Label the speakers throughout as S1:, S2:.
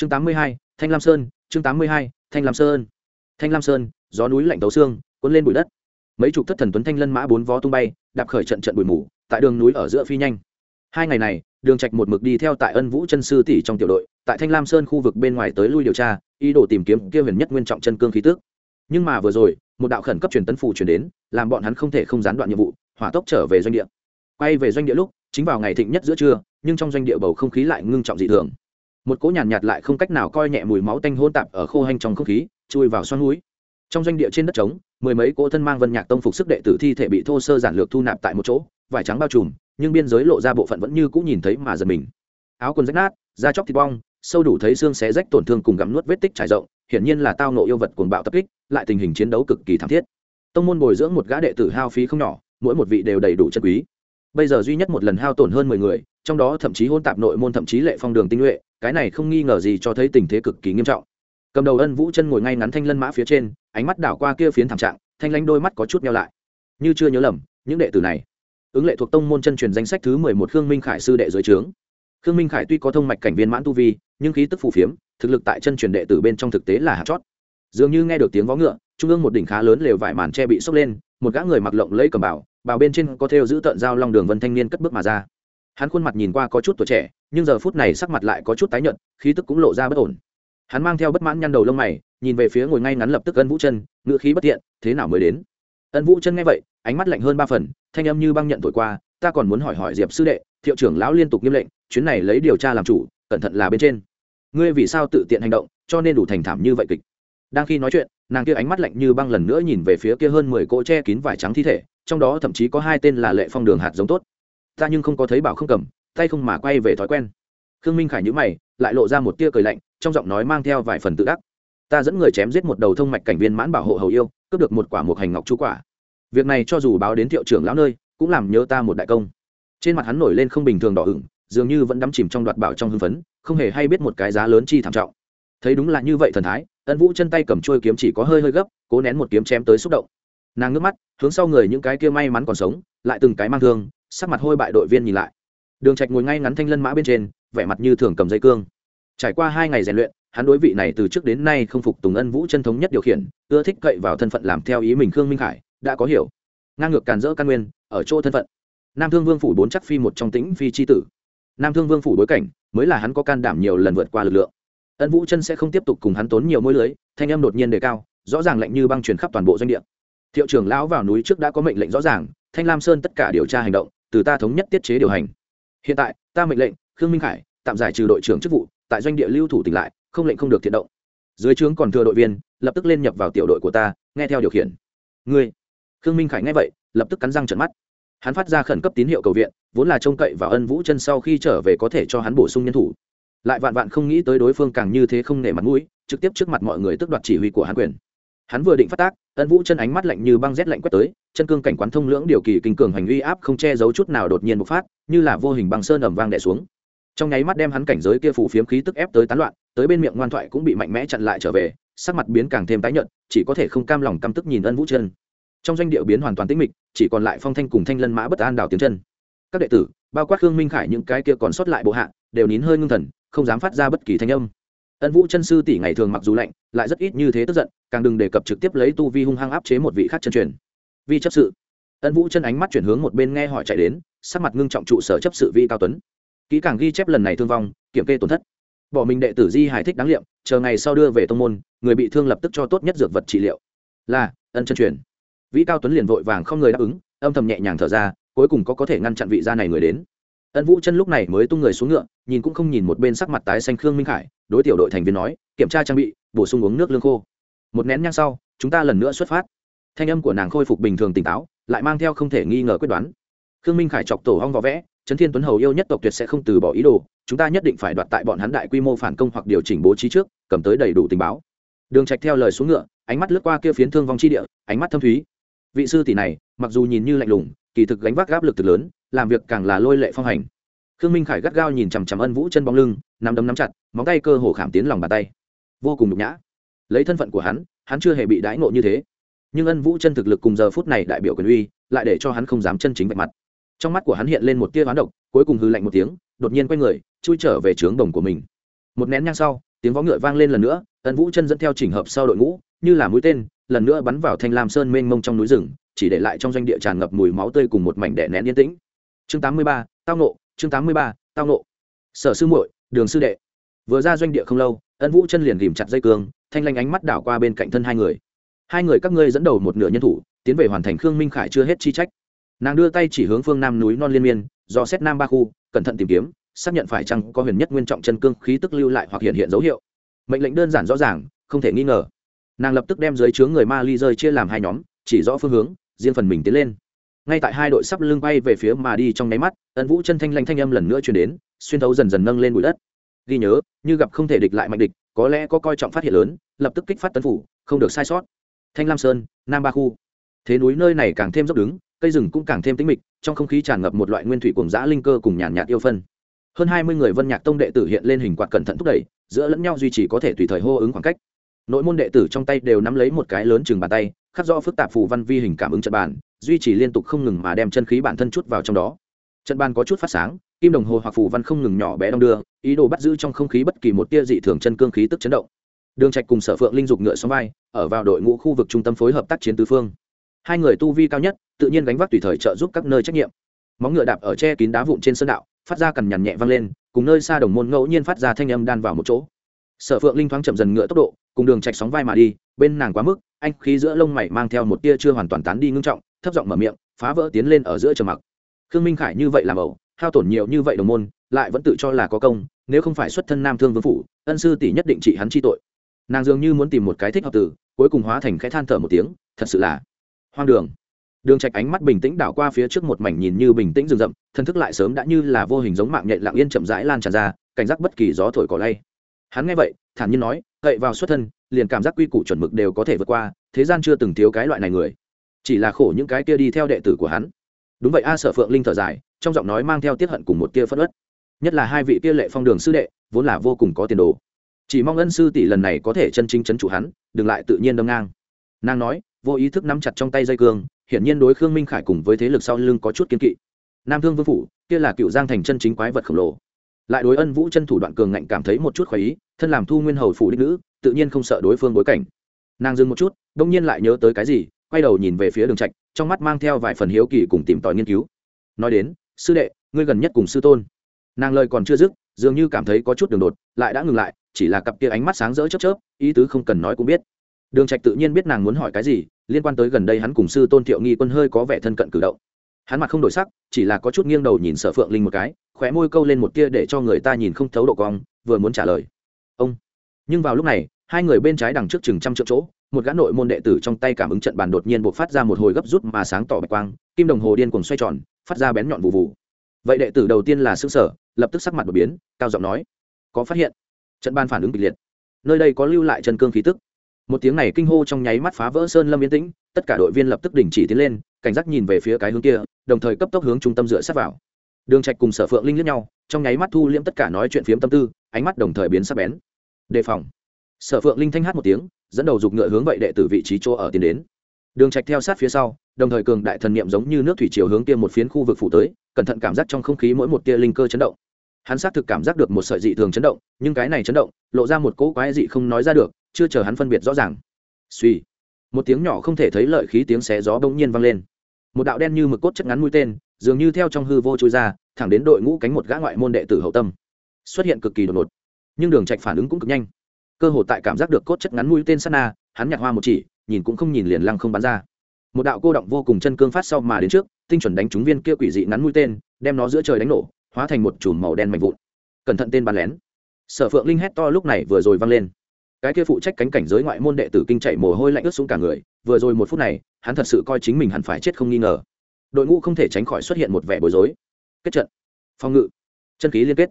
S1: chương tám mươi hai, thanh lam sơn, chương tám mươi hai, thanh lam sơn. Thanh lam sơn, gió núi lạnh tấu xương, cuốn lên bụi đất. Mấy chục thất thần tuấn thanh lân mã bốn vó tung bay, đạp khởi trận trận bụi mù, tại đường núi ở giữa phi nhanh. Hai ngày này, đường trạch một mực đi theo tại ân vũ chân sư tỷ trong tiểu đội, tại thanh lam sơn khu vực bên ngoài tới lui điều tra, ý đồ tìm kiếm kia huyền nhất nguyên trọng chân cương khí tức. nhưng mà vừa rồi, một đạo khẩn cấp truyền tấn phủ truyền đến, làm bọn hắn không thể không gián đoạn nhiệm vụ, hỏa tốc trở về doanh địa. Quay về doanh địa lúc, chính vào ngày thịnh nhất giữa trưa, nhưng trong doanh địa bầu không khí lại ngưng trọng dị thường một cỗ nhàn nhạt, nhạt lại không cách nào coi nhẹ mùi máu tanh hôn tạp ở khô hanh trong không khí chui vào xoắn núi. Trong doanh địa trên đất trống mười mấy cỗ thân mang vân nhạc tông phục sức đệ tử thi thể bị thô sơ giản lược thu nạp tại một chỗ vải trắng bao trùm nhưng biên giới lộ ra bộ phận vẫn như cũng nhìn thấy mà giật mình. Áo quần rách nát da chóc thịt bong sâu đủ thấy xương xé rách tổn thương cùng gặm nuốt vết tích trải rộng hiển nhiên là tao nộ yêu vật cuồng bạo tập kích lại tình hình chiến đấu cực kỳ thảm thiết. Tông môn bồi dưỡng một gã đệ tử hao phí không nhỏ mỗi một vị đều đầy đủ chân quý. Bây giờ duy nhất một lần hao tổn hơn mười người trong đó thậm chí hôn tạp nội môn thậm chí lệ phong đường tinh nhuệ cái này không nghi ngờ gì cho thấy tình thế cực kỳ nghiêm trọng. Cầm đầu ân vũ chân ngồi ngay ngắn thanh lân mã phía trên, ánh mắt đảo qua kia phiến thảm trạng, thanh lãnh đôi mắt có chút nhau lại. Như chưa nhớ lầm, những đệ tử này ứng lệ thuộc tông môn chân truyền danh sách thứ mười một khương minh khải sư đệ dưới trướng. Khương minh khải tuy có thông mạch cảnh viên mãn tu vi, nhưng khí tức phù phiếm, thực lực tại chân truyền đệ tử bên trong thực tế là hạt chót. Dường như nghe được tiếng vó ngựa, trung ương một đỉnh khá lớn lều vải màn che bị sốc lên, một gã người mặc lộng lẫy cầm bảo bảo bên trên có thêu giữ tợn dao long đường vân thanh niên cất bước mà ra hắn khuôn mặt nhìn qua có chút tuổi trẻ, nhưng giờ phút này sắc mặt lại có chút tái nhợt, khí tức cũng lộ ra bất ổn. Hắn mang theo bất mãn nhăn đầu lông mày, nhìn về phía ngồi ngay ngắn lập tức ân vũ chân, ngữ khí bất thiện, thế nào mới đến? Ân vũ chân nghe vậy, ánh mắt lạnh hơn ba phần, thanh âm như băng nhận thổi qua, ta còn muốn hỏi hỏi diệp sư đệ, thiệu trưởng lão liên tục nghiêm lệnh, chuyến này lấy điều tra làm chủ, cẩn thận là bên trên. Ngươi vì sao tự tiện hành động, cho nên đủ thành thảm như vậy kịch? Đang khi nói chuyện, nàng kia ánh mắt lạnh như băng lần nữa nhìn về phía kia hơn mười cỗ che kín vải trắng thi thể, trong đó thậm chí có hai tên là lệ phong đường hạt giống tốt ta nhưng không có thấy bảo không cầm, tay không mà quay về thói quen. Khương minh khải nhữ mày, lại lộ ra một tia cười lạnh, trong giọng nói mang theo vài phần tự đắc. Ta dẫn người chém giết một đầu thông mạch cảnh viên mãn bảo hộ hầu yêu, cướp được một quả một hành ngọc chú quả. Việc này cho dù báo đến thiệu trưởng lão nơi, cũng làm nhớ ta một đại công. Trên mặt hắn nổi lên không bình thường đỏ ửng, dường như vẫn đắm chìm trong đoạt bảo trong hưng phấn, không hề hay biết một cái giá lớn chi thảm trọng. Thấy đúng là như vậy thần thái, ân vũ chân tay cầm trôi kiếm chỉ có hơi hơi gấp, cố nén một kiếm chém tới xúc động nàng ngước mắt, hướng sau người những cái kia may mắn còn sống, lại từng cái mang thương, sắc mặt hôi bại đội viên nhìn lại. Đường trạch ngồi ngay ngắn thanh lân mã bên trên, vẻ mặt như thường cầm dây cương. Trải qua hai ngày rèn luyện, hắn đối vị này từ trước đến nay không phục tùng ân vũ chân thống nhất điều khiển, ưa thích cậy vào thân phận làm theo ý mình khương minh khải, đã có hiểu. Ngang ngược càn rỡ căn nguyên, ở chỗ thân phận. Nam thương vương phủ bốn chắc phi một trong tĩnh phi chi tử. Nam thương vương phủ bối cảnh, mới là hắn có can đảm nhiều lần vượt qua lực lượng. Ân vũ chân sẽ không tiếp tục cùng hắn tốn nhiều mối lưới, thanh âm đột nhiên đề cao, rõ ràng lạnh như băng truyền khắp toàn bộ doanh địa thiệu trưởng lão vào núi trước đã có mệnh lệnh rõ ràng, thanh lam sơn tất cả điều tra hành động, từ ta thống nhất tiết chế điều hành. Hiện tại, ta mệnh lệnh, khương minh khải, tạm giải trừ đội trưởng chức vụ, tại doanh địa lưu thủ tỉnh lại, không lệnh không được thiện động. Dưới trướng còn thừa đội viên, lập tức lên nhập vào tiểu đội của ta, nghe theo điều khiển. Ngươi? Khương minh khải nghe vậy, lập tức cắn răng trận mắt. Hắn phát ra khẩn cấp tín hiệu cầu viện, vốn là trông cậy vào ân vũ chân sau khi trở về có thể cho hắn bổ sung nhân thủ. Lại vạn vạn không nghĩ tới đối phương càng như thế không nể mặt mũi, trực tiếp trước mặt mọi người tức đoạt chỉ huy của hắn quyền hắn vừa định phát tác, ân vũ chân ánh mắt lạnh như băng rét lạnh quét tới, chân cương cảnh quán thông lưỡng điều kỳ kinh cường hành uy áp không che giấu chút nào đột nhiên bộc phát, như là vô hình băng sơn ẩm vang đẻ xuống. Trong nháy mắt đem hắn cảnh giới kia phủ phiếm khí tức ép tới tán loạn, tới bên miệng ngoan thoại cũng bị mạnh mẽ chặn lại trở về, sắc mặt biến càng thêm tái nhợt, chỉ có thể không cam lòng căm tức nhìn ân vũ chân. Trong doanh điệu biến hoàn toàn tĩnh mịch, chỉ còn lại phong thanh cùng thanh lân mã bất an đào tiếng chân. Các đệ tử, bao quát khương minh khải những cái kia còn sót lại bộ hạ, đều nín hơi ngưng thần, không dám phát ra bất kỳ thanh âm ân vũ chân sư tỷ ngày thường mặc dù lạnh, lại rất ít như thế tức giận, càng đừng đề cập trực tiếp lấy tu vi hung hăng áp chế một vị khác chân truyền. Vi chấp sự. Ân vũ chân ánh mắt chuyển hướng một bên nghe hỏi chạy đến, sắc mặt ngưng trọng trụ sở chấp sự vi cao tuấn. Kỹ càng ghi chép lần này thương vong, kiểm kê tổn thất. Bỏ mình đệ tử di hải thích đáng liệm chờ ngày sau đưa về tông môn, người bị thương lập tức cho tốt nhất dược vật trị liệu. Là, ân chân truyền. Vĩ cao tuấn liền vội vàng không người đáp ứng, âm thầm nhẹ nhàng thở ra, cuối cùng có có thể ngăn chặn vị gia này người đến. Ân vũ chân lúc này mới tung người xuống ngựa, nhìn cũng không nhìn một bên sắc mặt tái xanh khương minh khải đối tiểu đội thành viên nói, kiểm tra trang bị, bổ sung uống nước lương khô. Một nén nhang sau, chúng ta lần nữa xuất phát. Thanh âm của nàng khôi phục bình thường tỉnh táo, lại mang theo không thể nghi ngờ quyết đoán. Khương minh khải chọc tổ hong võ vẽ, trấn thiên tuấn hầu yêu nhất tộc tuyệt sẽ không từ bỏ ý đồ, chúng ta nhất định phải đoạt tại bọn hắn đại quy mô phản công hoặc điều chỉnh bố trí trước, cầm tới đầy đủ tình báo. Đường trạch theo lời xuống ngựa, ánh mắt lướt qua kia phiến thương vong chi địa, ánh mắt thâm thúy. Vị sư tỷ này, mặc dù nhìn như lạnh lùng, kỳ thực gánh vác áp lực thực lớn, làm việc càng là lôi lệ phong hành khương minh khải gắt gao nhìn chằm chằm ân vũ chân bóng lưng nắm đấm nắm chặt móng tay cơ hồ khảm tiến lòng bàn tay. Vô cùng nhục nhã. Lấy thân phận của hắn hắn chưa hề bị đãi ngộ như thế. Nhưng ân vũ chân thực lực cùng giờ phút này đại biểu quyền uy lại để cho hắn không dám chân chính vạch mặt. Trong mắt của hắn hiện lên một tia ván độc cuối cùng hư lạnh một tiếng đột nhiên quay người chui trở về trướng đồng của mình. Một nén nhang sau tiếng vó ngựa vang lên lần nữa ân vũ chân dẫn theo chỉnh hợp sau đội ngũ như là mũi tên lần nữa bắn vào thanh lam sơn mênh mông trong núi rừng chỉ để lại trong doanh địa tràn ngập mùi máu tươi cùng một mảnh đẻ nén yên tĩnh. Chương 83, tao nộ chương 83, tao nộ sở sư muội đường sư đệ. Vừa ra doanh địa không lâu ân vũ chân liền ghìm chặt dây cương thanh lanh ánh mắt đảo qua bên cạnh thân hai người. Hai người các ngươi dẫn đầu một nửa nhân thủ tiến về hoàn thành khương minh khải chưa hết chi trách. Nàng đưa tay chỉ hướng phương nam núi non liên miên do xét nam ba khu cẩn thận tìm kiếm xác nhận phải chăng có huyền nhất nguyên trọng chân cương khí tức lưu lại hoặc hiện hiện dấu hiệu. Mệnh lệnh đơn giản rõ ràng không thể nghi ngờ. Nàng lập tức đem dưới chướng người ma ly rơi chia làm hai nhóm chỉ rõ phương hướng riêng phần mình tiến lên ngay tại hai đội sắp lưng bay về phía mà đi trong nháy mắt, ân vũ chân thanh lanh thanh âm lần nữa chuyển đến, xuyên thấu dần dần nâng lên bụi đất. Ghi nhớ, như gặp không thể địch lại mạnh địch, có lẽ có coi trọng phát hiện lớn, lập tức kích phát tấn phủ, không được sai sót. Thanh lam sơn, nam ba khu. Thế núi nơi này càng thêm dốc đứng, cây rừng cũng càng thêm tĩnh mịch, trong không khí tràn ngập một loại nguyên thủy cùng dã linh cơ cùng nhàn nhạt yêu phân. Hơn hai mươi người vân nhạc tông đệ tử hiện lên hình quạt cẩn thận thúc đẩy, giữa lẫn nhau duy trì có thể tùy thời hô ứng khoảng cách. Nội môn đệ tử trong tay đều nắm lấy một cái lớn chừng bàn tay, khắc do phức tạp phù văn vi hình cảm ứng trận bàn duy trì liên tục không ngừng mà đem chân khí bản thân chút vào trong đó. Trận bàn có chút phát sáng, kim đồng hồ hoặc phù văn không ngừng nhỏ bé đong đưa, ý đồ bắt giữ trong không khí bất kỳ một tia dị thường chân cương khí tức chấn động. Đường trạch cùng sở phượng linh dục ngựa sóng vai, ở vào đội ngũ khu vực trung tâm phối hợp tác chiến tứ phương. Hai người tu vi cao nhất, tự nhiên gánh vác tùy thời trợ giúp các nơi trách nhiệm. Móng ngựa đạp ở che kín đá vụn trên sơn đạo, phát ra cằn nhằn nhẹ vang lên, cùng nơi xa đồng môn ngẫu nhiên phát ra thanh âm đan vào một chỗ. Sở phượng linh thoáng chậm dần ngựa tốc độ, cùng đường trạch sóng vai mà đi, bên nàng quá mức, anh khí giữa lông mày mang theo một tia chưa hoàn toàn tán đi ngưng trọng thấp giọng mở miệng, phá vỡ tiến lên ở giữa trầm mặc. Khương minh khải như vậy làm ẩu hao tổn nhiều như vậy đồng môn, lại vẫn tự cho là có công, nếu không phải xuất thân nam thương vương phủ, ân sư tỷ nhất định trị hắn chi tội. Nàng dường như muốn tìm một cái thích hợp từ, cuối cùng hóa thành khẽ than thở một tiếng, thật sự là hoang đường. Đường trạch ánh mắt bình tĩnh đảo qua phía trước một mảnh nhìn như bình tĩnh rừng rậm, thân thức lại sớm đã như là vô hình giống mạng nhện lặng yên chậm rãi lan tràn ra, cảnh giác bất kỳ gió thổi cỏ lay. Hắn nghe vậy, thản nhiên nói, cậy vào xuất thân, liền cảm giác quy củ chuẩn mực đều có thể vượt qua, thế gian chưa từng thiếu cái loại này người chỉ là khổ những cái kia đi theo đệ tử của hắn. Đúng vậy, a sở phượng linh thở dài, trong giọng nói mang theo tiết hận cùng một tia phất ớt nhất là hai vị kia lệ phong đường sư đệ, vốn là vô cùng có tiền đồ. Chỉ mong ân sư tỷ lần này có thể chân chính chấn chủ hắn, đừng lại tự nhiên đâm ngang. Nàng nói, vô ý thức nắm chặt trong tay dây cương, hiển nhiên đối khương minh khải cùng với thế lực sau lưng có chút kiên kỵ. Nam thương vương phủ, kia là cựu giang thành chân chính quái vật khổng lồ. Lại đối ân vũ chân thủ đoạn cường ngạnh cảm thấy một chút khoái ý, thân làm thu nguyên hầu phủ đích nữ, tự nhiên không sợ đối phương bối cảnh. Nàng dừng một chút, đông nhiên lại nhớ tới cái gì quay đầu nhìn về phía đường trạch, trong mắt mang theo vài phần hiếu kỳ cùng tìm tòi nghiên cứu. Nói đến, sư đệ, ngươi gần nhất cùng sư tôn. Nàng lời còn chưa dứt, dường như cảm thấy có chút đường đột, lại đã ngừng lại, chỉ là cặp kia ánh mắt sáng rỡ chớp chớp, ý tứ không cần nói cũng biết. Đường trạch tự nhiên biết nàng muốn hỏi cái gì, liên quan tới gần đây hắn cùng sư tôn thiệu nghi quân hơi có vẻ thân cận cử động. Hắn mặt không đổi sắc, chỉ là có chút nghiêng đầu nhìn sở phượng linh một cái, khóe môi câu lên một tia để cho người ta nhìn không thấu độ cong, vừa muốn trả lời. Ông. Nhưng vào lúc này hai người bên trái đằng trước chừng trăm triệu chỗ, một gã nội môn đệ tử trong tay cảm ứng trận bàn đột nhiên buộc phát ra một hồi gấp rút mà sáng tỏ bạch quang, kim đồng hồ điên cuồng xoay tròn, phát ra bén nhọn vụ vụ vậy đệ tử đầu tiên là xương sở lập tức sắc mặt đột biến, cao giọng nói, có phát hiện? Trận ban phản ứng kịch liệt. Nơi đây có lưu lại chân cương khí tức. Một tiếng này kinh hô trong nháy mắt phá vỡ sơn lâm yên tĩnh, tất cả đội viên lập tức đình chỉ tiến lên, cảnh giác nhìn về phía cái hướng kia, đồng thời cấp tốc hướng trung tâm dựa sát vào. Đường trạch cùng sở phượng linh liếc nhau, trong nháy mắt thu liễm tất cả nói chuyện phiếm tâm tư, ánh mắt đồng thời biến sắc bén. Đề phòng sở phượng linh thanh hát một tiếng, dẫn đầu dục ngựa hướng vậy đệ tử vị trí chỗ ở tiến đến. Đường trạch theo sát phía sau, đồng thời cường đại thần niệm giống như nước thủy chiều hướng kia một phiến khu vực phủ tới, cẩn thận cảm giác trong không khí mỗi một tia linh cơ chấn động. Hắn xác thực cảm giác được một sợi dị thường chấn động, nhưng cái này chấn động, lộ ra một cỗ quái dị không nói ra được, chưa chờ hắn phân biệt rõ ràng. Suy một tiếng nhỏ không thể thấy lợi khí tiếng xé gió bỗng nhiên vang lên. Một đạo đen như mực cốt chất ngắn mũi tên, dường như theo trong hư vô trôi ra, thẳng đến đội ngũ cánh một gã ngoại môn đệ tử hậu tâm. Xuất hiện cực kỳ đột ngột. Nhưng đường trạch phản ứng cũng cực nhanh cơ hồ tại cảm giác được cốt chất ngắn mũi tên sát na, hắn nhặt hoa một chỉ, nhìn cũng không nhìn liền lăng không bắn ra. Một đạo cô động vô cùng chân cương phát sau mà đến trước, tinh chuẩn đánh trúng viên kia quỷ dị ngắn mũi tên, đem nó giữa trời đánh nổ, hóa thành một chùm màu đen mạnh vụn. Cẩn thận tên bắn lén. Sở phượng linh hét to lúc này vừa rồi văng lên. Cái kia phụ trách cánh cảnh giới ngoại môn đệ tử kinh chạy mồ hôi lạnh ướt xuống cả người, vừa rồi một phút này, hắn thật sự coi chính mình hẳn phải chết không nghi ngờ. Đội ngũ không thể tránh khỏi xuất hiện một vẻ bối rối. Kết trận. Phòng ngự. Chân khí liên kết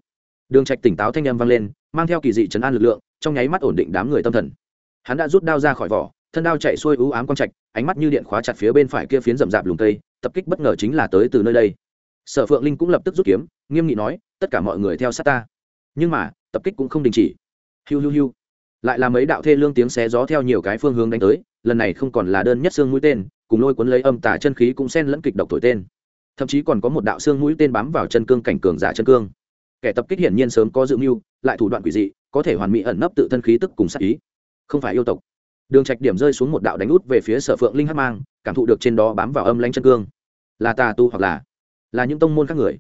S1: đường trạch tỉnh táo thanh âm vang lên, mang theo kỳ dị chấn an lực lượng, trong nháy mắt ổn định đám người tâm thần. Hắn đã rút đao ra khỏi vỏ, thân đao chạy xuôi ưu ám quang trạch, ánh mắt như điện khóa chặt phía bên phải kia phiến rậm rạp lùng cây, tập kích bất ngờ chính là tới từ nơi đây. Sở phượng linh cũng lập tức rút kiếm, nghiêm nghị nói, tất cả mọi người theo sát ta. Nhưng mà, tập kích cũng không đình chỉ. Hiu hiu hiu. Lại là mấy đạo thê lương tiếng xé gió theo nhiều cái phương hướng đánh tới, lần này không còn là đơn nhất xương mũi tên, cùng lôi cuốn lấy âm tả chân khí cũng xen lẫn kịch độc thổi tên. Thậm chí còn có một đạo xương mũi tên bám vào chân cương cảnh cường giả chân cương kẻ tập kích hiển nhiên sớm có dự mưu, lại thủ đoạn quỷ dị, có thể hoàn mỹ ẩn nấp tự thân khí tức cùng sát ý. Không phải yêu tộc. Đường trạch điểm rơi xuống một đạo đánh út về phía sở phượng linh hắc mang, cảm thụ được trên đó bám vào âm lãnh chân cương. Là tà tu hoặc là là những tông môn các người.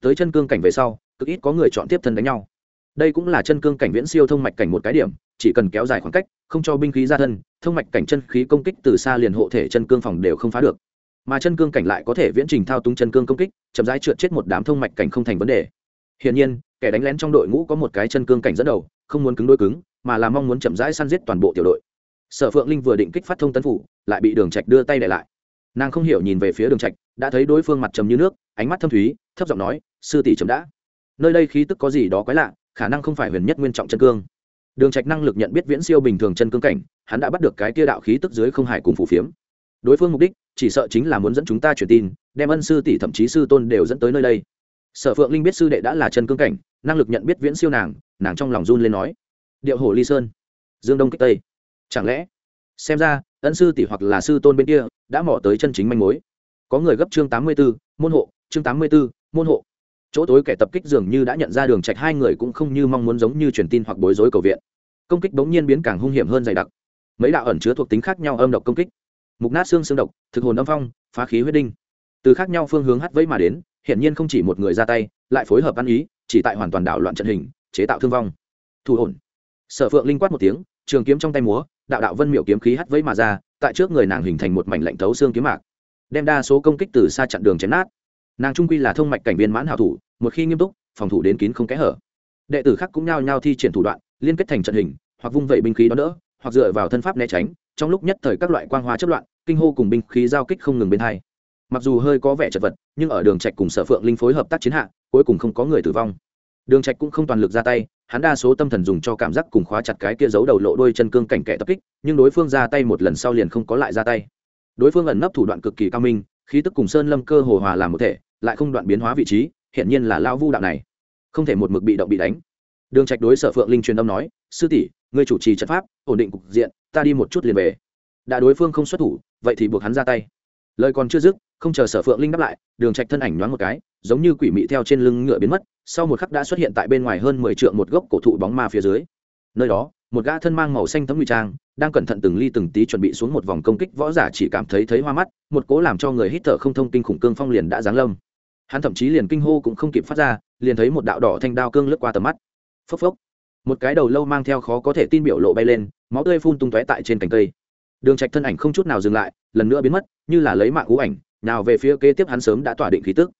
S1: Tới chân cương cảnh về sau, cực ít có người chọn tiếp thân đánh nhau. Đây cũng là chân cương cảnh viễn siêu thông mạch cảnh một cái điểm, chỉ cần kéo dài khoảng cách, không cho binh khí ra thân, thông mạch cảnh chân khí công kích từ xa liền hộ thể chân cương phòng đều không phá được. Mà chân cương cảnh lại có thể viễn trình thao túng chân cương công kích, chậm rãi trượt chết một đám thông mạch cảnh không thành vấn đề hiển nhiên, kẻ đánh lén trong đội ngũ có một cái chân cương cảnh dẫn đầu, không muốn cứng đối cứng, mà là mong muốn chậm rãi săn giết toàn bộ tiểu đội. Sở phượng linh vừa định kích phát thông tấn phủ, lại bị đường trạch đưa tay để lại. Nàng không hiểu nhìn về phía đường trạch, đã thấy đối phương mặt trầm như nước, ánh mắt thâm thúy, thấp giọng nói, sư tỷ chấm đã. Nơi đây khí tức có gì đó quái lạ, khả năng không phải huyền nhất nguyên trọng chân cương. Đường trạch năng lực nhận biết viễn siêu bình thường chân cương cảnh, hắn đã bắt được cái kia đạo khí tức dưới không hải cùng phủ phiếm. Đối phương mục đích, chỉ sợ chính là muốn dẫn chúng ta truyền tin, đem ân sư tỷ thậm chí sư tôn đều dẫn tới nơi đây sở phượng linh biết sư đệ đã là chân cương cảnh năng lực nhận biết viễn siêu nàng nàng trong lòng run lên nói điệu hồ ly sơn dương đông kích tây. Chẳng lẽ xem ra ân sư tỷ hoặc là sư tôn bên kia đã mò tới chân chính manh mối. Có người gấp chương tám mươi 84, môn hộ chương tám mươi 84, môn hộ. Chỗ tối kẻ tập kích dường như đã nhận ra đường trạch hai người cũng không như mong muốn giống như truyền tin hoặc bối rối cầu viện. Công kích bỗng nhiên biến càng hung hiểm hơn dày đặc. Mấy đạo ẩn chứa thuộc tính khác nhau âm độc công kích. Mục nát xương xương độc thực hồn âm phong phá khí huyết đinh. Từ khác nhau phương hướng hắt vẫy mà đến hiện nhiên không chỉ một người ra tay, lại phối hợp ăn ý, chỉ tại hoàn toàn đảo loạn trận hình, chế tạo thương vong. Thủ ổn. Sở phượng linh quát một tiếng, trường kiếm trong tay múa, đạo đạo vân miệu kiếm khí hắt vẫy mà ra, tại trước người nàng hình thành một mảnh lạnh thấu xương kiếm mạc, đem đa số công kích từ xa chặn đường chém nát. Nàng trung quy là thông mạch cảnh viên mãn hảo thủ, một khi nghiêm túc, phòng thủ đến kín không kẽ hở. Đệ tử khác cũng nhao nhao thi triển thủ đoạn, liên kết thành trận hình, hoặc vung vẩy binh khí đó đỡ, hoặc dựa vào thân pháp né tránh, trong lúc nhất thời các loại quang hoa chất loạn, kinh hô cùng binh khí giao kích không ngừng bên hai mặc dù hơi có vẻ chật vật, nhưng ở đường trạch cùng sở phượng linh phối hợp tác chiến hạ, cuối cùng không có người tử vong. Đường trạch cũng không toàn lực ra tay, hắn đa số tâm thần dùng cho cảm giác cùng khóa chặt cái kia giấu đầu lộ đôi chân cương cảnh kẻ tập kích, nhưng đối phương ra tay một lần sau liền không có lại ra tay. Đối phương ẩn nấp thủ đoạn cực kỳ cao minh, khí tức cùng sơn lâm cơ hồ hòa làm một thể, lại không đoạn biến hóa vị trí hiện nhiên là lao vu đạo này. Không thể một mực bị động bị đánh. Đường trạch đối sở phượng linh truyền âm nói, sư tỷ, ngươi chủ trì trận pháp, ổn định cục diện, ta đi một chút liền về. Đã đối phương không xuất thủ, vậy thì buộc hắn ra tay. Lời còn chưa dứt không chờ sở phượng linh đáp lại, đường trạch thân ảnh nhoáng một cái, giống như quỷ mị theo trên lưng ngựa biến mất, sau một khắc đã xuất hiện tại bên ngoài hơn mười trượng một gốc cổ thụ bóng ma phía dưới. Nơi đó, một gã thân mang màu xanh thấm ngụy trang, đang cẩn thận từng ly từng tí chuẩn bị xuống một vòng công kích võ giả chỉ cảm thấy thấy hoa mắt, một cố làm cho người hít thở không thông kinh khủng cương phong liền đã giáng lâm. Hắn thậm chí liền kinh hô cũng không kịp phát ra, liền thấy một đạo đỏ thanh đao cương lướt qua tầm mắt. Phốc phốc. Một cái đầu lâu mang theo khó có thể tin biểu lộ bay lên, máu tươi phun tung tóe tại trên cành cây. Đường trạch thân ảnh không chút nào dừng lại, lần nữa biến mất, như là lấy mạng cú ảnh nào về phía kế tiếp hắn sớm đã tỏa định khí tức.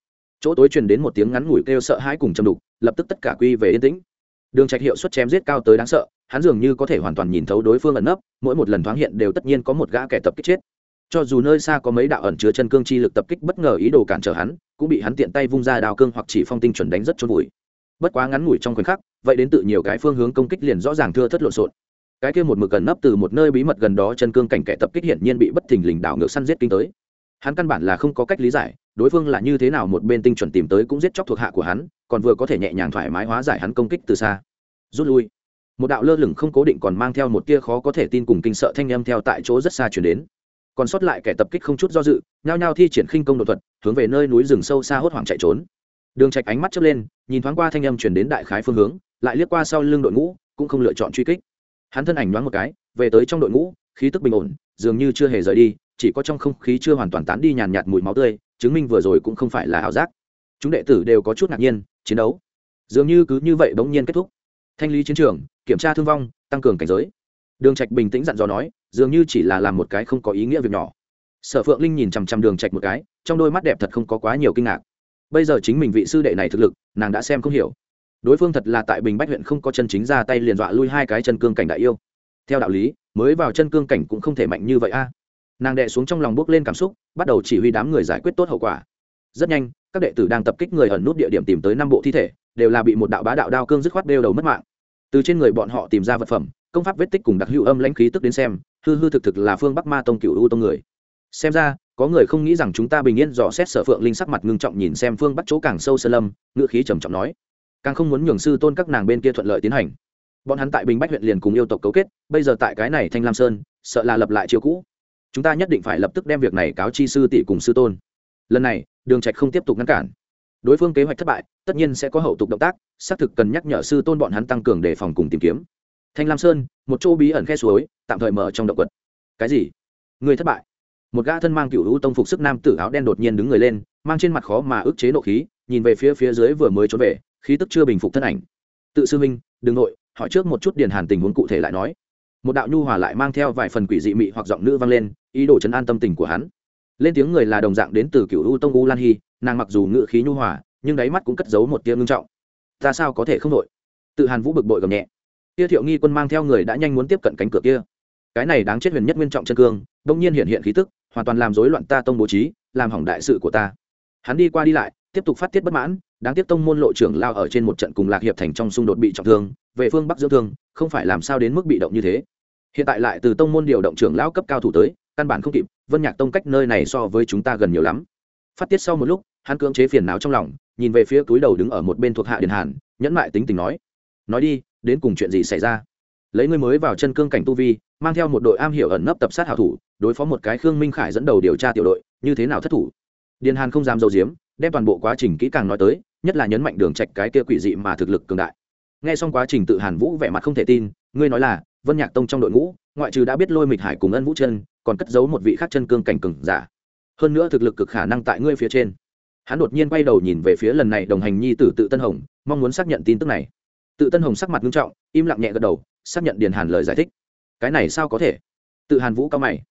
S1: Chỗ tối truyền đến một tiếng ngắn ngủi kêu sợ hãi cùng châm đục, lập tức tất cả quy về yên tĩnh. Đường trạch hiệu suất chém giết cao tới đáng sợ, hắn dường như có thể hoàn toàn nhìn thấu đối phương ẩn nấp, mỗi một lần thoáng hiện đều tất nhiên có một gã kẻ tập kích chết. Cho dù nơi xa có mấy đạo ẩn chứa chân cương chi lực tập kích bất ngờ ý đồ cản trở hắn, cũng bị hắn tiện tay vung ra đào cương hoặc chỉ phong tinh chuẩn đánh rất chôn vùi. Bất quá ngắn ngủi trong khoảnh khắc, vậy đến tự nhiều cái phương hướng công kích liền rõ ràng thưa thất lộn xộn. Cái kia một mực gần nấp từ một nơi bí mật gần đó chân cương cảnh kẻ tập kích hiển nhiên bị bất thình lình đảo ngược săn giết kinh tới hắn căn bản là không có cách lý giải, đối phương là như thế nào một bên tinh chuẩn tìm tới cũng giết chóc thuộc hạ của hắn, còn vừa có thể nhẹ nhàng thoải mái hóa giải hắn công kích từ xa. Rút lui. Một đạo lơ lửng không cố định còn mang theo một tia khó có thể tin cùng kinh sợ thanh âm theo tại chỗ rất xa chuyển đến. Còn sót lại kẻ tập kích không chút do dự, nhao nhao thi triển khinh công đột thuật, hướng về nơi núi rừng sâu xa hốt hoảng chạy trốn. Đường trạch ánh mắt chớp lên, nhìn thoáng qua thanh âm chuyển đến đại khái phương hướng, lại liếc qua sau lưng đội ngũ, cũng không lựa chọn truy kích. Hắn thân ảnh đoán một cái, về tới trong đội ngũ, khí tức bình ổn, dường như chưa hề rời đi chỉ có trong không khí chưa hoàn toàn tán đi nhàn nhạt mùi máu tươi, chứng minh vừa rồi cũng không phải là ảo giác. Chúng đệ tử đều có chút ngạc nhiên, chiến đấu. Dường như cứ như vậy bỗng nhiên kết thúc. Thanh lý chiến trường, kiểm tra thương vong, tăng cường cảnh giới. Đường trạch bình tĩnh dặn dò nói, dường như chỉ là làm một cái không có ý nghĩa việc nhỏ. Sở phượng linh nhìn chằm chằm đường trạch một cái, trong đôi mắt đẹp thật không có quá nhiều kinh ngạc. Bây giờ chính mình vị sư đệ này thực lực, nàng đã xem không hiểu. Đối phương thật là tại bình bách huyện không có chân chính ra tay liền dọa lui hai cái chân cương cảnh đại yêu. Theo đạo lý, mới vào chân cương cảnh cũng không thể mạnh như vậy a nàng đệ xuống trong lòng bước lên cảm xúc, bắt đầu chỉ huy đám người giải quyết tốt hậu quả. Rất nhanh, các đệ tử đang tập kích người ẩn nút địa điểm tìm tới năm bộ thi thể, đều là bị một đạo bá đạo đao cương dứt khoát đeo đầu mất mạng. Từ trên người bọn họ tìm ra vật phẩm, công pháp vết tích cùng đặc hữu âm lãnh khí tức đến xem, hư hư thực thực là phương bắc ma tông cựu u tông người. Xem ra, có người không nghĩ rằng chúng ta bình yên dò xét sở phượng linh sắc mặt ngưng trọng nhìn xem phương bắc chỗ càng sâu sơ lâm ngựa khí trầm trọng nói. Càng không muốn nhường sư tôn các nàng bên kia thuận lợi tiến hành. Bọn hắn tại bình bách huyện liền cùng yêu tộc cấu kết, bây giờ tại cái này thanh lam sơn, sợ là lập lại chiều cũ chúng ta nhất định phải lập tức đem việc này cáo chi sư tỷ cùng sư tôn. Lần này, đường trạch không tiếp tục ngăn cản. Đối phương kế hoạch thất bại, tất nhiên sẽ có hậu tục động tác, xác thực cần nhắc nhở sư tôn bọn hắn tăng cường đề phòng cùng tìm kiếm. Thanh lam sơn, một chỗ bí ẩn khe suối, tạm thời mở trong động quật. Cái gì? Người thất bại. Một gã thân mang cựu hữu tông phục sức nam tử áo đen đột nhiên đứng người lên, mang trên mặt khó mà ức chế nộ khí, nhìn về phía phía dưới vừa mới trốn về, khí tức chưa bình phục thân ảnh. Tự sư minh đừng nội, hỏi trước một chút điền hàn tình huống cụ thể lại nói. Một đạo nhu hòa lại mang theo vài phần quỷ dị mị hoặc giọng nữ vang lên ý đồ chấn an tâm tình của hắn. Lên tiếng người là đồng dạng đến từ cựu u tông u lan hy nàng mặc dù ngự khí nhu hòa, nhưng đáy mắt cũng cất giấu một tia ngưng trọng. Ta sao có thể không đội? Tự hàn vũ bực bội gầm nhẹ. Tia thiệu nghi quân mang theo người đã nhanh muốn tiếp cận cánh cửa kia. Cái này đáng chết huyền nhất nguyên trọng chân cương đông nhiên hiện hiện khí tức, hoàn toàn làm rối loạn ta tông bố trí, làm hỏng đại sự của ta. Hắn đi qua đi lại, tiếp tục phát tiết bất mãn, đáng tiếc tông môn lộ trưởng lao ở trên một trận cùng lạc hiệp thành trong xung đột bị trọng thương, về phương bắc dưỡng thương, không phải làm sao đến mức bị động như thế. Hiện tại lại từ tông môn điều động trưởng lão cấp cao thủ tới căn bản không kịp, vân nhạc tông cách nơi này so với chúng ta gần nhiều lắm. Phát tiết sau một lúc, hắn cưỡng chế phiền não trong lòng, nhìn về phía túi đầu đứng ở một bên thuộc hạ điền hàn, nhẫn mại tính tình nói nói đi, đến cùng chuyện gì xảy ra? Lấy ngươi mới vào chân cương cảnh tu vi, mang theo một đội am hiểu ẩn nấp tập sát hảo thủ, đối phó một cái khương minh khải dẫn đầu điều tra tiểu đội, như thế nào thất thủ? Điền hàn không dám dầu diếm đem toàn bộ quá trình kỹ càng nói tới, nhất là nhấn mạnh đường trạch cái kia quỷ dị mà thực lực cường đại. Nghe xong quá trình tự hàn vũ vẻ mặt không thể tin, ngươi nói là, vân nhạc tông trong đội ngũ, ngoại trừ đã biết lôi mịch hải cùng ân vũ chân còn cất giấu một vị khác chân cương cảnh cừng giả. Hơn nữa thực lực cực khả năng tại ngươi phía trên. Hắn đột nhiên quay đầu nhìn về phía lần này đồng hành nhi tử tự tân hồng, mong muốn xác nhận tin tức này. Tự tân hồng sắc mặt nghiêm trọng, im lặng nhẹ gật đầu, xác nhận điền hàn lời giải thích. Cái này sao có thể? Tự hàn vũ cao mày.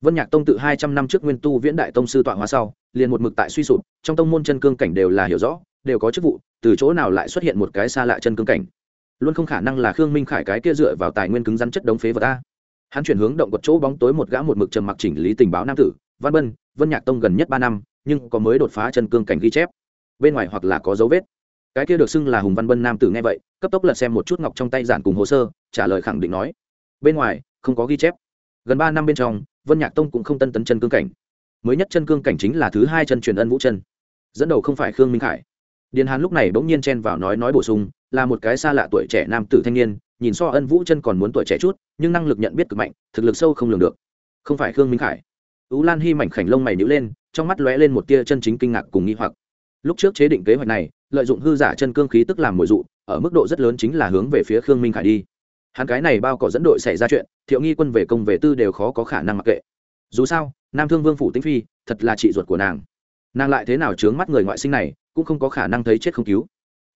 S1: Vân nhạc tông tự hai trăm năm trước nguyên tu viễn đại tông sư tọa hóa sau, liền một mực tại suy sụp, trong tông môn chân cương cảnh đều là hiểu rõ, đều có chức vụ, từ chỗ nào lại xuất hiện một cái xa lạ chân cương cảnh? Luôn không khả năng là khương minh khải cái kia dựa vào tài nguyên cứng rắn chất đống phế vật ta hắn chuyển hướng động quật chỗ bóng tối một gã một mực trầm mặc chỉnh lý tình báo nam tử, văn bân, vân nhạc tông gần nhất ba năm, nhưng có mới đột phá chân cương cảnh ghi chép. Bên ngoài hoặc là có dấu vết. Cái kia được xưng là hùng văn bân nam tử nghe vậy, cấp tốc lật xem một chút ngọc trong tay giản cùng hồ sơ, trả lời khẳng định nói. Bên ngoài, không có ghi chép. Gần ba năm bên trong, vân nhạc tông cũng không tân tấn chân cương cảnh. Mới nhất chân cương cảnh chính là thứ hai chân truyền ân vũ chân. Dẫn đầu không phải khương minh khải. Điền hàn lúc này bỗng nhiên chen vào nói nói bổ sung, là một cái xa lạ tuổi trẻ nam tử thanh niên nhìn so ân vũ chân còn muốn tuổi trẻ chút, nhưng năng lực nhận biết cực mạnh, thực lực sâu không lường được. Không phải khương minh khải. Tú lan hy mảnh khảnh lông mày nhữ lên, trong mắt lóe lên một tia chân chính kinh ngạc cùng nghi hoặc. Lúc trước chế định kế hoạch này, lợi dụng hư giả chân cương khí tức làm mồi dụ, ở mức độ rất lớn chính là hướng về phía khương minh khải đi. Hắn cái này bao cỏ dẫn đội xảy ra chuyện, thiệu nghi quân về công về tư đều khó có khả năng mặc kệ. Dù sao, nam thương vương phủ tĩnh phi, thật là chị ruột của nàng. Nàng lại thế nào chướng mắt người ngoại sinh này, cũng không có khả năng thấy chết không cứu.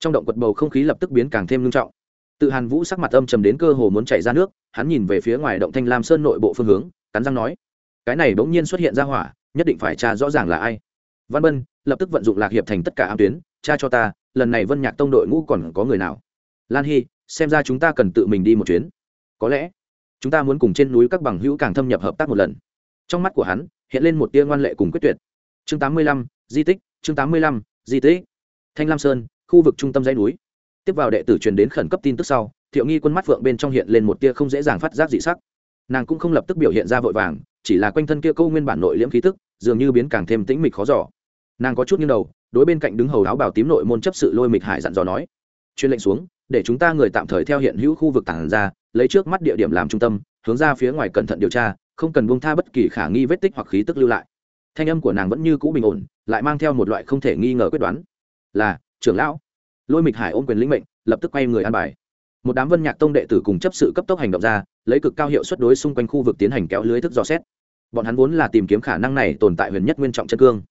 S1: Trong động quật bầu không khí lập tức biến càng thêm nghiêm trọng tự hàn vũ sắc mặt âm trầm đến cơ hồ muốn chảy ra nước, hắn nhìn về phía ngoài động thanh lam sơn nội bộ phương hướng, cắn răng nói, cái này bỗng nhiên xuất hiện ra hỏa, nhất định phải tra rõ ràng là ai. Văn bân lập tức vận dụng lạc hiệp thành tất cả ám tuyến, tra cho ta, lần này vân nhạc tông đội ngũ còn có người nào? Lan hy, xem ra chúng ta cần tự mình đi một chuyến. Có lẽ chúng ta muốn cùng trên núi các bằng hữu càng thâm nhập hợp tác một lần. Trong mắt của hắn, hiện lên một tia ngoan lệ cùng quyết tuyệt. Chương tám mươi lăm, di tích, chương tám mươi lăm, di tích. Thanh lam sơn, khu vực trung tâm dãy núi tiếp vào đệ tử truyền đến khẩn cấp tin tức sau, thiệu nghi quân mắt phượng bên trong hiện lên một tia không dễ dàng phát giác dị sắc. Nàng cũng không lập tức biểu hiện ra vội vàng, chỉ là quanh thân kia câu nguyên bản nội liễm khí tức, dường như biến càng thêm tĩnh mịch khó giỏ nàng có chút nghiêng đầu, đối bên cạnh đứng hầu áo bảo tím nội môn chấp sự lôi mịch hải dặn dò nói chuyên lệnh xuống, để chúng ta người tạm thời theo hiện hữu khu vực tản ra, lấy trước mắt địa điểm làm trung tâm, hướng ra phía ngoài cẩn thận điều tra, không cần buông tha bất kỳ khả nghi vết tích hoặc khí tức lưu lại. Thanh âm của nàng vẫn như cũ bình ổn, lại mang theo một loại không thể nghi ngờ quyết đoán. Là, trưởng lão lôi mịch hải ôm quyền lĩnh mệnh, lập tức quay người an bài. Một đám vân nhạc tông đệ tử cùng chấp sự cấp tốc hành động ra, lấy cực cao hiệu suất đối xung quanh khu vực tiến hành kéo lưới thức dò xét. Bọn hắn vốn là tìm kiếm khả năng này tồn tại huyền nhất nguyên trọng chân cương.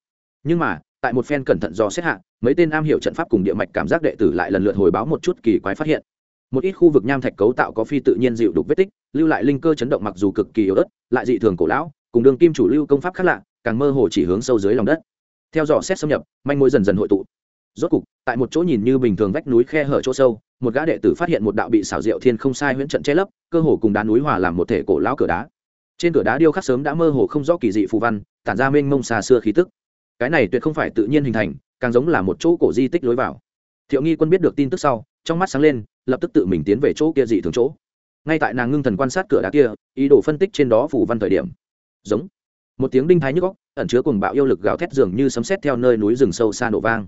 S1: Nhưng mà, tại một phen cẩn thận dò xét hạ, mấy tên am hiểu trận pháp cùng địa mạch cảm giác đệ tử lại lần lượt hồi báo một chút kỳ quái phát hiện. Một ít khu vực nham thạch cấu tạo có phi tự nhiên dịu đục vết tích, lưu lại linh cơ chấn động mặc dù cực kỳ yếu ớt, lại dị thường cổ lão, cùng đường kim chủ lưu công pháp khác lạ, càng mơ hồ chỉ hướng sâu dưới lòng đất. Theo dò xét xâm nhập, manh mối dần dần hội tụ rốt cục, tại một chỗ nhìn như bình thường vách núi khe hở chỗ sâu, một gã đệ tử phát hiện một đạo bị xảo diệu thiên không sai huyễn trận che lấp, cơ hồ cùng đá núi hòa làm một thể cổ lão cửa đá. Trên cửa đá điêu khắc sớm đã mơ hồ không rõ kỳ dị phù văn, tản ra mênh mông xa xưa khí tức. Cái này tuyệt không phải tự nhiên hình thành, càng giống là một chỗ cổ di tích lối vào. Thiệu nghi quân biết được tin tức sau, trong mắt sáng lên, lập tức tự mình tiến về chỗ kia dị thường chỗ. Ngay tại nàng ngưng thần quan sát cửa đá kia, ý đồ phân tích trên đó phù văn thời điểm. Giống. Một tiếng đinh thái nhức góc ẩn chứa cùng bạo yêu lực gào thét dường như sấm sét theo nơi núi rừng sâu xa nổ vang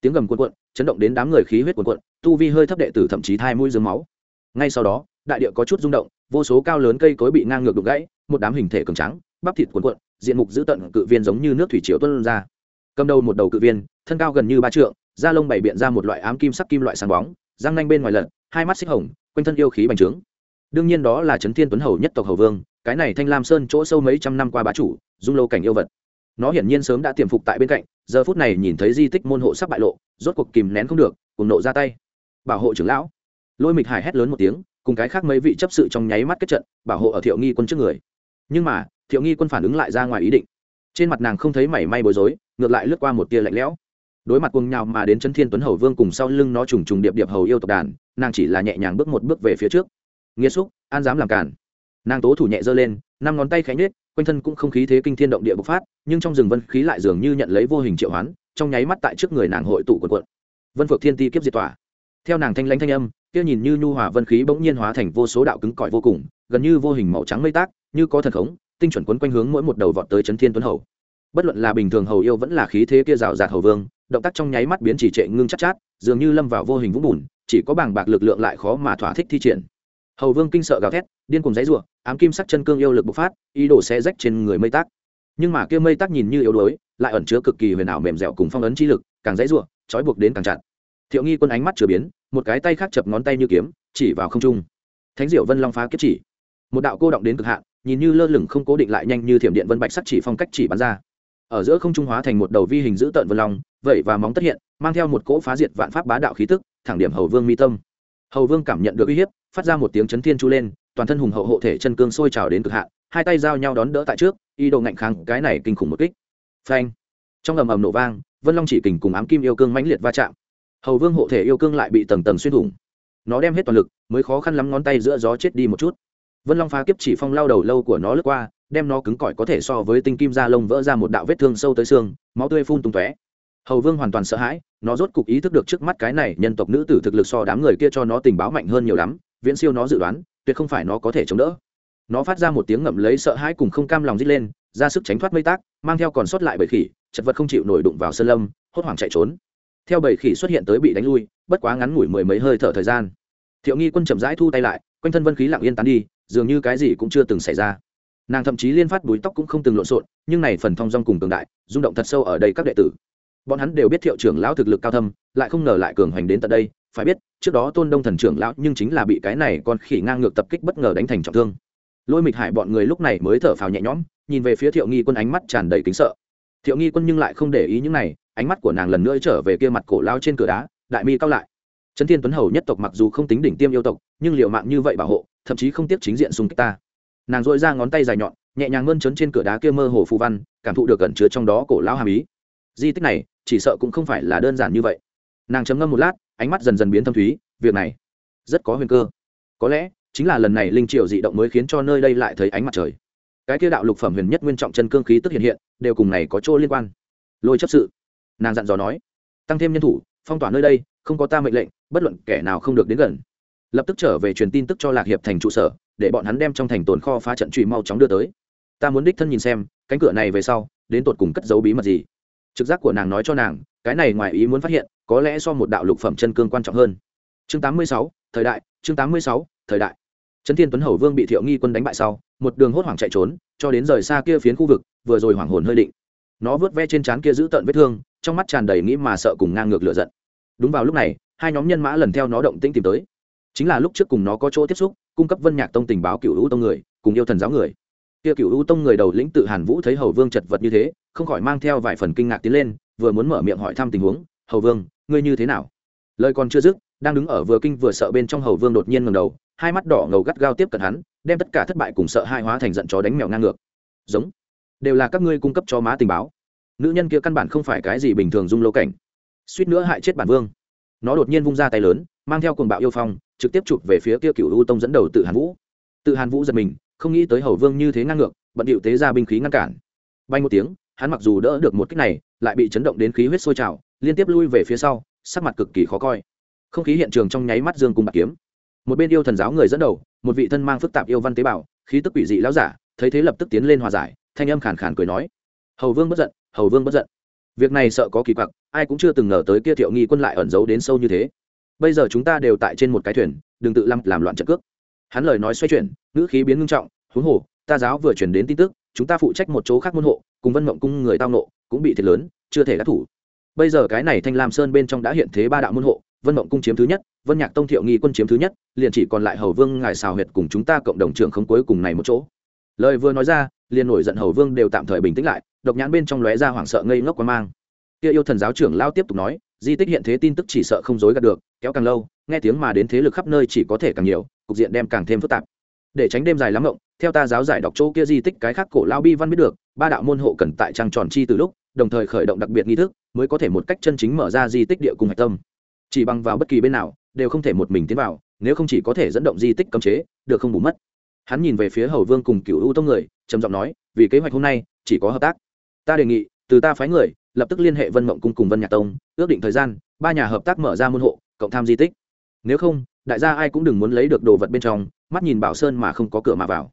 S1: tiếng gầm cuộn cuộn, chấn động đến đám người khí huyết cuộn cuộn, tu vi hơi thấp đệ tử thậm chí thai mũi dương máu. Ngay sau đó, đại địa có chút rung động, vô số cao lớn cây cối bị ngang ngược đục gãy, một đám hình thể cường trắng bắp thịt cuộn cuộn, diện mục giữ tận cự viên giống như nước thủy triều tuôn ra. Cầm đầu một đầu cự viên, thân cao gần như ba trượng, da lông bày biện ra một loại ám kim sắc kim loại sáng bóng, răng nanh bên ngoài lợn hai mắt xích hồng, quanh thân yêu khí bành trướng. Đương nhiên đó là trấn thiên tuấn hầu nhất tộc hầu vương, cái này thanh lam sơn chỗ sâu mấy trăm năm qua bá chủ, dung lâu cảnh yêu vật. Nó hiển nhiên sớm đã tiềm phục tại bên cạnh giờ phút này nhìn thấy di tích môn hộ sắp bại lộ, rốt cuộc kìm nén không được, cùng nộ ra tay. Bảo hộ trưởng lão. Lôi mịch hải hét lớn một tiếng, cùng cái khác mấy vị chấp sự trong nháy mắt kết trận, bảo hộ ở thiệu nghi quân trước người. Nhưng mà, thiệu nghi quân phản ứng lại ra ngoài ý định. Trên mặt nàng không thấy mảy may bối rối, ngược lại lướt qua một tia lạnh lẽo. Đối mặt cuồng nhào mà đến chân thiên tuấn hầu vương cùng sau lưng nó trùng trùng điệp điệp hầu yêu tộc đàn, nàng chỉ là nhẹ nhàng bước một bước về phía trước. Nghĩa xúc, an dám làm cản nàng tố thủ nhẹ giơ lên, năm ngón tay khẽ nhết quanh thân cũng không khí thế kinh thiên động địa bộc phát nhưng trong rừng vân khí lại dường như nhận lấy vô hình triệu hoán trong nháy mắt tại trước người nàng hội tụ quần quận. Vân phượng thiên ti kiếp diệt tỏa. Theo nàng thanh lãnh thanh âm kia nhìn như nhu hòa vân khí bỗng nhiên hóa thành vô số đạo cứng cỏi vô cùng gần như vô hình màu trắng mây tác như có thần khống tinh chuẩn quấn quanh hướng mỗi một đầu vọt tới chấn thiên tuấn hầu. Bất luận là bình thường hầu yêu vẫn là khí thế kia rào rạt hầu vương động tác trong nháy mắt biến chỉ trệ ngưng chắc chát, chát dường như lâm vào vô hình vũng bùn chỉ có bảng bạc lực lượng lại khó mà thỏa thích thi triển hầu vương kinh sợ gào thét, điên cùng giấy n ám kim sắc chân cương yêu lực bộc phát, ý đồ xe rách trên người mây tác. Nhưng mà kia mây tác nhìn như yếu đuối, lại ẩn chứa cực kỳ huyền ảo mềm dẻo cùng phong ấn chi lực, càng giấy n trói buộc đến càng chặt. Thiệu nghi quân ánh mắt chưa biến, một cái tay khác chập ngón tay như kiếm, chỉ vào không trung. Thánh diệu vân long phá kiếp chỉ. Một đạo cô động đến cực hạn, nhìn như lơ lửng không cố định lại nhanh như thiểm điện vân bạch sắc chỉ phong cách chỉ bắn ra. Ở giữa không trung hóa thành một đầu vi hình dữ tợn vân long, vậy và móng tất hiện, mang theo một cỗ phá diệt vạn pháp bá đạo khí tức, thẳng điểm hầu vương mi tâm hầu vương cảm nhận được uy hiếp, phát ra một tiếng chấn thiên chu lên, toàn thân hùng hậu hộ thể chân cương sôi trào đến cực hạn, hai tay giao nhau đón đỡ tại trước, y đồ ngạnh kháng, cái này kinh khủng một kích. Phanh! Trong ầm ầm nổ vang, vân long chỉ kình cùng ám kim yêu cương mãnh liệt va chạm. Hầu vương hộ thể yêu cương lại bị tầng tầng xuyên thủng. Nó đem hết toàn lực, mới khó khăn lắm ngón tay giữa gió chết đi một chút. Vân long phá kiếp chỉ phong lao đầu lâu của nó lướt qua, đem nó cứng cỏi có thể so với tinh kim da lông vỡ ra một đạo vết thương sâu tới xương, máu tươi phun tung tóe hầu vương hoàn toàn sợ hãi, nó rốt cục ý thức được trước mắt cái này nhân tộc nữ tử thực lực so đám người kia cho nó tình báo mạnh hơn nhiều lắm, viễn siêu nó dự đoán, tuyệt không phải nó có thể chống đỡ. Nó phát ra một tiếng ngậm lấy sợ hãi cùng không cam lòng rít lên, ra sức tránh thoát mây tác, mang theo còn sót lại bầy khỉ, chật vật không chịu nổi đụng vào sơn lâm, hốt hoảng chạy trốn. Theo bầy khỉ xuất hiện tới bị đánh lui, bất quá ngắn ngủi mười mấy hơi thở thời gian. Thiệu nghi quân chậm rãi thu tay lại, quanh thân vân khí lặng yên tán đi, dường như cái gì cũng chưa từng xảy ra. Nàng thậm chí liên phát búi tóc cũng không từng lộn xộn, nhưng này phần thong dong cùng cường đại, rung động thật sâu ở đây các đệ tử bọn hắn đều biết thiệu trưởng lão thực lực cao thâm, lại không ngờ lại cường hành đến tận đây, phải biết, trước đó tôn đông thần trưởng lão nhưng chính là bị cái này con khỉ ngang ngược tập kích bất ngờ đánh thành trọng thương. Lôi mịch hải bọn người lúc này mới thở phào nhẹ nhõm, nhìn về phía thiệu nghi quân ánh mắt tràn đầy kính sợ. Thiệu nghi quân nhưng lại không để ý những này, ánh mắt của nàng lần nữa trở về kia mặt cổ lao trên cửa đá, đại mi cao lại. Trấn thiên tuấn hầu nhất tộc mặc dù không tính đỉnh tiêm yêu tộc, nhưng liệu mạng như vậy bảo hộ, thậm chí không tiếp chính diện xung kích ta. Nàng dội ra ngón tay dài nhọn, nhẹ nhàng mơn trớn trên cửa đá kia mơ hồ phù văn, cảm thụ được cẩn chứa trong đó cổ lão hàm ý. Di tích này chỉ sợ cũng không phải là đơn giản như vậy. Nàng chấm ngâm một lát, ánh mắt dần dần biến thâm thúy, việc này rất có huyền cơ. Có lẽ chính là lần này linh triều dị động mới khiến cho nơi đây lại thấy ánh mặt trời. Cái kia đạo lục phẩm huyền nhất nguyên trọng chân cương khí tức hiện hiện, đều cùng này có chỗ liên quan. Lôi chấp sự, nàng dặn dò nói, tăng thêm nhân thủ, phong tỏa nơi đây, không có ta mệnh lệnh, bất luận kẻ nào không được đến gần. Lập tức trở về truyền tin tức cho lạc hiệp thành trụ sở, để bọn hắn đem trong thành tồn kho phá trận truy mau chóng đưa tới. Ta muốn đích thân nhìn xem, cánh cửa này về sau, đến tột cùng cất giấu bí mật gì? Trực giác của nàng nói cho nàng cái này ngoài ý muốn phát hiện có lẽ do một đạo lục phẩm chân cương quan trọng hơn. Chương 86, thời đại chương 86, thời đại. Trấn thiên tuấn hầu vương bị thiệu nghi quân đánh bại sau một đường hốt hoảng chạy trốn cho đến rời xa kia phiến khu vực vừa rồi hoảng hồn hơi định. Nó vớt ve trên trán kia giữ tận vết thương trong mắt tràn đầy nghĩ mà sợ cùng ngang ngược lửa giận. Đúng vào lúc này hai nhóm nhân mã lần theo nó động tĩnh tìm tới. Chính là lúc trước cùng nó có chỗ tiếp xúc cung cấp vân nhạc tông tình báo cựu hữu tông người cùng yêu thần giáo người. Kia cựu hữu tông người đầu lĩnh tự hàn vũ thấy hầu vương chật vật như thế không khỏi mang theo vài phần kinh ngạc tiến lên, vừa muốn mở miệng hỏi thăm tình huống, hầu vương, ngươi như thế nào? Lời còn chưa dứt, đang đứng ở vừa kinh vừa sợ bên trong hầu vương đột nhiên ngầm đầu, hai mắt đỏ ngầu gắt gao tiếp cận hắn, đem tất cả thất bại cùng sợ hai hóa thành giận chó đánh mèo ngang ngược. Giống, đều là các ngươi cung cấp cho má tình báo. Nữ nhân kia căn bản không phải cái gì bình thường dung lâu cảnh. Suýt nữa hại chết bản vương. Nó đột nhiên vung ra tay lớn, mang theo cuồng bạo yêu phong, trực tiếp chụp về phía kia cựu u tông dẫn đầu tự hàn vũ. Tự hàn vũ giật mình, không nghĩ tới hầu vương như thế ngang ngược, bận điệu tế ra binh khí ngăn cản. Bay một tiếng hắn mặc dù đỡ được một kích này, lại bị chấn động đến khí huyết sôi trào, liên tiếp lui về phía sau, sắc mặt cực kỳ khó coi. Không khí hiện trường trong nháy mắt dương cùng bạc kiếm. Một bên yêu thần giáo người dẫn đầu, một vị thân mang phức tạp yêu văn tế bào, khí tức quỷ dị lão giả, thấy thế lập tức tiến lên hòa giải, thanh âm khàn khàn cười nói, hầu vương bất giận, hầu vương bất giận. Việc này sợ có kỳ quặc, ai cũng chưa từng ngờ tới kia thiệu nghi quân lại ẩn giấu đến sâu như thế. Bây giờ chúng ta đều tại trên một cái thuyền, đừng tự lăng làm loạn trận cước. Hắn lời nói xoay chuyển, ngữ khí biến ngưng trọng, huống hồ, ta giáo vừa chuyển đến tin tức, chúng ta phụ trách một chỗ khác môn hộ cùng vân mộng cung người tao nộ cũng bị thiệt lớn, chưa thể đắc thủ. Bây giờ cái này thanh lam sơn bên trong đã hiện thế ba đạo môn hộ, vân mộng cung chiếm thứ nhất, vân nhạc tông thiệu nghi quân chiếm thứ nhất, liền chỉ còn lại hầu vương, ngài xào huyệt cùng chúng ta cộng đồng trưởng không cuối cùng này một chỗ. Lời vừa nói ra, liền nổi giận hầu vương đều tạm thời bình tĩnh lại, độc nhãn bên trong lóe ra hoảng sợ ngây ngốc quá mang. Kia yêu thần giáo trưởng lao tiếp tục nói, di tích hiện thế tin tức chỉ sợ không dối gạt được, kéo càng lâu, nghe tiếng mà đến thế lực khắp nơi chỉ có thể càng nhiều, cục diện đem càng thêm phức tạp. Để tránh đêm dài lắm ngộng theo ta giáo giải đọc chỗ kia di tích cái khác cổ lao bi văn biết được ba đạo môn hộ cần tại trang tròn chi từ lúc, đồng thời khởi động đặc biệt nghi thức, mới có thể một cách chân chính mở ra di tích địa cung hạch tâm. Chỉ bằng vào bất kỳ bên nào, đều không thể một mình tiến vào, nếu không chỉ có thể dẫn động di tích cấm chế, được không bù mất. Hắn nhìn về phía hầu vương cùng cựu ưu tông người, trầm giọng nói, vì kế hoạch hôm nay, chỉ có hợp tác. Ta đề nghị, từ ta phái người, lập tức liên hệ vân mộng cung cùng vân nhạc tông, ước định thời gian, ba nhà hợp tác mở ra môn hộ, cộng tham di tích. Nếu không, đại gia ai cũng đừng muốn lấy được đồ vật bên trong, mắt nhìn bảo sơn mà không có cửa mà vào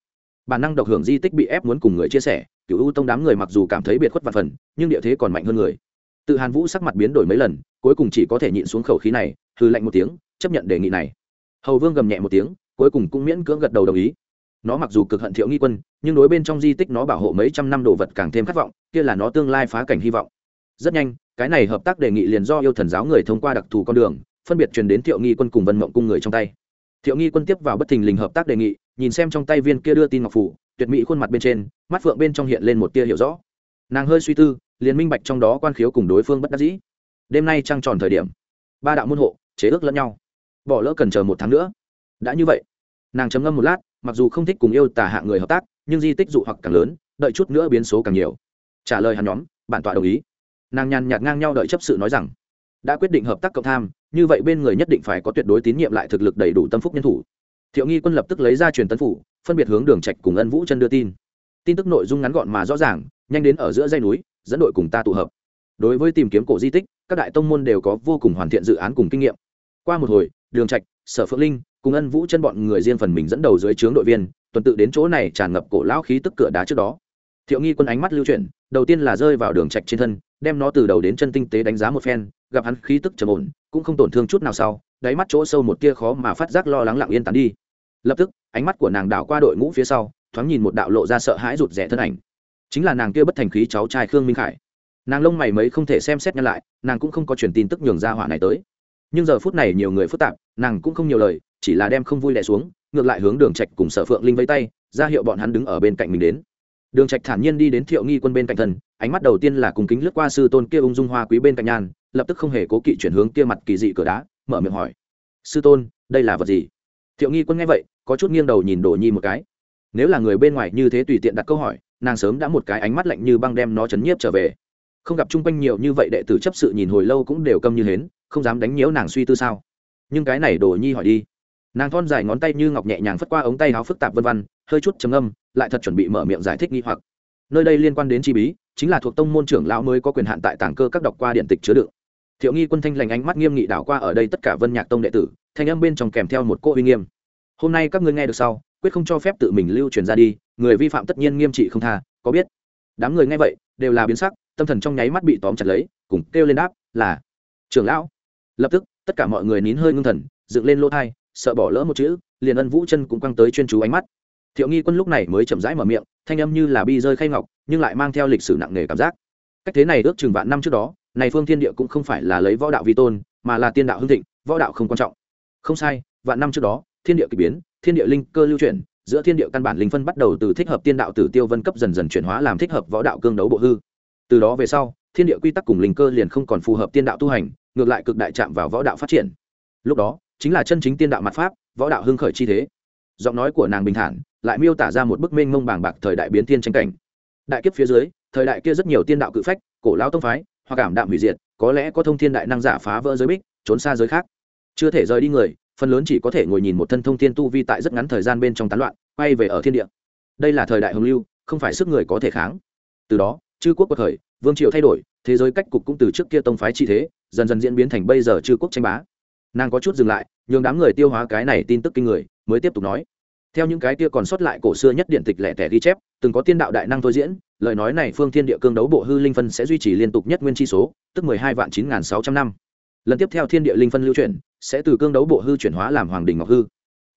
S1: bản năng độc hưởng di tích bị ép muốn cùng người chia sẻ cựu ưu tông đám người mặc dù cảm thấy biệt khuất và phần, nhưng địa thế còn mạnh hơn người. Tự hàn vũ sắc mặt biến đổi mấy lần, cuối cùng chỉ có thể nhịn xuống khẩu khí này hư lạnh một tiếng, chấp nhận đề nghị này. Hầu vương gầm nhẹ một tiếng, cuối cùng cũng miễn cưỡng gật đầu đồng ý. Nó mặc dù cực hận thiệu nghi quân, nhưng đối bên trong di tích nó bảo hộ mấy trăm năm đồ vật càng thêm khát vọng, kia là nó tương lai phá cảnh hy vọng. Rất nhanh, cái này hợp tác đề nghị liền do yêu thần giáo người thông qua đặc thù con đường, phân biệt truyền đến thiệu nghi quân cùng vân mộng cung người trong tay. Thiệu nghi quân tiếp vào bất thình lình hợp tác đề nghị nhìn xem trong tay viên kia đưa tin ngọc phủ, tuyệt mỹ khuôn mặt bên trên, mắt phượng bên trong hiện lên một tia hiểu rõ. Nàng hơi suy tư, liền minh bạch trong đó quan khiếu cùng đối phương bất đắc dĩ. Đêm nay trăng tròn thời điểm, ba đạo môn hộ, chế ước lẫn nhau. Bỏ lỡ cần chờ một tháng nữa. Đã như vậy, nàng chấm ngâm một lát, mặc dù không thích cùng yêu tả hạ người hợp tác, nhưng di tích dụ hoặc càng lớn, đợi chút nữa biến số càng nhiều. Trả lời hắn nhóm, bản tọa đồng ý. Nàng nhàn nhạt ngang nhau đợi chấp sự nói rằng, đã quyết định hợp tác cộng tham, như vậy bên người nhất định phải có tuyệt đối tín nhiệm lại thực lực đầy đủ tâm phúc nhân thủ thiệu nghi quân lập tức lấy ra truyền tấn phủ, phân biệt hướng đường trạch cùng ân vũ chân đưa tin. Tin tức nội dung ngắn gọn mà rõ ràng, nhanh đến ở giữa dây núi, dẫn đội cùng ta tụ hợp. Đối với tìm kiếm cổ di tích, các đại tông môn đều có vô cùng hoàn thiện dự án cùng kinh nghiệm. Qua một hồi, đường trạch, sở phượng linh cùng ân vũ chân bọn người riêng phần mình dẫn đầu dưới trướng đội viên, tuần tự đến chỗ này tràn ngập cổ lão khí tức cửa đá trước đó. Thiệu nghi quân ánh mắt lưu chuyển, đầu tiên là rơi vào đường trạch trên thân, đem nó từ đầu đến chân tinh tế đánh giá một phen, gặp hắn khí tức trầm ổn, cũng không tổn thương chút nào sau, đáy mắt chỗ sâu một tia khó mà phát giác lo lắng lặng yên tán đi lập tức ánh mắt của nàng đảo qua đội ngũ phía sau thoáng nhìn một đạo lộ ra sợ hãi rụt rè thân ảnh. Chính là nàng kia bất thành khí cháu trai khương minh khải. Nàng lông mày mấy không thể xem xét nhăn lại nàng cũng không có truyền tin tức nhường ra hỏa này tới. Nhưng giờ phút này nhiều người phức tạp nàng cũng không nhiều lời chỉ là đem không vui đẻ xuống ngược lại hướng đường trạch cùng sở phượng linh vây tay ra hiệu bọn hắn đứng ở bên cạnh mình đến. Đường trạch thản nhiên đi đến thiệu nghi quân bên cạnh thần ánh mắt đầu tiên là cùng kính lướt qua sư tôn kia ung dung hoa quý bên cạnh nhàn, lập tức không hề cố kỵ chuyển hướng kia mặt kỳ dị cửa đá mở miệng hỏi. Sư tôn đây là vật gì? Thiệu nghi quân nghe vậy, có chút nghiêng đầu nhìn đồ nhi một cái. Nếu là người bên ngoài như thế tùy tiện đặt câu hỏi, nàng sớm đã một cái ánh mắt lạnh như băng đem nó chấn nhiếp trở về. Không gặp chung quanh nhiều như vậy đệ tử chấp sự nhìn hồi lâu cũng đều câm như hến, không dám đánh nhiễu nàng suy tư sao. Nhưng cái này đồ nhi hỏi đi. Nàng thon dài ngón tay như ngọc nhẹ nhàng phất qua ống tay áo phức tạp vân văn hơi chút trầm âm lại thật chuẩn bị mở miệng giải thích nghi hoặc. Nơi đây liên quan đến chi bí, chính là thuộc tông môn trưởng lão mới có quyền hạn tại tảng cơ các đọc qua điện tịch chứa đựng thiệu nghi quân thanh lành ánh mắt nghiêm nghị đảo qua ở đây tất cả vân nhạc tông đệ tử, thanh âm bên trong kèm theo một cô uy nghiêm. Hôm nay các ngươi nghe được sau, quyết không cho phép tự mình lưu truyền ra đi, người vi phạm tất nhiên nghiêm trị không tha, có biết? Đám người nghe vậy, đều là biến sắc, tâm thần trong nháy mắt bị tóm chặt lấy, cùng kêu lên đáp là, trưởng lão. Lập tức, tất cả mọi người nín hơi ngưng thần, dựng lên lỗ thai, sợ bỏ lỡ một chữ, liền ân vũ chân cũng quăng tới chuyên chú ánh mắt. Thiệu nghi quân lúc này mới chậm rãi mở miệng, thanh âm như là bi rơi khay ngọc, nhưng lại mang theo lịch sử nặng nề cảm giác. Cách thế này ước chừng vạn năm trước đó này phương thiên địa cũng không phải là lấy võ đạo vi tôn, mà là tiên đạo hưng thịnh, võ đạo không quan trọng. Không sai, vạn năm trước đó, thiên địa k ỳ biến, thiên địa linh cơ lưu chuyển, giữa thiên địa căn bản linh phân bắt đầu từ thích hợp tiên đạo tử tiêu vân cấp dần dần chuyển hóa làm thích hợp võ đạo cương đấu bộ hư. Từ đó về sau, thiên địa quy tắc cùng linh cơ liền không còn phù hợp tiên đạo tu hành, ngược lại cực đại chạm vào võ đạo phát triển. Lúc đó, chính là chân chính tiên đạo mặt pháp, võ đạo hưng khởi chi thế. Giọng nói của nàng bình thản, lại miêu tả ra một bức mênh mông bàng bạc thời đại biến tiên tranh cảnh. Đại kiếp phía dưới, thời đại kia rất nhiều tiên đạo cự phách, cổ lao tông phái hoặc cảm đạm hủy diệt, có lẽ có thông thiên đại năng giả phá vỡ giới bích, trốn xa giới khác. Chưa thể rời đi người, phần lớn chỉ có thể ngồi nhìn một thân thông thiên tu vi tại rất ngắn thời gian bên trong tán loạn, quay về ở thiên địa. Đây là thời đại hồng lưu, không phải sức người có thể kháng. Từ đó, chư quốc quật khởi, vương triều thay đổi, thế giới cách cục cũng từ trước kia tông phái chi thế, dần dần diễn biến thành bây giờ chư quốc tranh bá. Nàng có chút dừng lại, nhường đám người tiêu hóa cái này tin tức kinh người, mới tiếp tục nói theo những cái kia còn sót lại cổ xưa nhất điện tịch lẻ tẻ ghi chép, từng có tiên đạo đại năng thôi diễn, lời nói này phương thiên địa cương đấu bộ hư linh phân sẽ duy trì liên tục nhất nguyên chi số, tức mười hai vạn chín nghìn sáu trăm năm. Lần tiếp theo thiên địa linh phân lưu chuyển, sẽ từ cương đấu bộ hư chuyển hóa làm hoàng đình ngọc hư.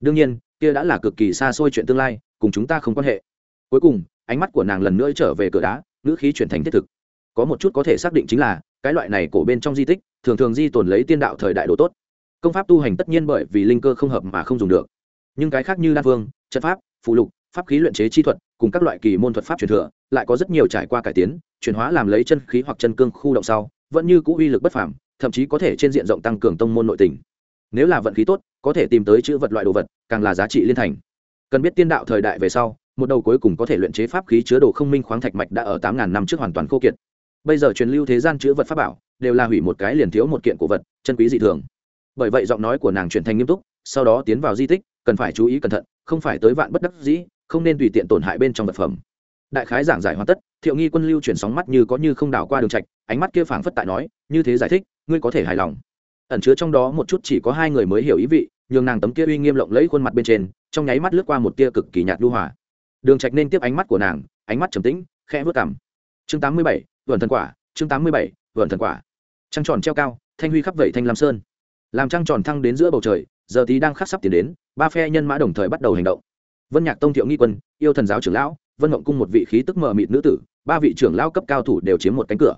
S1: Đương nhiên, kia đã là cực kỳ xa xôi chuyện tương lai, cùng chúng ta không quan hệ. Cuối cùng, ánh mắt của nàng lần nữa trở về cửa đá, ngữ khí chuyển thành thiết thực. Có một chút có thể xác định chính là, cái loại này cổ bên trong di tích, thường thường di tồn lấy tiên đạo thời đại đồ tốt. Công pháp tu hành tất nhiên bởi vì linh cơ không hợp mà không dùng được nhưng cái khác như đan phương trận pháp, phụ lục, pháp khí luyện chế chi thuật, cùng các loại kỳ môn thuật pháp truyền thừa, lại có rất nhiều trải qua cải tiến, chuyển hóa làm lấy chân khí hoặc chân cương khu động sau, vẫn như cũ uy lực bất phàm, thậm chí có thể trên diện rộng tăng cường tông môn nội tình. Nếu là vận khí tốt, có thể tìm tới chữ vật loại đồ vật, càng là giá trị liên thành. Cần biết tiên đạo thời đại về sau, một đầu cuối cùng có thể luyện chế pháp khí chứa đồ không minh khoáng thạch mạch đã ở tám ngàn năm trước hoàn toàn khô kiệt. Bây giờ truyền lưu thế gian chữ vật pháp bảo, đều là hủy một cái liền thiếu một kiện cổ vật, chân quý dị thường. Bởi vậy giọng nói của nàng chuyển thành nghiêm túc, sau đó tiến vào di tích cần phải chú ý cẩn thận không phải tới vạn bất đắc dĩ không nên tùy tiện tổn hại bên trong vật phẩm. Đại khái giảng giải hoàn tất thiệu nghi quân lưu chuyển sóng mắt như có như không đảo qua đường trạch ánh mắt kia phảng phất tại nói như thế giải thích ngươi có thể hài lòng. Ẩn chứa trong đó một chút chỉ có hai người mới hiểu ý vị nhường nàng tấm kia uy nghiêm lộng lẫy khuôn mặt bên trên trong nháy mắt lướt qua một tia cực kỳ nhạt lưu hòa. Đường trạch nên tiếp ánh mắt của nàng ánh mắt trầm tĩnh khẽ vớt cằm. Chương 87, vườn thần quả chương 87, vườn thần quả. Trăng tròn treo cao thanh huy khắp vẩy thanh lam sơn. Làm trăng tròn thăng đến giữa bầu trời giờ tí đang khắc sắp tiến đến ba phe nhân mã đồng thời bắt đầu hành động. Vân nhạc tông thiệu nghi quân, yêu thần giáo trưởng lão, vân mộng cung một vị khí tức mờ mịt nữ tử, ba vị trưởng lao cấp cao thủ đều chiếm một cánh cửa.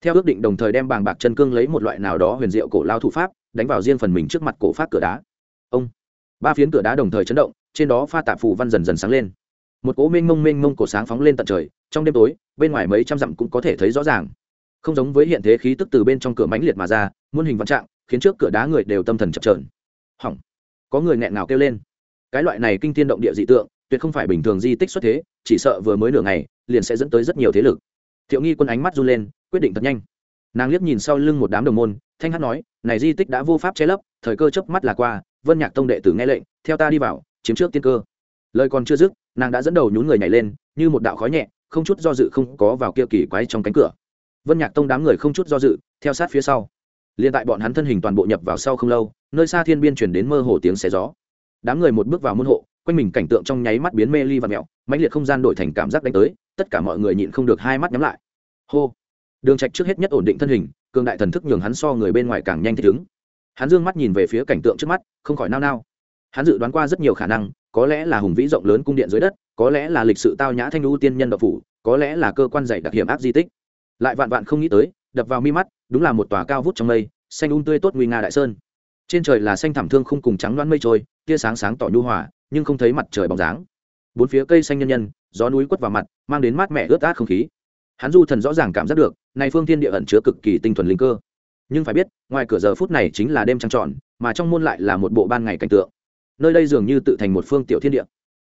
S1: Theo ước định đồng thời đem bàng bạc chân cương lấy một loại nào đó huyền diệu cổ lao thủ pháp, đánh vào riêng phần mình trước mặt cổ phát cửa đá. Ông! Ba phiến cửa đá đồng thời chấn động, trên đó pha tạ phù văn dần dần sáng lên. Một cỗ mênh mông mênh mông cổ sáng phóng lên tận trời, trong đêm tối, bên ngoài mấy trăm dặm cũng có thể thấy rõ ràng. Không giống với hiện thế khí tức từ bên trong cửa mãnh liệt mà ra, muôn hình văn trạng, khiến trước cửa đá người đều tâm thần chập trờn hỏng! Có người nghẹn ngào kêu lên. Cái loại này kinh thiên động địa dị tượng, tuyệt không phải bình thường di tích xuất thế, chỉ sợ vừa mới nửa ngày, liền sẽ dẫn tới rất nhiều thế lực. Thiệu nghi quân ánh mắt run lên, quyết định thật nhanh. Nàng liếc nhìn sau lưng một đám đồng môn, thanh hát nói, này di tích đã vô pháp che lấp, thời cơ chớp mắt là qua, vân nhạc tông đệ tử nghe lệnh, theo ta đi vào, chiếm trước tiên cơ. Lời còn chưa dứt, nàng đã dẫn đầu nhún người nhảy lên, như một đạo khói nhẹ, không chút do dự không có vào kia kỳ quái trong cánh cửa. Vân nhạc tông đám người không chút do dự, theo sát phía sau. Liền tại bọn hắn thân hình toàn bộ nhập vào sau không lâu nơi xa thiên biên chuyển đến mơ hồ tiếng xé gió. Đám người một bước vào môn hộ, quanh mình cảnh tượng trong nháy mắt biến mê ly và mẹo, mãnh liệt không gian đổi thành cảm giác đánh tới, tất cả mọi người nhịn không được hai mắt nhắm lại. Hô! Đường trạch trước hết nhất ổn định thân hình, cường đại thần thức nhường hắn so người bên ngoài càng nhanh thích ứng. Hắn dương mắt nhìn về phía cảnh tượng trước mắt, không khỏi nao nao. Hắn dự đoán qua rất nhiều khả năng, có lẽ là hùng vĩ rộng lớn cung điện dưới đất, có lẽ là lịch sự tao nhã thanh lưu tiên nhân độc phủ, có lẽ là cơ quan dạy đặc hiểm áp di tích. Lại vạn vạn không nghĩ tới, đập vào mi mắt, đúng là một tòa cao vút trong mây, xanh un tươi tốt nguy nga đại sơn trên trời là xanh thảm thương không cùng trắng loãng mây trôi, tia sáng sáng tỏ nhu hòa, nhưng không thấy mặt trời bóng dáng. Bốn phía cây xanh nhân nhân, gió núi quất vào mặt, mang đến mát mẻ ướt át không khí. Hắn du thần rõ ràng cảm giác được, này phương thiên địa ẩn chứa cực kỳ tinh thuần linh cơ. Nhưng phải biết, ngoài cửa giờ phút này chính là đêm trăng tròn, mà trong môn lại là một bộ ban ngày cảnh tượng. Nơi đây dường như tự thành một phương tiểu thiên địa.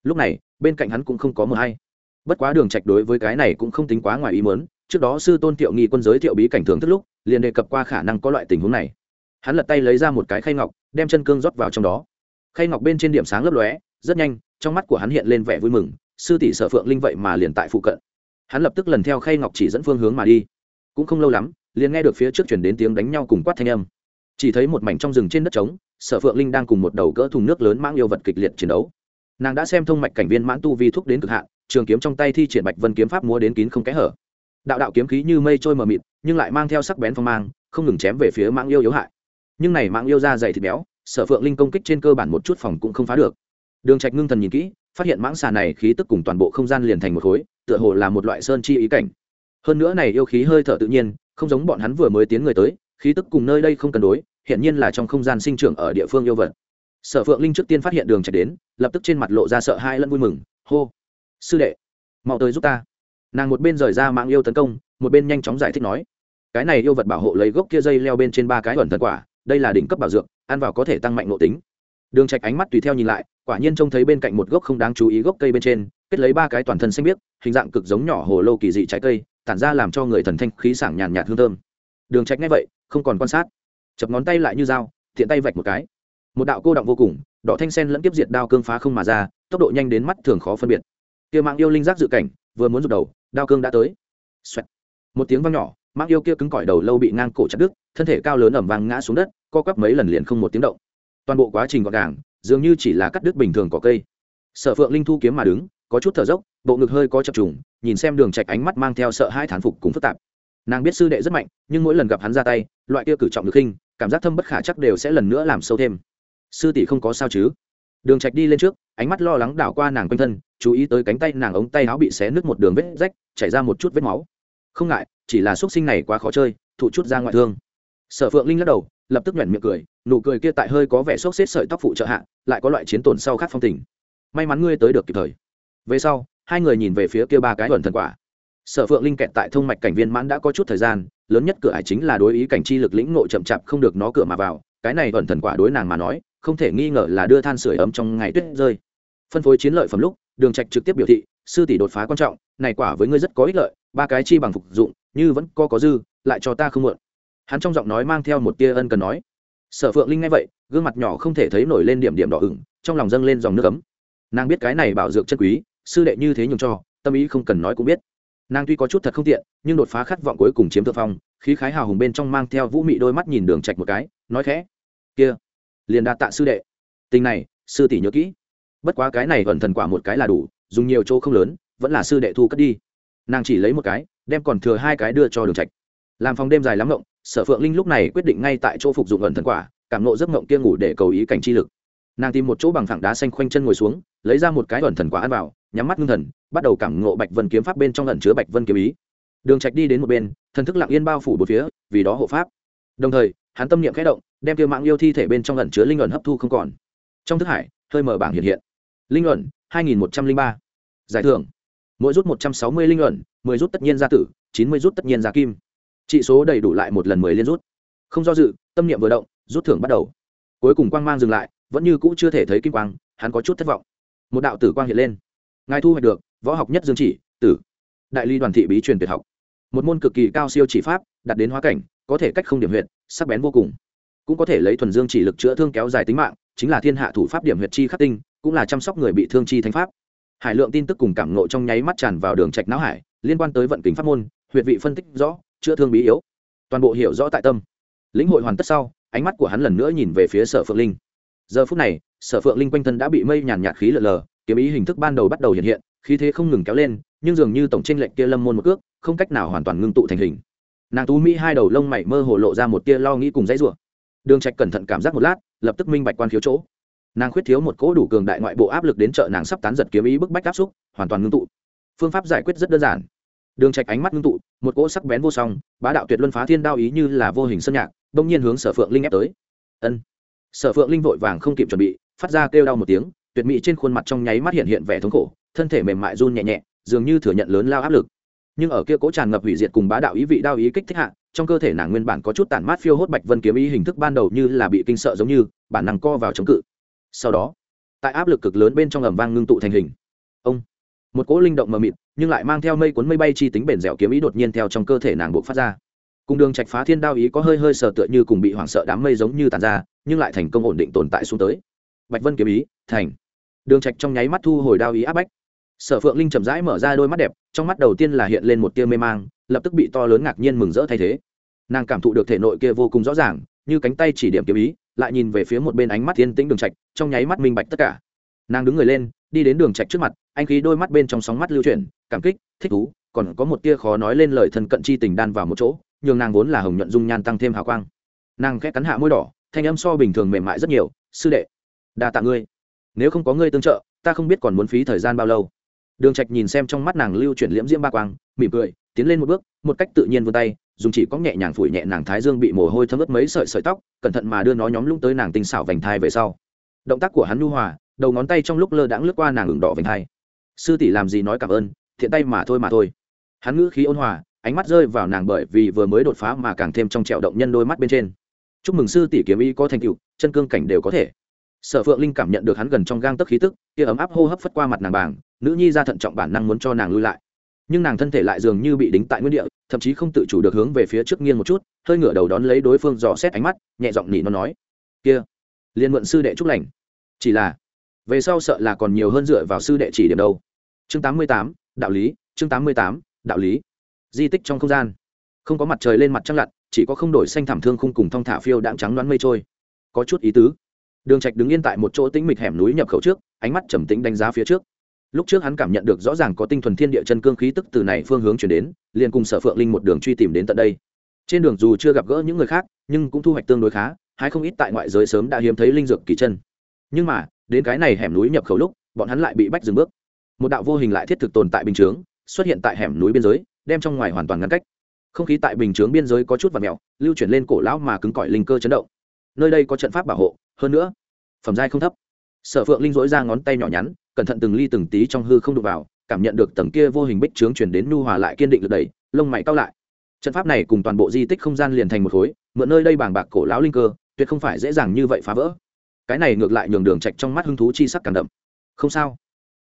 S1: Lúc này, bên cạnh hắn cũng không có mờ hay. Bất quá đường trạch đối với cái này cũng không tính quá ngoài ý muốn, trước đó sư tôn tiểu nghi quân giới thiệu bí cảnh thường thức lúc, liền đề cập qua khả năng có loại tình huống này hắn lật tay lấy ra một cái khay ngọc, đem chân cương rót vào trong đó. Khay ngọc bên trên điểm sáng lấp lóe, rất nhanh, trong mắt của hắn hiện lên vẻ vui mừng, sư tỷ sở phượng linh vậy mà liền tại phụ cận. Hắn lập tức lần theo khay ngọc chỉ dẫn phương hướng mà đi. Cũng không lâu lắm, liền nghe được phía trước chuyển đến tiếng đánh nhau cùng quát thanh âm. Chỉ thấy một mảnh trong rừng trên đất trống, sở phượng linh đang cùng một đầu cỡ thùng nước lớn mang yêu vật kịch liệt chiến đấu. Nàng đã xem thông mạch cảnh viên mãn tu vi thúc đến cực hạn, trường kiếm trong tay thi triển bạch vân kiếm pháp múa đến kín không kẽ hở. Đạo đạo kiếm khí như mây trôi mờ mịt, nhưng lại mang theo sắc bén phong mang, không ngừng chém về phía mãng yêu yếu hại nhưng này mạng yêu ra dày thịt béo, sở phượng linh công kích trên cơ bản một chút phòng cũng không phá được. Đường trạch ngưng thần nhìn kỹ, phát hiện mãng xà này khí tức cùng toàn bộ không gian liền thành một khối, tựa hồ là một loại sơn chi ý cảnh. Hơn nữa này yêu khí hơi thở tự nhiên, không giống bọn hắn vừa mới tiến người tới, khí tức cùng nơi đây không cần đối hiện nhiên là trong không gian sinh trưởng ở địa phương yêu vật. Sở phượng linh trước tiên phát hiện đường chạy đến, lập tức trên mặt lộ ra sợ hai lẫn vui mừng, hô, sư đệ, mau tới giúp ta. Nàng một bên rời ra mạng yêu tấn công, một bên nhanh chóng giải thích nói, cái này yêu vật bảo hộ lấy gốc kia dây leo bên trên ba cái ẩn thần quả đây là đỉnh cấp bảo dược, ăn vào có thể tăng mạnh nội tính. Đường trạch ánh mắt tùy theo nhìn lại, quả nhiên trông thấy bên cạnh một gốc không đáng chú ý gốc cây bên trên, kết lấy ba cái toàn thân xanh biếc, hình dạng cực giống nhỏ hồ lô kỳ dị trái cây, tản ra làm cho người thần thanh khí sảng nhàn nhạt hương thơm. Đường trạch nghe vậy, không còn quan sát. Chập ngón tay lại như dao thiện tay vạch một cái. Một đạo cô động vô cùng, đỏ thanh sen lẫn tiếp diệt đao cương phá không mà ra, tốc độ nhanh đến mắt thường khó phân biệt. Kia mạng yêu linh giác dự cảnh, vừa muốn rụt đầu, đao cương đã tới. Xoẹt. một tiếng vang nhỏ mang yêu kia cứng cỏi đầu lâu bị ngang cổ chặt đứt, thân thể cao lớn ẩm vang ngã xuống đất, co quắp mấy lần liền không một tiếng động. Toàn bộ quá trình gọn gàng, dường như chỉ là cắt đứt bình thường cỏ cây. Sở phượng linh thu kiếm mà đứng, có chút thở dốc, bộ ngực hơi có chập trùng, nhìn xem đường trạch ánh mắt mang theo sợ hãi thán phục cùng phức tạp. Nàng biết sư đệ rất mạnh, nhưng mỗi lần gặp hắn ra tay, loại kia cử trọng được khinh, cảm giác thâm bất khả chắc đều sẽ lần nữa làm sâu thêm. Sư tỷ không có sao chứ? Đường trạch đi lên trước, ánh mắt lo lắng đảo qua nàng quanh thân, chú ý tới cánh tay nàng ống tay áo bị xé nứt một đường vết rách, chảy ra một chút vết máu. Không ngại chỉ là xuất sinh này quá khó chơi, thụ chút ra ngoại thương. Sở phượng linh lắc đầu, lập tức nhoẻn miệng cười, nụ cười kia tại hơi có vẻ sốc xếp sợi tóc phụ trợ hạ, lại có loại chiến tổn sau khác phong tình. May mắn ngươi tới được kịp thời. Về sau, hai người nhìn về phía kia ba cái ẩn thần quả. Sở phượng linh kẹt tại thông mạch cảnh viên mãn đã có chút thời gian, lớn nhất cửa ải chính là đối ý cảnh chi lực lĩnh ngộ chậm chạp không được nó cửa mà vào, cái này ẩn thần quả đối nàng mà nói, không thể nghi ngờ là đưa than sửa ấm trong ngày tuyết rơi. Phân phối chiến lợi phẩm lúc, đường trạch trực tiếp biểu thị, sư tỷ đột phá quan trọng, này quả với ngươi rất có ích lợi, ba cái chi bằng phục dụng như vẫn có có dư, lại cho ta không mượn. Hắn trong giọng nói mang theo một tia ân cần nói. Sở phượng linh nghe vậy, gương mặt nhỏ không thể thấy nổi lên điểm điểm đỏ ửng, trong lòng dâng lên dòng nước ấm. Nàng biết cái này bảo dược chân quý, sư đệ như thế nhường cho, tâm ý không cần nói cũng biết. Nàng tuy có chút thật không tiện, nhưng đột phá khát vọng cuối cùng chiếm thượng phong, khí khái hào hùng bên trong mang theo vũ mị đôi mắt nhìn đường trạch một cái, nói khẽ. Kia, liền đa tạ sư đệ. Tình này, sư tỷ nhớ kỹ. Bất quá cái này ẩn thần quả một cái là đủ, dùng nhiều chỗ không lớn, vẫn là sư đệ thu cất đi. Nàng chỉ lấy một cái đem còn thừa hai cái đưa cho đường trạch. Làm phòng đêm dài lắm ngộng, sở phượng linh lúc này quyết định ngay tại chỗ phục dụng ẩn thần quả, cảm nộ giấc ngộng kia ngủ để cầu ý cảnh chi lực. Nàng tìm một chỗ bằng phẳng đá xanh khoanh chân ngồi xuống, lấy ra một cái ẩn thần quả ăn vào, nhắm mắt ngưng thần, bắt đầu cảm ngộ bạch vân kiếm pháp bên trong ẩn chứa bạch vân kiếm ý. Đường trạch đi đến một bên, thần thức lặng yên bao phủ bốn phía, vì đó hộ pháp. Đồng thời, hắn tâm niệm khẽ động, đem tiêu mạng yêu thi thể bên trong ẩn chứa linh ẩn hấp thu không còn. Trong thức hải, hơi mở bảng hiện hiện. Linh ẩn 2103. giải thưởng mỗi rút 160 linh ẩn 10 rút tất nhiên ra tử 90 rút tất nhiên ra kim. Trị số đầy đủ lại một lần 10 liên rút. Không do dự, tâm niệm vừa động, rút thưởng bắt đầu. Cuối cùng quang mang dừng lại, vẫn như cũ chưa thể thấy kim quang, hắn có chút thất vọng. Một đạo tử quang hiện lên. Ngài thu hoạch được, võ học nhất dương chỉ, tử. Đại ly đoàn thị bí truyền tuyệt học. Một môn cực kỳ cao siêu chỉ pháp đặt đến hóa cảnh, có thể cách không điểm huyệt, sắc bén vô cùng. Cũng có thể lấy thuần dương chỉ lực chữa thương kéo dài tính mạng, chính là thiên hạ thủ pháp điểm huyệt chi khắc tinh, cũng là chăm sóc người bị thương chi thánh pháp hải lượng tin tức cùng cảm nộ trong nháy mắt tràn vào đường trạch não hải, liên quan tới vận kính pháp môn, huyệt vị phân tích rõ, chữa thương bí yếu. Toàn bộ hiểu rõ tại tâm. Lĩnh hội hoàn tất sau, ánh mắt của hắn lần nữa nhìn về phía sở phượng linh. Giờ phút này, sở phượng linh quanh thân đã bị mây nhàn nhạt khí lờ lờ, kiếm ý hình thức ban đầu bắt đầu hiện hiện, khí thế không ngừng kéo lên, nhưng dường như tổng tranh lệnh kia lâm môn một cước, không cách nào hoàn toàn ngưng tụ thành hình. Nàng tú mỹ hai đầu lông mày mơ hồ lộ ra một tia lo nghĩ cùng dãy rủa. Đường trạch cẩn thận cảm giác một lát, lập tức minh bạch quan khiếu chỗ nàng khuyết thiếu một cỗ đủ cường đại ngoại bộ áp lực đến trợ nàng sắp tán giật kiếm ý bức bách áp xúc, hoàn toàn ngưng tụ. Phương pháp giải quyết rất đơn giản. Đường trạch ánh mắt ngưng tụ, một cỗ sắc bén vô song, bá đạo tuyệt luân phá thiên đao ý như là vô hình sơn nhạc, đông nhiên hướng sở phượng linh ép tới. Ân. Sở phượng linh vội vàng không kịp chuẩn bị, phát ra kêu đau một tiếng, tuyệt mỹ trên khuôn mặt trong nháy mắt hiện hiện vẻ thống khổ, thân thể mềm mại run nhẹ nhẹ, dường như thừa nhận lớn lao áp lực. Nhưng ở kia cố tràn ngập hủy diệt cùng bá đạo ý vị đao ý kích thích hạ, trong cơ thể nàng nguyên bản có chút tản mát phiêu hốt bạch vân kiếm ý hình thức ban đầu như là bị kinh sợ giống như, bản năng co vào chống cự sau đó, tại áp lực cực lớn bên trong ẩm vang ngưng tụ thành hình. Ông, một cỗ linh động mờ mịt, nhưng lại mang theo mây cuốn mây bay chi tính bền dẻo kiếm ý đột nhiên theo trong cơ thể nàng buộc phát ra. Cùng đường trạch phá thiên đao ý có hơi hơi sờ tựa như cùng bị hoảng sợ đám mây giống như tàn ra, nhưng lại thành công ổn định tồn tại xuống tới. Bạch vân kiếm ý, thành. Đường trạch trong nháy mắt thu hồi đao ý áp bách. Sở phượng linh chậm rãi mở ra đôi mắt đẹp, trong mắt đầu tiên là hiện lên một tia mê mang, lập tức bị to lớn ngạc nhiên mừng rỡ thay thế. Nàng cảm thụ được thể nội kia vô cùng rõ ràng, như cánh tay chỉ điểm kiếm ý lại nhìn về phía một bên ánh mắt thiên tĩnh đường trạch, trong nháy mắt minh bạch tất cả. Nàng đứng người lên, đi đến đường trạch trước mặt, anh khí đôi mắt bên trong sóng mắt lưu chuyển, cảm kích, thích thú, còn có một tia khó nói lên lời thân cận chi tình đan vào một chỗ, nhường nàng vốn là hồng nhuận dung nhan tăng thêm hào quang. Nàng khẽ cắn hạ môi đỏ, thanh âm so bình thường mềm mại rất nhiều, sư đệ, đa tạ ngươi. Nếu không có ngươi tương trợ, ta không biết còn muốn phí thời gian bao lâu đường trạch nhìn xem trong mắt nàng lưu chuyển liễm diễm ba quang, mỉm cười, tiến lên một bước, một cách tự nhiên vươn tay, dùng chỉ có nhẹ nhàng phủi nhẹ nàng thái dương bị mồ hôi thấm ướt mấy sợi sợi tóc, cẩn thận mà đưa nó nhóm lũng tới nàng tinh xảo vành thai về sau. Động tác của hắn nhu hòa, đầu ngón tay trong lúc lơ đãng lướt qua nàng ửng đỏ vành thai. Sư tỷ làm gì nói cảm ơn, thiện tay mà thôi mà thôi. Hắn ngữ khí ôn hòa, ánh mắt rơi vào nàng bởi vì vừa mới đột phá mà càng thêm trong trẹo động nhân đôi mắt bên trên. Chúc mừng sư tỷ kiếm ý có thành tựu, chân cương cảnh đều có thể. Sở phượng linh cảm nhận được hắn gần trong gang tấc khí tức, kia ấm áp hô hấp phất qua mặt nàng bảng nữ nhi ra thận trọng bản năng muốn cho nàng lui lại. Nhưng nàng thân thể lại dường như bị đính tại nguyên địa, thậm chí không tự chủ được hướng về phía trước nghiêng một chút, hơi ngửa đầu đón lấy đối phương dò xét ánh mắt, nhẹ giọng nỉ nó nói, kia, liền mượn sư đệ chúc lành. Chỉ là, về sau sợ là còn nhiều hơn dựa vào sư đệ chỉ điểm đâu. Chương tám mươi tám, đạo lý, chương tám mươi tám, đạo lý. Di tích trong không gian. Không có mặt trời lên mặt trăng lặn, chỉ có không đổi xanh thảm thương khung cùng thong thả phiêu đãng trắng đoán mây trôi. Có chút ý tứ. Đường trạch đứng yên tại một chỗ tĩnh mịch hẻm núi nhập khẩu trước, ánh mắt trầm tĩnh đánh giá phía trước lúc trước hắn cảm nhận được rõ ràng có tinh thuần thiên địa chân cương khí tức từ này phương hướng chuyển đến, liền cùng sở phượng linh một đường truy tìm đến tận đây. Trên đường dù chưa gặp gỡ những người khác, nhưng cũng thu hoạch tương đối khá hay không ít tại ngoại giới sớm đã hiếm thấy linh dược kỳ chân. Nhưng mà, đến cái này hẻm núi nhập khẩu lúc, bọn hắn lại bị bách dừng bước. Một đạo vô hình lại thiết thực tồn tại bình chướng, xuất hiện tại hẻm núi biên giới, đem trong ngoài hoàn toàn ngăn cách. Không khí tại bình chướng biên giới có chút và mèo, lưu chuyển lên cổ lão mà cứng cỏi linh cơ chấn động. Nơi đây có trận pháp bảo hộ, hơn nữa, phẩm giai không thấp. Sở phượng linh dối ra ngón tay nhỏ nhắn cẩn thận từng ly từng tí trong hư không đụng vào, cảm nhận được tầng kia vô hình bích trướng chuyển đến nhu hòa lại kiên định lực đẩy, lông mày cao lại. Trận pháp này cùng toàn bộ di tích không gian liền thành một khối, mượn nơi đây bàng bạc cổ lão linh cơ, tuyệt không phải dễ dàng như vậy phá vỡ. Cái này ngược lại nhường đường trạch trong mắt hứng thú chi sắc càng đậm. Không sao.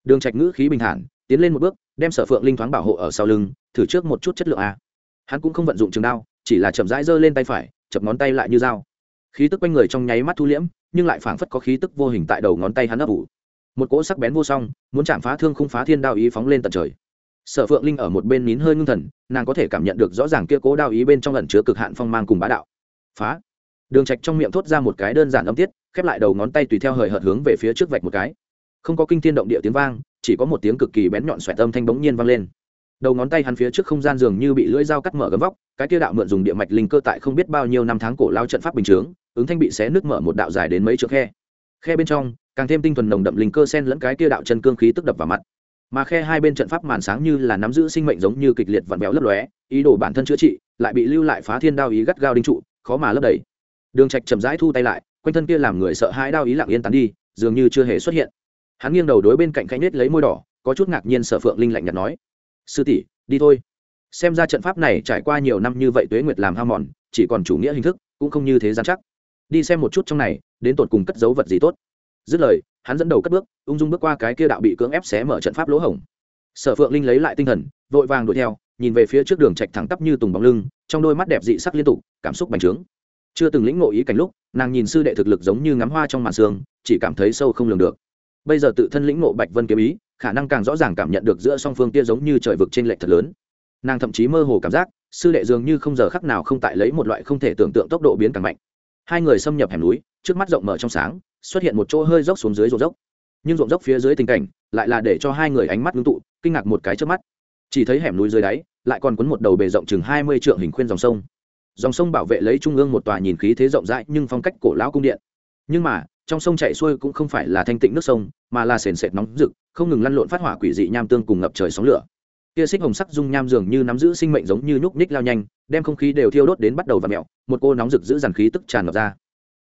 S1: Đường trạch ngữ khí bình thản, tiến lên một bước, đem sở phượng linh thoáng bảo hộ ở sau lưng, thử trước một chút chất lượng a. Hắn cũng không vận dụng trường đao, chỉ là chậm rãi giơ lên tay phải, chập ngón tay lại như dao. Khí tức quanh người trong nháy mắt thu liễm, nhưng lại phảng phất có khí tức vô hình tại đầu ngón tay hắn ấp ủ một cỗ sắc bén vô song, muốn chạm phá thương không phá thiên đao ý phóng lên tận trời. Sở phượng linh ở một bên nín hơi ngưng thần, nàng có thể cảm nhận được rõ ràng kia cố đao ý bên trong lần chứa cực hạn phong mang cùng bá đạo. Phá. Đường trạch trong miệng thốt ra một cái đơn giản âm tiết, khép lại đầu ngón tay tùy theo hời hợt hướng về phía trước vạch một cái. Không có kinh thiên động địa tiếng vang, chỉ có một tiếng cực kỳ bén nhọn xoẹt âm thanh bỗng nhiên vang lên. Đầu ngón tay hắn phía trước không gian dường như bị lưỡi dao cắt mở gấm vóc, cái kia đạo mượn dùng địa mạch linh cơ tại không biết bao nhiêu năm tháng cổ lao trận pháp bình chướng, ứng thanh bị xé nước mở một đạo dài đến mấy chỗ khe. Khe bên trong càng thêm tinh thuần nồng đậm linh cơ sen lẫn cái kia đạo chân cương khí tức đập vào mặt. Mà khe hai bên trận pháp màn sáng như là nắm giữ sinh mệnh giống như kịch liệt vặn béo lấp lóe, ý đồ bản thân chữa trị, lại bị lưu lại phá thiên đao ý gắt gao đinh trụ, khó mà lấp đầy. Đường trạch chậm rãi thu tay lại, quanh thân kia làm người sợ hãi đao ý lặng yên tán đi, dường như chưa hề xuất hiện. Hắn nghiêng đầu đối bên cạnh khanh nết lấy môi đỏ, có chút ngạc nhiên sở phượng linh lạnh nhạt nói, sư tỷ, đi thôi. Xem ra trận pháp này trải qua nhiều năm như vậy tuế nguyệt làm hao mòn, chỉ còn chủ nghĩa hình thức, cũng không như thế gian chắc. Đi xem một chút trong này, đến tột cùng cất dấu vật gì tốt dứt lời, hắn dẫn đầu cất bước, ung dung bước qua cái kia đạo bị cưỡng ép xé mở trận pháp lỗ hổng. Sở phượng linh lấy lại tinh thần, vội vàng đuổi theo, nhìn về phía trước đường trạch thẳng tắp như tùng bóng lưng, trong đôi mắt đẹp dị sắc liên tục, cảm xúc bành trướng. Chưa từng lĩnh ngộ ý cảnh lúc, nàng nhìn sư đệ thực lực giống như ngắm hoa trong màn sương, chỉ cảm thấy sâu không lường được. Bây giờ tự thân lĩnh ngộ bạch vân kiếm ý, khả năng càng rõ ràng cảm nhận được giữa song phương kia giống như trời vực trên lệch thật lớn. Nàng thậm chí mơ hồ cảm giác, sư đệ dường như không giờ khắc nào không tại lấy một loại không thể tưởng tượng tốc độ biến càng mạnh. Hai người xâm nhập hẻm núi, trước mắt rộng mở trong sáng xuất hiện một chỗ hơi dốc xuống dưới ruộng dốc. Nhưng ruộng dốc phía dưới tình cảnh lại là để cho hai người ánh mắt ngưng tụ, kinh ngạc một cái trước mắt. Chỉ thấy hẻm núi dưới đáy lại còn quấn một đầu bề rộng chừng hai mươi trượng hình khuyên dòng sông. Dòng sông bảo vệ lấy trung ương một tòa nhìn khí thế rộng rãi nhưng phong cách cổ lão cung điện. Nhưng mà, trong sông chạy xuôi cũng không phải là thanh tịnh nước sông, mà là sền sệt nóng rực, không ngừng lăn lộn phát hỏa quỷ dị nham tương cùng ngập trời sóng lửa. Kia xích hồng sắc dung nham dường như nắm giữ sinh mệnh giống như nhúc ních lao nhanh, đem không khí đều thiêu đốt đến bắt đầu và mẹo một cô nóng rực giữ dàn khí tức tràn ngập ra.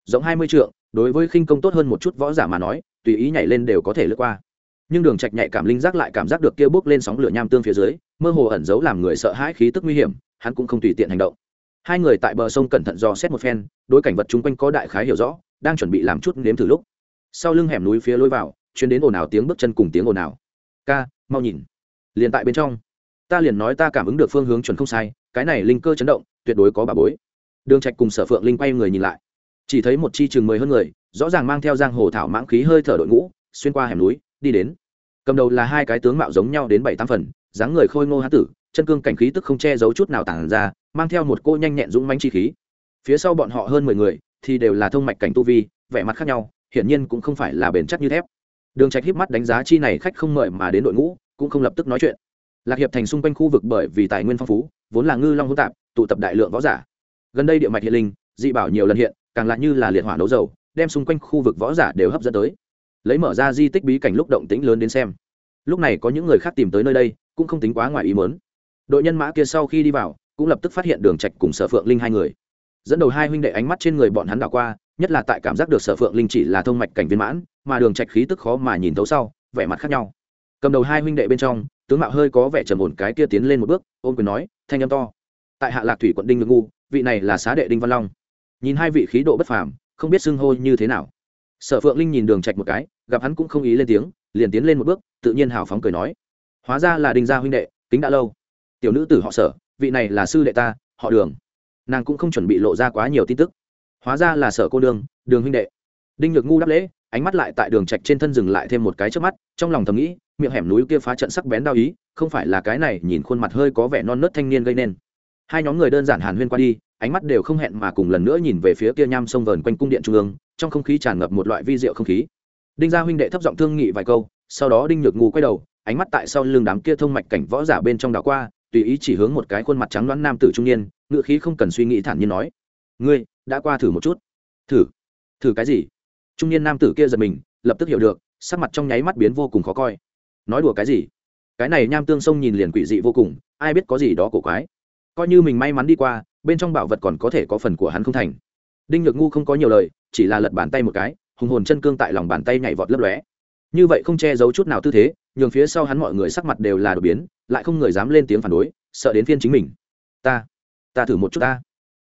S1: Rộng hai mươi trượng đối với khinh công tốt hơn một chút võ giả mà nói, tùy ý nhảy lên đều có thể lướt qua. Nhưng đường trạch nhạy cảm linh giác lại cảm giác được kia bước lên sóng lửa nham tương phía dưới, mơ hồ ẩn giấu làm người sợ hãi khí tức nguy hiểm, hắn cũng không tùy tiện hành động. Hai người tại bờ sông cẩn thận dò xét một phen, đối cảnh vật chung quanh có đại khái hiểu rõ, đang chuẩn bị làm chút nếm thử lúc. Sau lưng hẻm núi phía lối vào chuyến đến ồn ào tiếng bước chân cùng tiếng ồn ào. Ca, mau nhìn. Liền tại bên trong, ta liền nói ta cảm ứng được phương hướng chuẩn không sai, cái này linh cơ chấn động, tuyệt đối có bà bối. Đường trạch cùng sở phượng linh quay người nhìn lại chỉ thấy một chi chừng mười hơn người, rõ ràng mang theo giang hồ thảo mãng khí hơi thở đội ngũ, xuyên qua hẻm núi, đi đến. Cầm đầu là hai cái tướng mạo giống nhau đến bảy tám phần, dáng người khôi ngô hán tử, chân cương cảnh khí tức không che giấu chút nào tản ra, mang theo một cô nhanh nhẹn dũng manh chi khí. Phía sau bọn họ hơn mười người, thì đều là thông mạch cảnh tu vi, vẻ mặt khác nhau, hiển nhiên cũng không phải là bền chắc như thép. Đường trạch híp mắt đánh giá chi này khách không mời mà đến đội ngũ, cũng không lập tức nói chuyện. Lạc hiệp thành xung quanh khu vực bởi vì tài nguyên phong phú, vốn là ngư long hỗn tạp, tụ tập đại lượng võ giả. Gần đây địa mạch hiện linh, dị bảo nhiều lần hiện càng lại như là liệt hỏa nấu dầu, đem xung quanh khu vực võ giả đều hấp dẫn tới. Lấy mở ra di tích bí cảnh lúc động tĩnh lớn đến xem. Lúc này có những người khác tìm tới nơi đây, cũng không tính quá ngoài ý mớn đội nhân mã kia sau khi đi vào, cũng lập tức phát hiện đường trạch cùng sở phượng linh hai người. Dẫn đầu hai huynh đệ ánh mắt trên người bọn hắn đảo qua, nhất là tại cảm giác được sở phượng linh chỉ là thông mạch cảnh viên mãn, mà đường trạch khí tức khó mà nhìn thấu sau, vẻ mặt khác nhau. Cầm đầu hai huynh đệ bên trong, tướng mạo hơi có vẻ trầm ổn cái kia tiến lên một bước ôm quyền nói, thanh âm to. Tại hạ lạc thủy quận đinh ngư ngu, vị này là xá đệ đinh văn long nhìn hai vị khí độ bất phàm, không biết xưng hô như thế nào. Sở phượng linh nhìn đường trạch một cái, gặp hắn cũng không ý lên tiếng, liền tiến lên một bước, tự nhiên hào phóng cười nói. Hóa ra là đinh gia huynh đệ, kính đã lâu. Tiểu nữ tử họ sở, vị này là sư đệ ta, họ đường. Nàng cũng không chuẩn bị lộ ra quá nhiều tin tức. Hóa ra là sở cô đường đường huynh đệ. Đinh nhược ngu đáp lễ, ánh mắt lại tại đường trạch trên thân dừng lại thêm một cái trước mắt, trong lòng thầm nghĩ, miệng hẻm núi kia phá trận sắc bén đau ý, không phải là cái này nhìn khuôn mặt hơi có vẻ non nớt thanh niên gây nên. Hai nhóm người đơn giản hàn huyên qua đi ánh mắt đều không hẹn mà cùng lần nữa nhìn về phía kia nham sông vờn quanh cung điện trung ương, trong không khí tràn ngập một loại vi diệu không khí. Đinh gia huynh đệ thấp giọng thương nghị vài câu, sau đó đinh nhược ngu quay đầu, ánh mắt tại sau lưng đám kia thông mạch cảnh võ giả bên trong đảo qua, tùy ý chỉ hướng một cái khuôn mặt trắng loãng nam tử trung niên, ngựa khí không cần suy nghĩ thản nhiên nói, ngươi, đã qua thử một chút. Thử? Thử cái gì? Trung niên nam tử kia giật mình, lập tức hiểu được, sắc mặt trong nháy mắt biến vô cùng khó coi. Nói đùa cái gì? Cái này nham tương sông nhìn liền quỷ dị vô cùng, ai biết có gì đó cổ quái. Coi như mình may mắn đi qua bên trong bảo vật còn có thể có phần của hắn không thành. Đinh nhược ngu không có nhiều lời, chỉ là lật bàn tay một cái, hùng hồn chân cương tại lòng bàn tay nhảy vọt lấp lóe. Như vậy không che giấu chút nào tư thế, nhường phía sau hắn mọi người sắc mặt đều là đột biến, lại không người dám lên tiếng phản đối, sợ đến phiên chính mình. Ta ta thử một chút ta.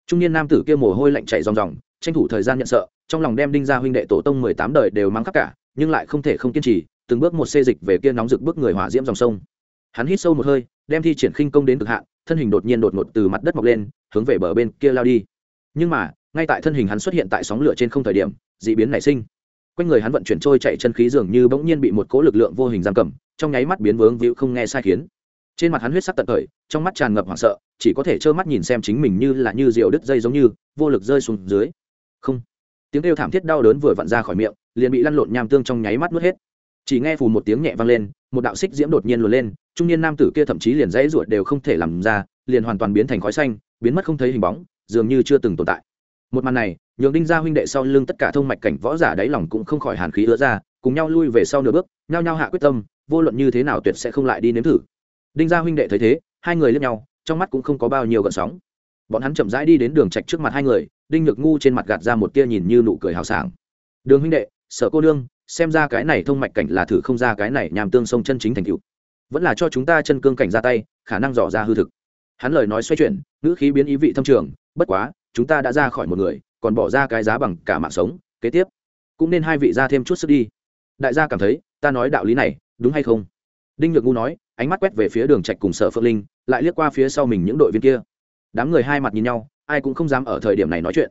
S1: Trung niên nam tử kia mồ hôi lạnh chạy ròng ròng, tranh thủ thời gian nhận sợ, trong lòng đem đinh ra huynh đệ tổ tông mười tám đời đều mang khắc cả, nhưng lại không thể không kiên trì, từng bước một xê dịch về kia nóng rực bước người hỏa diễm dòng sông. Hắn hít sâu một hơi, đem thi triển khinh công đến cực hạn thân hình đột nhiên đột ngột từ mặt đất mọc lên, hướng về bờ bên kia lao đi. Nhưng mà, ngay tại thân hình hắn xuất hiện tại sóng lửa trên không thời điểm d ị biến nảy sinh. Quanh người hắn vận chuyển trôi chạy chân khí dường như bỗng nhiên bị một cỗ lực lượng vô hình giam cầm, trong nháy mắt biến vướng víu không nghe sai khiến. Trên mặt hắn huyết sắc tận khởi trong mắt tràn ngập hoảng sợ, chỉ có thể trơ mắt nhìn xem chính mình như là như diều đứt dây giống như, vô lực rơi xuống dưới. Không. Tiếng kêu thảm thiết đau đớn vừa vặn ra khỏi miệng, liền bị lăn lộn nham tương trong nháy mắt nuốt hết. Chỉ nghe phù một tiếng nhẹ vang lên một đạo xích diễm đột nhiên luồn lên, trung niên nam tử kia thậm chí liền dãy ruột đều không thể làm ra, liền hoàn toàn biến thành khói xanh, biến mất không thấy hình bóng, dường như chưa từng tồn tại. Một màn này, nhường đinh gia huynh đệ sau lưng tất cả thông mạch cảnh võ giả đáy lòng cũng không khỏi hàn khí ứa ra, cùng nhau lui về sau nửa bước, nhao nhao hạ quyết tâm, vô luận như thế nào tuyệt sẽ không lại đi nếm thử. Đinh gia huynh đệ thấy thế, hai người lướt nhau, trong mắt cũng không có bao nhiêu gợn sóng. Bọn hắn chậm rãi đi đến đường trạch trước mặt hai người, đinh nhược ngu trên mặt gạt ra một tia nhìn như nụ cười hào sảng. Đường huynh đệ sợ cô nương xem ra cái này thông mạch cảnh là thử không ra cái này nhằm tương sông chân chính thành cựu vẫn là cho chúng ta chân cương cảnh ra tay, khả năng dò ra hư thực. Hắn lời nói xoay chuyển, ngữ khí biến ý vị thâm trường, bất quá, chúng ta đã ra khỏi một người, còn bỏ ra cái giá bằng cả mạng sống, kế tiếp cũng nên hai vị ra thêm chút sức đi. Đại gia cảm thấy, ta nói đạo lý này, đúng hay không? Đinh nhược ngu nói, ánh mắt quét về phía đường trạch cùng sở phượng linh, lại liếc qua phía sau mình những đội viên kia. Đám người hai mặt nhìn nhau, ai cũng không dám ở thời điểm này nói chuyện.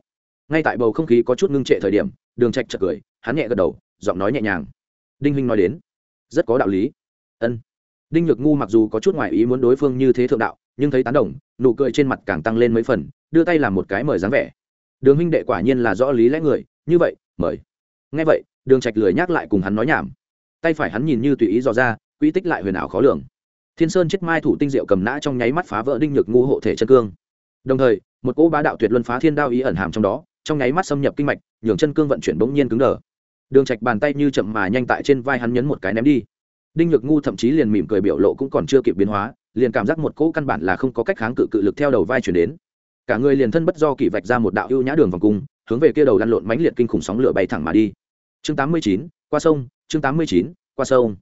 S1: Ngay tại bầu không khí có chút ngưng trệ thời điểm, đường trạch chợt cười, hắn nhẹ gật đầu giọng nói nhẹ nhàng. Đinh huynh nói đến, rất có đạo lý. Ân. Đinh nhược ngu mặc dù có chút ngoại ý muốn đối phương như thế thượng đạo, nhưng thấy tán đồng, nụ cười trên mặt càng tăng lên mấy phần, đưa tay làm một cái mời dáng vẻ. Đường huynh đệ quả nhiên là rõ lý lẽ người, như vậy, mời. Ngay vậy, đường trạch lười nhắc lại cùng hắn nói nhảm. Tay phải hắn nhìn như tùy ý dò ra quỹ tích lại huyền ảo khó lường. Thiên sơn chết mai thủ tinh diệu cầm nã trong nháy mắt phá vỡ đinh nhược ngu hộ thể chân cương. Đồng thời, một cỗ bá đạo tuyệt luân phá thiên đao ý ẩn hàm trong đó, trong nháy mắt xâm nhập kinh mạch, nhường chân cương vận chuyển bỗng nhiên cứng đờ đường trạch bàn tay như chậm mà nhanh tại trên vai hắn nhấn một cái ném đi. Đinh nhược ngu thậm chí liền mỉm cười biểu lộ cũng còn chưa kịp biến hóa liền cảm giác một cỗ căn bản là không có cách kháng cự cự lực theo đầu vai chuyển đến. Cả người liền thân bất do kỳ vạch ra một đạo ưu nhã đường vòng cung hướng về kia đầu lăn lộn mãnh liệt kinh khủng sóng lửa bay thẳng mà đi. Chương 89, qua sông chương 89, qua sông.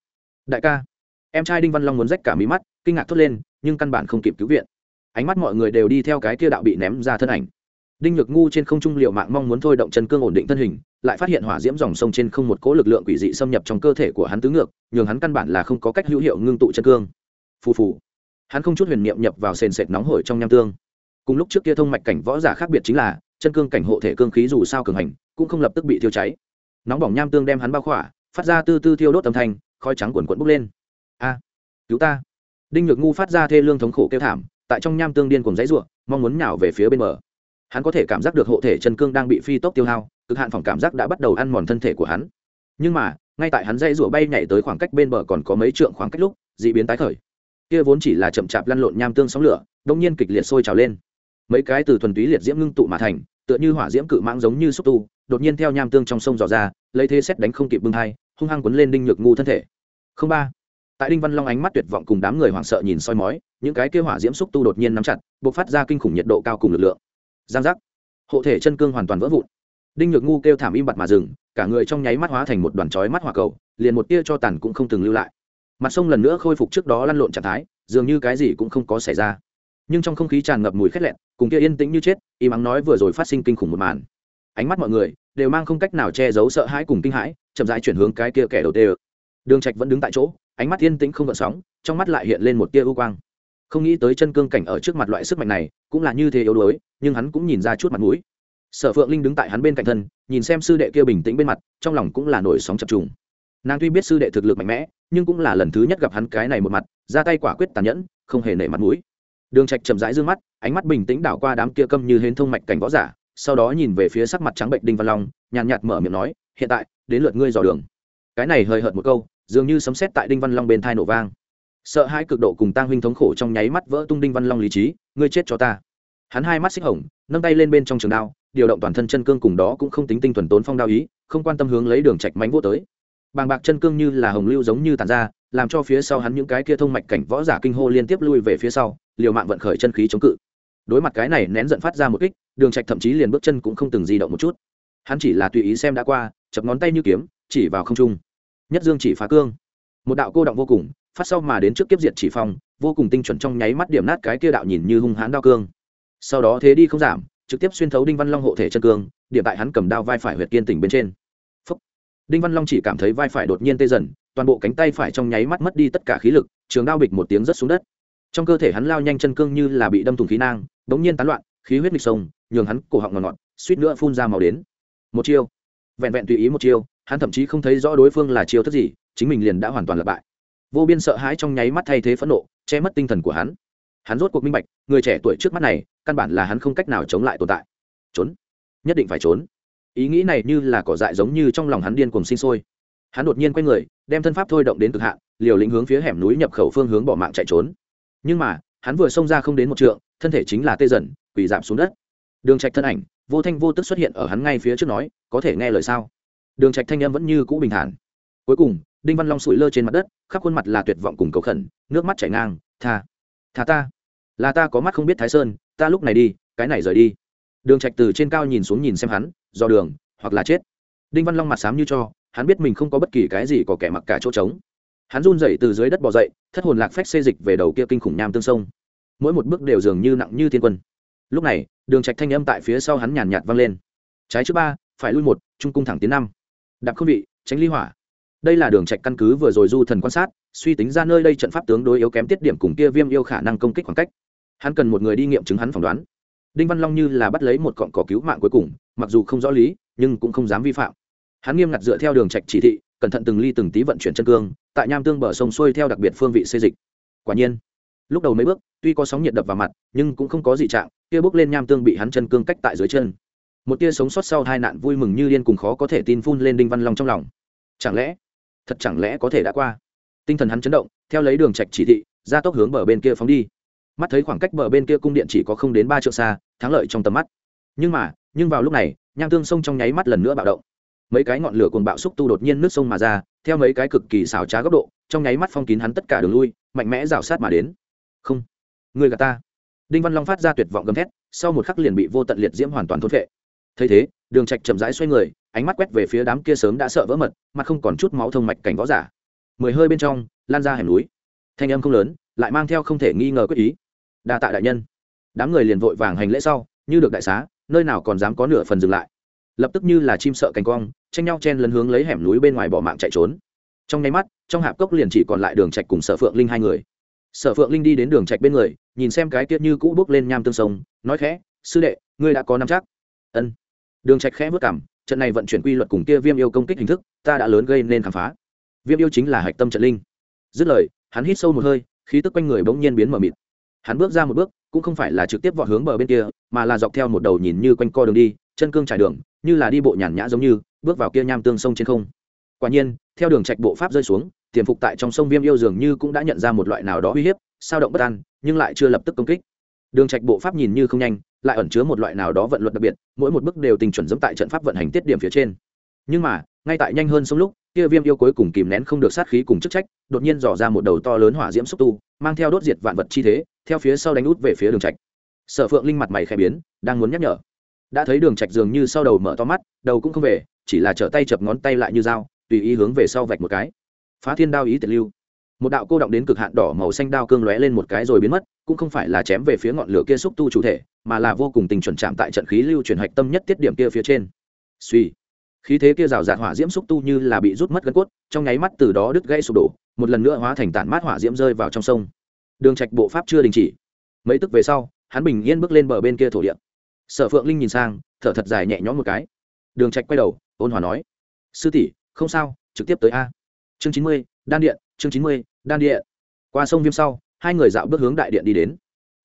S1: Đại ca em trai đinh văn long muốn rách cả mí mắt kinh ngạc thốt lên nhưng căn bản không kịp cứu viện. Ánh mắt mọi người đều đi theo cái kia đạo bị ném ra thân ảnh đinh nhược ngu trên không trung liệu mạng mong muốn thôi động chân cương ổn định thân hình, lại phát hiện hỏa diễm dòng sông trên không một cỗ lực lượng quỷ dị xâm nhập trong cơ thể của hắn tứ ngược, nhường hắn căn bản là không có cách hữu hiệu ngưng tụ chân cương. Phù phù. Hắn không chút huyền niệm nhập vào sền sệt nóng hổi trong nham tương. Cùng lúc trước kia thông mạch cảnh võ giả khác biệt chính là, chân cương cảnh hộ thể cương khí dù sao cường hành, cũng không lập tức bị thiêu cháy. Nóng bỏng nham tương đem hắn bao khỏa, phát ra tư tư thiêu đốt âm thanh, khói trắng quần quận bốc lên. A, cứu ta. Đinh nhược ngu phát ra thê lương thống khổ kêu thảm, tại trong nham tương điên cùng dãy ruộng, mong muốn nhào về phía bên bờ hắn có thể cảm giác được hộ thể chân cương đang bị phi tốc tiêu hao, cực hạn phòng cảm giác đã bắt đầu ăn mòn thân thể của hắn. Nhưng mà, ngay tại hắn dây rủa bay nhảy tới khoảng cách bên bờ còn có mấy trượng khoảng cách lúc d ị biến tái khởi. Kia vốn chỉ là chậm chạp lăn lộn nham tương sóng lửa, đông nhiên kịch liệt sôi trào lên. Mấy cái từ thuần túy liệt diễm ngưng tụ mà thành, tựa như hỏa diễm cự mãng giống như xúc tu, đột nhiên theo nham tương trong sông dò ra, lấy thế xét đánh không kịp bưng hai, hung hăng quấn lên đinh nhược ngu thân thể. Không ba. Tại đinh văn long ánh mắt tuyệt vọng cùng đám người hoảng sợ nhìn soi mói, những cái kia hỏa diễm xúc tu đột nhiên nắm chặt b ộ c phát ra kinh khủng nhiệt độ cao cùng lực lượng giang giác. Hộ thể chân cương hoàn toàn vỡ vụn. Đinh nhược ngu kêu thảm im bặt mà dừng, cả người trong nháy mắt hóa thành một đoàn chói mắt hỏa cầu, liền một tia cho tàn cũng không từng lưu lại. Mặt sông lần nữa khôi phục trước đó lăn lộn trạng thái, dường như cái gì cũng không có xảy ra. Nhưng trong không khí tràn ngập mùi khét lẹn, cùng kia yên tĩnh như chết im mắng nói vừa rồi phát sinh kinh khủng một màn. Ánh mắt mọi người đều mang không cách nào che giấu sợ hãi cùng kinh hãi, chậm rãi chuyển hướng cái kia kẻ đầu tê đường trạch vẫn đứng tại chỗ, ánh mắt yên tĩnh không gợn sóng, trong mắt lại hiện lên một tia ưu quang không nghĩ tới chân cương cảnh ở trước mặt loại sức mạnh này, cũng là như thế yếu đuối, nhưng hắn cũng nhìn ra chút mặt mũi. Sở phượng linh đứng tại hắn bên cạnh thân, nhìn xem sư đệ kia bình tĩnh bên mặt, trong lòng cũng là nổi sóng chập trùng. Nàng tuy biết sư đệ thực lực mạnh mẽ, nhưng cũng là lần thứ nhất gặp hắn cái này một mặt, ra tay quả quyết tàn nhẫn, không hề nể mặt mũi. Đường trạch chậm rãi dương mắt, ánh mắt bình tĩnh đảo qua đám kia câm như hến thông mạch cảnh võ giả, sau đó nhìn về phía sắc mặt trắng bệnh đinh văn long, nhàn nhạt mở miệng nói, hiện tại, đến lượt ngươi dò đường. Cái này hơi hợt một câu, dường như sấm sét tại đinh văn long bên thai nổ vang sợ hai cực độ cùng tang huynh thống khổ trong nháy mắt vỡ tung đinh văn long lý trí, ngươi chết cho ta. Hắn hai mắt xích hồng, nâng tay lên bên trong trường đao, điều động toàn thân chân cương cùng đó cũng không tính tinh thuần tốn phong đao ý, không quan tâm hướng lấy đường trạch mánh vô tới. Bàng bạc chân cương như là hồng lưu giống như tàn ra, làm cho phía sau hắn những cái kia thông mạch cảnh võ giả kinh hô liên tiếp lui về phía sau, liều mạng vận khởi chân khí chống cự. Đối mặt cái này nén giận phát ra một kích, đường trạch thậm chí liền bước chân cũng không từng di động một chút. Hắn chỉ là tùy ý xem đã qua, chập ngón tay như kiếm, chỉ vào không trung. Nhất dương chỉ phá cương. Một đạo cô động vô cùng phát sau mà đến trước kiếp diệt chỉ phong, vô cùng tinh chuẩn trong nháy mắt điểm nát cái kia đạo nhìn như hung hãn đao cương. Sau đó thế đi không giảm, trực tiếp xuyên thấu đinh văn long hộ thể chân cương, điểm tại hắn cầm đao vai phải huyệt kiên tỉnh bên trên. Phúc. đinh văn long chỉ cảm thấy vai phải đột nhiên tê dần, toàn bộ cánh tay phải trong nháy mắt mất đi tất cả khí lực, trường đao bịch một tiếng rất xuống đất. Trong cơ thể hắn lao nhanh chân cương như là bị đâm thủng khí nang bỗng nhiên tán loạn, khí huyết nghịch sông, nhường hắn cổ họng ngọt ngọt, suýt nữa phun ra màu đến. Một chiêu. Vẹn vẹn tùy ý một chiêu, hắn thậm chí không thấy rõ đối phương là chiêu thức gì, chính mình liền đã hoàn toàn lặp bại vô biên sợ hãi trong nháy mắt thay thế phẫn nộ, che mất tinh thần của hắn. Hắn rốt cuộc minh bạch, người trẻ tuổi trước mắt này, căn bản là hắn không cách nào chống lại tồn tại. Trốn. Nhất định phải trốn. Ý nghĩ này như là cỏ dại giống như trong lòng hắn điên cùng sinh sôi. Hắn đột nhiên quay người, đem thân pháp thôi động đến cực hạn, liều lĩnh hướng phía hẻm núi nhập khẩu phương hướng bỏ mạng chạy trốn. Nhưng mà, hắn vừa xông ra không đến một trượng, thân thể chính là tê dần, quỳ giảm xuống đất. Đường trạch thân ảnh, vô thanh vô tức xuất hiện ở hắn ngay phía trước nói, có thể nghe lời sao? Đường trạch thanh âm vẫn như cũ bình thản. Cuối cùng đinh văn long sụi lơ trên mặt đất, khắp khuôn mặt là tuyệt vọng cùng cầu khẩn, nước mắt chảy ngang, tha tha ta, là ta có mắt không biết thái sơn, ta lúc này đi, cái này rời đi. Đường trạch từ trên cao nhìn xuống nhìn xem hắn, do đường, hoặc là chết. Đinh văn long mặt sám như cho, hắn biết mình không có bất kỳ cái gì có kẻ mặc cả chỗ trống. Hắn run rẩy từ dưới đất bò dậy, thất hồn lạc phách xê dịch về đầu kia kinh khủng nham tương sông. Mỗi một bước đều dường như nặng như thiên quân. Lúc này, đường trạch thanh âm tại phía sau hắn nhàn nhạt vang lên. Trái trước ba, phải lui một, trung cung thẳng tiến năm. Đạp không vị, tránh ly hỏa đây là đường trạch căn cứ vừa rồi du thần quan sát, suy tính ra nơi đây trận pháp tướng đối yếu kém tiết điểm cùng kia viêm yêu khả năng công kích khoảng cách. Hắn cần một người đi nghiệm chứng hắn phỏng đoán. Đinh văn long như là bắt lấy một cọng cỏ cứu mạng cuối cùng, mặc dù không rõ lý, nhưng cũng không dám vi phạm. Hắn nghiêm ngặt dựa theo đường trạch chỉ thị, cẩn thận từng ly từng tí vận chuyển chân cương, tại nham tương bờ sông xuôi theo đặc biệt phương vị xây dịch. Quả nhiên, lúc đầu mấy bước, tuy có sóng nhiệt đập vào mặt, nhưng cũng không có gì trạng, kia bước lên nham tương bị hắn chân cương cách tại dưới chân. Một tia sống sót sau hai nạn vui mừng như điên cùng khó có thể tin phun lên đinh văn long trong lòng. Chẳng lẽ thật chẳng lẽ có thể đã qua? Tinh thần hắn chấn động, theo lấy đường trạch chỉ thị, ra tốc hướng bờ bên kia phóng đi. Mắt thấy khoảng cách bờ bên kia cung điện chỉ có không đến ba triệu xa, thắng lợi trong tầm mắt. Nhưng mà, nhưng vào lúc này, nham tương sông trong nháy mắt lần nữa bạo động. Mấy cái ngọn lửa cuồng bạo xúc tu đột nhiên nước sông mà ra, theo mấy cái cực kỳ xảo trá góc độ, trong nháy mắt phong kín hắn tất cả đường lui, mạnh mẽ rào sát mà đến. Không, người gà ta. Đinh văn long phát ra tuyệt vọng gầm thét, sau một khắc liền bị vô tận liệt diễm hoàn toàn thốt vệ thấy thế, đường trạch chậm rãi xoay người ánh mắt quét về phía đám kia sớm đã sợ vỡ mật, mà không còn chút máu thông mạch cảnh võ giả. Mười hơi bên trong, lan ra hẻm núi. Thanh âm không lớn, lại mang theo không thể nghi ngờ quyết ý. Đa tạ đại nhân. Đám người liền vội vàng hành lễ sau, như được đại xá, nơi nào còn dám có nửa phần dừng lại. Lập tức như là chim sợ cánh quang tranh nhau chen lấn hướng lấy hẻm núi bên ngoài bỏ mạng chạy trốn. Trong nháy mắt, trong hạp cốc liền chỉ còn lại đường trạch cùng sở phượng linh hai người. Sở phượng linh đi đến đường trạch bên người, nhìn xem cái tiết như cũ bước lên nham tương sông, nói khẽ, sư đệ, ngươi đã có năm chắc. Ân. Đường trạch khẽ vứt cằm trận này vận chuyển quy luật cùng kia viêm yêu công kích hình thức, ta đã lớn gây nên khám phá. Viêm yêu chính là hạch tâm trận linh. Dứt lời, hắn hít sâu một hơi, khí tức quanh người bỗng nhiên biến mờ mịt. Hắn bước ra một bước, cũng không phải là trực tiếp vọt hướng bờ bên kia, mà là dọc theo một đầu nhìn như quanh co đường đi, chân cương trải đường, như là đi bộ nhàn nhã giống như, bước vào kia nham tương sông trên không. Quả nhiên, theo đường trạch bộ pháp rơi xuống, tiềm phục tại trong sông viêm yêu dường như cũng đã nhận ra một loại nào đó uy hiếp, sao động bất an, nhưng lại chưa lập tức công kích. Đường trạch bộ pháp nhìn như không nhanh lại ẩn chứa một loại nào đó vận luật đặc biệt, mỗi một bước đều tình chuẩn giống tại trận pháp vận hành tiết điểm phía trên. Nhưng mà, ngay tại nhanh hơn sông lúc, kia viêm yêu cuối cùng kìm nén không được sát khí cùng chức trách, đột nhiên dò ra một đầu to lớn hỏa diễm xúc tu, mang theo đốt diệt vạn vật chi thế, theo phía sau đánh út về phía đường trạch. Sở phượng linh mặt mày khẽ biến, đang muốn nhắc nhở. Đã thấy đường trạch dường như sau đầu mở to mắt, đầu cũng không về, chỉ là trở tay chập ngón tay lại như dao, tùy ý hướng về sau vạch một cái. Phá thiên đao ý tiệt lưu. Một đạo cô động đến cực hạn đỏ màu xanh đao cương lóe lên một cái rồi biến mất cũng không phải là chém về phía ngọn lửa kia xúc tu chủ thể, mà là vô cùng tình chuẩn chạm tại trận khí lưu chuyển hạch tâm nhất tiết điểm kia phía trên. Suy. Khí thế kia rào rạt hỏa diễm xúc tu như là bị rút mất gân cốt, trong nháy mắt từ đó đứt gãy sụp đổ, một lần nữa hóa thành tản mát hỏa diễm rơi vào trong sông. Đường trạch bộ pháp chưa đình chỉ. Mấy tức về sau, hắn bình yên bước lên bờ bên kia thổ địa. Sở phượng linh nhìn sang, thở thật dài nhẹ nhõm một cái. Đường trạch quay đầu, ôn hòa nói, sư tỷ, không sao, trực tiếp tới a. Chương chín mươi, đan điện, chương chín mươi, đan điện. Qua sông viêm sau hai người dạo bước hướng đại điện đi đến.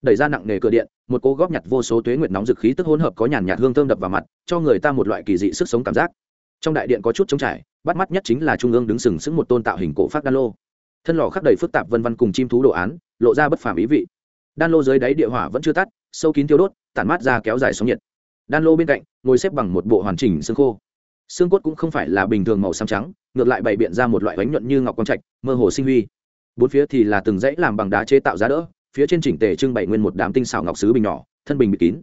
S1: Đẩy ra nặng nề cửa điện, một cô góp nhặt vô số tuế nguyệt nóng dực khí tức hỗn hợp có nhàn nhạt hương thơm đập vào mặt, cho người ta một loại kỳ dị sức sống cảm giác. Trong đại điện có chút trống trải, bắt mắt nhất chính là trung ương đứng sừng sững một tôn tạo hình cổ phát đan lô. Thân lò khắc đầy phức tạp vân văn cùng chim thú đồ án, lộ ra bất phàm ý vị. Đan lô dưới đáy địa hỏa vẫn chưa tắt, sâu kín tiêu đốt, tản mát ra kéo dài sóng nhiệt. Đan lô bên cạnh, ngồi xếp bằng một bộ hoàn chỉnh xương khô. Xương cốt cũng không phải là bình thường màu xám trắng, ngược lại bày biện ra một loại bánh nhuận như ngọc quang trạch, mơ hồ sinh huy bốn phía thì là từng dãy làm bằng đá chế tạo giá đỡ, phía trên chỉnh tề trưng bày nguyên một đám tinh xảo ngọc sứ bình nhỏ, thân bình bị kín.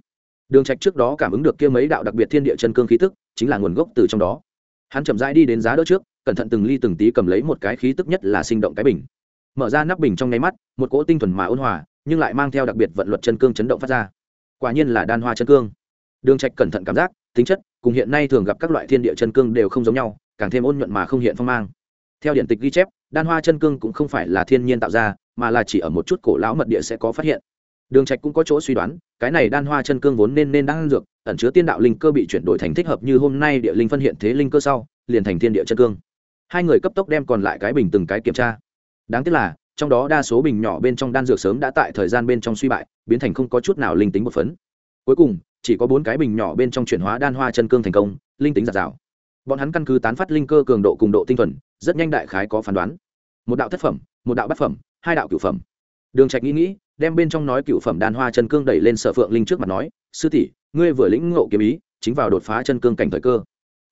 S1: Đường trạch trước đó cảm ứng được kia mấy đạo đặc biệt thiên địa chân cương khí tức, chính là nguồn gốc từ trong đó. Hắn chậm rãi đi đến giá đỡ trước, cẩn thận từng ly từng tí cầm lấy một cái khí tức nhất là sinh động cái bình. Mở ra nắp bình trong nháy mắt, một cỗ tinh thuần mà ôn hòa, nhưng lại mang theo đặc biệt vận luật chân cương chấn động phát ra. Quả nhiên là đan hoa chân cương. Đường trạch cẩn thận cảm giác, tính chất, cùng hiện nay thường gặp các loại thiên địa chân cương đều không giống nhau, càng thêm ôn nhuận mà không hiện phong mang. Theo điện tịch ghi chép đan hoa chân cương cũng không phải là thiên nhiên tạo ra, mà là chỉ ở một chút cổ lão mật địa sẽ có phát hiện. Đường trạch cũng có chỗ suy đoán, cái này đan hoa chân cương vốn nên nên đang dược, ẩn chứa tiên đạo linh cơ bị chuyển đổi thành thích hợp như hôm nay địa linh phân hiện thế linh cơ sau, liền thành thiên địa chân cương. Hai người cấp tốc đem còn lại cái bình từng cái kiểm tra. Đáng tiếc là, trong đó đa số bình nhỏ bên trong đan dược sớm đã tại thời gian bên trong suy bại, biến thành không có chút nào linh tính một phấn. Cuối cùng, chỉ có bốn cái bình nhỏ bên trong chuyển hóa đan hoa chân cương thành công, linh tính giạt rào. Bọn hắn căn cứ tán phát linh cơ cường độ cùng độ tinh thuần, rất nhanh đại khái có phán đoán một đạo thất phẩm, một đạo bát phẩm, hai đạo cửu phẩm. Đường trạch nghĩ nghĩ, đem bên trong nói cửu phẩm đan hoa chân cương đẩy lên sở phượng linh trước mặt nói, sư tỷ, ngươi vừa lĩnh ngộ kiếm ý, chính vào đột phá chân cương cảnh thời cơ.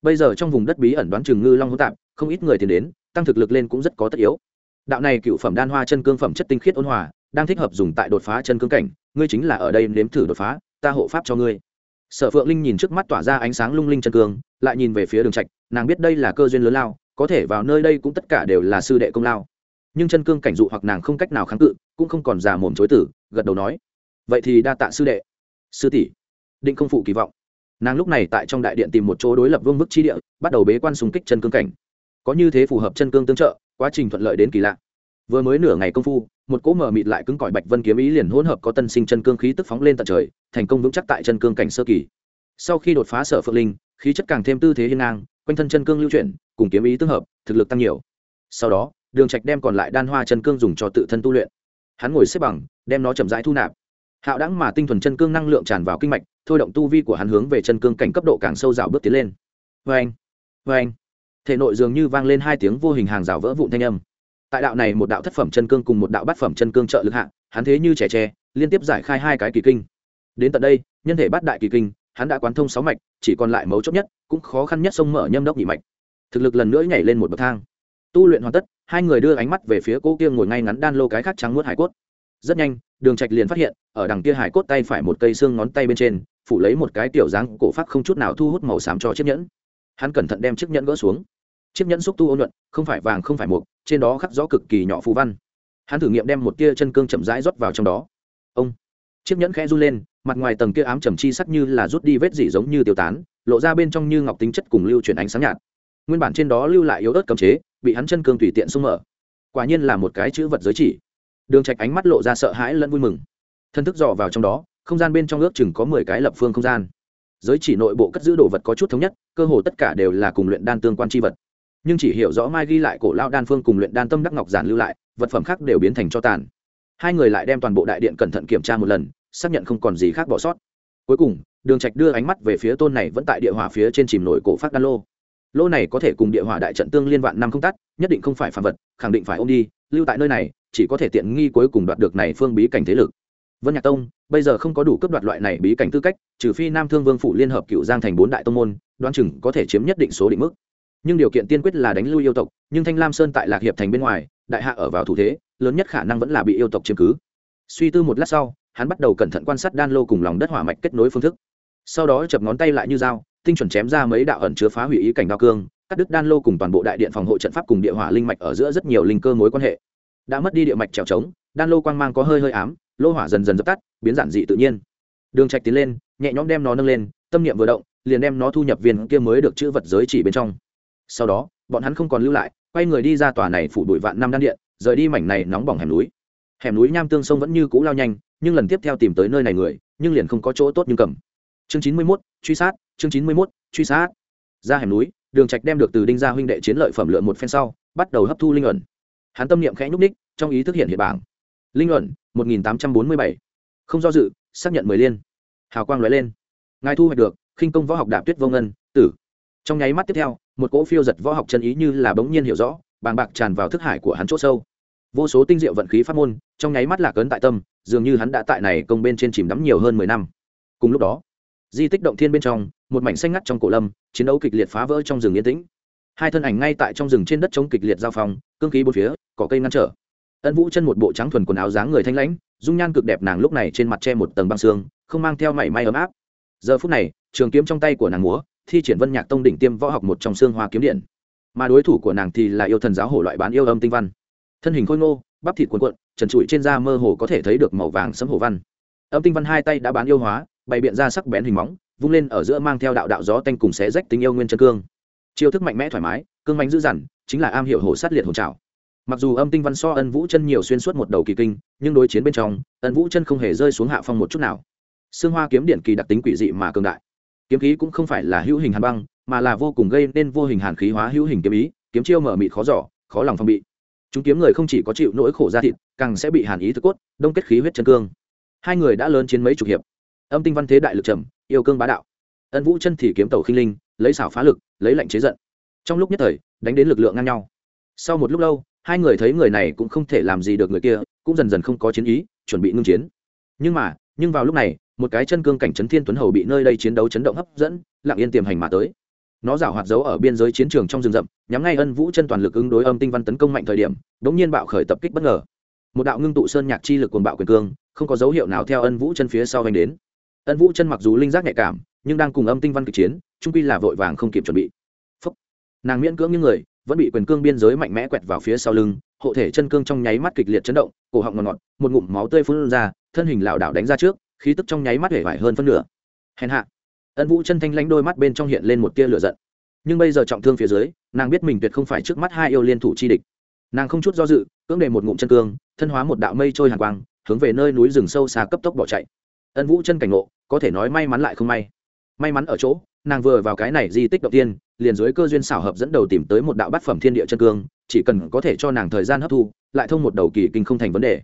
S1: Bây giờ trong vùng đất bí ẩn đoán trường ngư long hỗn tạp, không ít người tiến đến, tăng thực lực lên cũng rất có tất yếu. Đạo này cựu phẩm đan hoa chân cương phẩm chất tinh khiết ôn hòa, đang thích hợp dùng tại đột phá chân cương cảnh, ngươi chính là ở đây nếm thử đột phá, ta hộ pháp cho ngươi. Sở phượng linh nhìn trước mắt tỏa ra ánh sáng lung linh chân cương, lại nhìn về phía đường trạch, nàng biết đây là cơ duyên lớn lao có thể vào nơi đây cũng tất cả đều là sư đệ công lao. Nhưng chân cương cảnh dụ hoặc nàng không cách nào kháng cự, cũng không còn già mồm chối tử, gật đầu nói, vậy thì đa tạ sư đệ. Sư tỷ, định không phụ kỳ vọng. Nàng lúc này tại trong đại điện tìm một chỗ đối lập vương mức chi địa, bắt đầu bế quan xung kích chân cương cảnh. Có như thế phù hợp chân cương tương trợ, quá trình thuận lợi đến kỳ lạ. Vừa mới nửa ngày công phu, một cỗ mờ mịt lại cứng cỏi bạch vân kiếm ý liền hỗn hợp có tân sinh chân cương khí tức phóng lên tận trời, thành công vững chắc tại chân cương cảnh sơ kỳ. Sau khi đột phá sở phượng linh, khí chất càng thêm tư thế hiên ngang quanh thân chân cương lưu chuyển cùng kiếm ý tương hợp thực lực tăng nhiều. Sau đó đường trạch đem còn lại đan hoa chân cương dùng cho tự thân tu luyện. Hắn ngồi xếp bằng đem nó chậm rãi thu nạp. Hạo đẳng mà tinh thuần chân cương năng lượng tràn vào kinh mạch thôi động tu vi của hắn hướng về chân cương cảnh cấp độ càng sâu dạo bước tiến lên. Vê anh vê anh thể nội dường như vang lên hai tiếng vô hình hàng rào vỡ vụn thanh âm. Tại đạo này một đạo thất phẩm chân cương cùng một đạo bát phẩm chân cương trợ lực hạng, hắn thế như trẻ tre liên tiếp giải khai hai cái kỳ kinh. Đến tận đây nhân thể bát đại kỳ kinh hắn đã quán thông sáu mạch, chỉ còn lại mấu chốt nhất, cũng khó khăn nhất sông mở nhâm đốc nhị mạch. Thực lực lần nữa nhảy lên một bậc thang. Tu luyện hoàn tất, hai người đưa ánh mắt về phía cô kia ngồi ngay ngắn đan lô cái khác trắng muốt hải cốt. Rất nhanh, đường trạch liền phát hiện, ở đằng kia hải cốt tay phải một cây xương ngón tay bên trên, phủ lấy một cái tiểu dáng cổ phát không chút nào thu hút màu xám cho chiếc nhẫn. Hắn cẩn thận đem chiếc nhẫn gỡ xuống. Chiếc nhẫn xúc tu ôn nhuận, không phải vàng không phải mục, trên đó khắc rõ cực kỳ nhỏ phù văn. Hắn thử nghiệm đem một tia chân cương chậm rãi rót vào trong đó. Ông, chiếc nhẫn khẽ run lên mặt ngoài tầng kia ám trầm chi sắc như là rút đi vết dỉ giống như tiêu tán, lộ ra bên trong như ngọc tính chất cùng lưu chuyển ánh sáng nhạt. Nguyên bản trên đó lưu lại yếu ớt cấm chế, bị hắn chân cương tùy tiện xung mở. Quả nhiên là một cái chữ vật giới chỉ. Đường trạch ánh mắt lộ ra sợ hãi lẫn vui mừng. Thân thức dò vào trong đó, không gian bên trong ước chừng có mười cái lập phương không gian. Giới chỉ nội bộ cất giữ đồ vật có chút thống nhất, cơ hồ tất cả đều là cùng luyện đan tương quan chi vật. Nhưng chỉ hiểu rõ mai ghi lại cổ lao đan phương cùng luyện đan tâm đắc ngọc giản lưu lại, vật phẩm khác đều biến thành cho tàn. Hai người lại đem toàn bộ đại điện cẩn thận kiểm tra một lần xác nhận không còn gì khác bỏ sót. Cuối cùng, đường trạch đưa ánh mắt về phía tôn này vẫn tại địa hỏa phía trên chìm nổi cổ phát đan lô. Lô này có thể cùng địa hỏa đại trận tương liên vạn năm không tắt, nhất định không phải phản vật, khẳng định phải ôm đi, lưu tại nơi này, chỉ có thể tiện nghi cuối cùng đoạt được này phương bí cảnh thế lực. Vân nhạc tông, bây giờ không có đủ cấp đoạt loại này bí cảnh tư cách, trừ phi nam thương vương phủ liên hợp cựu giang thành bốn đại tông môn, đoán chừng có thể chiếm nhất định số định mức. Nhưng điều kiện tiên quyết là đánh lui yêu tộc, nhưng thanh lam sơn tại lạc hiệp thành bên ngoài, đại hạ ở vào thủ thế, lớn nhất khả năng vẫn là bị yêu tộc chiếm cứ. Suy tư một lát sau hắn bắt đầu cẩn thận quan sát đan lô cùng lòng đất hỏa mạch kết nối phương thức. Sau đó chập ngón tay lại như dao, tinh chuẩn chém ra mấy đạo ẩn chứa phá hủy ý cảnh đao cương, cắt đứt đan lô cùng toàn bộ đại điện phòng hộ trận pháp cùng địa hỏa linh mạch ở giữa rất nhiều linh cơ mối quan hệ. Đã mất đi địa mạch trèo trống, đan lô quang mang có hơi hơi ám, lô hỏa dần dần dập tắt, biến giản dị tự nhiên. Đường trạch tiến lên, nhẹ nhõm đem nó nâng lên, tâm niệm vừa động, liền đem nó thu nhập viên kia mới được chữ vật giới chỉ bên trong. Sau đó, bọn hắn không còn lưu lại, quay người đi ra tòa này phủ đuổi vạn năm đan điện, rời đi mảnh này nóng bỏng hẻm núi. Hẻm núi nham tương sông vẫn như cũ lao nhanh nhưng lần tiếp theo tìm tới nơi này người nhưng liền không có chỗ tốt nhưng cầm. Chương chín mươi 91, truy sát chương chín mươi 91, truy sát. Ra hẻm núi đường trạch đem được từ đinh gia huynh đệ chiến lợi phẩm lượn một phen sau bắt đầu hấp thu linh ẩn. Hắn tâm niệm khẽ nhúc ních trong ý thức hiện hiện bảng. Linh ẩn một nghìn tám trăm bốn mươi bảy. Không do dự xác nhận mười liên. Hào quang lóe lên. Ngài thu hoạch được khinh công võ học đạp tuyết vô ngân tử. Trong nháy mắt tiếp theo một cỗ phiêu giật võ học chân ý như là bỗng nhiên hiểu rõ bàng bạc tràn vào thức hải của hắn chỗ sâu vô số tinh diệu vận khí pháp môn, trong nháy mắt lạc ấn tại tâm, dường như hắn đã tại này công bên trên chìm đắm nhiều hơn mười năm. Cùng lúc đó, di tích động thiên bên trong, một mảnh xanh ngắt trong cổ lâm, chiến đấu kịch liệt phá vỡ trong rừng yên tĩnh. Hai thân ảnh ngay tại trong rừng trên đất chống kịch liệt giao phong, cương khí bốn phía, cỏ cây ngăn trở. Ân vũ chân một bộ trắng thuần quần áo dáng người thanh lãnh, dung nhan cực đẹp nàng lúc này trên mặt che một tầng băng xương, không mang theo mảy may ấm áp. Giờ phút này, trường kiếm trong tay của nàng múa, thi triển vân nhạc tông đỉnh tiêm võ học một trong xương hoa kiếm điện. Mà đối thủ của nàng thì là yêu thần giáo hổ loại bán yêu âm tinh văn thân hình khôi ngô, bắp thịt cuộn cuộn, trần trụi trên da mơ hồ có thể thấy được màu vàng sẫm hồ văn. Âm tinh văn hai tay đã bán yêu hóa, bày biện ra sắc bén hình móng, vung lên ở giữa mang theo đạo đạo gió tanh cùng xé rách tình yêu nguyên chân cương. Chiêu thức mạnh mẽ thoải mái, cương mạnh dữ dằn, chính là am hiểu hồ sát liệt hồn trào mặc dù âm tinh văn so ân vũ chân nhiều xuyên suốt một đầu kỳ kinh, nhưng đối chiến bên trong, ân vũ chân không hề rơi xuống hạ phong một chút nào. Xương hoa kiếm điện kỳ đặc tính quỷ dị mà cường đại. Kiếm khí cũng không phải là hữu hình hàn băng, mà là vô cùng gây nên vô hình hàn khí hóa hữu hình kiếm ý, kiếm chiêu mở mịt khó giỏ khó lòng phong bị chúng kiếm người không chỉ có chịu nỗi khổ da thịt, càng sẽ bị hàn ý thức cốt, đông kết khí huyết chân cương. Hai người đã lớn chiến mấy chục hiệp. Âm tinh văn thế đại lực trầm, yêu cương bá đạo. Ân vũ chân thì kiếm tàu khinh linh, lấy xảo phá lực, lấy lệnh chế giận. Trong lúc nhất thời, đánh đến lực lượng ngang nhau. Sau một lúc lâu, hai người thấy người này cũng không thể làm gì được người kia, cũng dần dần không có chiến ý, chuẩn bị ngưng chiến. Nhưng mà, nhưng vào lúc này, một cái chân cương cảnh trấn thiên tuấn hầu bị nơi đây chiến đấu chấn động hấp dẫn, lặng yên tiềm hành mà tới nó rảo hoạt dấu ở biên giới chiến trường trong rừng rậm, nhắm ngay ân vũ chân toàn lực ứng đối âm tinh văn tấn công mạnh thời điểm đ ỗ n g nhiên bạo khởi tập kích bất ngờ. Một đạo ngưng tụ sơn nhạc chi lực quần bạo quyền cương, không có dấu hiệu nào theo ân vũ chân phía sau anh đến. Ân vũ chân mặc dù linh giác nhạy cảm, nhưng đang cùng âm tinh văn kịch chiến, trung quy là vội vàng không kịp chuẩn bị、Phúc. Nàng miễn cưỡng những người, vẫn bị quyền cương biên giới mạnh mẽ quẹt vào phía sau lưng, hộ thể chân cương trong nháy mắt kịch liệt chấn động, cổ họng ngọt ngọt, một ngụm máu tươi phun ra, thân hình lảo đảo đánh ra trước, khí tức trong nháy mắt hể vải hơn phân nửa. Hèn hạ! Ân vũ chân thanh lãnh đôi mắt bên trong hiện lên một tia lửa giận. Nhưng bây giờ trọng thương phía dưới, nàng biết mình tuyệt không phải trước mắt hai yêu liên thủ chi địch. Nàng không chút do dự, cưỡng đề một ngụm chân cương, thân hóa một đạo mây trôi hàng quang, hướng về nơi núi rừng sâu xa cấp tốc bỏ chạy. Ân vũ chân cảnh ngộ, có thể nói may mắn lại không may. May mắn ở chỗ, nàng vừa vào cái này di tích đầu tiên, liền dưới cơ duyên xảo hợp dẫn đầu tìm tới một đạo bát phẩm thiên địa chân cương, chỉ cần có thể cho nàng thời gian hấp thu, lại thông một đầu kỳ kinh không thành vấn đề.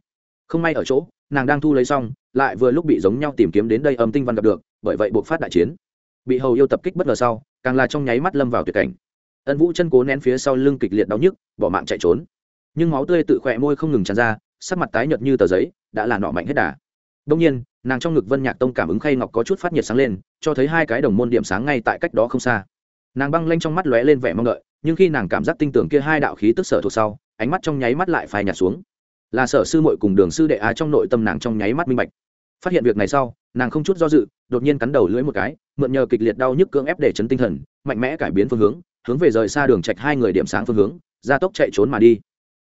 S1: Không may ở chỗ, nàng đang thu lấy xong, lại vừa lúc bị giống nhau tìm kiếm đến đây âm tinh văn gặp được bởi vậy buộc phát đại chiến. Bị hầu yêu tập kích bất ngờ sau, càng là trong nháy mắt lâm vào tuyệt cảnh. Ân vũ chân cố nén phía sau lưng kịch liệt đau nhức, bỏ mạng chạy trốn. Nhưng máu tươi tự khỏe môi không ngừng tràn ra, sắc mặt tái nhợt như tờ giấy, đã là nọ mạnh hết đà. Đông nhiên, nàng trong ngực vân nhạc tông cảm ứng khay ngọc có chút phát nhiệt sáng lên, cho thấy hai cái đồng môn điểm sáng ngay tại cách đó không xa. Nàng băng lanh trong mắt lóe lên vẻ mong đợi, nhưng khi nàng cảm giác tinh tưởng kia hai đạo khí tức sở thuộc sau, ánh mắt trong nháy mắt lại phai nhạt xuống. Là sở sư muội cùng đường sư đệ á trong nội tâm nàng trong nháy mắt minh bạch phát hiện việc này sau, nàng không chút do dự, đột nhiên cắn đầu lưỡi một cái, mượn nhờ kịch liệt đau nhức cưỡng ép để chấn tinh thần, mạnh mẽ cải biến phương hướng hướng về rời xa đường trạch hai người điểm sáng phương hướng, ra tốc chạy trốn mà đi.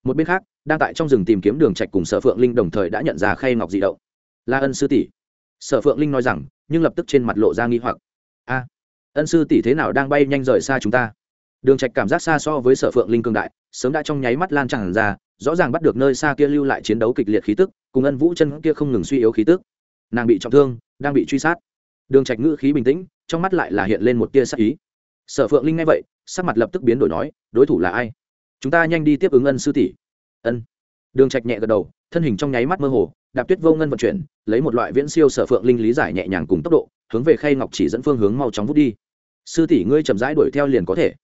S1: Một bên khác, đang tại trong rừng tìm kiếm đường trạch cùng sở phượng linh đồng thời đã nhận ra khay ngọc dị động. La ân sư tỷ. Sở phượng linh nói rằng, nhưng lập tức trên mặt lộ ra nghi hoặc. A, ân sư tỷ thế nào đang bay nhanh rời xa chúng ta? Đường trạch cảm giác xa so với sở phượng linh cương đại, sớm đã trong nháy mắt lan tràn ra, rõ ràng bắt được nơi xa kia lưu lại chiến đấu kịch liệt khí tức, cùng ân vũ chân kia không ngừng suy yếu khí tức nàng bị trọng thương, đang bị truy sát. Đường trạch ngữ khí bình tĩnh, trong mắt lại là hiện lên một tia sắc ý. Sở phượng linh nghe vậy, sắc mặt lập tức biến đổi nói, đối thủ là ai? Chúng ta nhanh đi tiếp ứng ân sư tỷ. Ân. Đường trạch nhẹ gật đầu, thân hình trong nháy mắt mơ hồ, đạp tuyết vô ngân vận chuyển, lấy một loại viễn siêu sở phượng linh lý giải nhẹ nhàng cùng tốc độ, hướng về khay ngọc chỉ dẫn phương hướng mau chóng vút đi. Sư tỷ ngươi chậm rãi đuổi theo liền có thể.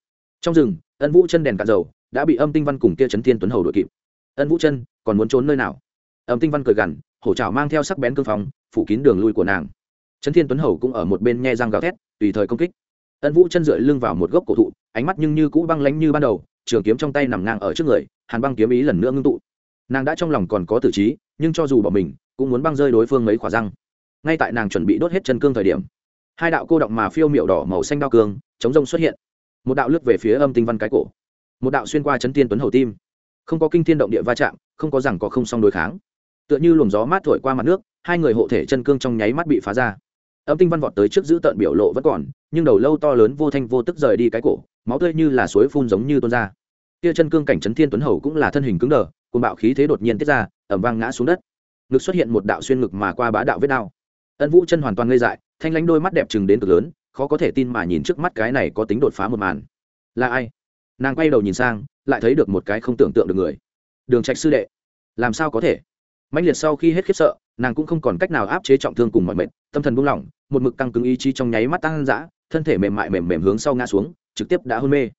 S1: Trong rừng, ân vũ chân đèn cạn dầu, đã bị âm tinh văn cùng kia chấn thiên tuấn hầu đuổi kịp. Ân vũ chân, còn muốn trốn nơi nào? Âm tinh văn cười gằn, hổ trào mang theo sắc bén cương phong phủ kín đường lui của nàng. Trấn thiên tuấn hầu cũng ở một bên nhe răng gào thét, tùy thời công kích. Ân vũ chân dựa lưng vào một gốc cổ thụ, ánh mắt nhưng như cũ băng lánh như ban đầu, trường kiếm trong tay nằm ngang ở trước người, hàn băng kiếm ý lần nữa ngưng tụ. Nàng đã trong lòng còn có tử trí, nhưng cho dù bỏ mình, cũng muốn băng rơi đối phương mấy khỏa răng. Ngay tại nàng chuẩn bị đốt hết chân cương thời điểm, hai đạo cô động mà phiêu miệu đỏ màu xanh đao cương, chống rông xuất hiện. Một đạo lướt về phía âm tinh văn cái cổ. Một đạo xuyên qua chấn tiên tuấn hầu tim. Không có kinh thiên động địa va chạm, không có rằng có không song đối kháng tựa như luồng gió mát thổi qua mặt nước, hai người hộ thể chân cương trong nháy mắt bị phá ra. Âm tinh văn vọt tới trước giữ tận biểu lộ vẫn còn, nhưng đầu lâu to lớn vô thanh vô tức rời đi cái cổ, máu tươi như là suối phun giống như tuôn ra. Kia chân cương cảnh trấn thiên tuấn hầu cũng là thân hình cứng đờ cùng bạo khí thế đột nhiên tiết ra ẩm vang ngã xuống đất. Ngực xuất hiện một đạo xuyên ngực mà qua bá đạo vết đao. Ân vũ chân hoàn toàn ngây dại, thanh lánh đôi mắt đẹp chừng đến cực lớn, khó có thể tin mà nhìn trước mắt cái này có tính đột phá một màn. Là ai? Nàng quay đầu nhìn sang, lại thấy được một cái không tưởng tượng được người. Đường trạch sư đệ, làm sao có thể? Mạnh liệt sau khi hết khiếp sợ, nàng cũng không còn cách nào áp chế trọng thương cùng mọi mệnh, tâm thần buông lỏng, một mực căng cứng ý chí trong nháy mắt tăng dã, thân thể mềm mại mềm mềm hướng sau ngã xuống, trực tiếp đã hôn mê.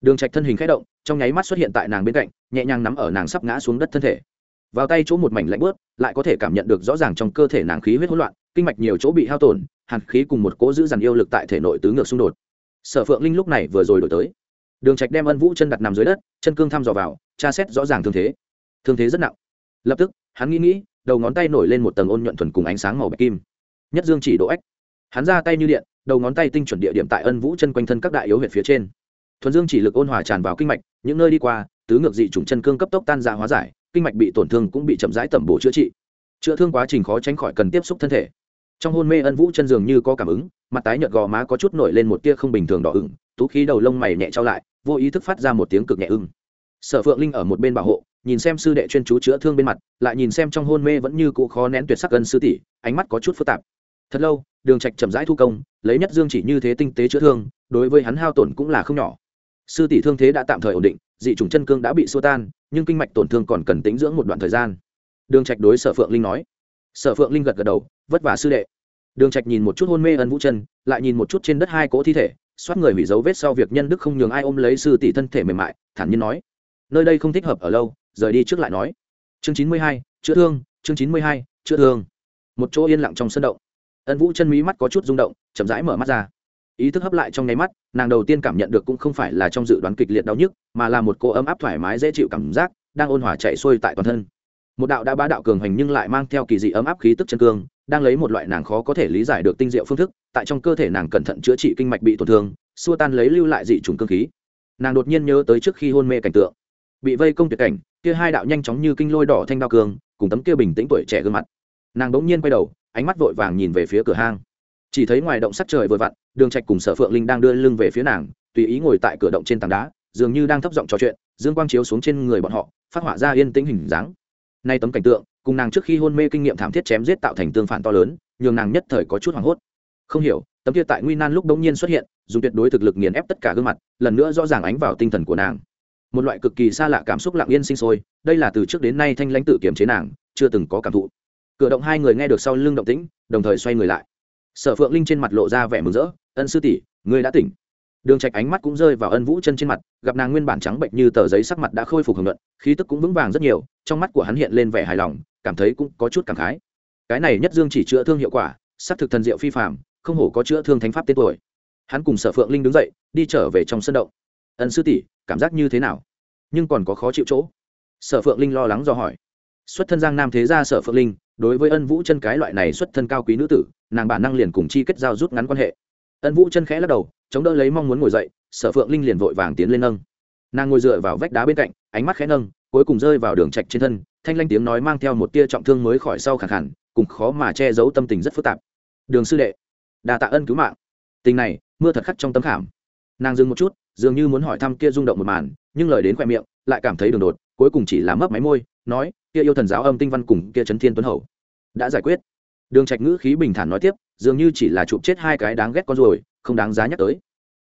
S1: Đường trạch thân hình khẽ động, trong nháy mắt xuất hiện tại nàng bên cạnh, nhẹ nhàng nắm ở nàng sắp ngã xuống đất thân thể. Vào tay chỗ một mảnh lạnh bớt lại có thể cảm nhận được rõ ràng trong cơ thể nàng khí huyết hỗn loạn, kinh mạch nhiều chỗ bị hao tổn, hàn khí cùng một cỗ giữ dằn yêu lực tại thể nội tứ ngược xung đột. Sở phượng linh lúc này vừa rồi đổi tới. Đường trạch đem ân vũ chân đặt nằm dưới đất, chân cương thăm dò vào, tra xét rõ ràng thương thế. Thương thế rất nặng. Lập tức hắn nghĩ nghĩ, đầu ngón tay nổi lên một tầng ôn nhuận thuần cùng ánh sáng màu bạch kim. Nhất dương chỉ độ ếch hắn ra tay như điện, đầu ngón tay tinh chuẩn địa điểm tại ân vũ chân quanh thân các đại yếu huyệt phía trên. Thuần dương chỉ lực ôn hòa tràn vào kinh mạch, những nơi đi qua, tứ ngược dị chủng chân cương cấp tốc tan ra hóa giải, kinh mạch bị tổn thương cũng bị chậm rãi tẩm bổ chữa trị. Chữa thương quá trình khó tránh khỏi cần tiếp xúc thân thể. Trong hôn mê ân vũ chân dường như có cảm ứng, mặt tái nhợt gò má có chút nổi lên một tia không bình thường đỏ ửng, tú khí đầu lông mày nhẹ trao lại, vô ý thức phát ra một tiếng cực nhẹ ưng. Sở phượng linh ở một bên bảo hộ nhìn xem sư đệ chuyên chú chữa thương bên mặt, lại nhìn xem trong hôn mê vẫn như cũ khó nén tuyệt sắc gần sư tỷ, ánh mắt có chút phức tạp. Thật lâu, đường trạch chậm rãi thu công, lấy nhất dương chỉ như thế tinh tế chữa thương, đối với hắn hao tổn cũng là không nhỏ. Sư tỷ thương thế đã tạm thời ổn định, dị trùng chân cương đã bị xua tan, nhưng kinh mạch tổn thương còn cần tĩnh dưỡng một đoạn thời gian. Đường trạch đối sở phượng linh nói. Sở phượng linh gật gật đầu, vất vả sư đệ. Đường trạch nhìn một chút hôn mê ân vũ chân, lại nhìn một chút trên đất hai cỗ thi thể, xoát người hủy dấu vết sau việc nhân đức không nhường ai ôm lấy sư tỷ thân thể mềm mại, thản nhiên nói. Nơi đây không thích hợp ở lâu rời đi trước lại nói. Chương chín mươi hai, chữa thương, chương chín mươi hai, chữa thương. Một chỗ yên lặng trong sân động. Ân vũ chân mí mắt có chút rung động, chậm rãi mở mắt ra. Ý thức hấp lại trong nháy mắt, nàng đầu tiên cảm nhận được cũng không phải là trong dự đoán kịch liệt đau nhức, mà là một cô ấm áp thoải mái dễ chịu cảm giác, đang ôn hòa chạy xuôi tại toàn thân. Một đạo đã bá đạo cường hành nhưng lại mang theo kỳ dị ấm áp khí tức chân cương, đang lấy một loại nàng khó có thể lý giải được tinh diệu phương thức, tại trong cơ thể nàng cẩn thận chữa trị kinh mạch bị tổn thương, xua tan lấy lưu lại dị trùng cương khí. Nàng đột nhiên nhớ tới trước khi hôn mê cảnh tượng. Bị vây công tuyệt cảnh kia hai đạo nhanh chóng như kinh lôi đỏ thanh đao cường, cùng tấm kia bình tĩnh tuổi trẻ gương mặt. Nàng bỗng nhiên quay đầu, ánh mắt vội vàng nhìn về phía cửa hang. Chỉ thấy ngoài động sắt trời vừa vặn, đường trạch cùng sở phượng linh đang đưa lưng về phía nàng, tùy ý ngồi tại cửa động trên tảng đá, dường như đang thấp giọng trò chuyện, dương quang chiếu xuống trên người bọn họ, phát họa ra yên tĩnh hình dáng. Nay tấm cảnh tượng, cùng nàng trước khi hôn mê kinh nghiệm thảm thiết chém giết tạo thành tương phản to lớn, nhường nàng nhất thời có chút hoảng hốt. Không hiểu, tấm kia tại nguy nan lúc đống nhiên xuất hiện, dùng tuyệt đối thực lực nghiền ép tất cả gương mặt, lần nữa rõ ràng ánh vào tinh thần của nàng một loại cực kỳ xa lạ cảm xúc lặng yên sinh sôi, đây là từ trước đến nay thanh lãnh tự kiểm chế nàng, chưa từng có cảm thụ. Cửa động hai người nghe được sau lưng động tĩnh, đồng thời xoay người lại. Sở phượng linh trên mặt lộ ra vẻ mừng rỡ, ân sư tỷ, ngươi đã tỉnh. Đường trạch ánh mắt cũng rơi vào ân vũ chân trên mặt, gặp nàng nguyên bản trắng bệnh như tờ giấy sắc mặt đã khôi phục hưởng luận khí tức cũng vững vàng rất nhiều, trong mắt của hắn hiện lên vẻ hài lòng, cảm thấy cũng có chút cảm khái. Cái này nhất dương chỉ chữa thương hiệu quả sát thực thần diệu phi phàm, không hổ có chữa thương thánh pháp tên tuổi. Hắn cùng sở phượng linh đứng dậy, đi trở về trong sân động ân sư tỷ, cảm giác như thế nào? Nhưng còn có khó chịu chỗ. Sở phượng linh lo lắng do hỏi. Xuất thân giang nam thế gia sở phượng linh, đối với ân vũ chân cái loại này xuất thân cao quý nữ tử, nàng bản năng liền cùng chi kết giao rút ngắn quan hệ. Ân vũ chân khẽ lắc đầu, chống đỡ lấy mong muốn ngồi dậy, sở phượng linh liền vội vàng tiến lên nâng. Nàng ngồi dựa vào vách đá bên cạnh, ánh mắt khẽ nâng, cuối cùng rơi vào đường trạch trên thân, thanh lanh tiếng nói mang theo một tia trọng thương mới khỏi sau khẳng hẳn, cùng khó mà che giấu tâm tình rất phức tạp. Đường sư đệ đà tạ ân cứu mạng. Tình này, mưa thật khắc trong tấm khảm. Nàng dừng một chút dường như muốn hỏi thăm kia rung động một màn, nhưng lời đến khoe miệng, lại cảm thấy đường đột, cuối cùng chỉ là mấp máy môi, nói, kia yêu thần giáo âm tinh văn cùng kia trấn thiên tuấn hầu, đã giải quyết. Đường trạch ngữ khí bình thản nói tiếp, dường như chỉ là chụp chết hai cái đáng ghét con rồi, không đáng giá nhắc tới.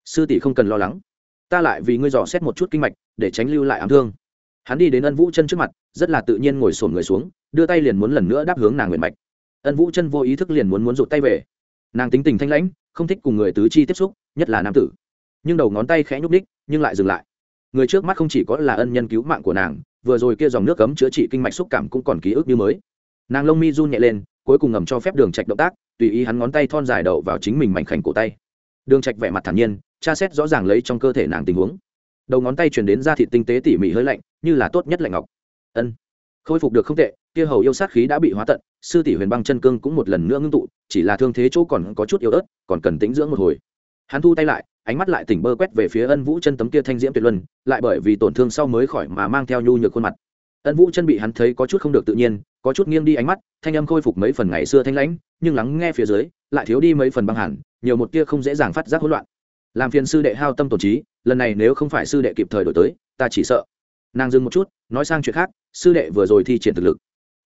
S1: Sư tỷ không cần lo lắng. Ta lại vì ngươi dò xét một chút kinh mạch, để tránh lưu lại ám thương. Hắn đi đến ân vũ chân trước mặt, rất là tự nhiên ngồi sồn người xuống, đưa tay liền muốn lần nữa đáp hướng nàng nguyện mạch. Ân vũ chân vô ý thức liền muốn muốn rụt tay về. Nàng tính tình thanh lãnh, không thích cùng người tứ chi tiếp xúc, nhất là nam tử nhưng đầu ngón tay khẽ nhúc ních nhưng lại dừng lại. Người trước mắt không chỉ có là ân nhân cứu mạng của nàng, vừa rồi kia dòng nước cấm chữa trị kinh mạch xúc cảm cũng còn ký ức như mới. Nàng lông mi run nhẹ lên, cuối cùng ngầm cho phép đường trạch động tác, tùy ý hắn ngón tay thon dài đậu vào chính mình mảnh khảnh cổ tay. Đường trạch vẻ mặt thản nhiên, tra xét rõ ràng lấy trong cơ thể nàng tình huống. Đầu ngón tay truyền đến da thịt tinh tế tỉ mỉ hơi lạnh, như là tốt nhất lạnh ngọc. Ân. Khôi phục được không tệ, kia hầu yêu sát khí đã bị hóa tận, sư tỷ huyền băng chân cương cũng một lần nữa ngưng tụ, chỉ là thương thế chỗ còn có chút yếu ớt, còn cần tĩnh dưỡng một hồi. Hắn thu tay lại ánh mắt lại tỉnh bơ quét về phía ân vũ chân tấm kia thanh diễm tuyệt luân, lại bởi vì tổn thương sau mới khỏi mà mang theo nhu nhược khuôn mặt. Ân vũ chân bị hắn thấy có chút không được tự nhiên, có chút nghiêng đi ánh mắt, thanh âm khôi phục mấy phần ngày xưa thanh lãnh, nhưng lắng nghe phía dưới, lại thiếu đi mấy phần băng hẳn, nhiều một tia không dễ dàng phát giác hỗn loạn. Làm phiền sư đệ hao tâm tổn trí, lần này nếu không phải sư đệ kịp thời đổi tới, ta chỉ sợ. Nàng dừng một chút, nói sang chuyện khác, sư đệ vừa rồi thi triển thực lực.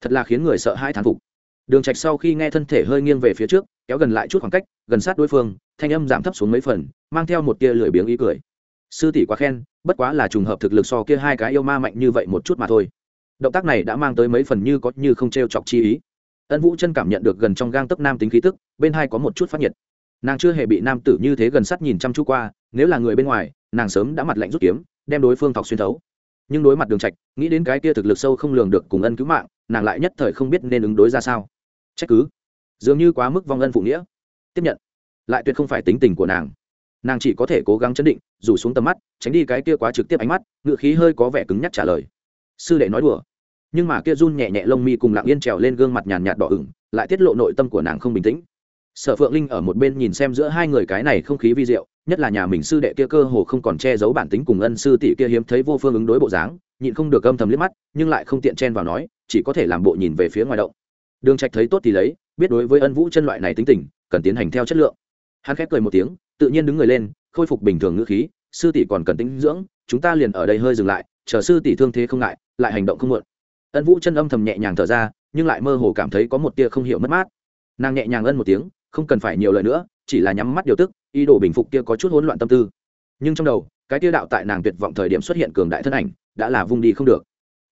S1: Thật là khiến người sợ hai thán phục. Đường trạch sau khi nghe thân thể hơi nghiêng về phía trước kéo gần lại chút khoảng cách, gần sát đối phương, thanh âm giảm thấp xuống mấy phần, mang theo một tia lười biếng ý cười. Sư tỷ quá khen, bất quá là trùng hợp thực lực so kia hai cái yêu ma mạnh như vậy một chút mà thôi. Động tác này đã mang tới mấy phần như có như không t r e o chọc chi ý. Ân vũ chân cảm nhận được gần trong gang tấc nam tính khí tức, bên hai có một chút phát nhiệt. Nàng chưa hề bị nam tử như thế gần sát nhìn chăm chú qua, nếu là người bên ngoài, nàng sớm đã mặt lạnh rút kiếm, đem đối phương thọc xuyên thấu. Nhưng đối mặt đường trạch, nghĩ đến cái kia thực lực sâu không lường được cùng ân cứu mạng, nàng lại nhất thời không biết nên ứng đối ra sao. Trách cứ dường như quá mức vong ân phụ nghĩa. Tiếp nhận. Lại tuyệt không phải tính tình của nàng. Nàng chỉ có thể cố gắng chấn định, rủ xuống tầm mắt, tránh đi cái kia quá trực tiếp ánh mắt, ngựa khí hơi có vẻ cứng nhắc trả lời. Sư đệ nói đùa. Nhưng mà kia run nhẹ nhẹ lông mi cùng lặng yên trèo lên gương mặt nhàn nhạt đỏ ửng, lại tiết lộ nội tâm của nàng không bình tĩnh. Sở phượng linh ở một bên nhìn xem giữa hai người cái này không khí vi diệu, nhất là nhà mình sư đệ kia cơ hồ không còn che giấu bản tính cùng ân sư tỷ kia hiếm thấy vô phương ứng đối bộ dáng, nhịn không được âm thầm liếc mắt, nhưng lại không tiện chen vào nói, chỉ có thể làm bộ nhìn về phía ngoài động. Đường trạch thấy tốt thì lấy biết đối với ân vũ chân loại này tính tình, cần tiến hành theo chất lượng. Hắn khép cười một tiếng, tự nhiên đứng người lên, khôi phục bình thường ngữ khí, sư tỷ còn cần tính dưỡng, chúng ta liền ở đây hơi dừng lại, chờ sư tỷ thương thế không ngại, lại hành động không muộn. Ân vũ chân âm thầm nhẹ nhàng thở ra, nhưng lại mơ hồ cảm thấy có một tia không hiểu mất mát. Nàng nhẹ nhàng ân một tiếng, không cần phải nhiều lời nữa, chỉ là nhắm mắt điều tức, ý đồ bình phục kia có chút hỗn loạn tâm tư. Nhưng trong đầu, cái tia đạo tại nàng tuyệt vọng thời điểm xuất hiện cường đại thân ảnh, đã là vung đi không được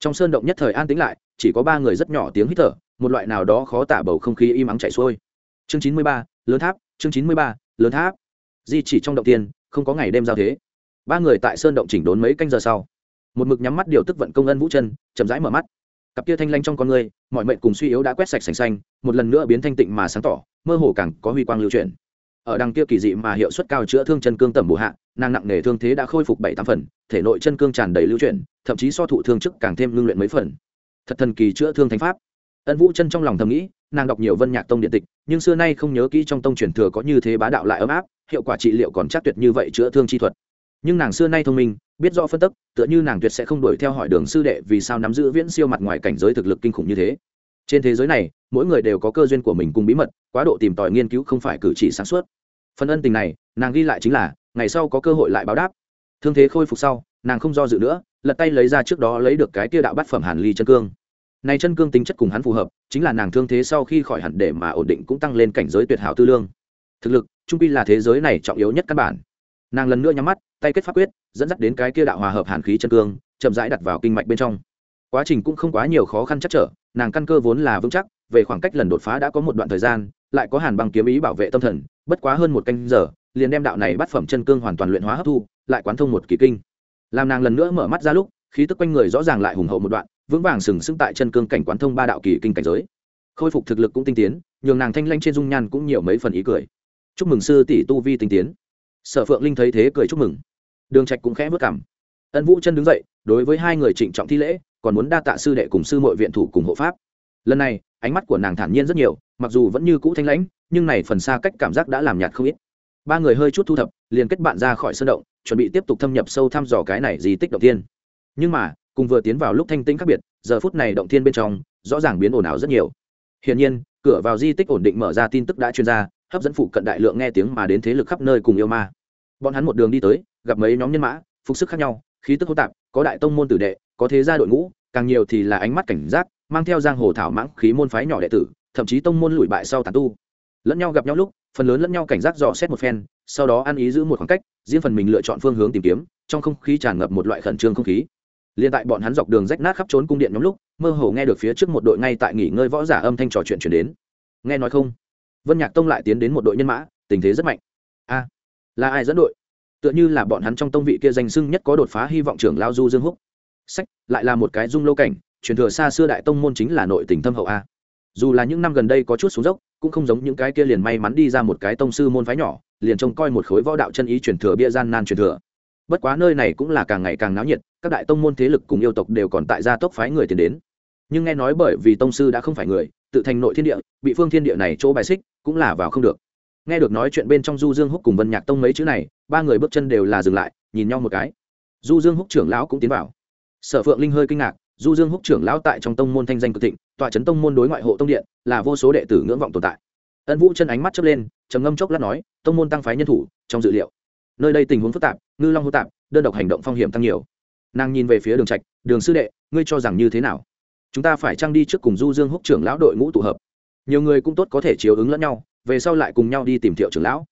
S1: trong sơn động nhất thời an tĩnh lại, chỉ có ba người rất nhỏ tiếng hít thở, một loại nào đó khó tả bầu không khí im ắng chảy xuôi. Chương chín mươi ba, lớn tháp, chương chín mươi ba, lớn tháp. Di chỉ trong động tiên, không có ngày đêm giao thế. Ba người tại sơn động chỉnh đốn mấy canh giờ sau. Một mực nhắm mắt điều tức vận công ân vũ chân, chậm rãi mở mắt. Cặp kia thanh lanh trong con người, mọi mệnh cùng suy yếu đã quét sạch sành xanh, một lần nữa biến thanh tịnh mà sáng tỏ, mơ hồ càng có huy quang lưu chuyển ở đằng kia kỳ dị mà hiệu suất cao chữa thương chân cương tẩm bổ hạ, nàng nặng nề thương thế đã khôi phục bảy tám phần, thể nội chân cương tràn đầy lưu chuyển, thậm chí so thụ thương chức càng thêm ngưng luyện mấy phần. Thật thần kỳ chữa thương thánh pháp. Ân vũ chân trong lòng thầm nghĩ, nàng đọc nhiều vân nhạc tông điện tịch, nhưng xưa nay không nhớ kỹ trong tông truyền thừa có như thế bá đạo lại ấm áp, hiệu quả trị liệu còn chắc tuyệt như vậy chữa thương chi thuật. Nhưng nàng xưa nay thông minh, biết rõ phân tức, tựa như nàng tuyệt sẽ không đuổi theo hỏi đường sư đệ vì sao nắm giữ viễn siêu mặt ngoài cảnh giới thực lực kinh khủng như thế. Trên thế giới này, mỗi người đều có cơ duyên của mình cùng bí mật, quá độ tìm tòi nghiên cứu không phải cử chỉ sáng suốt phần ân tình này, nàng ghi lại chính là, ngày sau có cơ hội lại báo đáp. Thương thế khôi phục sau, nàng không do dự nữa, lật tay lấy ra trước đó lấy được cái tia đạo bát phẩm hàn ly chân cương. Này chân cương tính chất cùng hắn phù hợp, chính là nàng thương thế sau khi khỏi hẳn để mà ổn định cũng tăng lên cảnh giới tuyệt hảo tư lương. Thực lực, trung pi là thế giới này trọng yếu nhất căn bản. Nàng lần nữa nhắm mắt, tay kết pháp quyết, dẫn dắt đến cái kia đạo hòa hợp hàn khí chân cương, chậm rãi đặt vào kinh mạch bên trong. Quá trình cũng không quá nhiều khó khăn chắc trở, nàng căn cơ vốn là vững chắc, về khoảng cách lần đột phá đã có một đoạn thời gian lại có hàn băng kiếm ý bảo vệ tâm thần, bất quá hơn một canh giờ, liền đem đạo này bắt phẩm chân cương hoàn toàn luyện hóa hấp thu, lại quán thông một kỳ kinh. Làm nàng lần nữa mở mắt ra lúc, khí tức quanh người rõ ràng lại hùng hậu một đoạn, vững vàng sừng sững tại chân cương cảnh quán thông ba đạo kỳ kinh cảnh giới. Khôi phục thực lực cũng tinh tiến, nhường nàng thanh lanh trên dung nhan cũng nhiều mấy phần ý cười. Chúc mừng sư tỷ tu vi tinh tiến. Sở phượng linh thấy thế cười chúc mừng. Đường trạch cũng khẽ vất cảm. Ân vũ chân đứng dậy, đối với hai người trịnh trọng thi lễ, còn muốn đa tạ sư đệ cùng sư muội viện thủ cùng hộ pháp lần này, ánh mắt của nàng thản nhiên rất nhiều, mặc dù vẫn như cũ thanh lãnh, nhưng này phần xa cách cảm giác đã làm nhạt không ít. Ba người hơi chút thu thập, liền kết bạn ra khỏi sân động, chuẩn bị tiếp tục thâm nhập sâu thăm dò cái này di tích động thiên. Nhưng mà, cùng vừa tiến vào lúc thanh tĩnh khác biệt, giờ phút này động thiên bên trong, rõ ràng biến ồn ào rất nhiều. Hiển nhiên, cửa vào di tích ổn định mở ra tin tức đã chuyên ra, hấp dẫn phụ cận đại lượng nghe tiếng mà đến thế lực khắp nơi cùng yêu ma. Bọn hắn một đường đi tới, gặp mấy nhóm nhân mã, phục sức khác nhau, khí tức hỗn tạp, có đại tông môn tử đệ, có thế gia đội ngũ càng nhiều thì là ánh mắt cảnh giác, mang theo giang hồ thảo mãng khí môn phái nhỏ đệ tử, thậm chí tông môn lùi bại sau tàn tu. Lẫn nhau gặp nhau lúc, phần lớn lẫn nhau cảnh giác dò xét một phen, sau đó ăn ý giữ một khoảng cách, riêng phần mình lựa chọn phương hướng tìm kiếm, trong không khí tràn ngập một loại khẩn trương không khí. Liên tại bọn hắn dọc đường rách nát khắp trốn cung điện nhóm lúc, mơ hồ nghe được phía trước một đội ngay tại nghỉ ngơi võ giả âm thanh trò chuyện chuyển đến. Nghe nói không? Vân nhạc tông lại tiến đến một đội nhân mã, tình thế rất mạnh. A, là ai dẫn đội? Tựa như là bọn hắn trong tông vị kia danh sưng nhất có đột phá hy vọng trưởng lao du dương húc sách, lại là một cái dung lâu cảnh, truyền thừa xa xưa đại tông môn chính là nội tình thâm hậu a. Dù là những năm gần đây có chút xuống dốc, cũng không giống những cái kia liền may mắn đi ra một cái tông sư môn phái nhỏ, liền trông coi một khối võ đạo chân ý truyền thừa bia gian nan truyền thừa. Bất quá nơi này cũng là càng ngày càng náo nhiệt, các đại tông môn thế lực cùng yêu tộc đều còn tại gia tốc phái người tiến đến. Nhưng nghe nói bởi vì tông sư đã không phải người, tự thành nội thiên địa, bị phương thiên địa này chỗ bài xích, cũng là vào không được. Nghe được nói chuyện bên trong du dương húc cùng vân nhạc tông mấy chữ này, ba người bước chân đều là dừng lại, nhìn nhau một cái. Du dương húc trưởng lão cũng tiến vào sở phượng linh hơi kinh ngạc, du dương húc trưởng lão tại trong tông môn thanh danh cực thịnh, tọa trấn tông môn đối ngoại hộ tông điện, là vô số đệ tử ngưỡng vọng tồn tại. Ân vũ chân ánh mắt chớp lên, trầm ngâm chốc lát nói, tông môn tăng phái nhân thủ, trong dự liệu. Nơi đây tình huống phức tạp, ngư long hô tạp, đơn độc hành động phong hiểm tăng nhiều. Nàng nhìn về phía đường trạch, đường sư đệ, ngươi cho rằng như thế nào? Chúng ta phải trang đi trước cùng du dương húc trưởng lão đội ngũ tụ hợp. Nhiều người cũng tốt có thể chiếu ứng lẫn nhau, về sau lại cùng nhau đi tìm thiệu trưởng lão.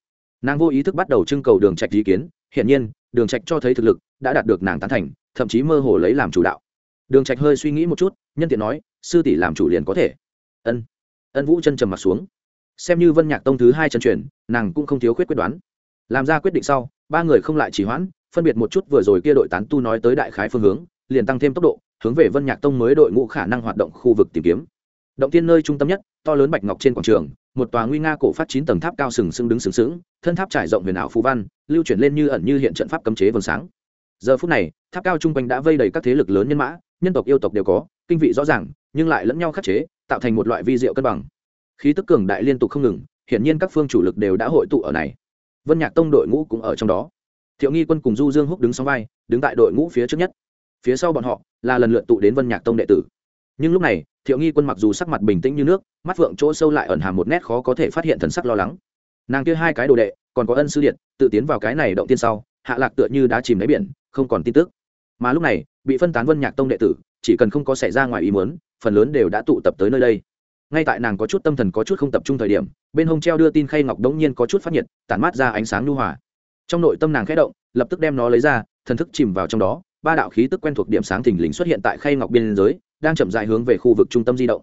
S1: Nàng vô ý thức bắt đầu trưng cầu đường trạch ý kiến, hiển nhiên đường trạch cho thấy thực lực đã đạt được nàng tán thành, thậm chí mơ hồ lấy làm chủ đạo. Đường trạch hơi suy nghĩ một chút, nhân tiện nói, sư tỷ làm chủ liền có thể. Ân. Ân vũ chân trầm mặt xuống. Xem như vân nhạc tông thứ hai chân truyền, nàng cũng không thiếu khuyết quyết đoán. Làm ra quyết định sau, ba người không lại chỉ hoãn, phân biệt một chút vừa rồi kia đội tán tu nói tới đại khái phương hướng, liền tăng thêm tốc độ, hướng về vân nhạc tông mới đội ngũ khả năng hoạt động khu vực tìm kiếm. Động tiên nơi trung tâm nhất, to lớn bạch ngọc trên quảng trường một tòa nguy nga cổ phát chín tầng tháp cao sừng sững đứng sừng sững, thân tháp trải rộng huyền ảo phú văn, lưu chuyển lên như ẩn như hiện trận pháp cấm chế vầng sáng. Giờ phút này, tháp cao trung quanh đã vây đầy các thế lực lớn nhân mã, nhân tộc yêu tộc đều có, kinh vị rõ ràng, nhưng lại lẫn nhau khắc chế, tạo thành một loại vi diệu cân bằng. Khí tức cường đại liên tục không ngừng, hiển nhiên các phương chủ lực đều đã hội tụ ở này. Vân nhạc tông đội ngũ cũng ở trong đó. Thiệu nghi quân cùng du dương húc đứng song vai, đứng tại đội ngũ phía trước nhất. Phía sau bọn họ là lần lượt tụ đến vân nhạc tông đệ tử nhưng lúc này, thiệu nghi quân mặc dù sắc mặt bình tĩnh như nước, mắt phượng chỗ sâu lại ẩn hàm một nét khó có thể phát hiện thần sắc lo lắng. Nàng kia hai cái đồ đệ, còn có ân sư điện, tự tiến vào cái này động tiên sau, hạ lạc tựa như đã chìm đáy biển, không còn tin tức. Mà lúc này, bị phân tán vân nhạc tông đệ tử, chỉ cần không có xảy ra ngoài ý muốn, phần lớn đều đã tụ tập tới nơi đây. Ngay tại nàng có chút tâm thần có chút không tập trung thời điểm, bên hông treo đưa tin khay ngọc đống nhiên có chút phát nhiệt, tản mát ra ánh sáng nhu hòa. Trong nội tâm nàng khẽ động, lập tức đem nó lấy ra, thần thức chìm vào trong đó, ba đạo khí tức quen thuộc điểm sáng thình lình xuất hiện tại khay ngọc biên giới đang chậm dài hướng về khu vực trung tâm di động.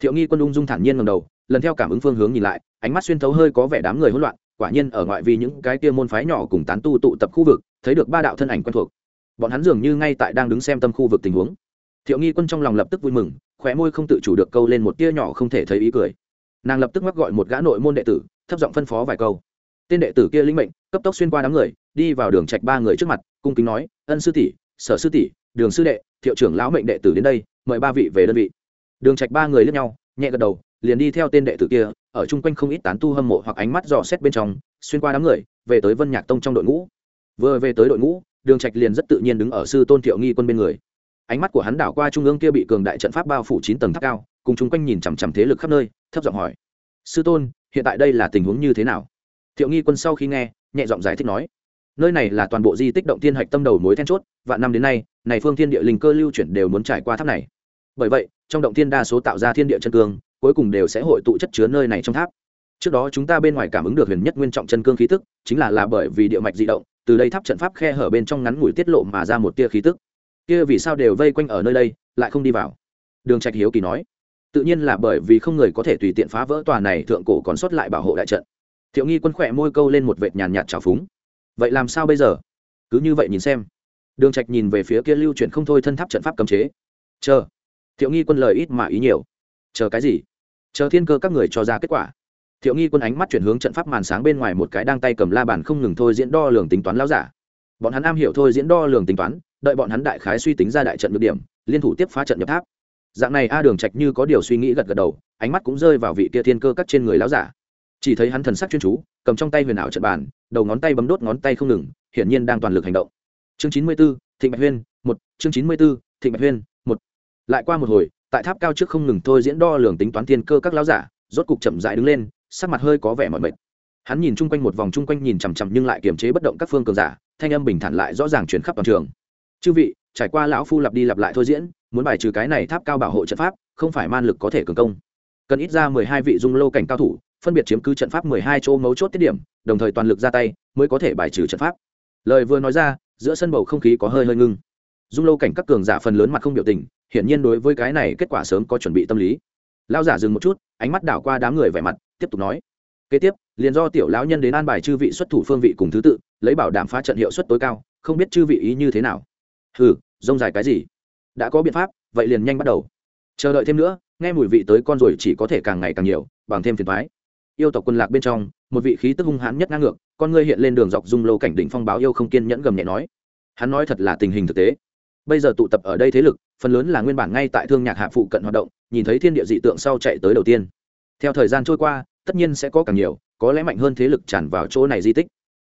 S1: Thiệu nghi quân ung dung thản nhiên ngầm đầu, lần theo cảm ứng phương hướng nhìn lại, ánh mắt xuyên thấu hơi có vẻ đám người hỗn loạn, quả nhiên ở ngoại vi những cái kia môn phái nhỏ cùng tán tu tụ tập khu vực, thấy được ba đạo thân ảnh quen thuộc. Bọn hắn dường như ngay tại đang đứng xem tâm khu vực tình huống. Thiệu nghi quân trong lòng lập tức vui mừng, khóe môi không tự chủ được câu lên một tia nhỏ không thể thấy ý cười. Nàng lập tức mắc gọi một gã nội môn đệ tử, thấp giọng phân phó vài câu. Tên đệ tử kia linh mệnh, cấp tốc xuyên qua đám người, đi vào đường trạch ba người trước mặt, cung kính nói, ân sư tỷ, sở sư tỷ, đường sư đệ, thiệu trưởng lão mệnh đệ tử đến đây mời ba vị về đơn vị. Đường trạch ba người lướt nhau, nhẹ gật đầu, liền đi theo tên đệ tử kia, ở chung quanh không ít tán tu hâm mộ hoặc ánh mắt dò xét bên trong, xuyên qua đám người, về tới vân nhạc tông trong đội ngũ. Vừa về tới đội ngũ, đường trạch liền rất tự nhiên đứng ở sư tôn thiệu nghi quân bên người. Ánh mắt của hắn đảo qua trung ương kia bị cường đại trận pháp bao phủ chín tầng tháp cao, cùng chung quanh nhìn chằm chằm thế lực khắp nơi, thấp giọng hỏi, sư tôn, hiện tại đây là tình huống như thế nào? Thiệu nghi quân sau khi nghe, nhẹ giọng giải thích nói, nơi này là toàn bộ di tích động thiên hạch tâm đầu mối then chốt, vạn năm đến nay này phương thiên địa linh cơ lưu chuyển đều muốn trải qua tháp này. Bởi vậy, trong động thiên đa số tạo ra thiên địa chân cương, cuối cùng đều sẽ hội tụ chất chứa nơi này trong tháp. Trước đó chúng ta bên ngoài cảm ứng được huyền nhất nguyên trọng chân cương khí tức, chính là là bởi vì địa mạch di động, từ đây tháp trận pháp khe hở bên trong ngắn ngủi tiết lộ mà ra một tia khí tức. Kia vì sao đều vây quanh ở nơi đây, lại không đi vào? Đường trạch hiếu kỳ nói. Tự nhiên là bởi vì không người có thể tùy tiện phá vỡ tòa này thượng cổ còn sót lại bảo hộ đại trận. Thiệu nghi quân khỏe môi câu lên một vệt nhàn nhạt trào phúng. Vậy làm sao bây giờ? Cứ như vậy nhìn xem đường trạch nhìn về phía kia lưu chuyển không thôi thân tháp trận pháp cấm chế. Chờ. Thiệu nghi quân lời ít mà ý nhiều. Chờ cái gì? Chờ thiên cơ các người cho ra kết quả. Thiệu nghi quân ánh mắt chuyển hướng trận pháp màn sáng bên ngoài một cái đang tay cầm la bàn không ngừng thôi diễn đo lường tính toán lão giả. Bọn hắn am hiểu thôi diễn đo lường tính toán, đợi bọn hắn đại khái suy tính ra đại trận nhược điểm, liên thủ tiếp phá trận nhập tháp. Dạng này a đường trạch như có điều suy nghĩ gật gật đầu, ánh mắt cũng rơi vào vị kia thiên cơ các trên người lão giả. Chỉ thấy hắn thần sắc chuyên chú, cầm trong tay huyền ảo trận bàn, đầu ngón tay bấm đốt ngón tay không ngừng, hiển nhiên đang toàn lực hành động chương chín mươi 94, thịnh bạch huyên một chương chín mươi 94, thịnh bạch huyên một. Lại qua một hồi tại tháp cao trước không ngừng thôi diễn đo lường tính toán thiên cơ các lão giả rốt cục chậm rãi đứng lên sắc mặt hơi có vẻ mỏi mệt. Hắn nhìn chung quanh một vòng chung quanh nhìn chằm chằm nhưng lại kiềm chế bất động các phương cường giả thanh âm bình thản lại rõ ràng chuyển khắp toàn trường. Chư vị trải qua lão phu lặp đi lặp lại thôi diễn muốn bài trừ cái này tháp cao bảo hộ trận pháp không phải man lực có thể cường công. Cần ít ra mười hai vị dung lô cảnh cao thủ phân biệt chiếm cứ trận pháp mười hai chỗ mấu chốt tiết điểm đồng thời toàn lực ra tay mới có thể bài trừ trận pháp. Lời vừa nói ra giữa sân bầu không khí có hơi hơi ngưng. Dung lâu cảnh các cường giả phần lớn mặt không biểu tình, hiển nhiên đối với cái này kết quả sớm có chuẩn bị tâm lý. Lao giả dừng một chút, ánh mắt đảo qua đám người vẻ mặt, tiếp tục nói. Kế tiếp, liền do tiểu lão nhân đến an bài chư vị xuất thủ phương vị cùng thứ tự, lấy bảo đảm phá trận hiệu suất tối cao, không biết chư vị ý như thế nào. Hừ, rông dài cái gì? Đã có biện pháp, vậy liền nhanh bắt đầu. Chờ đợi thêm nữa, nghe mùi vị tới con rồi chỉ có thể càng ngày càng nhiều, bằng thêm phiền thoái yêu tộc quân lạc bên trong, một vị khí tức hung hãn nhất ngang ngược, con ngươi hiện lên đường dọc dung lâu cảnh đỉnh phong báo yêu không kiên nhẫn gầm nhẹ nói. Hắn nói thật là tình hình thực tế. Bây giờ tụ tập ở đây thế lực, phần lớn là nguyên bản ngay tại thương nhạc hạ phụ cận hoạt động, nhìn thấy thiên địa dị tượng sau chạy tới đầu tiên. Theo thời gian trôi qua, tất nhiên sẽ có càng nhiều, có lẽ mạnh hơn thế lực tràn vào chỗ này di tích.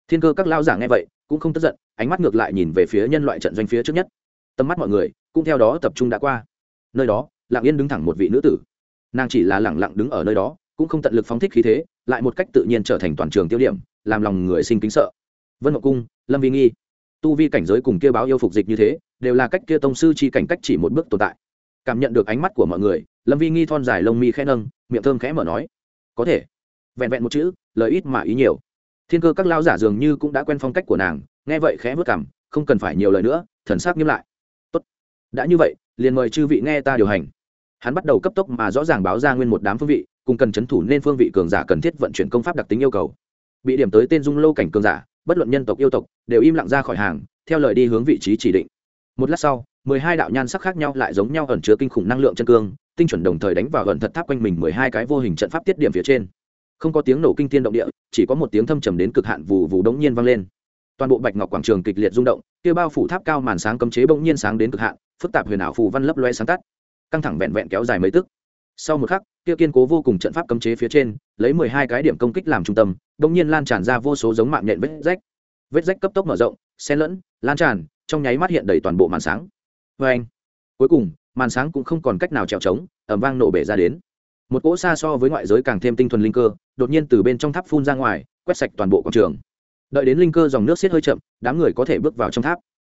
S1: Thiên cơ các lao giả nghe vậy, cũng không tức giận, ánh mắt ngược lại nhìn về phía nhân loại trận doanh phía trước nhất. Tầm mắt mọi người, cũng theo đó tập trung đã qua. Nơi đó, lặng yên đứng thẳng một vị nữ tử. Nàng chỉ là lẳng lặng đứng ở nơi đó cũng không tận lực phóng thích khí thế, lại một cách tự nhiên trở thành toàn trường tiêu điểm, làm lòng người sinh kính sợ. Vân ngọc cung, lâm vi nghi. Tu vi cảnh giới cùng kia báo yêu phục dịch như thế, đều là cách kia tông sư chi cảnh cách chỉ một bước tồn tại. Cảm nhận được ánh mắt của mọi người, lâm vi nghi thon dài lông mi khẽ nâng, miệng thơm khẽ mở nói, có thể. Vẹn vẹn một chữ, lời ít mà ý nhiều. Thiên cơ các lao giả dường như cũng đã quen phong cách của nàng, nghe vậy khẽ vất cảm, không cần phải nhiều lời nữa, thần sắc nghiêm lại. Tốt, đã như vậy, liền mời chư vị nghe ta điều hành. Hắn bắt đầu cấp tốc mà rõ ràng báo ra nguyên một đám phương vị cùng cần chấn thủ nên phương vị cường giả cần thiết vận chuyển công pháp đặc tính yêu cầu. Bị điểm tới tên dung lâu cảnh cường giả, bất luận nhân tộc, yêu tộc, đều im lặng ra khỏi hàng, theo lời đi hướng vị trí chỉ định. Một lát sau, mười hai đạo nhan sắc khác nhau lại giống nhau ẩn chứa kinh khủng năng lượng chân cương, tinh chuẩn đồng thời đánh vào gần thật tháp quanh mình mười hai cái vô hình trận pháp tiết điểm phía trên. Không có tiếng nổ kinh thiên động địa, chỉ có một tiếng thâm trầm đến cực hạn vù vù đống nhiên vang lên. Toàn bộ bạch ngọc quảng trường kịch liệt rung động, kia bao phủ tháp cao màn sáng cấm chế bỗng nhiên sáng đến cực hạn, phức tạp huyền ảo phù văn lấp loe sáng tắt. Căng thẳng vẹn vẹn kéo dài mấy tức sau một khắc, kia kiên cố vô cùng trận pháp cấm chế phía trên, lấy mười hai cái điểm công kích làm trung tâm đ ỗ n g nhiên lan tràn ra vô số giống mạng nhện vết rách. Vết rách cấp tốc mở rộng, xen lẫn, lan tràn, trong nháy mắt hiện đầy toàn bộ màn sáng. Vê anh, cuối cùng, màn sáng cũng không còn cách nào trèo trống ẩm vang nổ bể ra đến. Một cỗ xa so với ngoại giới càng thêm tinh thuần linh cơ, đột nhiên từ bên trong tháp phun ra ngoài, quét sạch toàn bộ quảng trường. Đợi đến linh cơ dòng nước xiết hơi chậm, đám người có thể bước vào trong tháp.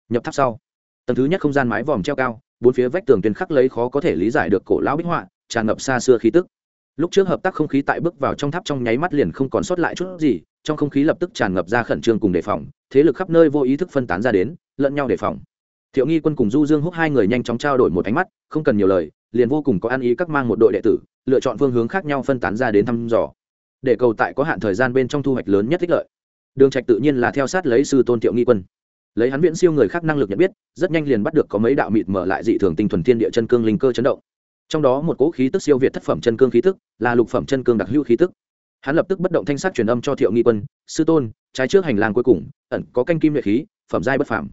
S1: Nhập tháp sau, tầng thứ nhất không gian mái vòm treo cao, bốn phía vách tường tuyến khắc lấy khó có thể lý giải được cổ lão bích họa tràn ngập xa xưa khí tức. Lúc trước hợp tác không khí tại bước vào trong tháp trong nháy mắt liền không còn sót lại chút gì, trong không khí lập tức tràn ngập ra khẩn trương cùng đề phòng, thế lực khắp nơi vô ý thức phân tán ra đến, lẫn nhau đề phòng. Thiệu nghi quân cùng du dương húc hai người nhanh chóng trao đổi một ánh mắt, không cần nhiều lời, liền vô cùng có ăn ý các mang một đội đệ tử, lựa chọn phương hướng khác nhau phân tán ra đến thăm dò. Để cầu tại có hạn thời gian bên trong thu hoạch lớn nhất thích lợi. Đường trạch tự nhiên là theo sát lấy sư tôn thiệu nghi quân. Lấy hắn viễn siêu người khác năng lực nhận biết, rất nhanh liền bắt được có mấy đạo mịt mở lại dị thường tinh thuần thiên địa chân cương linh cơ chấn động trong đó một cỗ khí tức siêu việt thất phẩm chân cương khí tức, là lục phẩm chân cương đặc hữu khí tức. Hắn lập tức bất động thanh sắc truyền âm cho thiệu nghi quân, sư tôn, trái trước hành lang cuối cùng, ẩn có canh kim luyện khí, phẩm giai bất phàm.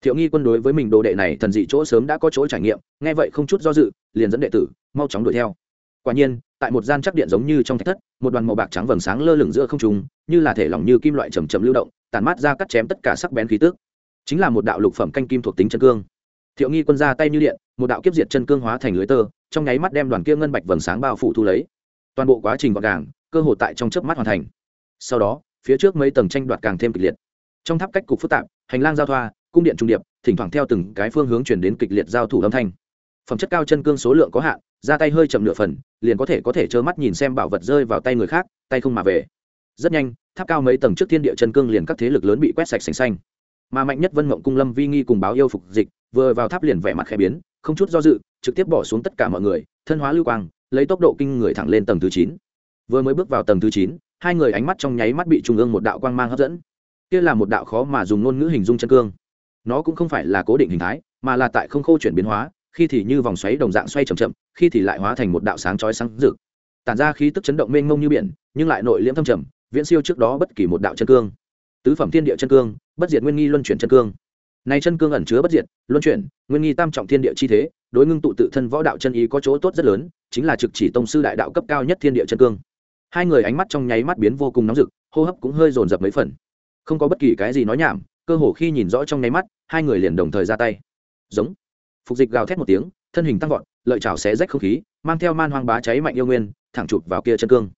S1: Thiệu nghi quân đối với mình đồ đệ này thần dị chỗ sớm đã có chỗ trải nghiệm, nghe vậy không chút do dự, liền dẫn đệ tử, mau chóng đuổi theo. Quả nhiên, tại một gian chắc điện giống như trong thạch thất, một đoàn màu bạc trắng vầng sáng lơ lửng giữa không trung, như là thể lỏng như kim loại chầm chầm lưu động tàn mát ra cắt chém tất cả sắc bén khí tức. Chính là một đạo lục phẩm canh kim thuộc tính chân cương. Thiệu nghi quân ra tay như điện, một đạo kiếp diệt chân cương hóa thành lưới tơ trong nháy mắt đem đoàn kia ngân bạch vầng sáng bao phủ thu lấy. Toàn bộ quá trình gọn gàng, cơ hội tại trong chớp mắt hoàn thành. Sau đó, phía trước mấy tầng tranh đoạt càng thêm kịch liệt. Trong tháp cách cục phức tạp, hành lang giao thoa, cung điện trung điệp, thỉnh thoảng theo từng cái phương hướng chuyển đến kịch liệt giao thủ âm thanh. Phẩm chất cao chân cương số lượng có hạn, ra tay hơi chậm nửa phần, liền có thể có thể trơ mắt nhìn xem bảo vật rơi vào tay người khác, tay không mà về. Rất nhanh, tháp cao mấy tầng trước thiên địa chân cương liền các thế lực lớn bị quét sạch sành xanh. Mà mạnh nhất vân mộng cung lâm vi nghi cùng báo yêu phục dịch, vừa vào tháp liền vẻ mặt khẽ biến không chút do dự, trực tiếp bỏ xuống tất cả mọi người, thân hóa lưu quang, lấy tốc độ kinh người thẳng lên tầng thứ chín. Vừa mới bước vào tầng thứ chín, hai người ánh mắt trong nháy mắt bị trung ương một đạo quang mang hấp dẫn. Kia là một đạo khó mà dùng ngôn ngữ hình dung chân cương. Nó cũng không phải là cố định hình thái, mà là tại không khô chuyển biến hóa, khi thì như vòng xoáy đồng dạng xoay chậm chậm, khi thì lại hóa thành một đạo sáng chói sáng rực. Tản ra khí tức chấn động mênh mông như biển, nhưng lại nội liễm thâm trầm, viễn siêu trước đó bất kỳ một đạo chân cương. Tứ phẩm thiên địa chân cương, bất diệt nguyên nghi luân chuyển chân cương này chân cương ẩn chứa bất diệt, luân chuyển, nguyên nghi tam trọng thiên địa chi thế, đối ngưng tụ tự thân võ đạo chân ý có chỗ tốt rất lớn, chính là trực chỉ tông sư đại đạo cấp cao nhất thiên địa chân cương. Hai người ánh mắt trong nháy mắt biến vô cùng nóng rực, hô hấp cũng hơi dồn dập mấy phần. Không có bất kỳ cái gì nói nhảm, cơ hồ khi nhìn rõ trong nháy mắt, hai người liền đồng thời ra tay. Giống. Phục dịch gào thét một tiếng, thân hình tăng vọt, lợi chảo xé rách không khí, mang theo man hoang bá cháy mạnh yêu nguyên, thẳng chụp vào kia chân cương.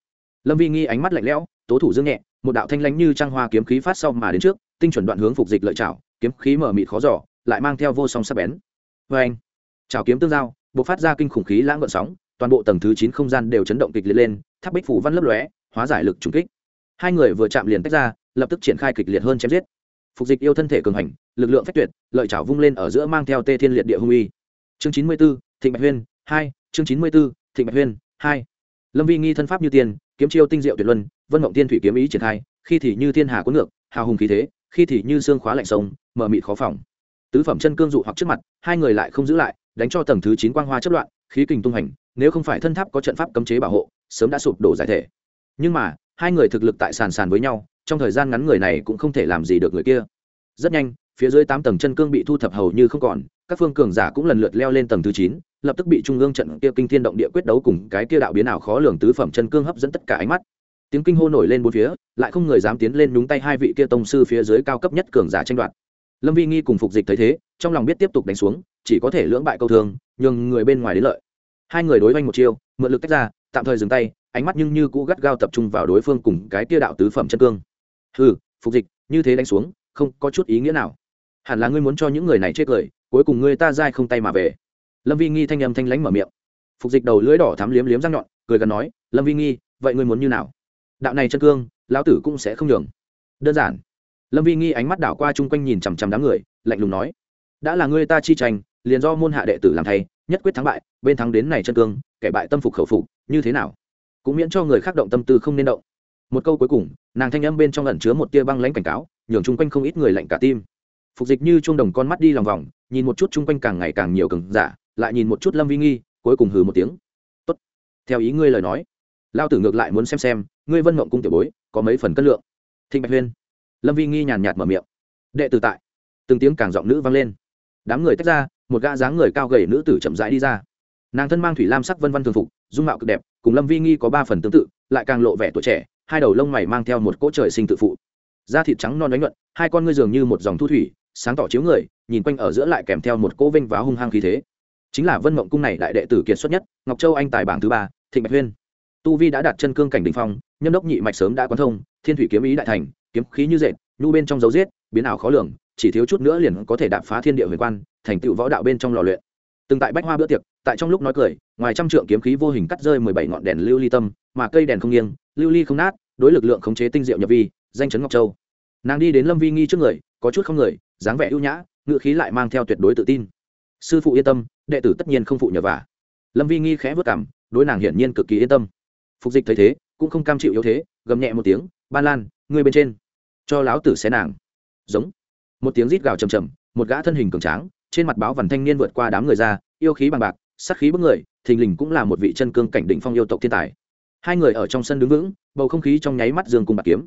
S1: Lâm vi nghi ánh mắt lạnh lẽo, tố thủ dương nhẹ, một đạo thanh lãnh như trăng hoa kiếm khí phát sau mà đến trước, tinh chuẩn đoạn hướng phục dịch lợi chảo kiếm khí mở mịt khó giỏ lại mang theo vô song sắc bén. Vê anh trào kiếm tương giao, bộc phát ra kinh khủng khí lãng gợn sóng, toàn bộ tầng thứ chín không gian đều chấn động kịch liệt lên, tháp bích phủ văn lấp lóe, hóa giải lực trùng kích. Hai người vừa chạm liền tách ra, lập tức triển khai kịch liệt hơn chém giết. Phục dịch yêu thân thể cường hành, lực lượng phách tuyệt, lợi chảo vung lên ở giữa mang theo tê thiên liệt địa hung uy. Chương chín mươi b ố thịnh bạch huyên, hai, chương chín mươi b ố thịnh bạch huyên, hai. Lâm vi nghi thân pháp như tiên, kiếm chiêu tinh diệu tuyệt luân, vân mộng tiên thủy kiếm ý triển khai, khi thì như thiên hà cuốn ngược, hào hùng khí thế, khi thì như xương khóa lạnh sông mờ mịt khó phòng. Tứ phẩm chân cương dụ hoặc trước mặt, hai người lại không giữ lại, đánh cho tầng thứ chín quang hoa chất loạn, khí kình tung hành, nếu không phải thân tháp có trận pháp cấm chế bảo hộ, sớm đã sụp đổ giải thể. Nhưng mà, hai người thực lực tại sàn sàn với nhau, trong thời gian ngắn người này cũng không thể làm gì được người kia. Rất nhanh, phía dưới tám tầng chân cương bị thu thập hầu như không còn, các phương cường giả cũng lần lượt leo lên tầng thứ chín, lập tức bị trung ương trận kia kinh thiên động địa quyết đấu cùng cái kia đạo biến ảo khó lường tứ phẩm chân cương hấp dẫn tất cả ánh mắt. Tiếng kinh hô nổi lên bốn phía, lại không người dám tiến lên nhúng tay hai vị kia tông sư phía dưới cao cấp nhất cường giả tranh đoạt lâm vi nghi cùng phục dịch thấy thế, trong lòng biết tiếp tục đánh xuống, chỉ có thể lưỡng bại câu thương, nhường người bên ngoài đến lợi. Hai người đối oanh một chiêu, mượn lực tách ra, tạm thời dừng tay, ánh mắt nhưng như cũ gắt gao tập trung vào đối phương cùng cái tia đạo tứ phẩm chân cương. Hừ, phục dịch, như thế đánh xuống, không có chút ý nghĩa nào. Hẳn là ngươi muốn cho những người này chết cười, cuối cùng ngươi ta dai không tay mà về. Lâm vi nghi thanh âm thanh lãnh mở miệng. Phục dịch đầu lưỡi đỏ thắm liếm liếm răng nhọn, cười gần nói, lâm vi nghi, vậy ngươi muốn như nào? Đạo này chân cương, lão tử cũng sẽ không nhường. Đơn giản lâm vi nghi ánh mắt đảo qua chung quanh nhìn chằm chằm đám người, lạnh lùng nói, đã là ngươi ta chi tranh, liền do môn hạ đệ tử làm thay, nhất quyết thắng bại, bên thắng đến này chân cương, kẻ bại tâm phục khẩu phục, như thế nào? Cũng miễn cho người khác động tâm tư không nên động. Một câu cuối cùng, nàng thanh âm bên trong ẩn chứa một tia băng lãnh cảnh cáo, nhường chung quanh không ít người lạnh cả tim. Phục dịch như chuông đồng con mắt đi lòng vòng, nhìn một chút chung quanh càng ngày càng nhiều cường giả, lại nhìn một chút lâm vi nghi, cuối cùng hừ một tiếng. Tốt, theo ý ngươi lời nói, lao tử ngược lại muốn xem xem, ngươi vân mộng cung tiểu bối, có mấy phần cân lượng? Thịnh bạch huyên lâm vi nghi nhàn nhạt mở miệng đệ tử tại từng tiếng càng giọng nữ vang lên đám người tách ra một gã dáng người cao gầy nữ tử chậm rãi đi ra nàng thân mang thủy lam sắc vân văn thường phục dung mạo cực đẹp cùng lâm vi nghi có ba phần tương tự lại càng lộ vẻ tuổi trẻ hai đầu lông mày mang theo một cỗ trời sinh tự phụ da thịt trắng non đánh nhuận hai con ngươi dường như một dòng thu thủy sáng tỏ chiếu người nhìn quanh ở giữa lại kèm theo một cỗ vinh và hung hăng khí thế chính là vân mộng cung này đại đệ tử kiệt xuất nhất ngọc châu anh tài bảng thứ ba thịnh bạch huyên tu vi đã đạt chân cương cảnh đình phong nhâm đốc nhị mạch sớm đã quán thông thiên thủy kiếm ý đại thành kiếm khí như dệt, nhu bên trong dấu giết, biến ảo khó lường, chỉ thiếu chút nữa liền có thể đạp phá thiên địa huyền quan, thành tựu võ đạo bên trong lò luyện. Từng tại bách hoa bữa tiệc, tại trong lúc nói cười, ngoài trăm trượng kiếm khí vô hình cắt rơi mười bảy ngọn đèn lưu ly tâm, mà cây đèn không nghiêng, lưu ly không nát, đối lực lượng khống chế tinh diệu nhập vi, danh chấn ngọc châu. Nàng đi đến lâm vi nghi trước người, có chút không người, dáng vẻ ưu nhã ngự khí lại mang theo tuyệt đối tự tin. Sư phụ yên tâm, đệ tử tất nhiên không phụ nhờ vả. Lâm vi nghi khẽ vất cảm đối nàng hiển nhiên cực kỳ yên tâm. Phục dịch thấy thế, cũng không cam chịu yếu thế, gầm nhẹ một tiếng, ban lan, ngươi bên trên cho láo tử xé nàng. Giống. Một tiếng rít gào trầm trầm, một gã thân hình cường tráng, trên mặt báo vằn thanh niên vượt qua đám người ra, yêu khí bằng bạc sắc khí bức người, thình lình cũng là một vị chân cương cảnh đỉnh phong yêu tộc thiên tài. Hai người ở trong sân đứng vững, bầu không khí trong nháy mắt dương cùng bạc kiếm.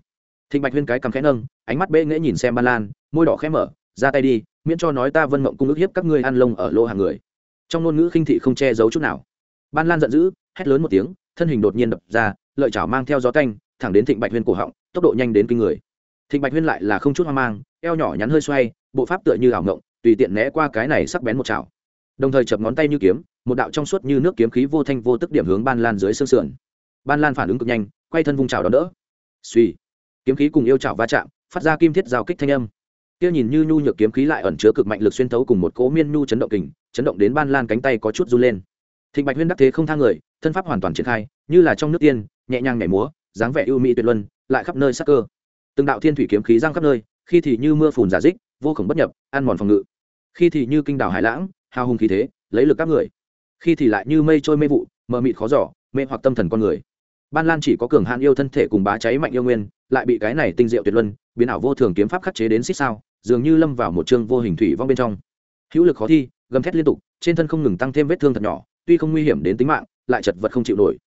S1: Thịnh bạch huyên cái cầm khẽ nâng, ánh mắt bệ nghễ nhìn xem ban lan, môi đỏ khẽ mở, ra tay đi, miễn cho nói ta vân mộng cung ức hiếp các ngươi ăn lông ở lô hàng người. Trong ngôn ngữ khinh thị không che giấu chút nào. Ban lan giận dữ, hét lớn một tiếng, thân hình đột nhiên đập ra, lợi chảo mang theo gió canh, thẳng đến thịnh bạch huyên cổ họng, tốc độ nhanh đến kinh người thịnh bạch huyên lại là không chút hoang mang, eo nhỏ nhắn hơi xoay, bộ pháp tựa như ảo ngộng, tùy tiện né qua cái này sắc bén một chảo. Đồng thời chập ngón tay như kiếm, một đạo trong suốt như nước kiếm khí vô thanh vô tức điểm hướng ban lan dưới xương sườn. Ban lan phản ứng cực nhanh, quay thân vung chảo đón đỡ. Suy kiếm khí cùng yêu chảo va chạm, phát ra kim thiết giao kích thanh âm. Kia nhìn như nhu nhược kiếm khí lại ẩn chứa cực mạnh lực xuyên thấu cùng một cỗ miên nhu chấn động kình, chấn động đến ban lan cánh tay có chút run lên. Thịnh bạch huyên đắc thế không thang người, thân pháp hoàn toàn triển khai, như là trong nước tiên, nhẹ nhàng nhảy múa, dáng vẻ ưu mỹ tuyệt luân, lại khắp nơi sắc cơ từng đạo thiên thủy kiếm khí giang khắp nơi, khi thì như mưa phùn giả dích, vô khổng bất nhập, ăn mòn phòng ngự. Khi thì như kinh đảo hải lãng, hào hùng khí thế, lấy lực các người. Khi thì lại như mây trôi mây vụ, mờ mịt khó giỏ mê hoặc tâm thần con người. Ban lan chỉ có cường hạn yêu thân thể cùng bá cháy mạnh yêu nguyên, lại bị cái này tinh diệu tuyệt luân, biến ảo vô thường kiếm pháp khắc chế đến xích sao, dường như lâm vào một chương vô hình thủy vong bên trong. Hữu lực khó thi, gầm thét liên tục, trên thân không ngừng tăng thêm vết thương thật nhỏ, tuy không nguy hiểm đến tính mạng, lại chật vật không chịu nổi.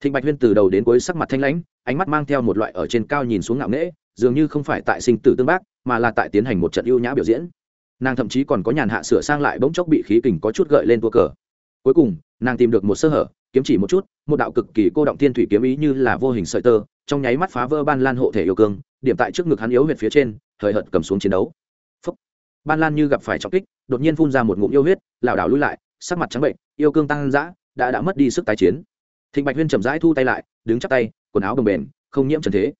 S1: Thịnh bạch huyên từ đầu đến cuối sắc mặt thanh lãnh, ánh mắt mang theo một loại ở trên cao nhìn xuống ngạo nghễ dường như không phải tại sinh tử tương bác, mà là tại tiến hành một trận ưu nhã biểu diễn. Nàng thậm chí còn có nhàn hạ sửa sang lại bỗng chốc bị khí kình có chút gợi lên tua cờ. Cuối cùng, nàng tìm được một sơ hở, kiếm chỉ một chút, một đạo cực kỳ cô động thiên thủy kiếm ý như là vô hình sợi tơ, trong nháy mắt phá vỡ ban lan hộ thể yêu cương, điểm tại trước ngực hắn yếu huyệt phía trên thời hợt cầm xuống chiến đấu. Phúc. ban lan như gặp phải trọng kích, đột nhiên phun ra một ngụm yêu huyết, lảo đảo lui lại, sắc mặt trắng bệnh, yêu cương tăng dã, đã đã mất đi sức tái chiến. Thịnh bạch huyên chậm rãi thu tay lại, đứng chắc tay, quần áo đồng bền, không nhiễm trần thế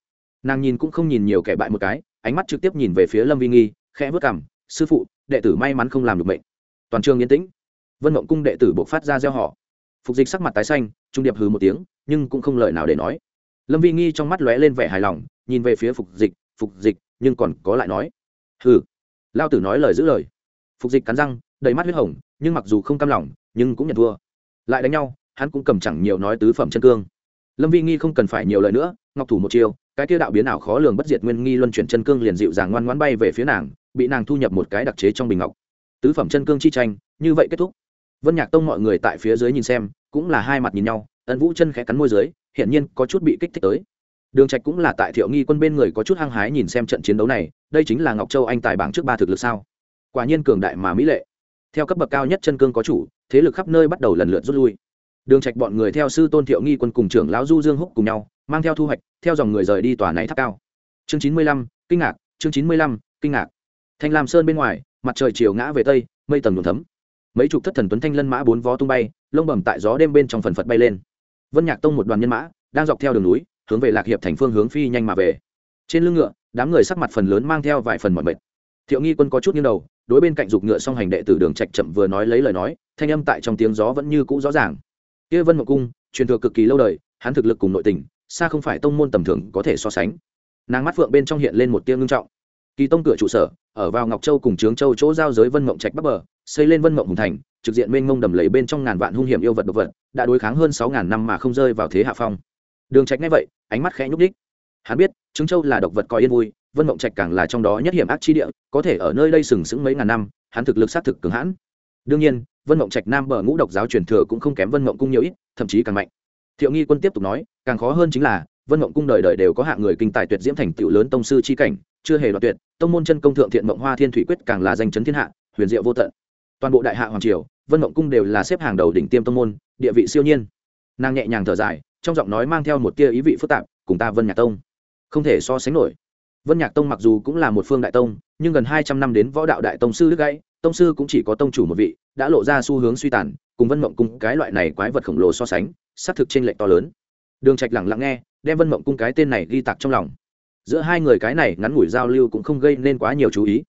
S1: nàng nhìn cũng không nhìn nhiều kẻ bại một cái, ánh mắt trực tiếp nhìn về phía lâm vi nghi, khẽ vớt cảm sư phụ, đệ tử may mắn không làm được bệnh toàn trường yên tĩnh. Vân mộng cung đệ tử buộc phát ra gieo họ phục dịch sắc mặt tái xanh, trung điệp hừ một tiếng, nhưng cũng không lời nào để nói. Lâm vi nghi trong mắt lóe lên vẻ hài lòng, nhìn về phía phục dịch phục dịch, nhưng còn có lại nói. Hừ. Lao tử nói lời giữ lời. Phục dịch cắn răng, đầy mắt huyết hồng, nhưng mặc dù không cam lòng, nhưng cũng nhận thua. Lại đánh nhau, hắn cũng cầm chẳng nhiều nói tứ phẩm chân cương. Lâm vi nghi không cần phải nhiều lời nữa, ngọc thủ một chiều cái kia đạo biến ảo khó lường bất diệt nguyên nghi luân chuyển chân cương liền dịu dàng ngoan ngoãn bay về phía nàng, bị nàng thu nhập một cái đặc chế trong bình ngọc. Tứ phẩm chân cương chi tranh, như vậy kết thúc. Vân nhạc tông mọi người tại phía dưới nhìn xem, cũng là hai mặt nhìn nhau, ân vũ chân khẽ cắn môi dưới, hiển nhiên có chút bị kích thích tới. Đường trạch cũng là tại thiệu nghi quân bên người có chút hăng hái nhìn xem trận chiến đấu này, đây chính là ngọc châu anh tài bảng trước ba thực lực sao? Quả nhiên cường đại mà mỹ lệ. Theo cấp bậc cao nhất chân cương có chủ, thế lực khắp nơi bắt đầu lần lượt rút lui. Đường trạch bọn người theo sư tôn thiệu nghi quân cùng trưởng lão du dương húc cùng nhau mang theo thu hoạch, theo dòng người rời đi tòa này tháp cao. Chương chín mươi lăm, kinh ngạc, chương chín mươi lăm, kinh ngạc. Thanh lam sơn bên ngoài, mặt trời chiều ngã về tây, mây tầng nhuộm thấm. Mấy chục thất thần tuấn thanh lân mã bốn vó tung bay, lông bầm tại gió đêm bên trong phần phật bay lên. Vân nhạc tông một đoàn nhân mã, đang dọc theo đường núi, hướng về lạc hiệp thành phương hướng phi nhanh mà về. Trên lưng ngựa, đám người sắc mặt phần lớn mang theo vài phần mọi mệt. Thiệu nghi quân có chút nghiêng đầu, đối bên cạnh dục ngựa song hành đệ tử đường trạch chậm vừa nói lấy lời nói, thanh âm tại trong tiếng gió vẫn như cũ rõ ràng. Kia vân mộng cung, truyền thừa cực kỳ lâu đời, hắn thực lực cùng nội tình xa không phải tông môn tầm thường có thể so sánh. Nàng mắt phượng bên trong hiện lên một tia ngưng trọng. Kỳ tông cửa trụ sở, ở vào ngọc châu cùng trướng châu chỗ giao giới vân mộng trạch bắc bờ, xây lên vân mộng hùng thành, trực diện mênh mông đầm lầy bên trong ngàn vạn hung hiểm yêu vật độc vật, đã đối kháng hơn sáu ngàn năm mà không rơi vào thế hạ phong. Đường trạch ngay vậy, ánh mắt khẽ nhúc đích hắn biết, trướng châu là độc vật coi yên vui, vân mộng trạch càng là trong đó nhất hiểm ác chi địa, có thể ở nơi đây sừng sững mấy ngàn năm, hắn thực lực sát thực cường hãn. Đương nhiên, vân mộng trạch nam bờ ngũ độc giáo truyền thừa cũng không kém vân mộng cung nhiều ít, thậm chí càng mạnh thiệu nghi quân tiếp tục nói, càng khó hơn chính là, vân mộng cung đời đời đều có hạng người kinh tài tuyệt diễm thành tựu lớn tông sư chi cảnh, chưa hề đoạt tuyệt, tông môn chân công thượng thiện mộng hoa thiên thủy quyết càng là danh chấn thiên hạ, huyền diệu vô tận. Toàn bộ đại hạ hoàng triều, vân mộng cung đều là xếp hàng đầu đỉnh tiêm tông môn, địa vị siêu nhiên. Nàng nhẹ nhàng thở dài, trong giọng nói mang theo một tia ý vị phức tạp, cùng ta vân nhạc tông. Không thể so sánh nổi. Vân nhạc tông mặc dù cũng là một phương đại tông, nhưng gần hai trăm năm đến võ đạo đại tông sư đứt gãy, tông sư cũng chỉ có tông chủ một vị, đã lộ ra xu hướng suy tàn, cùng vân mộng cung cái loại này quái vật khổng lồ so sánh xác thực trên lệnh to lớn. Đường trạch lặng lặng nghe, đem vân mộng cung cái tên này ghi tạc trong lòng. Giữa hai người cái này ngắn ngủi giao lưu cũng không gây nên quá nhiều chú ý.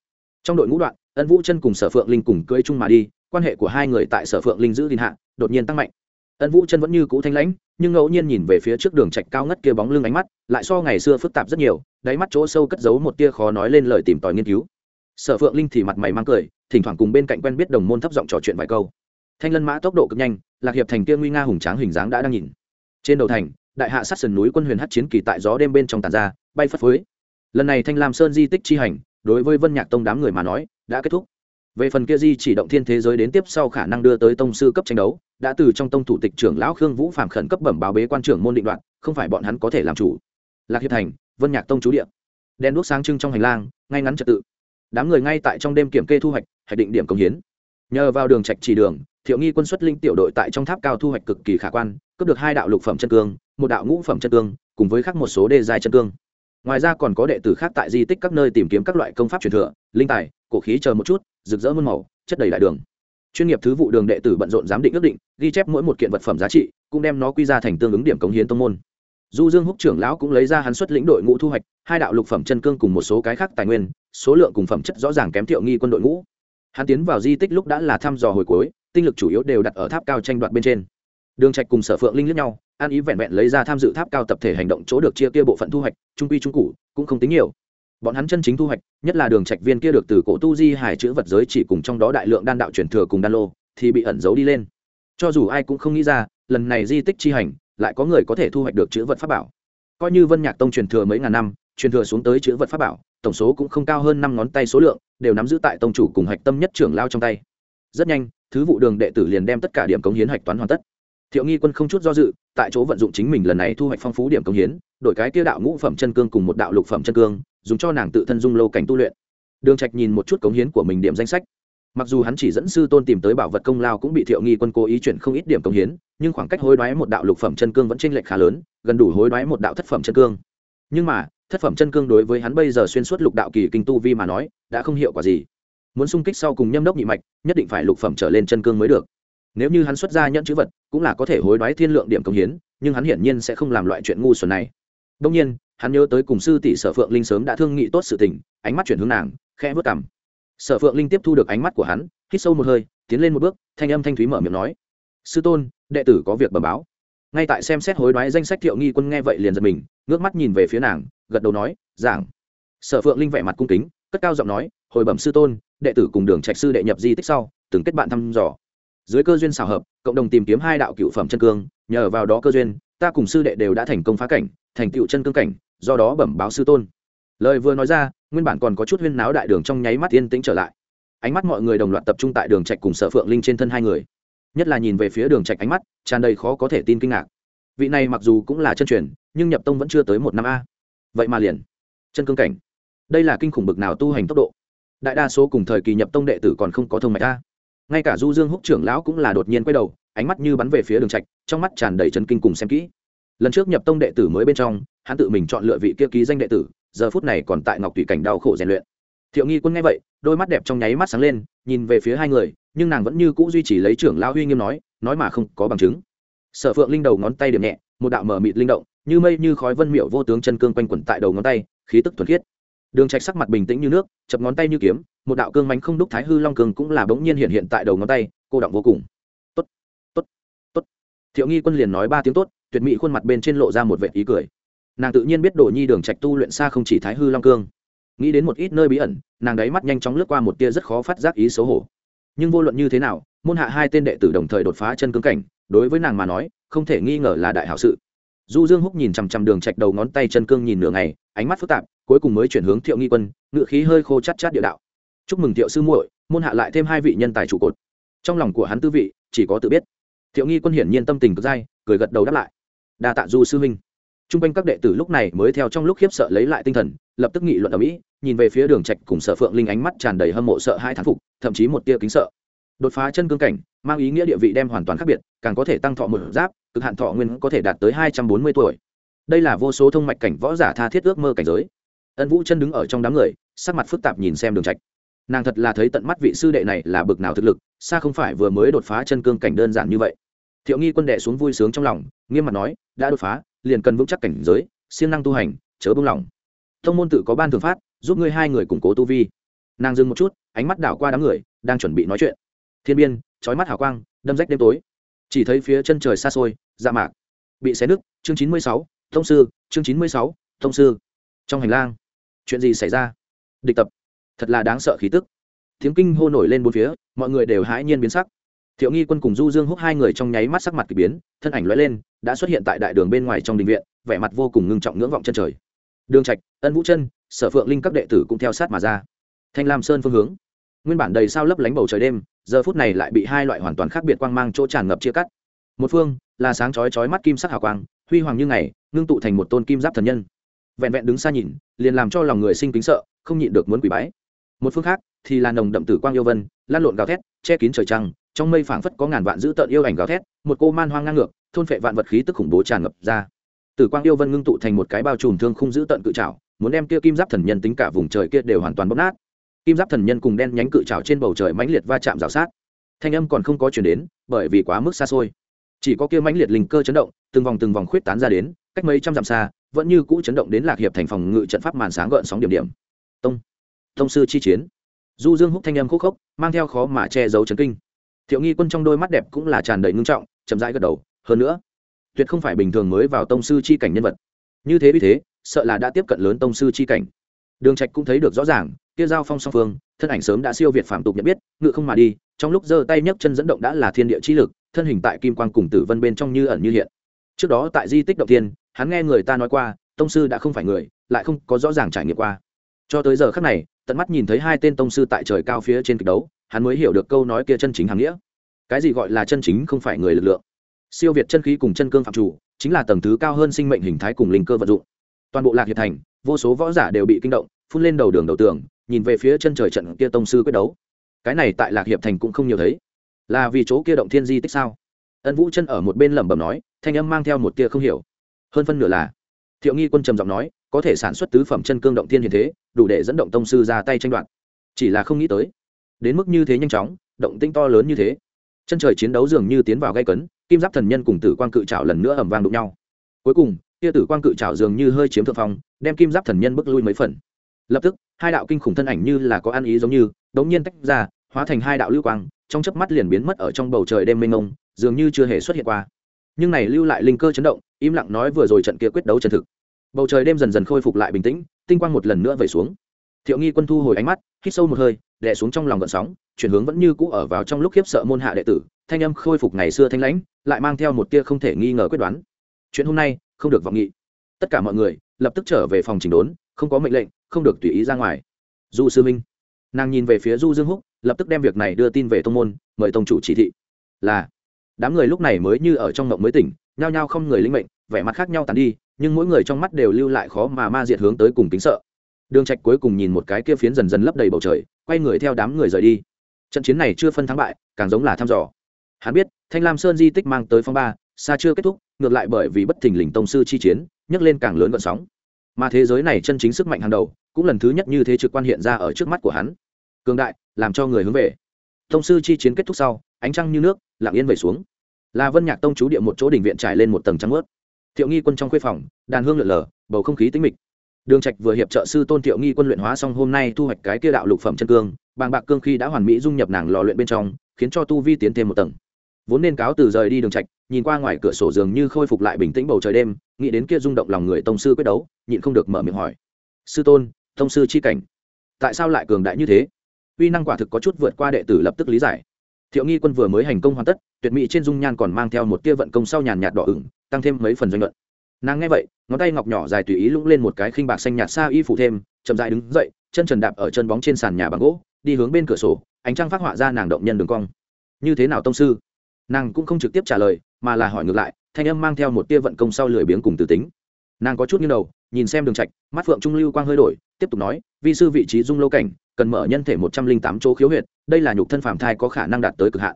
S1: Trong đội ngũ đoạn, ân vũ chân cùng sở phượng linh cùng cưỡi chung mà đi, quan hệ của hai người tại sở phượng linh giữ gìn hạ, đột nhiên tăng mạnh. Ân vũ chân vẫn như cũ thanh lãnh, nhưng ngẫu nhiên nhìn về phía trước đường trạch cao ngất kia bóng lưng ánh mắt, lại so ngày xưa phức tạp rất nhiều, đáy mắt chỗ sâu cất giấu một tia khó nói lên lời tìm tòi nghiên cứu. Sở phượng linh thì mặt mày mang cười, thỉnh thoảng cùng bên cạnh quen biết đồng môn thấp giọng trò chuyện vài câu thanh lân mã tốc độ cực nhanh, lạc hiệp thành kia nguy nga hùng tráng hình dáng đã đang nhìn. Trên đầu thành, đại hạ sát sườn núi quân huyền hát chiến kỳ tại gió đêm bên trong tàn ra, bay phất phới. Lần này thanh lam sơn di tích chi hành, đối với vân nhạc tông đám người mà nói, đã kết thúc. Về phần kia di chỉ động thiên thế giới đến tiếp sau khả năng đưa tới tông sư cấp tranh đấu, đã từ trong tông thủ tịch trưởng lão khương vũ phạm khẩn cấp bẩm báo bế quan trưởng môn định đoạn không phải bọn hắn có thể làm chủ. Lạc hiệp thành, vân nhạc tông chú địa. Đen đuốc sáng trưng trong hành lang, ngay ngắn trật tự. Đám người ngay tại trong đêm kiểm kê thu hoạch, hạch định điểm công hiến. Nhờ vào đường trạch chỉ đường thiệu nghi quân xuất linh tiểu đội tại trong tháp cao thu hoạch cực kỳ khả quan, cướp được hai đạo lục phẩm chân cương, một đạo ngũ phẩm chân cương, cùng với khác một số đề dài chân cương. Ngoài ra còn có đệ tử khác tại di tích các nơi tìm kiếm các loại công pháp truyền thừa, linh tài, cổ khí chờ một chút, rực rỡ muôn màu, chất đầy đại đường. Chuyên nghiệp thứ vụ đường đệ tử bận rộn giám định ước định, ghi chép mỗi một kiện vật phẩm giá trị, cũng đem nó quy ra thành tương ứng điểm cống hiến tông môn. Du dương húc trưởng lão cũng lấy ra hắn xuất lĩnh đội ngũ thu hoạch, hai đạo lục phẩm chân cương cùng một số cái khác tài nguyên, số lượng cùng phẩm chất rõ ràng kém thiệu nghi quân đội ngũ hắn tiến vào di tích lúc đã là thăm dò hồi cuối, tinh lực chủ yếu đều đặt ở tháp cao tranh đoạt bên trên. Đường trạch cùng sở phượng linh lướt nhau an ý vẹn vẹn lấy ra tham dự tháp cao tập thể hành động chỗ được chia kia bộ phận thu hoạch, trung quy trung cụ cũng không tính nhiều. Bọn hắn chân chính thu hoạch, nhất là đường trạch viên kia được từ cổ tu di hải chữ vật giới chỉ cùng trong đó đại lượng đan đạo truyền thừa cùng đan lô, thì bị ẩn giấu đi lên. Cho dù ai cũng không nghĩ ra, lần này di tích chi hành, lại có người có thể thu hoạch được chữ vật pháp bảo. Coi như vân nhạc tông truyền thừa mấy ngàn năm, truyền thừa xuống tới chữ vật pháp bảo, tổng số cũng không cao hơn năm ngón tay số lượng đều nắm giữ tại tông chủ cùng hạch tâm nhất trưởng lao trong tay. Rất nhanh, thứ vụ đường đệ tử liền đem tất cả điểm cống hiến hạch toán hoàn tất. Thiệu nghi quân không chút do dự, tại chỗ vận dụng chính mình lần này thu hoạch phong phú điểm cống hiến, đổi cái tiêu đạo ngũ phẩm chân cương cùng một đạo lục phẩm chân cương, dùng cho nàng tự thân dung lâu cảnh tu luyện. Đường trạch nhìn một chút cống hiến của mình điểm danh sách. Mặc dù hắn chỉ dẫn sư tôn tìm tới bảo vật công lao cũng bị thiệu nghi quân cố ý chuyển không ít điểm cống hiến, nhưng khoảng cách hối đoái một đạo lục phẩm chân cương vẫn chênh lệch khá lớn, gần đủ hối đoái một đạo thất phẩm chân cương. Nhưng mà thất phẩm chân cương đối với hắn bây giờ xuyên suốt lục đạo kỳ kinh tu vi mà nói, đã không hiệu quả gì. Muốn xung kích sau cùng nhâm đốc nhị mạch, nhất định phải lục phẩm trở lên chân cương mới được. Nếu như hắn xuất ra nhận chữ vật, cũng là có thể hối đoái thiên lượng điểm công hiến, nhưng hắn hiển nhiên sẽ không làm loại chuyện ngu xuẩn này. Đông nhiên, hắn nhớ tới cùng sư tỷ sở phượng linh sớm đã thương nghị tốt sự tình, ánh mắt chuyển hướng nàng, khẽ vớt cảm sở phượng linh tiếp thu được ánh mắt của hắn, hít sâu một hơi, tiến lên một bước, thanh âm thanh thúy mở miệng nói, sư tôn, đệ tử có việc bẩm báo. Ngay tại xem xét hối đoái danh sách thiệu nghi quân nghe vậy liền giật mình, ngước mắt nhìn về phía nàng gật đầu nói, giảng. Sở phượng linh vẻ mặt cung kính, cất cao giọng nói, hồi bẩm sư tôn, đệ tử cùng đường trạch sư đệ nhập di tích sau, từng kết bạn thăm dò. Dưới cơ duyên xảo hợp, cộng đồng tìm kiếm hai đạo cựu phẩm chân cương, nhờ vào đó cơ duyên, ta cùng sư đệ đều đã thành công phá cảnh, thành cựu chân cương cảnh, do đó bẩm báo sư tôn. Lời vừa nói ra, nguyên bản còn có chút huyên náo đại đường trong nháy mắt yên tĩnh trở lại. Ánh mắt mọi người đồng loạt tập trung tại đường trạch cùng sở phượng linh trên thân hai người. Nhất là nhìn về phía đường trạch ánh mắt, tràn đầy khó có thể tin kinh ngạc. Vị này mặc dù cũng là chân truyền, nhưng nhập tông vẫn chưa tới một năm a vậy mà liền. Chân cương cảnh. Đây là kinh khủng bực nào tu hành tốc độ. Đại đa số cùng thời kỳ nhập tông đệ tử còn không có thông mạch ta ngay cả du dương húc trưởng lão cũng là đột nhiên quay đầu, ánh mắt như bắn về phía đường trạch, trong mắt tràn đầy chấn kinh cùng xem kỹ. Lần trước nhập tông đệ tử mới bên trong, hắn tự mình chọn lựa vị kia ký danh đệ tử, giờ phút này còn tại ngọc tùy cảnh đau khổ rèn luyện. Thiệu nghi quân nghe vậy, đôi mắt đẹp trong nháy mắt sáng lên, nhìn về phía hai người, nhưng nàng vẫn như cũ duy trì lấy trưởng lão huy nghiêm nói nói mà không có bằng chứng. Sở phượng linh đầu ngón tay điểm nhẹ, một đạo mở mịt linh động như mây như khói vân miệu vô tướng chân cương quanh quẩn tại đầu ngón tay, khí tức thuần khiết. Đường trạch sắc mặt bình tĩnh như nước, chập ngón tay như kiếm, một đạo cương mánh không đúc thái hư long cương cũng là bỗng nhiên hiện hiện tại đầu ngón tay, cô động vô cùng. Tốt tốt tốt. Thiệu nghi quân liền nói ba tiếng tốt, tuyệt mỹ khuôn mặt bên trên lộ ra một vệt ý cười. Nàng tự nhiên biết đồ nhi đường trạch tu luyện xa không chỉ thái hư long cương. Nghĩ đến một ít nơi bí ẩn, nàng đáy mắt nhanh chóng lướt qua một tia rất khó phát giác ý xấu hổ. Nhưng vô luận như thế nào, môn hạ hai tên đệ tử đồng thời đột phá chân cương cảnh, đối với nàng mà nói, không thể nghi ngờ là đại hảo sự du dương húc nhìn chằm chằm đường trạch đầu ngón tay chân cương nhìn nửa ngày ánh mắt phức tạp cuối cùng mới chuyển hướng thiệu nghi quân ngựa khí hơi khô chát chát địa đạo. Chúc mừng thiệu sư muội môn hạ lại thêm hai vị nhân tài trụ cột. Trong lòng của hắn tư vị chỉ có tự biết. Thiệu nghi quân hiển nhiên tâm tình cực dai cười gật đầu đáp lại. Đa tạ du sư huynh. Trung quanh các đệ tử lúc này mới theo trong lúc khiếp sợ lấy lại tinh thần, lập tức nghị luận ở mỹ, nhìn về phía Đường Trạch cùng Sở Phượng Linh ánh mắt tràn đầy hâm mộ sợ hãi thán phục, thậm chí một tia kính sợ. Đột phá chân cương cảnh, mang ý nghĩa địa vị đem hoàn toàn khác biệt, càng có thể tăng thọ một giáp, cực hạn thọ nguyên có thể đạt tới hai trăm bốn mươi tuổi. Đây là vô số thông mạch cảnh võ giả tha thiết ước mơ cảnh giới. Ân vũ chân đứng ở trong đám người, sắc mặt phức tạp nhìn xem đường trạch. Nàng thật là thấy tận mắt vị sư đệ này là bực nào thực lực, xa không phải vừa mới đột phá chân cương cảnh đơn giản như vậy. Thiệu nghi quân đệ xuống vui sướng trong lòng, nghiêm mặt nói, đã đột phá, liền cần vững chắc cảnh giới, siêng năng tu hành, chớ buông lòng thông môn tự có ban thường phát, giúp ngươi hai người củng cố tu vi. Nàng dừng một chút, ánh mắt đảo qua đám người, đang chuẩn bị nói chuyện. Thiên biên trói mắt hào quang, đâm rách đêm tối chỉ thấy phía chân trời xa xôi dạ mạc. Bị xé nứt, chương chín mươi sáu, thông sư, chương chín mươi sáu, thông sư. Trong hành lang, chuyện gì xảy ra? Địch tập. Thật là đáng sợ khí tức. Tiếng kinh hô nổi lên bốn phía, mọi người đều hãi nhiên biến sắc. Thiệu nghi quân cùng du dương húc hai người trong nháy mắt sắc mặt k ỳ biến, thân ảnh l lên, đã xuất hiện tại đại đường bên ngoài trong đình viện, vẻ mặt vô cùng ngưng trọng ngưỡng vọng chân trời. Đường trạch, ân vũ chân, sở phượng linh các đệ tử cũng theo sát mà ra. Thanh lam sơn phương hướng nguyên bản đầy sao lấp lánh bầu trời đêm, giờ phút này lại bị hai loại hoàn toàn khác biệt quang mang chỗ tràn ngập chia cắt. Một phương là sáng chói chói mắt kim sắc hào quang, huy hoàng như ngày, ngưng tụ thành một tôn kim giáp thần nhân. Vẹn vẹn đứng xa nhìn, liền làm cho lòng người sinh kính sợ, không nhịn được muốn quỷ bái. Một phương khác thì là nồng đậm tử quang yêu vân, lan lộn gào thét, che kín trời trăng, trong mây phảng phất có ngàn vạn dữ tợn yêu ảnh gào thét, một cô man hoang ngang ngược, thôn phệ vạn vật khí tức khủng bố tràn ngập ra. Tử quang yêu vân ngưng tụ thành một cái bao trùm thương không dữ tợn cự trảo, muốn đem kia kim giáp thần nhân tính cả vùng trời kia đều hoàn toàn bóc nát kim giáp thần nhân cùng đen nhánh cự trào trên bầu trời mãnh liệt va chạm rào sát. Thanh âm còn không có chuyển đến, bởi vì quá mức xa xôi. Chỉ có kia mãnh liệt linh cơ chấn động, từng vòng từng vòng khuyết tán ra đến, cách mấy trăm dặm xa, vẫn như cũ chấn động đến lạc hiệp thành phòng ngự trận pháp màn sáng gợn sóng điểm điểm. Tông tông sư chi chiến. Du dương húc thanh âm khúc khốc, mang theo khó mà che giấu chấn kinh. Thiệu nghi quân trong đôi mắt đẹp cũng là tràn đầy ngưng trọng, chậm rãi gật đầu, hơn nữa, tuyệt không phải bình thường mới vào tông sư chi cảnh nhân vật. Như thế vì thế, sợ là đã tiếp cận lớn tông sư chi cảnh. Đường trạch cũng thấy được rõ ràng kia giao phong song phương, thân ảnh sớm đã siêu việt phạm tục nhận biết, ngự không mà đi, trong lúc giơ tay nhấc chân dẫn động đã là thiên địa chi lực, thân hình tại kim quang cùng tử vân bên trong như ẩn như hiện. Trước đó tại di tích động tiên hắn nghe người ta nói qua, tông sư đã không phải người, lại không có rõ ràng trải nghiệm qua. Cho tới giờ khắc này, tận mắt nhìn thấy hai tên tông sư tại trời cao phía trên kịch đấu, hắn mới hiểu được câu nói kia chân chính hàng nghĩa. Cái gì gọi là chân chính không phải người lực lượng. Siêu việt chân khí cùng chân cương phạm chủ, chính là tầng thứ cao hơn sinh mệnh hình thái cùng linh cơ vận dụng. Toàn bộ lạc hiệp thành, vô số võ giả đều bị kinh động, phun lên đầu đường đầu tường nhìn về phía chân trời trận kia tông sư quyết đấu. Cái này tại lạc hiệp thành cũng không nhiều thấy. Là vì chỗ kia động thiên di tích sao? Ân vũ chân ở một bên lẩm bẩm nói, thanh âm mang theo một tia không hiểu. Hơn phân nửa là, thiệu nghi quân trầm giọng nói, có thể sản xuất tứ phẩm chân cương động thiên hiện thế, đủ để dẫn động tông sư ra tay tranh đoạt. Chỉ là không nghĩ tới, đến mức như thế nhanh chóng, động tinh to lớn như thế. Chân trời chiến đấu dường như tiến vào gây cấn, kim giáp thần nhân cùng tử quang cự trào lần nữa ẩm vang đụng nhau. Cuối cùng kia tử quang cự trào dường như hơi chiếm thượng phong, đem kim giáp thần nhân bước lui mấy phần. Lập tức hai đạo kinh khủng thân ảnh như là có ăn ý giống như, đống nhiên tách ra, hóa thành hai đạo lưu quang, trong chớp mắt liền biến mất ở trong bầu trời đêm mênh mông, dường như chưa hề xuất hiện qua. Nhưng này lưu lại linh cơ chấn động, im lặng nói vừa rồi trận kia quyết đấu chân thực. Bầu trời đêm dần dần khôi phục lại bình tĩnh, tinh quang một lần nữa vẩy xuống. Thiệu nghi quân thu hồi ánh mắt, hít sâu một hơi, đè xuống trong lòng gợn sóng, chuyển hướng vẫn như cũ ở vào trong lúc khiếp sợ môn hạ đệ tử, thanh âm khôi phục ngày xưa thanh lãnh, lại mang theo một tia không thể nghi ngờ quyết đoán. Chuyện hôm nay, không được vọng nghị. Tất cả mọi người, lập tức trở về phòng chỉnh đốn, không có mệnh lệnh không được tùy ý ra ngoài. Du sư minh, nàng nhìn về phía du dương húc, lập tức đem việc này đưa tin về tông môn, mời tông chủ chỉ thị. Là, đám người lúc này mới như ở trong mộng mới tỉnh, nhao nhao không người linh mệnh, vẻ mặt khác nhau tàn đi, nhưng mỗi người trong mắt đều lưu lại khó mà ma diệt hướng tới cùng tính sợ. Đường trạch cuối cùng nhìn một cái kia phiến dần dần lấp đầy bầu trời, quay người theo đám người rời đi. Trận chiến này chưa phân thắng bại, càng giống là thăm dò. Hắn biết, thanh lam sơn di tích mang tới phong ba, xa chưa kết thúc, ngược lại bởi vì bất thình lình tông sư chi chiến, nhấc lên càng lớn vận sóng mà thế giới này chân chính sức mạnh hàng đầu, cũng lần thứ nhất như thế trực quan hiện ra ở trước mắt của hắn. Cường đại, làm cho người hướng về. Tông sư chi chiến kết thúc sau, ánh trăng như nước, lặng yên về xuống. Là vân nhạc tông chú địa một chỗ đỉnh viện trải lên một tầng trắng ướt thiệu nghi quân trong khuê phòng, đàn hương lượn lờ, bầu không khí tĩnh mịch. Đường trạch vừa hiệp trợ sư tôn thiệu nghi quân luyện hóa xong hôm nay thu hoạch cái kia đạo lục phẩm chân cương, bàng bạc cương khi đã hoàn mỹ dung nhập nàng lò luyện bên trong, khiến cho tu vi tiến thêm một tầng. Vốn nên cáo từ rời đi đường trạch nhìn qua ngoài cửa sổ dường như khôi phục lại bình tĩnh bầu trời đêm, nghĩ đến kia rung động lòng người tông sư quyết đấu, nhịn không được mở miệng hỏi. Sư tôn, tông sư chi cảnh, tại sao lại cường đại như thế? Uy năng quả thực có chút vượt qua đệ tử lập tức lý giải. Thiệu nghi quân vừa mới hành công hoàn tất, tuyệt mỹ trên dung nhan còn mang theo một tia vận công sau nhàn nhạt đỏ ửng, tăng thêm mấy phần doanh luận nàng nghe vậy, ngón tay ngọc nhỏ dài tùy ý lũng lên một cái khinh bạc xanh nhạt xa y phủ thêm, chậm dài đứng dậy, chân trần đạp ở chân bóng trên sàn nhà bằng gỗ, đi hướng bên cửa sổ, ánh trăng phát họa ra nàng động nhân đường cong. Như thế nào tông sư? Nàng cũng không trực tiếp trả lời mà là hỏi ngược lại, thanh âm mang theo một tia vận công sau lười biếng cùng từ tính. Nàng có chút như đầu, nhìn xem đường trạch, mắt phượng trung lưu quang hơi đổi, tiếp tục nói, vi sư vị trí dung lâu cảnh, cần mở nhân thể một trăm linh tám chỗ khiếu huyệt, đây là nhục thân phàm thai có khả năng đạt tới cực hạn.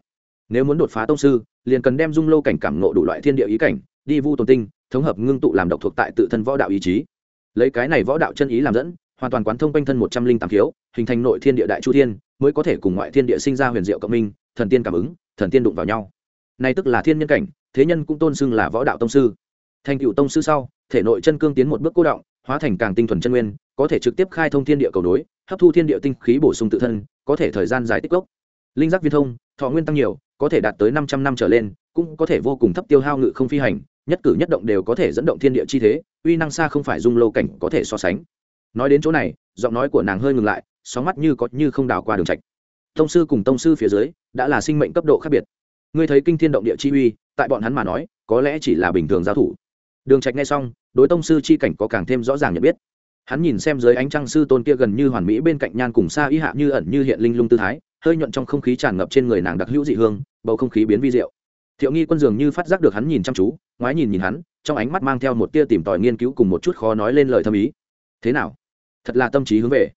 S1: Nếu muốn đột phá tông sư, liền cần đem dung lâu cảnh cảm ngộ đủ loại thiên địa ý cảnh, đi vu tồn tinh, thống hợp ngưng tụ làm độc thuộc tại tự thân võ đạo ý chí. Lấy cái này võ đạo chân ý làm dẫn, hoàn toàn quán thông quanh thân một trăm linh tám khiếu, hình thành nội thiên địa đại chu thiên, mới có thể cùng ngoại thiên địa sinh ra huyền diệu cộng minh, thần tiên cảm ứng, thần tiên đụng vào nhau nay tức là thiên nhân cảnh, thế nhân cũng tôn xưng là võ đạo tông sư. Thành cựu tông sư sau, thể nội chân cương tiến một bước cố động, hóa thành càng tinh thuần chân nguyên, có thể trực tiếp khai thông thiên địa cầu nối, hấp thu thiên địa tinh khí bổ sung tự thân, có thể thời gian dài tích gốc linh giác viên thông, thọ nguyên tăng nhiều, có thể đạt tới năm trăm năm trở lên, cũng có thể vô cùng thấp tiêu hao ngự không phi hành, nhất cử nhất động đều có thể dẫn động thiên địa chi thế, uy năng xa không phải dung lâu cảnh có thể so sánh. Nói đến chỗ này, giọng nói của nàng hơi ngừng lại, sóng mắt như có như không đào qua đường trạch. Tông sư cùng tông sư phía dưới, đã là sinh mệnh cấp độ khác biệt ngươi thấy kinh thiên động địa chi uy, tại bọn hắn mà nói, có lẽ chỉ là bình thường giao thủ. Đường trạch nghe xong, đối tông sư chi cảnh có càng thêm rõ ràng nhận biết. Hắn nhìn xem dưới ánh trăng sư tôn kia gần như hoàn mỹ bên cạnh nhan cùng xa y hạ như ẩn như hiện linh lung tư thái, hơi nhuận trong không khí tràn ngập trên người nàng đặc hữu dị hương, bầu không khí biến vi diệu. Thiệu nghi quân dường như phát giác được hắn nhìn chăm chú, ngoái nhìn nhìn hắn, trong ánh mắt mang theo một tia tìm tòi nghiên cứu cùng một chút khó nói lên lời thâm ý. Thế nào? Thật là tâm trí hướng về.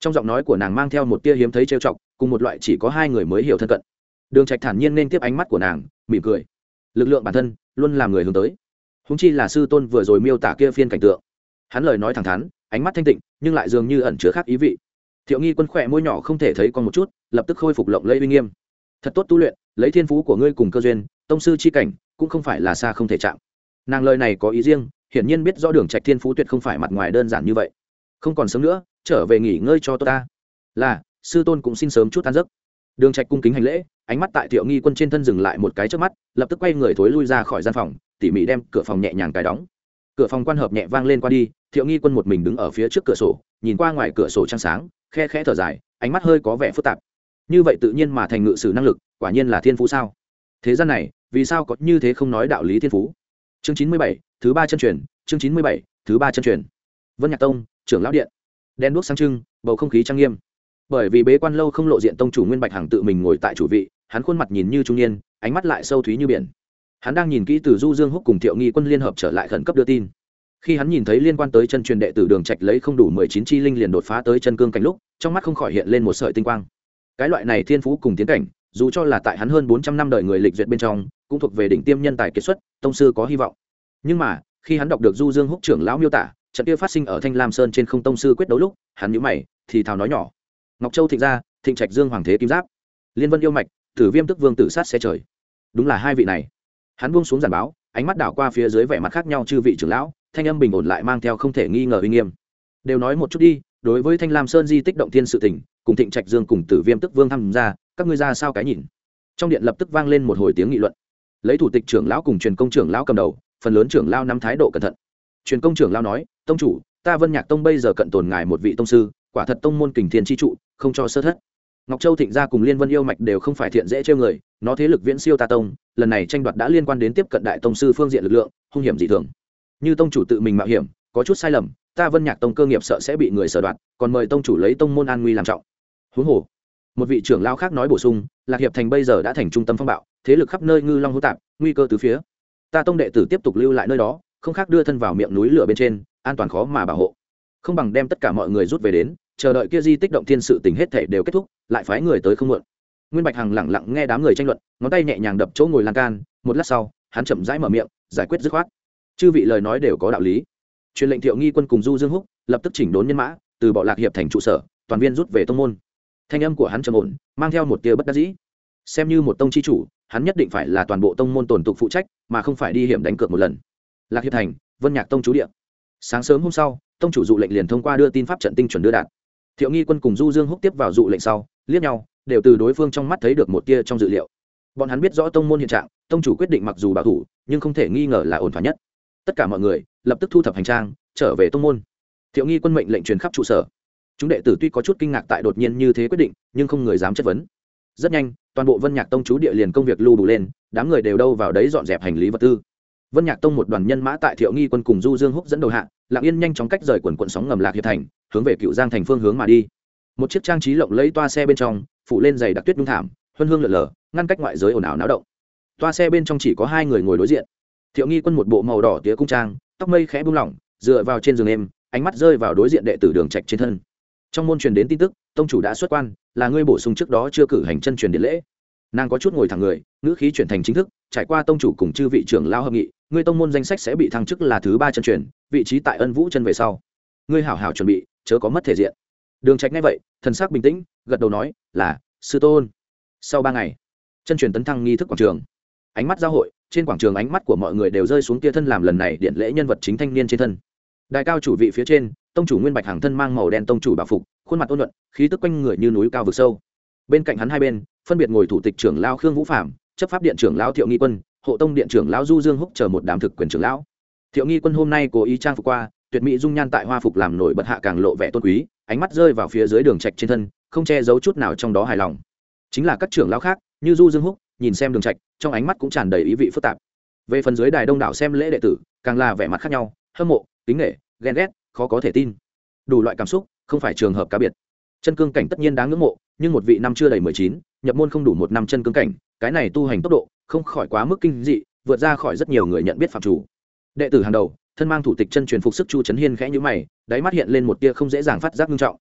S1: Trong giọng nói của nàng mang theo một tia hiếm thấy trêu chọc, cùng một loại chỉ có hai người mới hiểu thân cận đường trạch thản nhiên nên tiếp ánh mắt của nàng, mỉm cười. Lực lượng bản thân luôn làm người hướng tới. Húng chi là sư tôn vừa rồi miêu tả kia phiên cảnh tượng. Hắn lời nói thẳng thắn, ánh mắt thanh tịnh, nhưng lại dường như ẩn chứa khác ý vị. Thiệu nghi quân khỏe môi nhỏ không thể thấy còn một chút, lập tức khôi phục lộng lẫy uy nghiêm. Thật tốt tu luyện, lấy thiên phú của ngươi cùng cơ duyên, tông sư chi cảnh cũng không phải là xa không thể chạm. Nàng lời này có ý riêng, hiển nhiên biết rõ đường trạch thiên phú tuyệt không phải mặt ngoài đơn giản như vậy. Không còn sớm nữa, trở về nghỉ ngơi cho tôi ta. Là, sư tôn cũng xin sớm chút tan giấc. Đường trạch cung kính hành lễ ánh mắt tại thiệu nghi quân trên thân dừng lại một cái trước mắt, lập tức quay người thối lui ra khỏi gian phòng, tỉ mỉ đem cửa phòng nhẹ nhàng cài đóng. Cửa phòng quan hợp nhẹ vang lên qua đi thiệu nghi quân một mình đứng ở phía trước cửa sổ, nhìn qua ngoài cửa sổ trăng sáng, khe khẽ thở dài, ánh mắt hơi có vẻ phức tạp. Như vậy tự nhiên mà thành ngự sử năng lực, quả nhiên là thiên phú sao? Thế gian này, vì sao có như thế không nói đạo lý thiên phú? Chương chín mươi bảy, thứ ba chân truyền, chương chín mươi bảy, thứ ba chân truyền. Vân nhạc tông, trưởng lão điện. Đen đuốc sáng trưng, bầu không khí trang nghiêm bởi vì bế quan lâu không lộ diện tông chủ nguyên bạch hằng tự mình ngồi tại chủ vị, hắn khuôn mặt nhìn như trung niên, ánh mắt lại sâu thúy như biển. Hắn đang nhìn kỹ từ du dương húc cùng thiệu nghi quân liên hợp trở lại khẩn cấp đưa tin. Khi hắn nhìn thấy liên quan tới chân truyền đệ tử đường trạch lấy không đủ mười chín chi linh liền đột phá tới chân cương cảnh lúc, trong mắt không khỏi hiện lên một sợi tinh quang. Cái loại này thiên phú cùng tiến cảnh, dù cho là tại hắn hơn bốn trăm năm đời người lịch duyệt bên trong, cũng thuộc về đỉnh tiêm nhân tài kiệt xuất, tông sư có hy vọng. Nhưng mà, khi hắn đọc được du dương húc trưởng lão miêu tả, trận kia phát sinh ở thanh lam sơn trên không tông sư quyết đấu lúc, hắn nhíu mày, thì thào nói nhỏ ngọc châu thịnh gia, thịnh trạch dương hoàng thế kim giáp. Liên vân yêu mạch, tử viêm tức vương tử sát xe trời. Đúng là hai vị này. Hắn buông xuống giản báo, ánh mắt đảo qua phía dưới vẻ mặt khác nhau chư vị trưởng lão, thanh âm bình ổn lại mang theo không thể nghi ngờ uy nghiêm. Đều nói một chút đi, đối với thanh lam sơn di tích động thiên sự tỉnh cùng thịnh trạch dương cùng tử viêm tức vương tham gia, các ngươi ra sao cái nhìn? Trong điện lập tức vang lên một hồi tiếng nghị luận. Lấy thủ tịch trưởng lão cùng truyền công trưởng lão cầm đầu, phần lớn trưởng lão nắm thái độ cẩn thận. Truyền công trưởng lão nói, tông chủ, ta vân nhạc tông bây giờ cận tồn ngài một vị tông sư quả thật tông môn kình thiên chi trụ, không cho sơ thất. Ngọc châu thịnh gia cùng liên vân yêu mạch đều không phải thiện dễ chơi người, nó thế lực viễn siêu ta tông, lần này tranh đoạt đã liên quan đến tiếp cận đại tông sư phương diện lực lượng, hung hiểm dị thường. Như tông chủ tự mình mạo hiểm, có chút sai lầm, ta vân nhạc tông cơ nghiệp sợ sẽ bị người sở đoạt, còn mời tông chủ lấy tông môn an nguy làm trọng. Huống hồ, một vị trưởng lao khác nói bổ sung, lạc hiệp thành bây giờ đã thành trung tâm phong bạo, thế lực khắp nơi ngư long hữu tạp, nguy cơ từ phía. Ta tông đệ tử tiếp tục lưu lại nơi đó, không khác đưa thân vào miệng núi lửa bên trên, an toàn khó mà bảo hộ. Không bằng đem tất cả mọi người rút về đến chờ đợi kia di tích động thiên sự tình hết thể đều kết thúc, lại phái người tới không muộn. Nguyên bạch hằng lẳng lặng nghe đám người tranh luận, ngón tay nhẹ nhàng đập chỗ ngồi lan can, một lát sau, hắn chậm rãi mở miệng, giải quyết dứt khoát. Chư vị lời nói đều có đạo lý. Truyền lệnh thiệu nghi quân cùng du dương húc lập tức chỉnh đốn nhân mã, từ bỏ lạc hiệp thành trụ sở, toàn viên rút về tông môn. Thanh âm của hắn trầm ổn, mang theo một tia bất đắc dĩ. Xem như một tông chi chủ, hắn nhất định phải là toàn bộ tông môn tổn tục phụ trách, mà không phải đi hiểm đánh cược một lần. Lạc hiệp thành, vân nhạc tông chú địa. Sáng sớm hôm sau, tông chủ dụ lệnh liền thông qua đưa tin pháp trận tinh chuẩn đưa đạt thiệu nghi quân cùng du dương húc tiếp vào dụ lệnh sau, liếc nhau, đều từ đối phương trong mắt thấy được một tia trong dự liệu. Bọn hắn biết rõ tông môn hiện trạng, tông chủ quyết định mặc dù bảo thủ, nhưng không thể nghi ngờ là ổn thỏa nhất. Tất cả mọi người, lập tức thu thập hành trang, trở về tông môn. Thiệu nghi quân mệnh lệnh truyền khắp trụ sở. Chúng đệ tử tuy có chút kinh ngạc tại đột nhiên như thế quyết định, nhưng không người dám chất vấn. Rất nhanh, toàn bộ vân nhạc tông chú địa liền công việc lưu đủ lên, đám người đều đâu vào đấy dọn dẹp hành lý vật tư vân nhạc tông một đoàn nhân mã tại thiệu nghi quân cùng du dương húc dẫn đầu hạ lạng yên nhanh chóng cách rời quần quận sóng ngầm lạc hiệp thành, hướng về cựu giang thành phương hướng mà đi. Một chiếc trang trí lộng lấy toa xe bên trong phụ lên giày đặc tuyết nhung thảm, huân hương lợn lờ, ngăn cách ngoại giới ồn ào náo động. Toa xe bên trong chỉ có hai người ngồi đối diện. Thiệu nghi quân một bộ màu đỏ tía cung trang, tóc mây khẽ buông lỏng, dựa vào trên giường em ánh mắt rơi vào đối diện đệ tử đường trạch trên thân. Trong môn truyền đến tin tức, tông chủ đã xuất quan, là ngươi bổ sung trước đó chưa cử hành chân truyền điện lễ nàng có chút ngồi thẳng người, ngữ khí chuyển thành chính thức, trải qua tông chủ cùng chư vị trưởng lao hợp nghị ngươi tông môn danh sách sẽ bị thăng chức là thứ ba chân truyền, vị trí tại ân vũ chân về sau. Ngươi hảo hảo chuẩn bị, chớ có mất thể diện. Đường trạch ngay vậy, thần sắc bình tĩnh, gật đầu nói, là, sư tôn. Sau ba ngày, chân truyền tấn thăng nghi thức quảng trường. Ánh mắt giao hội, trên quảng trường ánh mắt của mọi người đều rơi xuống kia thân làm lần này điện lễ nhân vật chính thanh niên trên thân. Đại cao chủ vị phía trên, tông chủ nguyên bạch hàng thân mang màu đen tông chủ bảo phục, khuôn mặt ôn nhuận, khí tức quanh người như núi cao vực sâu bên cạnh hắn hai bên, phân biệt ngồi thủ tịch trưởng lao khương vũ phạm chấp pháp điện trưởng lão thiệu nghi quân, hộ tông điện trưởng lão du dương húc chờ một đám thực quyền trưởng lão. Thiệu nghi quân hôm nay cố ý trang phục qua, tuyệt mỹ dung nhan tại hoa phục làm nổi bật hạ càng lộ vẻ tôn quý, ánh mắt rơi vào phía dưới đường trạch trên thân, không che giấu chút nào trong đó hài lòng. Chính là các trưởng lão khác, như du dương húc, nhìn xem đường trạch, trong ánh mắt cũng tràn đầy ý vị phức tạp. Về phần dưới đài đông đảo xem lễ đệ tử, càng là vẻ mặt khác nhau, hâm mộ, kính nghệ ghen ghét, khó có thể tin. Đủ loại cảm xúc, không phải trường hợp cá biệt chân cương cảnh tất nhiên đáng ngưỡng mộ, nhưng một vị năm chưa đầy mười chín, nhập môn không đủ một năm chân cương cảnh, cái này tu hành tốc độ không khỏi quá mức kinh dị, vượt ra khỏi rất nhiều người nhận biết phạm chủ. Đệ tử hàng đầu, thân mang thủ tịch chân truyền phục sức chu trấn hiên khẽ nhữ mày, đáy mắt hiện lên một tia không dễ dàng phát giác nghiêm trọng.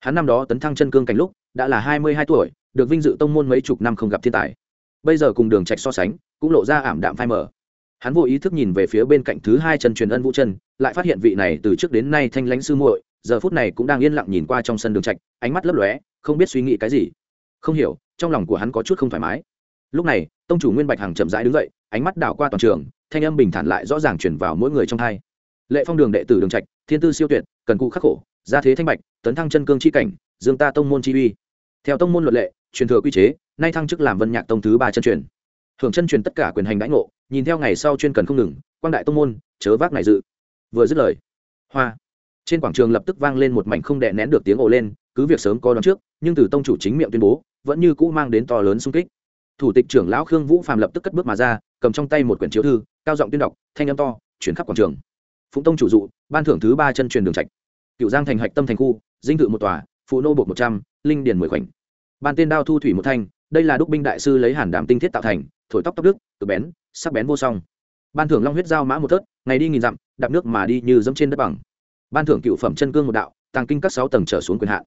S1: Hắn năm đó tấn thăng chân cương cảnh lúc, đã là hai mươi hai tuổi, được vinh dự tông môn mấy chục năm không gặp thiên tài. Bây giờ cùng đường trạch so sánh, cũng lộ ra ảm đạm phai mờ. Hắn vô ý thức nhìn về phía bên cạnh thứ hai chân truyền ân vũ chân, lại phát hiện vị này từ trước đến nay thanh lãnh sư muội giờ phút này cũng đang yên lặng nhìn qua trong sân đường trạch, ánh mắt lấp lóe, không biết suy nghĩ cái gì. Không hiểu, trong lòng của hắn có chút không thoải mái. Lúc này, tông chủ nguyên bạch hằng chậm rãi đứng dậy, ánh mắt đảo qua toàn trường, thanh âm bình thản lại rõ ràng chuyển vào mỗi người trong hai. Lệ phong đường đệ tử đường trạch, thiên tư siêu tuyệt, cần cụ khắc khổ, gia thế thanh bạch, tấn thăng chân cương chi cảnh, dương ta tông môn chi uy. Theo tông môn luật lệ, truyền thừa quy chế, nay thăng chức làm vân nhạc tông thứ ba chân truyền. Hưởng chân truyền tất cả quyền hành đãi ngộ, nhìn theo ngày sau chuyên cần không ngừng, quang đại tông môn, chớ vác này dự. Vừa dứt lời, hoa trên quảng trường lập tức vang lên một mảnh không đè nén được tiếng ồ lên, cứ việc sớm có đón trước, nhưng từ tông chủ chính miệng tuyên bố, vẫn như cũ mang đến to lớn xung kích. Thủ tịch trưởng lão khương vũ phàm lập tức cất bước mà ra, cầm trong tay một quyển chiếu thư, cao giọng tuyên đọc, thanh âm to, chuyển khắp quảng trường. Phụng tông chủ dụ, ban thưởng thứ ba chân truyền đường trạch. Cựu giang thành hạch tâm thành khu, dinh thự một tòa, phụ nô bột một trăm, linh điền mười khoảnh. Ban tên đao thu thủy một thanh, đây là đúc binh đại sư lấy hàn đảm tinh thiết tạo thành, thổi tóc tóc đức, cực bén, sắc bén vô song. Ban thưởng long huyết giao mã một thớt, ngày đi nghìn dặm, đạp nước mà đi như dẫm trên đất bằng ban thưởng cựu phẩm chân cương một đạo, tàng kinh các sáu tầng trở xuống quyền hạn.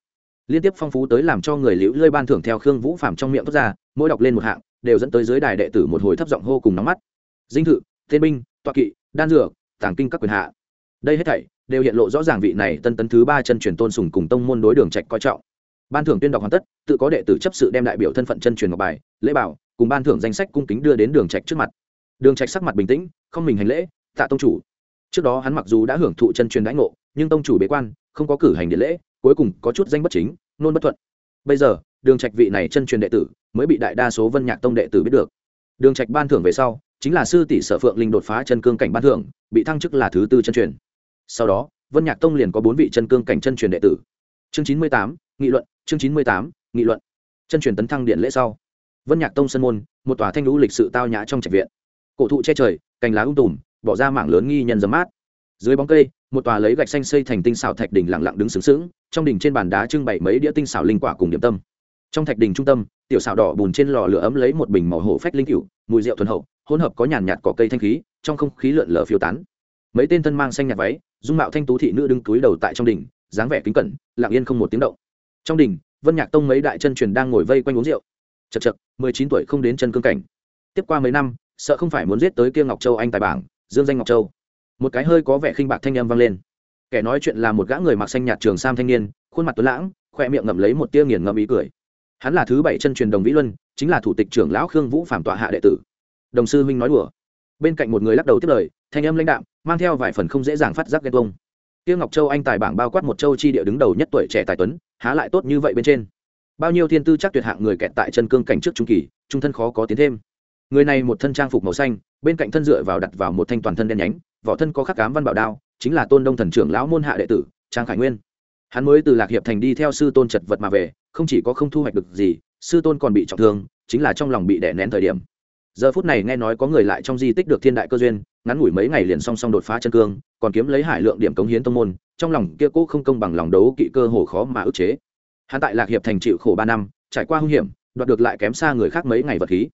S1: Liên tiếp phong phú tới làm cho người liễu lơi ban thưởng theo khương vũ phạm trong miệng thoát ra, mỗi đọc lên một hạng, đều dẫn tới dưới đài đệ tử một hồi thấp giọng hô cùng nóng mắt. Dinh thự tên binh toa kỵ, đan dược, tàng kinh các quyền hạ. Đây hết thảy đều hiện lộ rõ ràng vị này tân tấn thứ ba chân truyền tôn sùng cùng tông môn đối đường trạch coi trọng. Ban thưởng tuyên đọc hoàn tất, tự có đệ tử chấp sự đem đại biểu thân phận chân truyền ngọc bài, lễ bảo, cùng ban thưởng danh sách cung kính đưa đến đường trạch trước mặt. Đường trạch sắc mặt bình tĩnh, không mình hành lễ, tạ tông chủ. Trước đó hắn mặc dù đã hưởng thụ chân truyền đãi ngộ nhưng tông chủ bế quan, không có cử hành điện lễ, cuối cùng có chút danh bất chính, nôn bất thuận. Bây giờ, đường trạch vị này chân truyền đệ tử mới bị đại đa số vân nhạc tông đệ tử biết được. Đường trạch ban thưởng về sau, chính là sư tỷ sở phượng linh đột phá chân cương cảnh ban thưởng, bị thăng chức là thứ tư chân truyền. Sau đó, vân nhạc tông liền có bốn vị chân cương cảnh chân truyền đệ tử. Chương chín mươi tám, nghị luận, chương chín mươi tám, nghị luận. Chân truyền tấn thăng điện lễ sau, vân nhạc tông sân môn, một tòa thanh lũ lịch sự tao nhã trong trạch viện. Cổ thụ che trời, cành lá ung tùm, bỏ ra mảng lớn nghi nhân dấm mát. Dưới bóng cây một tòa lấy gạch xanh xây thành tinh xảo thạch đỉnh lặng lặng đứng sướng sướng, trong đỉnh trên bàn đá trưng bày mấy đĩa tinh xảo linh quả cùng điểm tâm. Trong thạch đỉnh trung tâm, tiểu xảo đỏ bùn trên lò lửa ấm lấy một bình màu hổ phách linh cựu mùi rượu thuần hậu, hỗn hợp có nhàn nhạt cỏ cây thanh khí, trong không khí lượn lờ phiêu tán. Mấy tên thân mang xanh nhạt váy, dung mạo thanh tú thị nữ đứng túi đầu tại trong đỉnh, dáng vẻ kính cẩn, lặng yên không một tiếng động. Trong đỉnh, vân nhạc tông mấy đại chân truyền đang ngồi vây quanh uống rượu. Chật chật, mười chín tuổi không đến chân cương cảnh. Tiếp qua mấy năm, sợ không phải muốn giết tới kia ngọc châu anh tài bảng, dương danh ngọc châu một cái hơi có vẻ khinh bạc thanh âm vang lên. Kẻ nói chuyện là một gã người mặc xanh nhạt trường sam thanh niên, khuôn mặt tuấn lãng, khoe miệng ngậm lấy một tia nghiền ngậm ý cười. Hắn là thứ bảy chân truyền đồng vĩ luân, chính là thủ tịch trưởng lão khương vũ phạm tọa hạ đệ tử. Đồng sư huynh nói đùa. Bên cạnh một người lắc đầu tiếp lời, thanh âm lãnh đạm, mang theo vài phần không dễ dàng phát giác ghen tuông. Tiêu ngọc châu anh tài bảng bao quát một châu chi địa đứng đầu nhất tuổi trẻ tài tuấn, há lại tốt như vậy bên trên. Bao nhiêu thiên tư chắc tuyệt hạng người kẹt tại chân cương cảnh trước trung kỳ, trung thân khó có tiến thêm người này một thân trang phục màu xanh, bên cạnh thân dựa vào đặt vào một thanh toàn thân đen nhánh, vỏ thân có khắc cám văn bảo đao, chính là tôn đông thần trưởng lão môn hạ đệ tử, trang khải nguyên. Hắn mới từ lạc hiệp thành đi theo sư tôn chật vật mà về, không chỉ có không thu hoạch được gì, sư tôn còn bị trọng thương, chính là trong lòng bị đè nén thời điểm. Giờ phút này nghe nói có người lại trong di tích được thiên đại cơ duyên, ngắn ngủi mấy ngày liền song song đột phá chân cương, còn kiếm lấy hải lượng điểm cống hiến tông môn, trong lòng kia cố không công bằng lòng đấu kỵ cơ hồ khó mà ức chế. Hắn tại lạc hiệp thành chịu khổ ba năm, trải qua hung hiểm, đoạt được lại kém xa người khác mấy ngày vật khí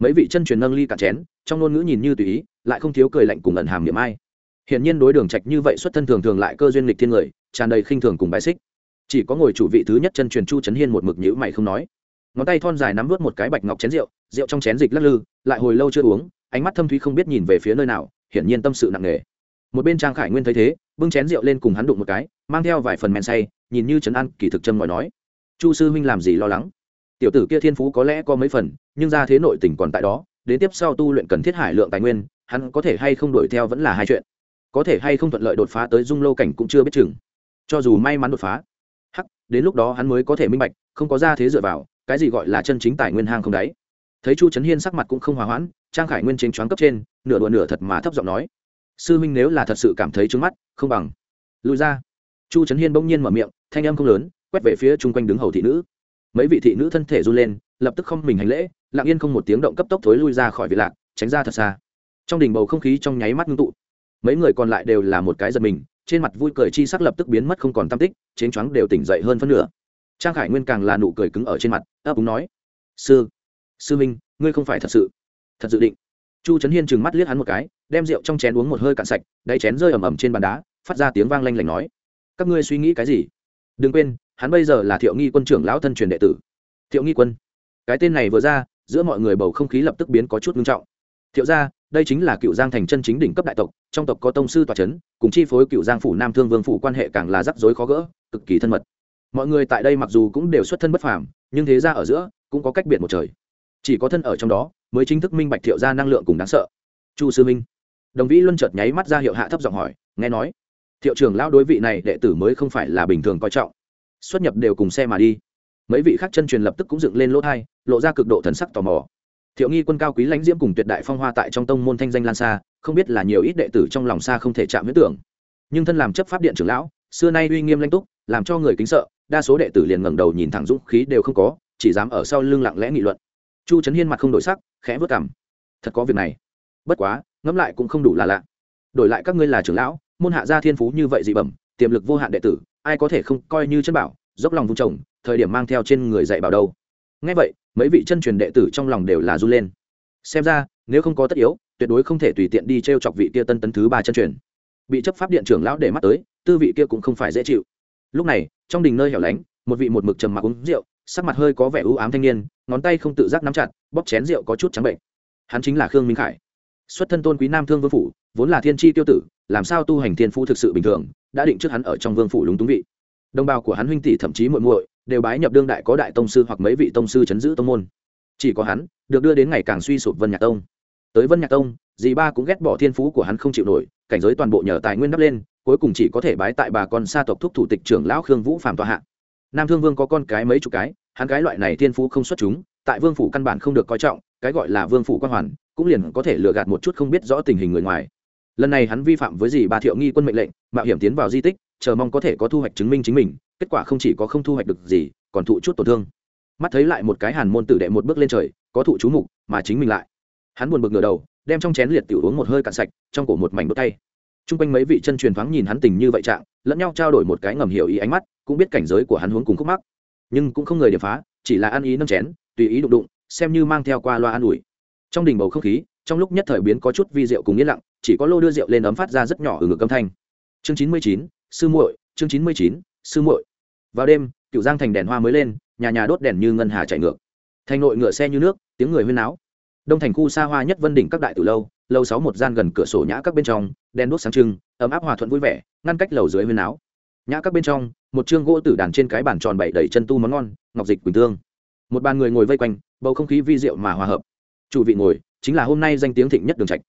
S1: mấy vị chân truyền nâng ly cả chén, trong ngôn ngữ nhìn như tùy ý, lại không thiếu cười lạnh cùng ẩn hàm niệm ai. Hiển nhiên đối đường trạch như vậy xuất thân thường thường lại cơ duyên lịch thiên người, tràn đầy khinh thường cùng bái xích. Chỉ có ngồi chủ vị thứ nhất chân truyền chu chấn hiên một mực nhữ mày không nói. Ngón tay thon dài nắm vớt một cái bạch ngọc chén rượu rượu trong chén dịch lắc lư, lại hồi lâu chưa uống, ánh mắt thâm thúy không biết nhìn về phía nơi nào, hiển nhiên tâm sự nặng nề. Một bên trang khải nguyên thấy thế, bưng chén rượu lên cùng hắn đụng một cái, mang theo vài phần men say, nhìn như trấn an kỳ thực chân ngòi nói, chu sư huynh làm gì lo lắng? Tiểu tử kia thiên phú có lẽ có mấy phần, nhưng ra thế nội tình còn tại đó, đến tiếp sau tu luyện cần thiết hải lượng tài nguyên, hắn có thể hay không đuổi theo vẫn là hai chuyện. Có thể hay không thuận lợi đột phá tới dung lô cảnh cũng chưa biết chừng. Cho dù may mắn đột phá, hắc, đến lúc đó hắn mới có thể minh bạch, không có ra thế dựa vào, cái gì gọi là chân chính tài nguyên hang không đáy thấy chu trấn hiên sắc mặt cũng không hòa hoãn, trang khải nguyên chính choáng cấp trên, nửa đùa nửa thật mà thấp giọng nói, sư minh nếu là thật sự cảm thấy trướng mắt, không bằng. Lùi ra. Chu trấn hiên bỗng nhiên mở miệng, thanh âm không lớn, quét về phía chung quanh đứng hầu thị nữ mấy vị thị nữ thân thể run lên, lập tức không mình hành lễ, lặng yên không một tiếng động cấp tốc thối lui ra khỏi vị lạc, tránh ra thật xa. Trong đỉnh bầu không khí trong nháy mắt ngưng tụ. Mấy người còn lại đều là một cái giật mình, trên mặt vui cười chi sắc lập tức biến mất không còn tam tích chén choáng đều tỉnh dậy hơn phân nửa. Trang khải nguyên càng là nụ cười cứng ở trên mặt, ấp úng nói, sư sư minh, ngươi không phải thật sự, thật dự định. Chu trấn hiên trừng mắt liếc hắn một cái, đem rượu trong chén uống một hơi cạn sạch, đáy chén rơi ầm ầm trên bàn đá, phát ra tiếng vang lanh lảnh nói, các ngươi suy nghĩ cái gì? Đừng quên hắn bây giờ là thiệu nghi quân trưởng lão thân truyền đệ tử. Thiệu nghi quân. Cái tên này vừa ra, giữa mọi người bầu không khí lập tức biến có chút ngưng trọng. Thiệu ra đây chính là cựu giang thành chân chính đỉnh cấp đại tộc, trong tộc có tông sư tòa c h ấ n cùng chi phối cựu giang phủ nam thương vương phủ quan hệ càng là rắc rối khó gỡ, cực kỳ thân mật. Mọi người tại đây mặc dù cũng đều xuất thân bất phàm, nhưng thế ra ở giữa cũng có cách biệt một trời. Chỉ có thân ở trong đó mới chính thức minh bạch thiệu ra năng lượng cùng đáng sợ. Chu sư minh. Đồng vĩ luân chợt nháy mắt ra hiệu hạ thấp giọng hỏi, nghe nói, thiệu trưởng lão đối vị này đệ tử mới không phải là bình thường coi trọng xuất nhập đều cùng xe mà đi. Mấy vị khác chân truyền lập tức cũng dựng lên lỗ thai, lộ ra cực độ thần sắc tò mò. Thiệu nghi quân cao quý lãnh diễm cùng tuyệt đại phong hoa tại trong tông môn thanh danh lan xa, không biết là nhiều ít đệ tử trong lòng xa không thể chạm huyết tưởng. Nhưng thân làm chấp pháp điện trưởng lão, xưa nay uy nghiêm lãnh túc, làm cho người kính sợ, đa số đệ tử liền ngẩng đầu nhìn thẳng dũng khí đều không có, chỉ dám ở sau lưng lặng lẽ nghị luận. Chu trấn hiên mặt không đổi sắc, khẽ vớt cảm thật có việc này. Bất quá, ngẫm lại cũng không đủ là lạ. Đổi lại các ngươi là trưởng lão, môn hạ gia thiên phú như vậy dị bẩm, tiềm lực vô hạn đệ tử ai có thể không coi như chân bảo, dốc lòng vung trồng, thời điểm mang theo trên người dạy bảo đâu. Ngay vậy, mấy vị chân truyền đệ tử trong lòng đều là run lên. Xem ra, nếu không có tất yếu, tuyệt đối không thể tùy tiện đi t r e o chọc vị kia tân tấn thứ ba chân truyền. Bị chấp pháp điện trưởng lão để mắt tới, tư vị kia cũng không phải dễ chịu. Lúc này, trong đình nơi hẻo lánh, một vị một mực trầm mặc uống rượu, sắc mặt hơi có vẻ ưu ám thanh niên, ngón tay không tự giác nắm chặt, bóp chén rượu có chút trắng bệnh. Hắn chính là khương minh khải. Xuất thân tôn quý nam thương vương phủ, vốn là thiên tri tiêu tử, làm sao tu hành thiên phú thực sự bình thường đã định trước hắn ở trong vương phủ lúng túng vị. Đồng bào của hắn huynh tỷ thậm chí muội muội đều bái nhập đương đại có đại tông sư hoặc mấy vị tông sư chấn giữ tông môn. Chỉ có hắn được đưa đến ngày càng suy sụp vân nhạc tông. Tới vân nhạc tông, dì ba cũng ghét bỏ thiên phú của hắn không chịu nổi, cảnh giới toàn bộ nhờ tài nguyên đắp lên, cuối cùng chỉ có thể bái tại bà con xa tộc thúc thủ tịch trưởng lão khương vũ phạm tòa hạ. Nam thương vương có con cái mấy chục cái, hắn cái loại này thiên phú không xuất chúng, tại vương phủ căn bản không được coi trọng, cái gọi là vương phủ quan hoàn, cũng liền có thể lừa gạt một chút không biết rõ tình hình người ngoài lần này hắn vi phạm với gì bà thiệu nghi quân mệnh lệnh, mạo hiểm tiến vào di tích, chờ mong có thể có thu hoạch chứng minh chính mình, kết quả không chỉ có không thu hoạch được gì, còn thụ chút tổn thương. Mắt thấy lại một cái hàn môn tử đệ một bước lên trời, có thụ chú mục, mà chính mình lại. Hắn buồn bực ngửa đầu, đem trong chén liệt tiểu uống một hơi cạn sạch, trong cổ một mảnh đốt tay. T r u n g quanh mấy vị chân truyền thoáng nhìn hắn tình như vậy trạng, lẫn nhau trao đổi một cái ngầm hiểu ý ánh mắt, cũng biết cảnh giới của hắn huống cùng khúc mắc. Nhưng cũng không người điệp phá, chỉ là ăn ý nâng chén, tùy ý đụng đụng, xem như mang theo qua loa an ủi. Trong đình bầu không khí trong lúc nhất thời biến có chút vi rượu cùng yên lặng, chỉ có lô đưa rượu lên ấm phát ra rất nhỏ ở ngực âm thanh. Chương chín mươi chín, sư muội, chương chín mươi chín, sư muội. Vào đêm cựu giang thành đèn hoa mới lên, nhà nhà đốt đèn như ngân hà chạy ngược. Thành nội ngựa xe như nước, tiếng người huyên náo. Đông thành khu xa hoa nhất vân đỉnh các đại từ lâu lâu sáu một gian gần cửa sổ nhã các bên trong, đèn đốt sáng trưng, ấm áp hòa thuận vui vẻ, ngăn cách lầu dưới huyên náo. Nhã các bên trong, một chương gỗ tử đàn trên cái bàn tròn bảy đầy chân tu món ngon, ngọc dịch quỳnh tương. Một bàn người ngồi vây quanh, bầu không khí vi diệu mà hòa hợp. Chủ vị ngồi chính là hôm nay danh tiếng thịnh nhất đường trạch.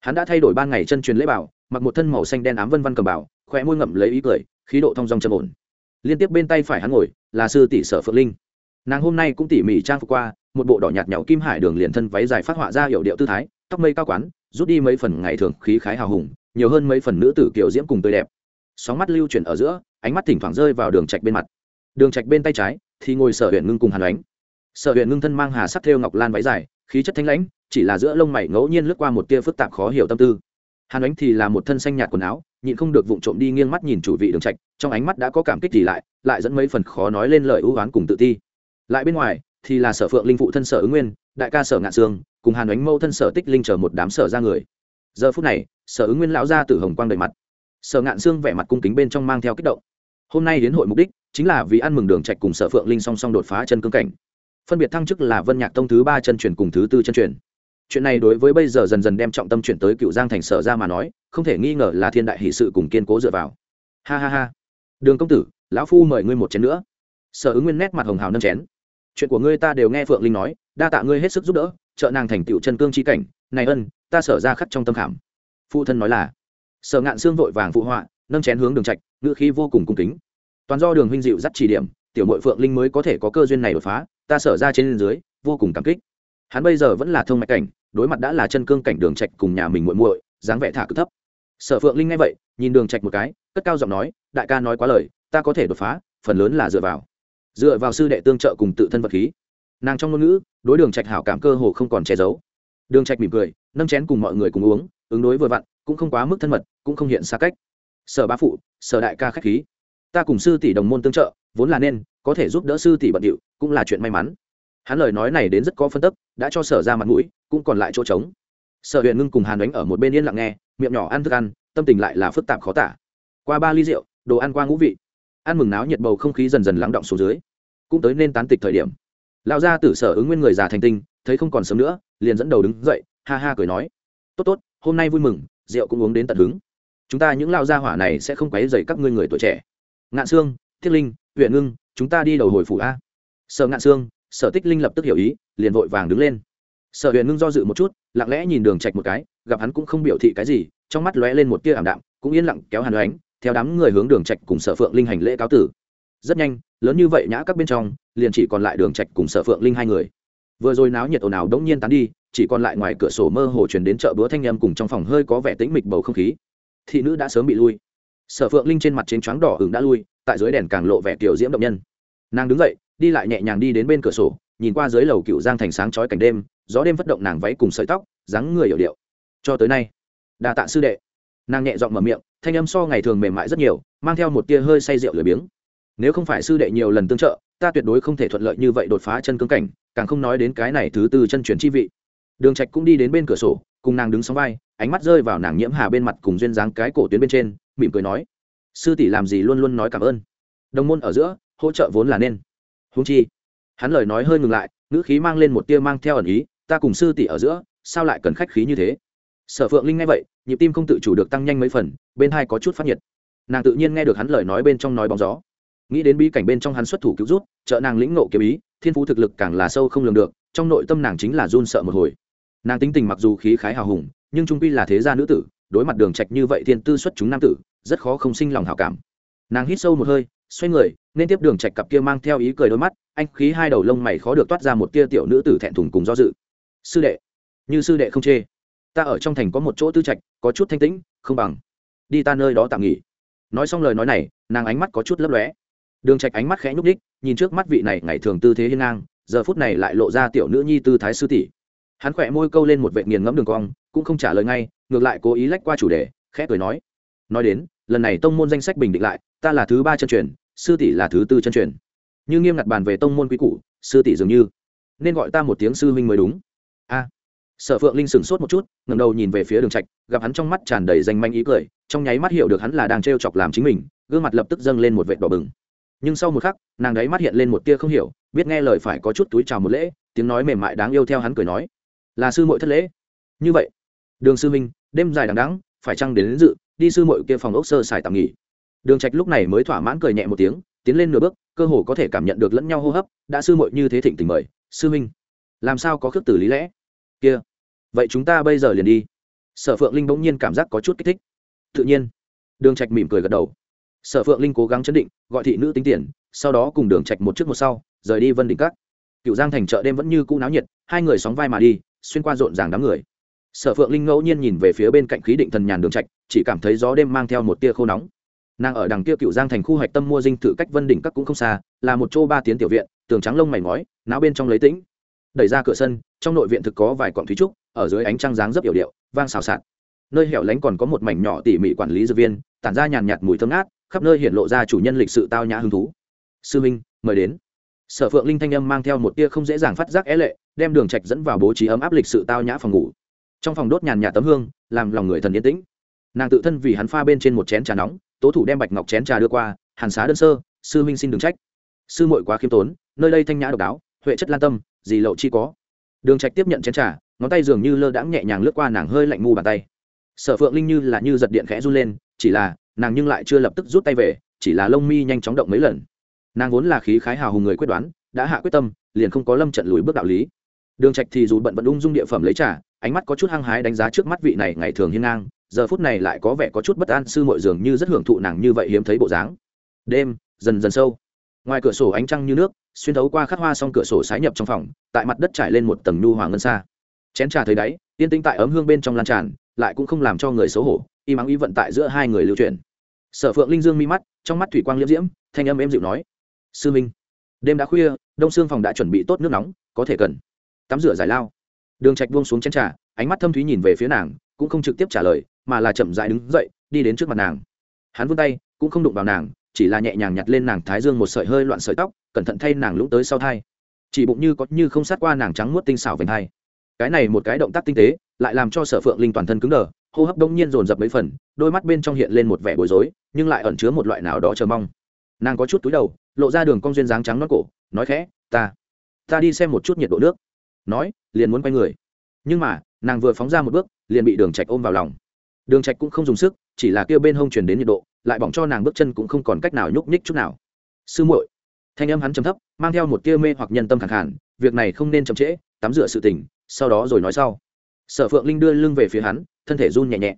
S1: Hắn đã thay đổi ban ngày chân truyền lễ bảo, mặc một thân màu xanh đen ám vân văn cầm bảo, khóe môi ngậm lấy ý cười, khí độ thong dong trầm ổn. Liên tiếp bên tay phải hắn ngồi, là sư tỷ sở phượng linh. Nàng hôm nay cũng tỉ mỉ trang phục qua, một bộ đỏ nhạt nhẽo kim hải đường liền thân váy dài phát họa ra hiệu điệu tư thái, tóc mây cao quán, rút đi mấy phần ngày thường khí khái hào hùng, nhiều hơn mấy phần nữ tử kiểu diễm cùng tươi đẹp. Sóng mắt lưu chuyển ở giữa, ánh mắt thỉnh thoảng rơi vào đường trạch bên mặt. Đường trạch bên tay trái, thì ngồi sở huyện ngưng cùng hàn ánh. Sở huyện ngưng thân mang hà sắc thêu ngọc lan váy dài, khí chất thanh lãnh chỉ là giữa lông mày ngẫu nhiên lướt qua một tia phức tạp khó hiểu tâm tư. Hàn ánh thì là một thân xanh nhạt quần áo, nhịn không được vụng trộm đi nghiêng mắt nhìn chủ vị đường trạch, trong ánh mắt đã có cảm kích gì lại lại dẫn mấy phần khó nói lên lời ưu oán cùng tự ti. Lại bên ngoài, thì là sở phượng linh phụ thân sở ứng nguyên, đại ca sở ngạn sương, cùng hàn ánh mâu thân sở tích linh chờ một đám sở ra người. Giờ phút này, sở ứng nguyên lão ra từ hồng quang đầy mặt. Sở ngạn sương vẻ mặt cung kính bên trong mang theo kích động. Hôm nay đến hội mục đích, chính là vì ăn mừng đường trạch cùng sở phượng linh song song đột phá chân cương cảnh. Phân biệt thăng chức là vân nhạc tông thứ ba chân truyền cùng thứ tư chân truyền chuyện này đối với bây giờ dần dần đem trọng tâm chuyển tới cựu giang thành sở ra mà nói, không thể nghi ngờ là thiên đại hỷ sự cùng kiên cố dựa vào. Ha ha ha. Đường công tử, lão phu mời ngươi một chén nữa. Sở ứng nguyên nét mặt hồng hào nâm chén. Chuyện của ngươi ta đều nghe phượng linh nói, đa tạ ngươi hết sức giúp đỡ, trợ nàng thành tựu chân cương chi cảnh. Này ân, ta sở ra khắc trong tâm khảm. Phụ thân nói là. Sở ngạn xương vội vàng phụ họa, nâng chén hướng đường trạch ngựa khí vô cùng cung kính. Toàn do đường huynh dịu dắt chỉ điểm, tiểu mội phượng linh mới có thể có cơ duyên này đột phá, ta sở ra trên dưới, vô cùng cảm kích. Hắn bây giờ vẫn là thông mạch cảnh đối mặt đã là chân cương cảnh đường trạch cùng nhà mình muội muội, dáng vẻ thả cực thấp. Sở phượng linh nghe vậy, nhìn đường trạch một cái, cất cao giọng nói, đại ca nói quá lời, ta có thể đột phá, phần lớn là dựa vào. Dựa vào sư đệ tương trợ cùng tự thân vật khí. Nàng trong ngôn ngữ, đối đường trạch hảo cảm cơ hồ không còn che giấu. Đường trạch mỉm cười, nâng chén cùng mọi người cùng uống, ứng đối vừa vặn, cũng không quá mức thân mật, cũng không hiện xa cách. Sở bá phụ, sở đại ca khách khí. Ta cùng sư tỷ đồng môn tương trợ, vốn là nên, có thể giúp đỡ sư tỷ bận điệu, cũng là chuyện may mắn hắn lời nói này đến rất có phân tức, đã cho sở ra mặt mũi, cũng còn lại chỗ trống. Sở huyện ngưng cùng hàn đánh ở một bên yên lặng nghe, miệng nhỏ ăn thức ăn, tâm tình lại là phức tạp khó tả. Qua ba ly rượu, đồ ăn qua ngũ vị. Ăn mừng náo nhiệt bầu không khí dần dần lắng động xuống dưới. Cũng tới nên tán tịch thời điểm. Lão gia tử sở ứng nguyên người già thành tinh, thấy không còn sớm nữa, liền dẫn đầu đứng dậy, ha ha cười nói. Tốt tốt, hôm nay vui mừng, rượu cũng uống đến tận hứng. Chúng ta những lao gia hỏa này sẽ không quấy dày các ngươi người tuổi trẻ. Ngạn sương, thiết linh huyện ngưng, chúng ta đi đầu hồi phủ a. Sở ngạn sương sở tích linh lập tức hiểu ý, liền vội vàng đứng lên. Sở huyền ngưng do dự một chút, lặng lẽ nhìn đường trạch một cái, gặp hắn cũng không biểu thị cái gì, trong mắt lóe lên một tia ảm đạm, cũng yên lặng kéo hàn ánh theo đám người hướng đường trạch cùng sở phượng linh hành lễ cáo tử. Rất nhanh, lớn như vậy nhã các bên trong, liền chỉ còn lại đường trạch cùng sở phượng linh hai người. Vừa rồi náo nhiệt ồn ào đống nhiên tán đi, chỉ còn lại ngoài cửa sổ mơ hồ truyền đến chợ búa thanh âm cùng trong phòng hơi có vẻ tĩnh mịch bầu không khí. Thị nữ đã sớm bị lui. Sở phượng linh trên mặt trên choáng đỏ hừng đã lui, tại dưới đèn càng lộ vẻ tiểu diễm động nhân. Nàng đứng dậy đi lại nhẹ nhàng đi đến bên cửa sổ, nhìn qua dưới lầu cựu giang thành sáng chói cảnh đêm, gió đêm phất động nàng váy cùng sợi tóc, dáng người hiểu điệu. Cho tới nay đà tạ sư đệ. Nàng nhẹ giọng mở miệng, thanh âm so ngày thường mềm mại rất nhiều, mang theo một tia hơi say rượu lười biếng. Nếu không phải sư đệ nhiều lần tương trợ, ta tuyệt đối không thể thuận lợi như vậy đột phá chân cương cảnh, càng không nói đến cái này thứ tư chân chuyển chi vị. Đường trạch cũng đi đến bên cửa sổ, cùng nàng đứng sóng vai, ánh mắt rơi vào nàng nhiễm hà bên mặt cùng duyên dáng cái cổ tuyến bên trên, mỉm cười nói, sư tỷ làm gì luôn luôn nói cảm ơn. Đồng môn ở giữa, hỗ trợ vốn là nên húng chi, hắn lời nói hơi ngừng lại, ngữ khí mang lên một tia mang theo ẩn ý, ta cùng sư tỷ ở giữa, sao lại cần khách khí như thế? Sở phượng linh nghe vậy, nhịp tim không tự chủ được tăng nhanh mấy phần, bên hai có chút phát nhiệt. Nàng tự nhiên nghe được hắn lời nói bên trong nói bóng gió. Nghĩ đến bí cảnh bên trong hắn xuất thủ cứu rút, trợ nàng lĩnh nộ kiếm ý, thiên phú thực lực càng là sâu không lường được, trong nội tâm nàng chính là run sợ một hồi. Nàng tính tình mặc dù khí khái hào hùng, nhưng trung quy là thế gia nữ tử, đối mặt đường trạch như vậy thiên tư xuất chúng nam tử, rất khó không sinh lòng hảo cảm. Nàng hít sâu một hơi, xoay người nên tiếp đường trạch cặp kia mang theo ý cười đôi mắt, anh khí hai đầu lông mày khó được toát ra một tia tiểu nữ tử thẹn thùng cùng do dự. Sư đệ, như sư đệ không chê. Ta ở trong thành có một chỗ tư trạch, có chút thanh tĩnh, không bằng. Đi ta nơi đó tạm nghỉ. Nói xong lời nói này, nàng ánh mắt có chút lấp lóe. Đường trạch ánh mắt khẽ nhúc đích nhìn trước mắt vị này ngày thường tư thế hiên ngang, giờ phút này lại lộ ra tiểu nữ nhi tư thái sư tỷ. Hắn khỏe môi câu lên một vệt nghiền ngẫm đường cong, cũng không trả lời ngay, ngược lại cố ý lách qua chủ đề, khẽ cười nói. Nói đến, lần này tông môn danh sách bình định lại, ta là thứ ba chân truyền sư tỷ là thứ tư chân truyền. Như nghiêm ngặt bàn về tông môn quý củ sư tỷ dường như nên gọi ta một tiếng sư huynh mới đúng. A. Sở phượng linh sửng sốt một chút ngẩng đầu nhìn về phía đường trạch gặp hắn trong mắt tràn đầy danh manh ý cười trong nháy mắt hiểu được hắn là đang trêu chọc làm chính mình gương mặt lập tức dâng lên một vệt đỏ bừng. Nhưng sau một khắc nàng đấy mắt hiện lên một tia không hiểu biết nghe lời phải có chút túi chào một lễ tiếng nói mềm mại đáng yêu theo hắn cười nói là sư muội thất lễ. Như vậy đường sư minh đêm dài đằng đẵng phải chăng đến, đến dự đi sư muội kia phòng ốc sơ xài tạm nghỉ đường trạch lúc này mới thỏa mãn cười nhẹ một tiếng, tiến lên nửa bước, cơ hồ có thể cảm nhận được lẫn nhau hô hấp, đã sư muội như thế thịnh tình mời, sư minh làm sao có khước tử lý lẽ? Kia, vậy chúng ta bây giờ liền đi. Sở phượng linh bỗng nhiên cảm giác có chút kích thích. Tự nhiên, đường trạch mỉm cười gật đầu. Sở phượng linh cố gắng chấn định, gọi thị nữ tính tiền, sau đó cùng đường trạch một trước một sau, rời đi vân đỉnh các. Cựu giang thành chợ đêm vẫn như cũ náo nhiệt, hai người sóng vai mà đi, xuyên qua rộn ràng đám người. Sở phượng linh ngẫu nhiên nhìn về phía bên cạnh khí định thần nhàn đường trạch, chỉ cảm thấy gió đêm mang theo một tia khô nóng nàng ở đằng kia cựu giang thành khu hạch tâm mua dinh thự cách vân đỉnh các cũng không xa, là một chỗ ba tiếng tiểu viện, tường trắng lông mày ngói náo bên trong lấy tĩnh. Đẩy ra cửa sân, trong nội viện thực có vài quặng thúy trúc, ở dưới ánh trăng dáng rất yểu điệu, vang xào xạc. Nơi hẻo lánh còn có một mảnh nhỏ tỉ mỉ quản lý dược viên, tản ra nhàn nhạt mùi thơm ngát, khắp nơi hiện lộ ra chủ nhân lịch sự tao nhã hứng thú. Sư minh mời đến. Sở phượng linh thanh âm mang theo một tia không dễ dàng phát giác é lệ, đem đường trạch dẫn vào bố trí ấm áp lịch sự tao nhã phòng ngủ. Trong phòng đốt nhàn nhạt tấm hương, làm lòng người thần yên tĩnh. Nàng tự thân vì hắn pha bên trên một chén trà nóng tố thủ đem bạch ngọc chén trà đưa qua, hàn xá đơn sơ, sư minh xin đừng trách. Sư muội quá khiêm tốn, nơi đây thanh nhã độc đáo, huệ chất lan tâm, gì lậu chi có. Đường trạch tiếp nhận chén trà, ngón tay dường như lơ đãng nhẹ nhàng lướt qua nàng hơi lạnh mu bàn tay. Sở phượng linh như là như giật điện khẽ run lên, chỉ là, nàng nhưng lại chưa lập tức rút tay về, chỉ là lông mi nhanh chóng động mấy lần. Nàng vốn là khí khái hào hùng người quyết đoán, đã hạ quyết tâm, liền không có lâm trận lùi bước đạo lý. Đường trạch thì dù bận bận ung dung địa phẩm lấy trà, ánh mắt có chút hăng hái đánh giá trước mắt vị này ngày thường hiên ngang giờ phút này lại có vẻ có chút bất an, sư muội dường như rất hưởng thụ nàng như vậy hiếm thấy bộ dáng. Đêm, dần dần sâu. Ngoài cửa sổ ánh trăng như nước, xuyên thấu qua khắc hoa xong cửa sổ sái nhập trong phòng, tại mặt đất trải lên một tầng nhu hoàng ngân xa. Chén trà thấy đáy yên tĩnh tại ấm hương bên trong lan tràn, lại cũng không làm cho người xấu hổ, y mắng y vận tại giữa hai người lưu truyền. Sở phượng linh dương mi mắt, trong mắt thủy quang liễm diễm, thanh âm êm dịu nói, sư minh, đêm đã khuya, đông xương phòng đã chuẩn bị tốt nước nóng, có thể cần tắm rửa giải lao. Đường trạch buông xuống chén trà, ánh mắt thâm thúy nhìn về phía nàng, cũng không trực tiếp trả lời mà là chậm rãi đứng dậy, đi đến trước mặt nàng. Hắn vươn tay, cũng không đụng vào nàng, chỉ là nhẹ nhàng nhặt lên nàng thái dương một sợi hơi loạn sợi tóc, cẩn thận thay nàng lũng tới sau thai. Chỉ bụng như có như không sát qua nàng trắng muốt tinh xảo vành hai. Cái này một cái động tác tinh tế, lại làm cho sở phượng linh toàn thân cứng đờ, hô hấp đông nhiên dồn dập mấy phần, đôi mắt bên trong hiện lên một vẻ bối rối, nhưng lại ẩn chứa một loại nào đó chờ mong. Nàng có chút túi đầu, lộ ra đường cong duyên dáng trắng nót cổ, nói khẽ, ta ta đi xem một chút nhiệt độ nước. Nói, liền muốn quay người. Nhưng mà, nàng vừa phóng ra một bước, liền bị đường trạch ôm vào lòng đường trạch cũng không dùng sức chỉ là kêu bên hông truyền đến nhiệt độ lại bỏng cho nàng bước chân cũng không còn cách nào nhúc nhích chút nào. Sư muội. Thanh âm hắn trầm thấp mang theo một tia mê hoặc nhân tâm khẳng hẳn, việc này không nên chậm trễ tắm rửa sự tình sau đó rồi nói sau. Sở phượng linh đưa lưng về phía hắn thân thể run nhẹ nhẹ.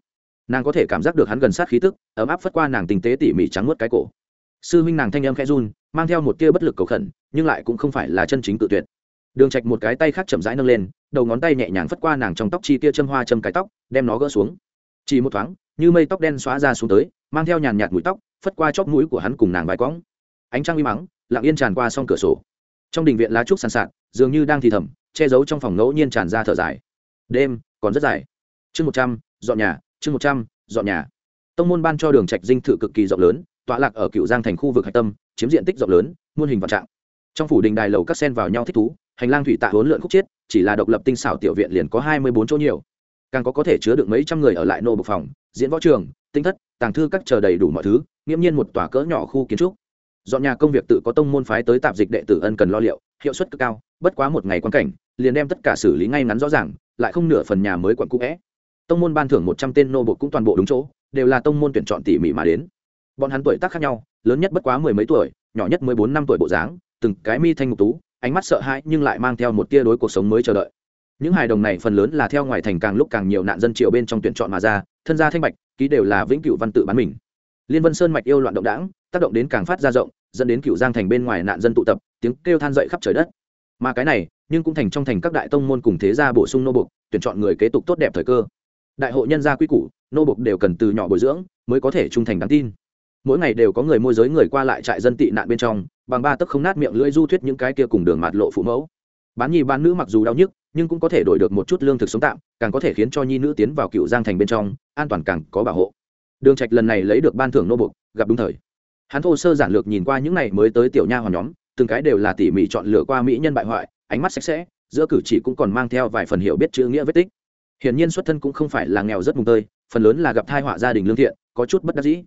S1: Nàng có thể cảm giác được hắn gần sát khí tức ấm áp phất qua nàng tình tế tỉ mỉ trắng nuốt cái cổ. Sư huynh nàng thanh âm khẽ run mang theo một tia bất lực cầu khẩn nhưng lại cũng không phải là chân chính tự tuyệt. Đường trạch một cái tay khác chậm rãi nâng lên đầu ngón tay nhẹ nhàng phất qua nàng trong tóc chi tia châm hoa châm cái tóc đem nó gỡ xuống chỉ một thoáng, như mây tóc đen xóa ra xuống tới, mang theo nhàn nhạt mũi tóc, phất qua chóp mũi của hắn cùng nàng vài quõng ánh trăng uy mắng, lặng yên tràn qua song cửa sổ. Trong đình viện lá trúc sàn sạt, dường như đang thì thầm, che giấu trong phòng ngẫu nhiên tràn ra thở dài. Đêm, còn rất dài. Chương một trăm, dọn nhà, chương một trăm, dọn nhà. Tông môn ban cho đường trạch dinh thự cực kỳ rộng lớn, tọa lạc ở cựu giang thành khu vực hạch tâm, chiếm diện tích rộng lớn, muôn hình vạn trạng. Trong phủ đình đài lầu các sen vào nhau thích thú, hành lang thủy tạ hốn lượn khúc chiết, chỉ là độc lập tinh xảo tiểu viện liền có hai mươi bốn chỗ nhiều càng có có thể chứa được mấy trăm người ở lại nô bộc phòng, diễn võ trường, tinh thất, tàng thư các chờ đầy đủ mọi thứ, nghiễm nhiên một tòa cỡ nhỏ khu kiến trúc. Dọn nhà công việc tự có tông môn phái tới tạp dịch đệ tử ân cần lo liệu, hiệu suất cực cao, bất quá một ngày quan cảnh, liền đem tất cả xử lý ngay ngắn rõ ràng, lại không nửa phần nhà mới quận cũ vẽ. Tông môn ban thưởng một trăm tên nô bộc cũng toàn bộ đúng chỗ, đều là tông môn tuyển chọn tỉ mỉ mà đến. Bọn hắn tuổi tác khác nhau, lớn nhất bất quá mười mấy tuổi, nhỏ nhất mười bốn năm tuổi bộ dáng, từng cái mi thanh ngục tú, ánh mắt sợ hãi nhưng lại mang theo một tia đối cuộc sống mới chờ đợi những hài đồng này phần lớn là theo ngoài thành càng lúc càng nhiều nạn dân triệu bên trong tuyển chọn mà ra, thân gia thanh bạch, ký đều là vĩnh cửu văn tự bán mình. Liên vân sơn mạch yêu loạn động đảng, tác động đến càng phát ra rộng, dẫn đến cựu giang thành bên ngoài nạn dân tụ tập, tiếng kêu than dậy khắp trời đất. Mà cái này, nhưng cũng thành trong thành các đại tông môn cùng thế gia bổ sung nô bục tuyển chọn người kế tục tốt đẹp thời cơ. Đại hội nhân gia quy củ, nô bục đều cần từ nhỏ bồi dưỡng, mới có thể trung thành đáng tin. Mỗi ngày đều có người môi giới người qua lại trại dân tị nạn bên trong, bằng ba tấc không nát miệng lưỡi du thuyết những cái kia cùng đường mạt lộ phụ mẫu. Bán nhi bán nữ mặc dù đau nhức nhưng cũng có thể đổi được một chút lương thực sống tạm, càng có thể khiến cho nhi nữ tiến vào cựu giang thành bên trong, an toàn càng có bảo hộ. Đường trạch lần này lấy được ban thưởng nô bục, gặp đúng thời. Hắn thô sơ giản lược nhìn qua những này mới tới tiểu nha hoàn nhóm, từng cái đều là tỉ mỉ chọn lựa qua mỹ nhân bại hoại, ánh mắt sạch sẽ, giữa cử chỉ cũng còn mang theo vài phần hiểu biết chữ nghĩa vết tích. Hiển nhiên xuất thân cũng không phải là nghèo rất mùng tơi, phần lớn là gặp thai họa gia đình lương thiện, có chút bất đắc dĩ.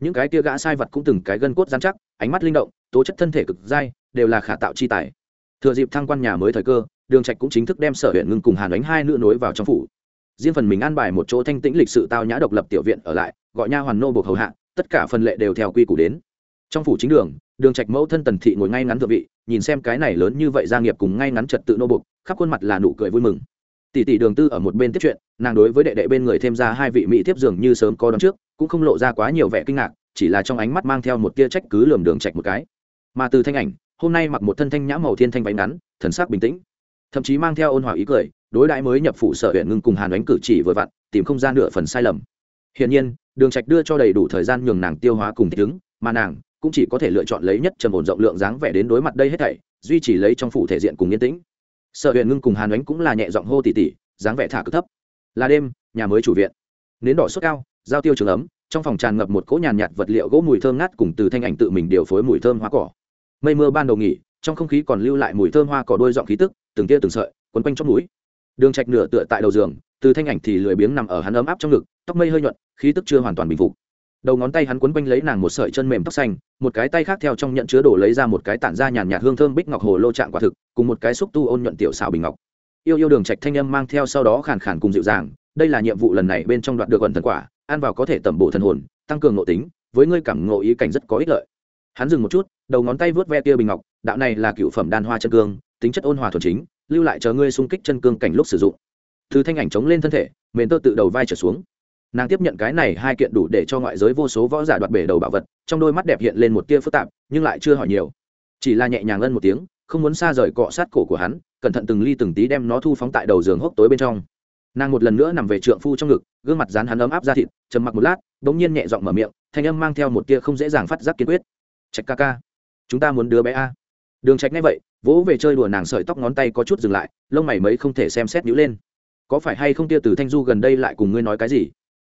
S1: Những cái tia gã sai vật cũng từng cái gân cốt dán chắc, ánh mắt linh động, tố chất thân thể cực dai, đều là khả tạo chi tài. Thừa dịp thăng quan nhà mới thời cơ đường trạch cũng chính thức đem sở huyện ngưng cùng hàn đánh hai nữ nối vào trong phủ. Riêng phần mình an bài một chỗ thanh tĩnh lịch sự tao nhã độc lập tiểu viện ở lại, gọi nha hoàn nô buộc hầu hạ, tất cả phần lệ đều theo quy củ đến. Trong phủ chính đường đường trạch mẫu thân tần thị ngồi ngay ngắn thượng vị, nhìn xem cái này lớn như vậy gia nghiệp cùng ngay ngắn trật tự nô buộc, khắp khuôn mặt là nụ cười vui mừng. Tỷ tỷ đường tư ở một bên tiếp chuyện, nàng đối với đệ đệ bên người thêm ra hai vị mỹ tiếp dường như sớm có đón trước, cũng không lộ ra quá nhiều vẻ kinh ngạc, chỉ là trong ánh mắt mang theo một tia trách cứ lườm đường trạch một cái. Mà từ thanh ảnh, hôm nay mặc một thân thanh nhã màu thiên thanh váy ngắn, thần sắc bình tĩnh thậm chí mang theo ôn hòa ý cười, đối đãi mới nhập phủ sở huyện ngưng cùng hàn đánh cử chỉ vừa vặn, tìm không gian nửa phần sai lầm. Hiển nhiên, đường trạch đưa cho đầy đủ thời gian nhường nàng tiêu hóa cùng thích ứng, mà nàng cũng chỉ có thể lựa chọn lấy nhất trầm ổn rộng lượng dáng vẻ đến đối mặt đây hết thảy, duy trì lấy trong phủ thể diện cùng yên tĩnh. Sở huyện ngưng cùng hàn đánh cũng là nhẹ giọng hô tỉ tỉ, dáng vẻ thả cực thấp. Là đêm, nhà mới chủ viện. Nến đỏ sốt cao, giao tiêu trường ấm, trong phòng tràn ngập một cỗ nhàn nhạt vật liệu gỗ mùi thơm ngát cùng từ thanh ảnh tự mình điều phối mùi thơm hoa cỏ. Mây mưa ban đầu nghỉ, trong không khí còn lưu lại mùi thơm hoa cỏ đôi giọng khí tức từng tia từng sợi, quấn quanh trong núi đường trạch nửa tựa tại đầu giường, từ thanh ảnh thì lười biếng nằm ở hắn ấm áp trong ngực, tóc mây hơi nhuận, khí tức chưa hoàn toàn bình phục. Đầu ngón tay hắn quấn quanh lấy nàng một sợi chân mềm tóc xanh, một cái tay khác theo trong nhận chứa đồ lấy ra một cái tản ra nhàn nhạt hương thơm bích ngọc hồ lô trạng quả thực, cùng một cái xúc tu ôn nhuận tiểu xảo bình ngọc. Yêu yêu đường trạch thanh âm mang theo sau đó khàn khàn cùng dịu dàng, đây là nhiệm vụ lần này bên trong đoạn được ẩn thần quả, ăn vào có thể tẩm bổ thần hồn, tăng cường nội tính, với ngươi cảm ngộ ý cảnh rất có ích lợi. Hắn dừng một chút, đầu ngón tay vớt ve tia bình ngọc, đạo này là cựu phẩm đan hoa chân cương tính chất ôn hòa thuần chính, lưu lại chờ ngươi xung kích chân cương cảnh lúc sử dụng. Thứ thanh ảnh chống lên thân thể, mền tơ tự đầu vai trở xuống. Nàng tiếp nhận cái này hai kiện đủ để cho ngoại giới vô số võ giả đoạt bể đầu bảo vật, trong đôi mắt đẹp hiện lên một tia phức tạp, nhưng lại chưa hỏi nhiều. Chỉ là nhẹ nhàng ngân một tiếng, không muốn xa rời cọ sát cổ của hắn, cẩn thận từng ly từng tí đem nó thu phóng tại đầu giường hốc tối bên trong. Nàng một lần nữa nằm về trượng phu trong ngực, gương mặt dán hắn ấm áp ra thịt, trầm mặc một lát đ ỗ n g nhiên nhẹ giọng mở miệng, thanh âm mang theo một tia không dễ dàng phát giác kiên quyết. Trạch ca ca, chúng ta muốn đứa bé a. Đường trạch ngay vậy vỗ về chơi đùa nàng sợi tóc ngón tay có chút dừng lại, lông mày mấy không thể xem xét nhữ lên. Có phải hay không tia từ thanh du gần đây lại cùng ngươi nói cái gì?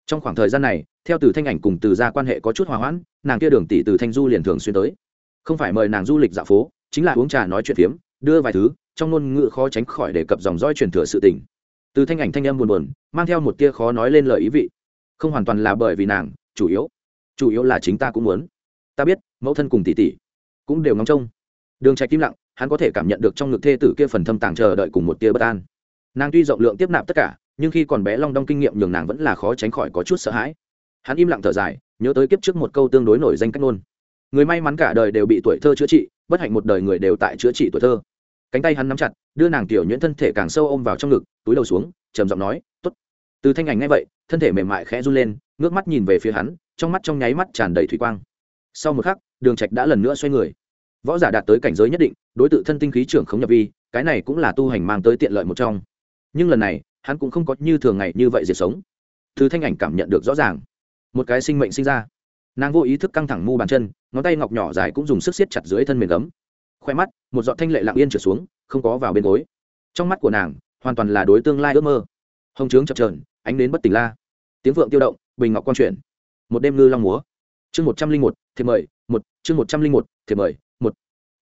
S1: Trong khoảng thời gian này, theo từ thanh ảnh cùng từ ra quan hệ có chút hòa hoãn, nàng kia đường tỷ từ thanh du liền thường xuyên tới. Không phải mời nàng du lịch dạo phố, chính là uống trà nói chuyện phiếm, đưa vài thứ, trong ngôn ngữ khó tránh khỏi đề cập dòng dõi truyền thừa sự tình. Từ thanh ảnh thanh âm buồn buồn, mang theo một tia khó nói lên lời ý vị. Không hoàn toàn là bởi vì nàng, chủ yếu chủ yếu là chính ta cũng muốn. Ta biết, mẫu thân cùng tỷ tỷ cũng đều ngóng trông. Đường trạch im lặng hắn có thể cảm nhận được trong ngực thê tử kia phần thâm tàng chờ đợi cùng một tia bất an. Nàng tuy rộng lượng tiếp nạp tất cả, nhưng khi còn bé long đong kinh nghiệm nhường nàng vẫn là khó tránh khỏi có chút sợ hãi. Hắn im lặng thở dài, nhớ tới kiếp trước một câu tương đối nổi danh cách ngôn. Người may mắn cả đời đều bị tuổi thơ chữa trị, bất hạnh một đời người đều tại chữa trị tuổi thơ. Cánh tay hắn nắm chặt, đưa nàng tiểu nhuyễn thân thể càng sâu ôm vào trong ngực, túi đầu xuống, trầm giọng nói t ố t từ thanh ảnh ngay vậy, thân thể mềm mại khẽ run lên, ngước mắt nhìn về phía hắn, trong mắt trong nháy mắt tràn đầy thủy quang. Sau một khắc, đường trạch đã lần nữa xoay người võ giả đạt tới cảnh giới nhất định, đối tượng thân tinh khí trưởng không nhập vi, cái này cũng là tu hành mang tới tiện lợi một trong. Nhưng lần này, hắn cũng không có như thường ngày như vậy diệt sống. Thứ thanh ảnh cảm nhận được rõ ràng. Một cái sinh mệnh sinh ra. Nàng vô ý thức căng thẳng mu bàn chân, ngón tay ngọc nhỏ dài cũng dùng sức siết chặt dưới thân mềm gấm khoe mắt, một giọt thanh lệ lặng yên trở xuống, không có vào bên gối. Trong mắt của nàng, hoàn toàn là đối tương lai ước mơ. Hồng trướng chập trờn ánh đến bất tỉnh la. Tiếng vượng tiêu động, bình ngọc quan chuyển. Một đêm ngư long múa. Chương một trăm linh một, thiệp mời, một, chương một trăm linh một, thiệp mời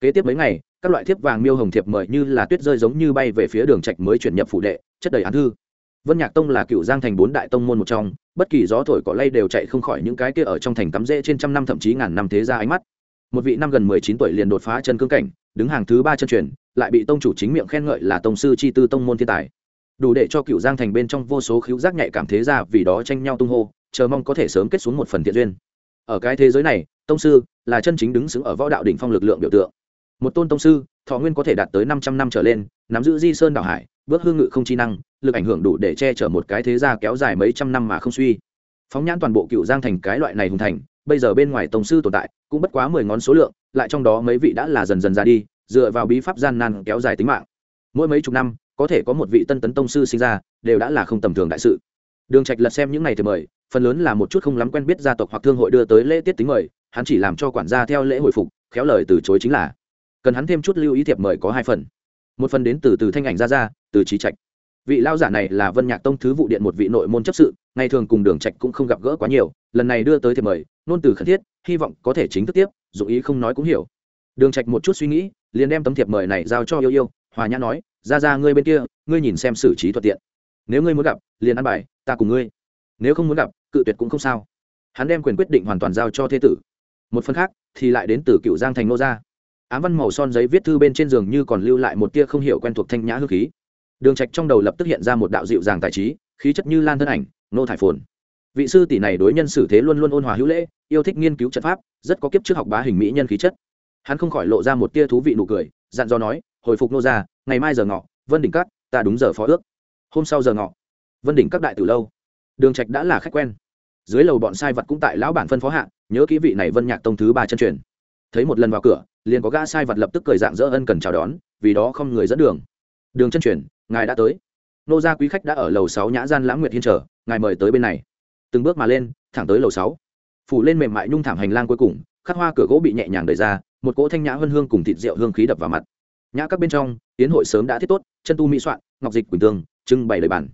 S1: kế tiếp mấy ngày, các loại thiếp vàng miêu hồng thiệp mời như là tuyết rơi giống như bay về phía đường trạch mới chuyển nhập phủ đệ, chất đầy án thư. Vân nhạc tông là cựu giang thành bốn đại tông môn một trong, bất kỳ gió thổi cỏ lay đều chạy không khỏi những cái kia ở trong thành tắm rễ trên trăm năm thậm chí ngàn năm thế ra ánh mắt. Một vị năm gần mười chín tuổi liền đột phá chân cương cảnh, đứng hàng thứ ba chân truyền, lại bị tông chủ chính miệng khen ngợi là tông sư chi tư tông môn thiên tài. Đủ để cho cựu giang thành bên trong vô số khiếu giác nhạy cảm thế ra vì đó tranh nhau tung hô, chờ mong có thể sớm kết xuống một phần thiện duyên. Ở cái thế giới này, tông sư là chân chính đứng xứng ở võ đạo đỉnh phong lực lượng biểu tượng một tôn tông sư, thọ nguyên có thể đạt tới năm trăm năm trở lên, nắm giữ di sơn đảo hải, bước hương ngự không chi năng, lực ảnh hưởng đủ để che chở một cái thế gia kéo dài mấy trăm năm mà không suy. Phóng nhãn toàn bộ cựu giang thành cái loại này hùng thành, bây giờ bên ngoài tổng sư tồn tại, cũng bất quá mười ngón số lượng, lại trong đó mấy vị đã là dần dần ra đi, dựa vào bí pháp gian nan kéo dài tính mạng. Mỗi mấy chục năm, có thể có một vị tân tấn tông sư sinh ra, đều đã là không tầm thường đại sự. Đường trạch lật xem những ngày thì mời, phần lớn là một chút không lắm quen biết gia tộc hoặc thương hội đưa tới lễ tiết tính mời, hắn chỉ làm cho quản gia theo lễ hồi phục, khéo lời từ chối chính là cần hắn thêm chút lưu ý thiệp mời có hai phần. Một phần đến từ từ thanh ảnh ra ra từ trí trạch. Vị lao giả này là vân nhạc tông thứ vụ điện một vị nội môn chấp sự, ngày thường cùng đường trạch cũng không gặp gỡ quá nhiều, lần này đưa tới thiệp mời, nôn từ khẩn thiết, hy vọng có thể chính thức tiếp dụng ý không nói cũng hiểu. Đường trạch một chút suy nghĩ, liền đem tấm thiệp mời này giao cho yêu yêu, hòa nhã nói ra ra ngươi bên kia, ngươi nhìn xem xử trí thuận tiện. Nếu ngươi muốn gặp, liền ăn bài, ta cùng ngươi. Nếu không muốn gặp, cự tuyệt cũng không sao. Hắn đem quyền quyết định hoàn toàn giao cho thế tử. Một phần khác thì lại đến từ cựu giang thành nô gia ám văn màu son giấy viết thư bên trên giường như còn lưu lại một tia không hiểu quen thuộc thanh nhã hư khí. Đường trạch trong đầu lập tức hiện ra một đạo dịu dàng tài trí, khí chất như lan thân ảnh, nô thải phồn. Vị sư tỷ này đối nhân xử thế luôn luôn ôn hòa hữu lễ, yêu thích nghiên cứu trận pháp, rất có kiếp trước học bá hình mỹ nhân khí chất. Hắn không khỏi lộ ra một tia thú vị nụ cười, dặn dò nói, hồi phục nô gia, ngày mai giờ ngọ, vân đỉnh cát ta đúng giờ phó ước. Hôm sau giờ ngọ. Vân đỉnh các đại tử lâu. Đường trạch đã là khách quen. Dưới lầu bọn sai vật cũng tại lão bản phân phó hạ, nhớ kỹ vị này vân nhạc tông thứ ba chân truyền thấy một lần vào cửa, liền có gã sai vật lập tức cười dạng dỡ ân cần chào đón, vì đó không người dẫn đường. Đường chân truyền ngài đã tới. Nô gia quý khách đã ở lầu sáu nhã gian lãng nguyệt hiên chờ, ngài mời tới bên này. Từng bước mà lên, thẳng tới lầu sáu. Phủ lên mềm mại nhung thảm hành lang cuối cùng, khắc hoa cửa gỗ bị nhẹ nhàng đẩy ra, một cỗ thanh nhã hương hương cùng thịt rượu hương khí đập vào mặt. Nhã các bên trong tiến hội sớm đã thiết tốt, chân tu mỹ soạn, ngọc dịch quỳnh tương, trưng bày lời bản.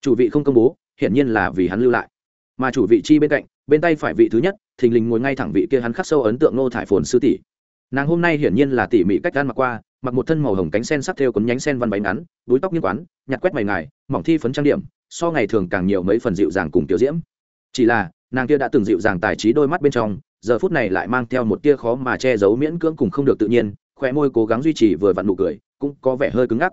S1: Chủ vị không công bố, hiển nhiên là vì hắn lưu lại. Mà chủ vị chi bên cạnh bên tay phải vị thứ nhất, thình lình ngồi ngay thẳng vị kia hắn khắc sâu ấn tượng nô thải phồn sư tỷ. Nàng hôm nay hiển nhiên là tỉ mỉ cách gan mặc qua, mặc một thân màu hồng cánh sen sắc theo cuốn nhánh sen văn bánh ngắn đuôi tóc nghiêng quán, nhặt quét mày ngài, mỏng thi phấn trang điểm, so ngày thường càng nhiều mấy phần dịu dàng cùng tiểu diễm. Chỉ là, nàng kia đã từng dịu dàng tài trí đôi mắt bên trong, giờ phút này lại mang theo một tia khó mà che giấu miễn cưỡng cùng không được tự nhiên khoe môi cố gắng duy trì vừa vặn nụ cười, cũng có vẻ hơi cứng ngắc.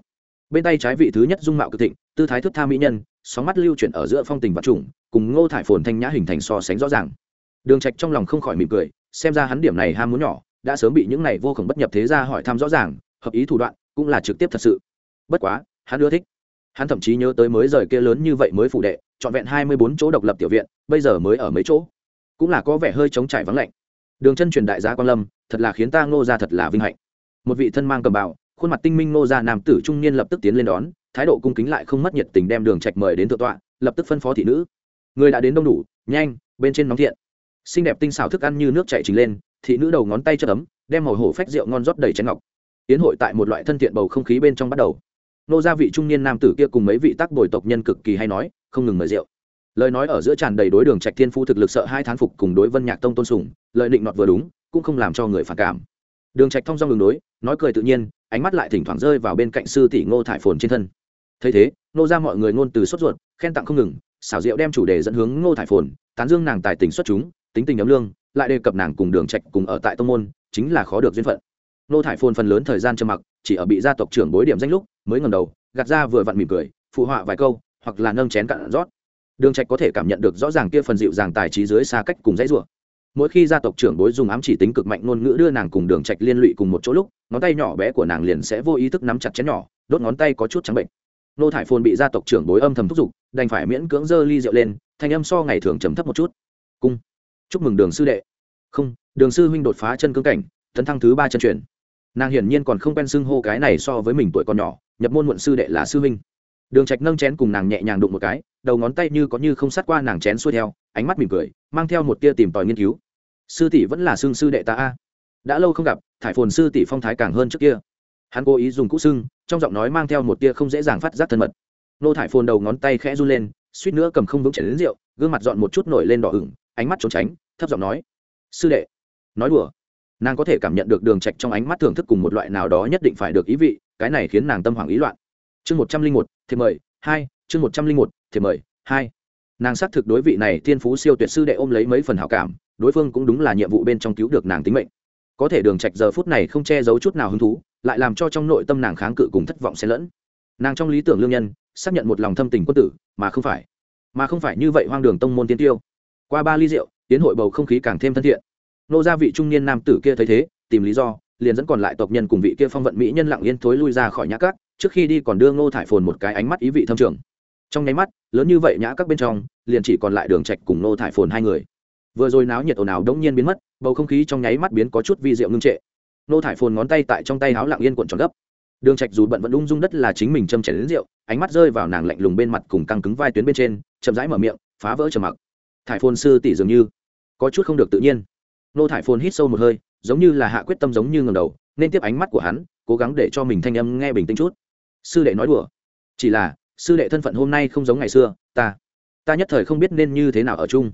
S1: Bên tay trái vị thứ nhất dung mạo cực thịnh, tư thái thức tha mỹ nhân sóng mắt lưu chuyển ở giữa phong tình và trùng, cùng ngô thải phồn thanh nhã hình thành so sánh rõ ràng. Đường trạch trong lòng không khỏi mỉm cười, xem ra hắn điểm này ham muốn nhỏ, đã sớm bị những này vô cùng bất nhập thế ra hỏi thăm rõ ràng, hợp ý thủ đoạn cũng là trực tiếp thật sự. Bất quá, hắn ưa thích. Hắn thậm chí nhớ tới mới rời kia lớn như vậy mới phủ đệ, trọn vẹn hai mươi bốn chỗ độc lập tiểu viện, bây giờ mới ở mấy chỗ. Cũng là có vẻ hơi trống trải vắng lạnh. Đường chân truyền đại gia quan lâm, thật là khiến ta ngô ra thật là vinh hạnh. Một vị thân mang cầm bào khuôn mặt tinh minh Nô gia nam tử trung niên lập tức tiến lên đón, thái độ cung kính lại không mất nhiệt tình đem đường trạch mời đến thượng tọa, lập tức phân phó thị nữ. Người đã đến đông đủ, nhanh, bên trên nóng thiện. Xinh đẹp tinh xảo thức ăn như nước chảy trình lên, thị nữ đầu ngón tay cho ấm, đem màu hổ phách rượu ngon rót đầy chén ngọc. Tiến hội tại một loại thân thiện bầu không khí bên trong bắt đầu. Nô gia vị trung niên nam tử kia cùng mấy vị tác bồi tộc nhân cực kỳ hay nói, không ngừng mời rượu. Lời nói ở giữa tràn đầy đối đường trạch thiên phu thực lực sợ hai thán phục cùng đối vân nhạc tông tôn sùng lợi định nọt vừa đúng, cũng không làm cho người phản cảm đường trạch thông dong đường đối, nói cười tự nhiên, ánh mắt lại thỉnh thoảng rơi vào bên cạnh sư tỷ ngô thải phồn trên thân. Thấy thế nô ra mọi người ngôn từ sốt ruột, khen tặng không ngừng, xảo diệu đem chủ đề dẫn hướng ngô thải phồn, tán dương nàng tài tình xuất chúng, tính tình ấm lương, lại đề cập nàng cùng đường trạch cùng ở tại tông môn, chính là khó được duyên phận. Nô thải phồn phần lớn thời gian trầm mặc, chỉ ở bị gia tộc trưởng bối điểm danh lúc, mới ngẩng đầu, gạt ra vừa vặn mỉm cười, phụ họa vài câu, hoặc là nâng chén cạn rót. Đường trạch có thể cảm nhận được rõ ràng kia phần dịu dàng tài trí dưới xa cách cùng dãy rủa mỗi khi gia tộc trưởng bối dùng ám chỉ tính cực mạnh ngôn ngữ đưa nàng cùng đường trạch liên lụy cùng một chỗ lúc, ngón tay nhỏ bé của nàng liền sẽ vô ý thức nắm chặt chén nhỏ, đốt ngón tay có chút trắng bệnh. Nô thải phồn bị gia tộc trưởng bối âm thầm thúc giục, đành phải miễn cưỡng dơ ly rượu lên, thanh âm so ngày thường trầm thấp một chút. Cung. Chúc mừng đường sư đệ. Không, đường sư huynh đột phá chân cương cảnh, tấn thăng thứ ba chân truyền. Nàng hiển nhiên còn không quen xưng hô cái này so với mình tuổi còn nhỏ, nhập môn muộn sư đệ là sư huynh. Đường trạch nâng chén cùng nàng nhẹ nhàng đụng một cái, đầu ngón tay như có như không sát qua nàng chén xuôi theo, ánh mắt mỉm cười, mang theo một tia tìm tòi nghiên cứu sư tỷ vẫn là xương sư đệ ta a. Đã lâu không gặp, thải phồn sư tỷ phong thái càng hơn trước kia. Hắn cố ý dùng cũ xưng, trong giọng nói mang theo một tia không dễ dàng phát giác thân mật. Nô thải phồn đầu ngón tay khẽ run lên, suýt nữa cầm không vững chảy đến rượu, gương mặt dọn một chút nổi lên đỏ ửng, ánh mắt trốn tránh, thấp giọng nói, sư đệ, nói đùa. Nàng có thể cảm nhận được đường trạch trong ánh mắt thưởng thức cùng một loại nào đó nhất định phải được ý vị, cái này khiến nàng tâm hoảng ý loạn. Chương một trăm linh một thì mời, hai, chương một trăm linh một thì mời, hai nàng xác thực đối vị này thiên phú siêu tuyệt sư đệ ôm lấy mấy phần hảo cảm, đối phương cũng đúng là nhiệm vụ bên trong cứu được nàng tính mệnh. Có thể đường trạch giờ phút này không che giấu chút nào hứng thú, lại làm cho trong nội tâm nàng kháng cự cùng thất vọng xen lẫn. Nàng trong lý tưởng lương nhân, xác nhận một lòng thâm tình quân tử, mà không phải. Mà không phải như vậy hoang đường tông môn tiên tiêu. Qua ba ly rượu, tiến hội bầu không khí càng thêm thân thiện. Nô gia vị trung niên nam tử kia thấy thế, tìm lý do, liền dẫn còn lại tộc nhân cùng vị kia phong vận mỹ nhân lặng yên thối lui ra khỏi nhã cát, trước khi đi còn đưa ngô thải phồn một cái ánh mắt ý vị thâm trường trong nháy mắt, lớn như vậy nhã các bên trong, liền chỉ còn lại đường trạch cùng nô thải phồn hai người. Vừa rồi náo nhiệt ồn ào đống nhiên biến mất, bầu không khí trong nháy mắt biến có chút vi diệu ngưng trệ. Nô thải phồn ngón tay tại trong tay áo lặng yên cuộn tròn gấp. Đường trạch dù bận vẫn ung dung đất là chính mình châm chảy đến rượu, ánh mắt rơi vào nàng lạnh lùng bên mặt cùng căng cứng vai tuyến bên trên, chậm rãi mở miệng, phá vỡ trầm mặc. Thải phồn sư tỷ dường như có chút không được tự nhiên. Nô thải phồn hít sâu một hơi, giống như là hạ quyết tâm giống như ngầm đầu, nên tiếp ánh mắt của hắn, cố gắng để cho mình thanh âm nghe bình tĩnh chút. Sư đệ nói đùa, chỉ là sư đệ thân phận hôm nay không giống ngày xưa, ta ta nhất thời không biết nên như thế nào ở chung.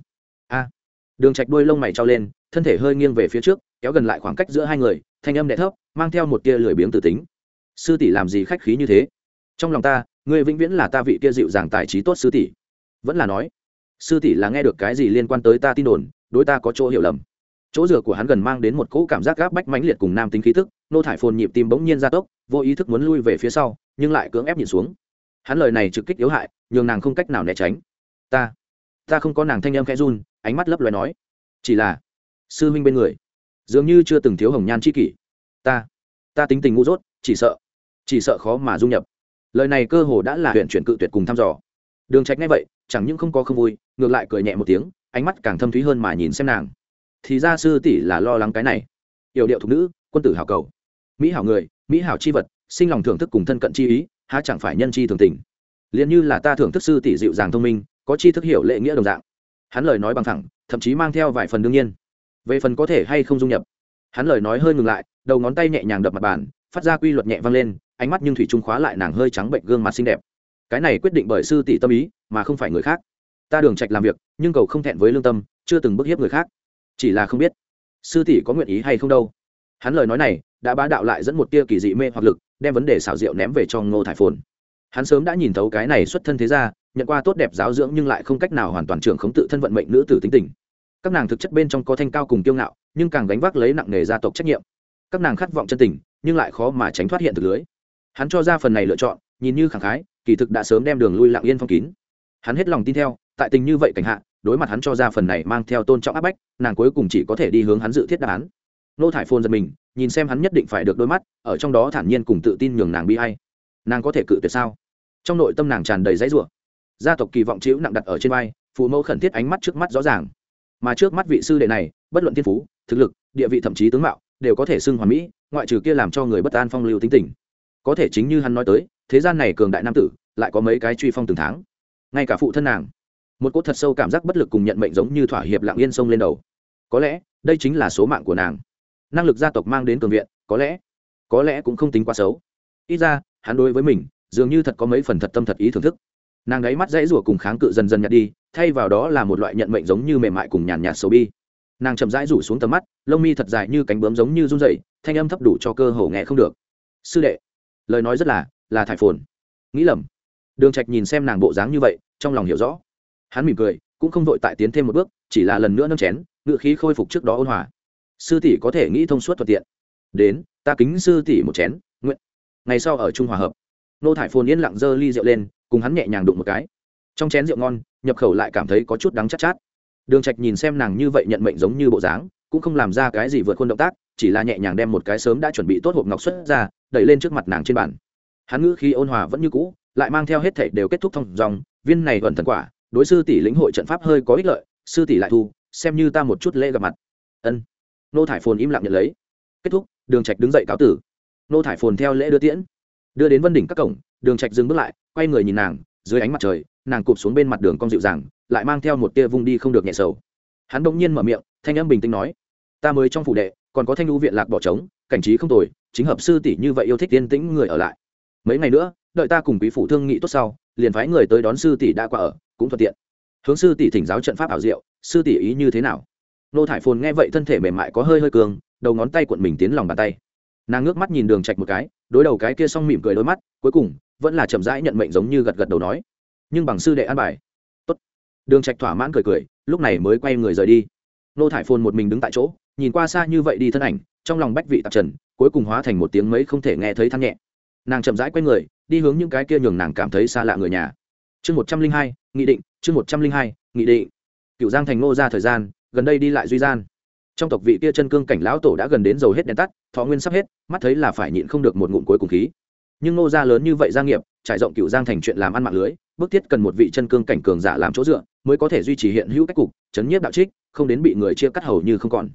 S1: A, đường trạch đôi lông mày trao lên, thân thể hơi nghiêng về phía trước, kéo gần lại khoảng cách giữa hai người, thanh âm đệ thấp, mang theo một tia lười biếng từ tính. Sư tỷ làm gì khách khí như thế? Trong lòng ta người vĩnh viễn là ta vị kia dịu dàng tài trí tốt sư tỷ. Vẫn là nói, sư tỷ là nghe được cái gì liên quan tới ta tin đồn, đối ta có chỗ hiểu lầm. Chỗ dựa của hắn gần mang đến một cỗ cảm giác gáp bách mãnh liệt cùng nam tính khí tức, nô thải phồn nhịp tim bỗng nhiên gia tốc, vô ý thức muốn lui về phía sau, nhưng lại cưỡng ép nhìn xuống hắn lời này trực kích yếu hại, nhường nàng không cách nào né tránh. Ta ta không có nàng thanh em khẽ run, ánh mắt lấp loài nói, chỉ là, sư huynh bên người, dường như chưa từng thiếu hồng nhan c h i kỷ. Ta ta tính tình ngu dốt, chỉ sợ chỉ sợ khó mà dung nhập. Lời này cơ hồ đã là huyện chuyển cự tuyệt cùng thăm dò. Đường trạch ngay vậy, chẳng những không có không vui, ngược lại cười nhẹ một tiếng, ánh mắt càng thâm thúy hơn mà nhìn xem nàng. Thì ra sư tỷ là lo lắng cái này. Yểu điệu thục nữ, quân tử hảo cầu. Mỹ hảo người, mỹ hảo chi vật, sinh lòng thưởng thức cùng thân cận chi ý há chẳng phải nhân chi thường tình. Liền như là ta thưởng thức sư tỷ dịu dàng thông minh, có chi thức hiểu lệ nghĩa đồng dạng. Hắn lời nói bằng thẳng, thậm chí mang theo vài phần đương nhiên. Về phần có thể hay không dung nhập, hắn lời nói hơi ngừng lại, đầu ngón tay nhẹ nhàng đập mặt bàn, phát ra quy luật nhẹ vang lên, ánh mắt nhưng thủy trung khóa lại nàng hơi trắng bệnh gương mặt xinh đẹp. Cái này quyết định bởi sư tỷ tâm ý, mà không phải người khác. Ta đường trạch làm việc, nhưng cầu không thẹn với lương tâm, chưa từng bức hiếp người khác. Chỉ là không biết, sư tỷ có nguyện ý hay không đâu. Hắn lời nói này đã bá đạo lại dẫn một tia kỳ dị mê hoặc lực, đem vấn đề xảo diệu ném về cho ngô thải phồn. Hắn sớm đã nhìn thấu cái này xuất thân thế ra nhận qua tốt đẹp giáo dưỡng nhưng lại không cách nào hoàn toàn trưởng khống tự thân vận mệnh nữ tử tính tình. Các nàng thực chất bên trong có thanh cao cùng kiêu ngạo, nhưng càng gánh vác lấy nặng nghề gia tộc trách nhiệm. Các nàng khát vọng chân tình, nhưng lại khó mà tránh thoát hiện thực lưới. Hắn cho ra phần này lựa chọn, nhìn như khẳng khái, kỳ thực đã sớm đem đường lui lặng yên phong kín. Hắn hết lòng tin theo, tại tình như vậy cảnh hạ, đối mặt hắn cho ra phần này mang theo tôn trọng áp bách, nàng cuối cùng chỉ có thể đi hướng hắn dự thiết đáp án. Nô thải phôn giật mình nhìn xem hắn nhất định phải được đôi mắt, ở trong đó thản nhiên cùng tự tin nhường nàng bi hay nàng có thể cự tuyệt sao? Trong nội tâm nàng tràn đầy dãy rủa. Gia tộc kỳ vọng chịu nặng đặt ở trên vai, phụ mẫu khẩn thiết ánh mắt trước mắt rõ ràng. Mà trước mắt vị sư đệ này, bất luận thiên phú, thực lực, địa vị thậm chí tướng mạo, đều có thể xưng hoàn mỹ, ngoại trừ kia làm cho người bất an phong lưu tính tình. Có thể chính như hắn nói tới, thế gian này cường đại nam tử, lại có mấy cái truy phong từng tháng. Ngay cả phụ thân nàng, một cốt thật sâu cảm giác bất lực cùng nhận mệnh giống như thỏa hiệp lặng yên sông lên đầu. Có lẽ, đây chính là số mạng của nàng năng lực gia tộc mang đến cường viện, có lẽ có lẽ cũng không tính quá xấu. Ít ra, hắn đối với mình, dường như thật có mấy phần thật tâm thật ý thưởng thức. Nàng đáy mắt dãy rủa cùng kháng cự dần dần nhạt đi, thay vào đó là một loại nhận mệnh giống như mềm mại cùng nhàn nhạt sầu bi. Nàng chậm rãi rủ xuống tầm mắt, lông mi thật dài như cánh bướm giống như run dậy thanh âm thấp đủ cho cơ hồ nghe không được. Sư đệ. Lời nói rất là là thải phồn. Nghĩ lầm. Đường trạch nhìn xem nàng bộ dáng như vậy, trong lòng hiểu rõ. Hắn mỉm cười, cũng không vội tại tiến thêm một bước, chỉ là lần nữa nâng chén, ngựa khí khôi phục trước đó ôn hòa sư tỷ có thể nghĩ thông suốt thuận tiện. Đến, ta kính sư tỷ một chén, nguyện. Ngày sau ở trung hòa hợp, nô thải phồn yên lặng dơ ly rượu lên, cùng hắn nhẹ nhàng đụng một cái. Trong chén rượu ngon, nhập khẩu lại cảm thấy có chút đắng chát chát. Đường trạch nhìn xem nàng như vậy nhận mệnh giống như bộ dáng, cũng không làm ra cái gì vượt khuôn động tác, chỉ là nhẹ nhàng đem một cái sớm đã chuẩn bị tốt hộp ngọc xuất ra, đẩy lên trước mặt nàng trên bàn. Hắn ngữ khí ôn hòa vẫn như cũ, lại mang theo hết thảy đều kết thúc thông dòng, viên này gần thần quả, đối sư tỷ lĩnh hội trận pháp hơi có ích lợi, sư tỷ lại thu, xem như ta một chút lễ gặp mặt. Ân nô thải phồn im lặng nhận lấy. Kết thúc, đường trạch đứng dậy cáo tử. Nô thải phồn theo lễ đưa tiễn. Đưa đến vân đỉnh các cổng, đường trạch dừng bước lại, quay người nhìn nàng, dưới ánh mặt trời, nàng cụp xuống bên mặt đường cong dịu dàng, lại mang theo một tia vung đi không được nhẹ sầu. Hắn đ nhiên mở miệng, thanh âm bình tĩnh nói, ta mới trong phủ đệ, còn có thanh lưu viện lạc bỏ trống, cảnh trí không tồi, chính hợp sư tỷ như vậy yêu thích tiên tĩnh người ở lại. Mấy ngày nữa, đợi ta cùng quý phủ thương nghị tốt sau, liền phái người tới đón sư tỷ đã qua ở, cũng thuận tiện. Hướng sư tỷ thỉnh giáo trận pháp ảo diệu, sư tỷ ý như thế nào? Nô thải phồn nghe vậy thân thể mềm mại có hơi hơi cường, đầu ngón tay cuộn mình tiến lòng bàn tay. Nàng ngước mắt nhìn đường trạch một cái, đối đầu cái kia xong mỉm cười đôi mắt, cuối cùng, vẫn là chậm rãi nhận mệnh giống như gật gật đầu nói. Nhưng bằng sư đệ an bài. Tốt. Đường trạch thỏa mãn cười cười, lúc này mới quay người rời đi. Nô thải phồn một mình đứng tại chỗ, nhìn qua xa như vậy đi thân ảnh, trong lòng bách vị tạp trần, cuối cùng hóa thành một tiếng mấy không thể nghe thấy than nhẹ. Nàng chậm rãi quay người, đi hướng những cái kia nhường nàng cảm thấy xa lạ người nhà. Chương một trăm linh hai, nghị định, chương một trăm linh hai, nghị định. Cựu giang thành nô ra thời gian gần đây đi lại duy gian. Trong tộc vị kia chân cương cảnh lão tổ đã gần đến dầu hết đèn tắt, thọ nguyên sắp hết, mắt thấy là phải nhịn không được một ngụm cuối cùng khí. Nhưng nô gia lớn như vậy gia nghiệp, trải rộng cựu giang thành chuyện làm ăn mạng lưới, bức thiết cần một vị chân cương cảnh cường giả làm chỗ dựa, mới có thể duy trì hiện hữu cách cục, chấn nhiếp đạo trích, không đến bị người chia cắt hầu như không còn.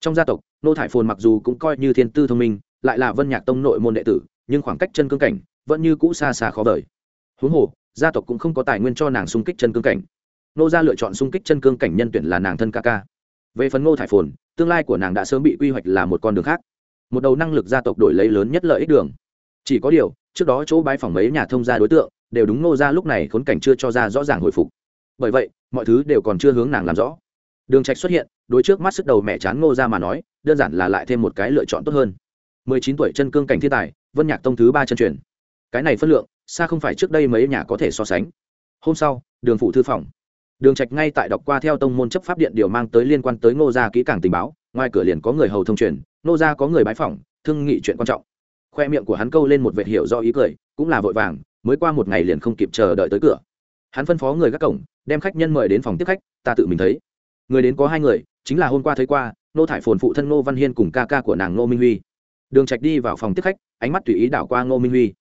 S1: Trong gia tộc, nô thải phồn mặc dù cũng coi như thiên tư thông minh, lại là vân nhạc tông nội môn đệ tử, nhưng khoảng cách chân cương cảnh vẫn như cũ xa xa khó vời. Huống hồ, gia tộc cũng không có tài nguyên cho nàng xung kích chân cương cảnh nô gia lựa chọn xung kích chân cương cảnh nhân tuyển là nàng thân ca ca. Về phần ngô thải phồn, tương lai của nàng đã sớm bị quy hoạch là một con đường khác. Một đầu năng lực gia tộc đổi lấy lớn nhất lợi ích đường. Chỉ có điều, trước đó chỗ bái phỏng mấy nhà thông gia đối tượng, đều đúng nô gia lúc này khốn cảnh chưa cho ra rõ ràng hồi phục. Bởi vậy, mọi thứ đều còn chưa hướng nàng làm rõ. Đường trạch xuất hiện, đối trước mắt sức đầu mẹ chán ngô gia mà nói, đơn giản là lại thêm một cái lựa chọn tốt hơn. 19 tuổi chân cương cảnh thiên tài, vân nhạc tông thứ ba chân truyền. Cái này phân lượng, xa không phải trước đây mấy nhà có thể so sánh. Hôm sau, đường phụ thư phòng đường trạch ngay tại đọc qua theo tông môn chấp pháp điện điều mang tới liên quan tới ngô gia kỹ càng tình báo, ngoài cửa liền có người hầu thông truyền, ngô gia có người bái phỏng, thương nghị chuyện quan trọng. Khoe miệng của hắn câu lên một vệt hiểu do ý cười, cũng là vội vàng, mới qua một ngày liền không kịp chờ đợi tới cửa. Hắn phân phó người gác cổng, đem khách nhân mời đến phòng tiếp khách, ta tự mình thấy. Người đến có hai người, chính là hôm qua thấy qua, nô thải phồn phụ thân nô văn hiên cùng ca ca của nàng nô minh huy. Đường trạch đi vào phòng tiếp khách, ánh mắt tùy ý đảo qua nô minh huy.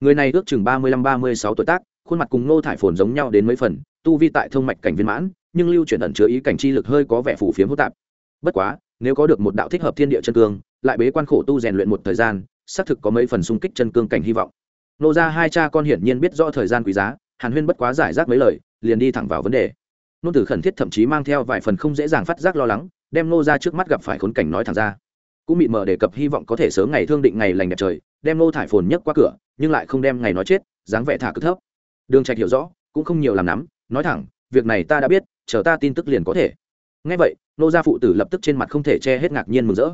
S1: Người này ước chừng ba mươi lăm ba mươi sáu tuổi tác, khuôn mặt cùng nô thải phồn giống nhau đến mấy phần tu vi tại thông mạch cảnh viên mãn, nhưng lưu chuyển ẩn chứa ý cảnh chi lực hơi có vẻ phủ phiếm hỗn tạp. Bất quá, nếu có được một đạo thích hợp thiên địa chân cương, lại bế quan khổ tu rèn luyện một thời gian, xác thực có mấy phần xung kích chân cương cảnh hy vọng. Nô ra hai cha con hiển nhiên biết rõ thời gian quý giá, hàn huyên bất quá giải rác mấy lời, liền đi thẳng vào vấn đề. Nô tử khẩn thiết thậm chí mang theo vài phần không dễ dàng phát giác lo lắng, đem nô ra trước mắt gặp phải khốn cảnh nói thẳng ra. Cũng bị mở đề cập hy vọng có thể sớm ngày thương định ngày lành đẹp trời, đem nô thải phồn nhấc qua cửa, nhưng lại không đem ngày nói chết, dáng vẻ thả cực thấp. Đường trạch hiểu rõ, cũng không nhiều làm lắm nói thẳng, việc này ta đã biết, chờ ta tin tức liền có thể. Ngay vậy, nô gia phụ tử lập tức trên mặt không thể che hết ngạc nhiên mừng rỡ.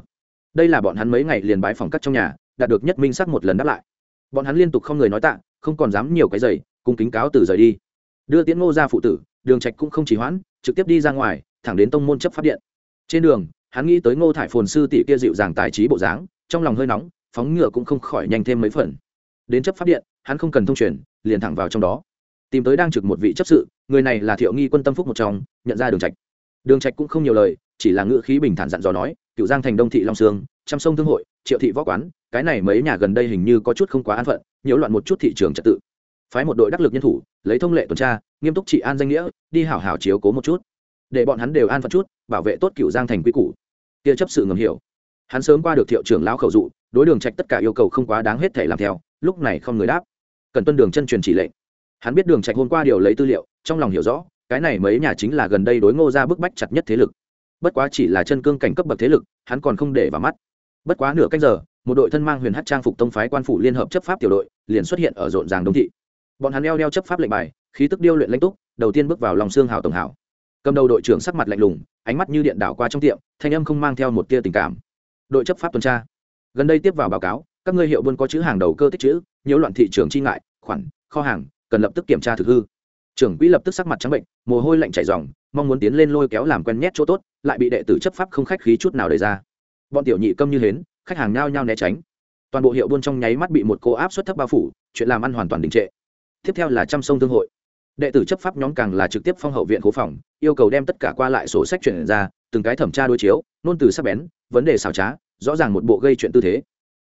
S1: Đây là bọn hắn mấy ngày liền bãi phòng cắt trong nhà, đạt được nhất minh sắc một lần đáp lại. Bọn hắn liên tục không người nói tạ, không còn dám nhiều cái giày, cùng kính cáo từ rời đi. Đưa tiễn ngô gia phụ tử, đường trạch cũng không chỉ hoãn, trực tiếp đi ra ngoài, thẳng đến tông môn chấp pháp điện. Trên đường, hắn nghĩ tới ngô thải phồn sư tỷ kia dịu dàng tài trí bộ dáng, trong lòng hơi nóng, phóng ngựa cũng không khỏi nhanh thêm mấy phần. Đến chấp pháp điện, hắn không cần thông truyền, liền thẳng vào trong đó tìm tới đang trực một vị chấp sự, người này là thiệu nghi quân tâm phúc một trong, nhận ra đường trạch. Đường trạch cũng không nhiều lời, chỉ là ngựa khí bình thản dặn dò nói, cựu giang thành đông thị long sương, trăm sông thương hội, triệu thị võ quán, cái này mấy nhà gần đây hình như có chút không quá an phận, nhiễu loạn một chút thị trường trật tự. Phái một đội đắc lực nhân thủ, lấy thông lệ tuần tra, nghiêm túc trị an danh nghĩa, đi hảo hảo chiếu cố một chút. Để bọn hắn đều an phận chút, bảo vệ tốt cựu giang thành quy củ. Kia chấp sự ngầm hiểu. Hắn sớm qua được thiệu trưởng lão khẩu dụ, đối đường trạch tất cả yêu cầu không quá đáng hết thể làm theo, lúc này không người đáp. Cần tuân đường chân truyền chỉ lệnh hắn biết đường trạch hôm qua điều lấy tư liệu, trong lòng hiểu rõ, cái này mấy nhà chính là gần đây đối ngô ra bức bách chặt nhất thế lực. Bất quá chỉ là chân cương cảnh cấp bậc thế lực, hắn còn không để vào mắt. Bất quá nửa canh giờ, một đội thân mang huyền hát trang phục tông phái quan phủ liên hợp chấp pháp tiểu đội, liền xuất hiện ở rộn ràng đông thị. Bọn hắn leo đeo chấp pháp lệnh bài, khí tức điêu luyện lãnh túc, đầu tiên bước vào lòng xương hào tổng hảo. Cầm đầu đội trưởng sắc mặt lạnh lùng, ánh mắt như điện đảo qua trong tiệm, thanh âm không mang theo một tia tình cảm. Đội chấp pháp tuần tra. Gần đây tiếp vào báo cáo, các ngươi hiệu buôn có chữ hàng đầu cơ tích chữ, nhiễu loạn thị trường chi ngại, khoản, kho hàng cần lập tức kiểm tra thực hư. Trưởng quỹ lập tức sắc mặt trắng bệnh, mồ hôi lạnh chảy ròng, mong muốn tiến lên lôi kéo làm quen nhét chỗ tốt, lại bị đệ tử chấp pháp không khách khí chút nào đề ra. Bọn tiểu nhị câm như hến, khách hàng nhao nhao né tránh. Toàn bộ hiệu buôn trong nháy mắt bị một cô áp suất thấp bao phủ, chuyện làm ăn hoàn toàn đình trệ. Tiếp theo là chăm sông thương hội. Đệ tử chấp pháp nhóm càng là trực tiếp phong hậu viện cố phòng, yêu cầu đem tất cả qua lại sổ sách chuyển ra, từng cái thẩm tra đối chiếu nôn từ sắc bén, vấn đề xào trá, rõ ràng một bộ gây chuyện tư thế.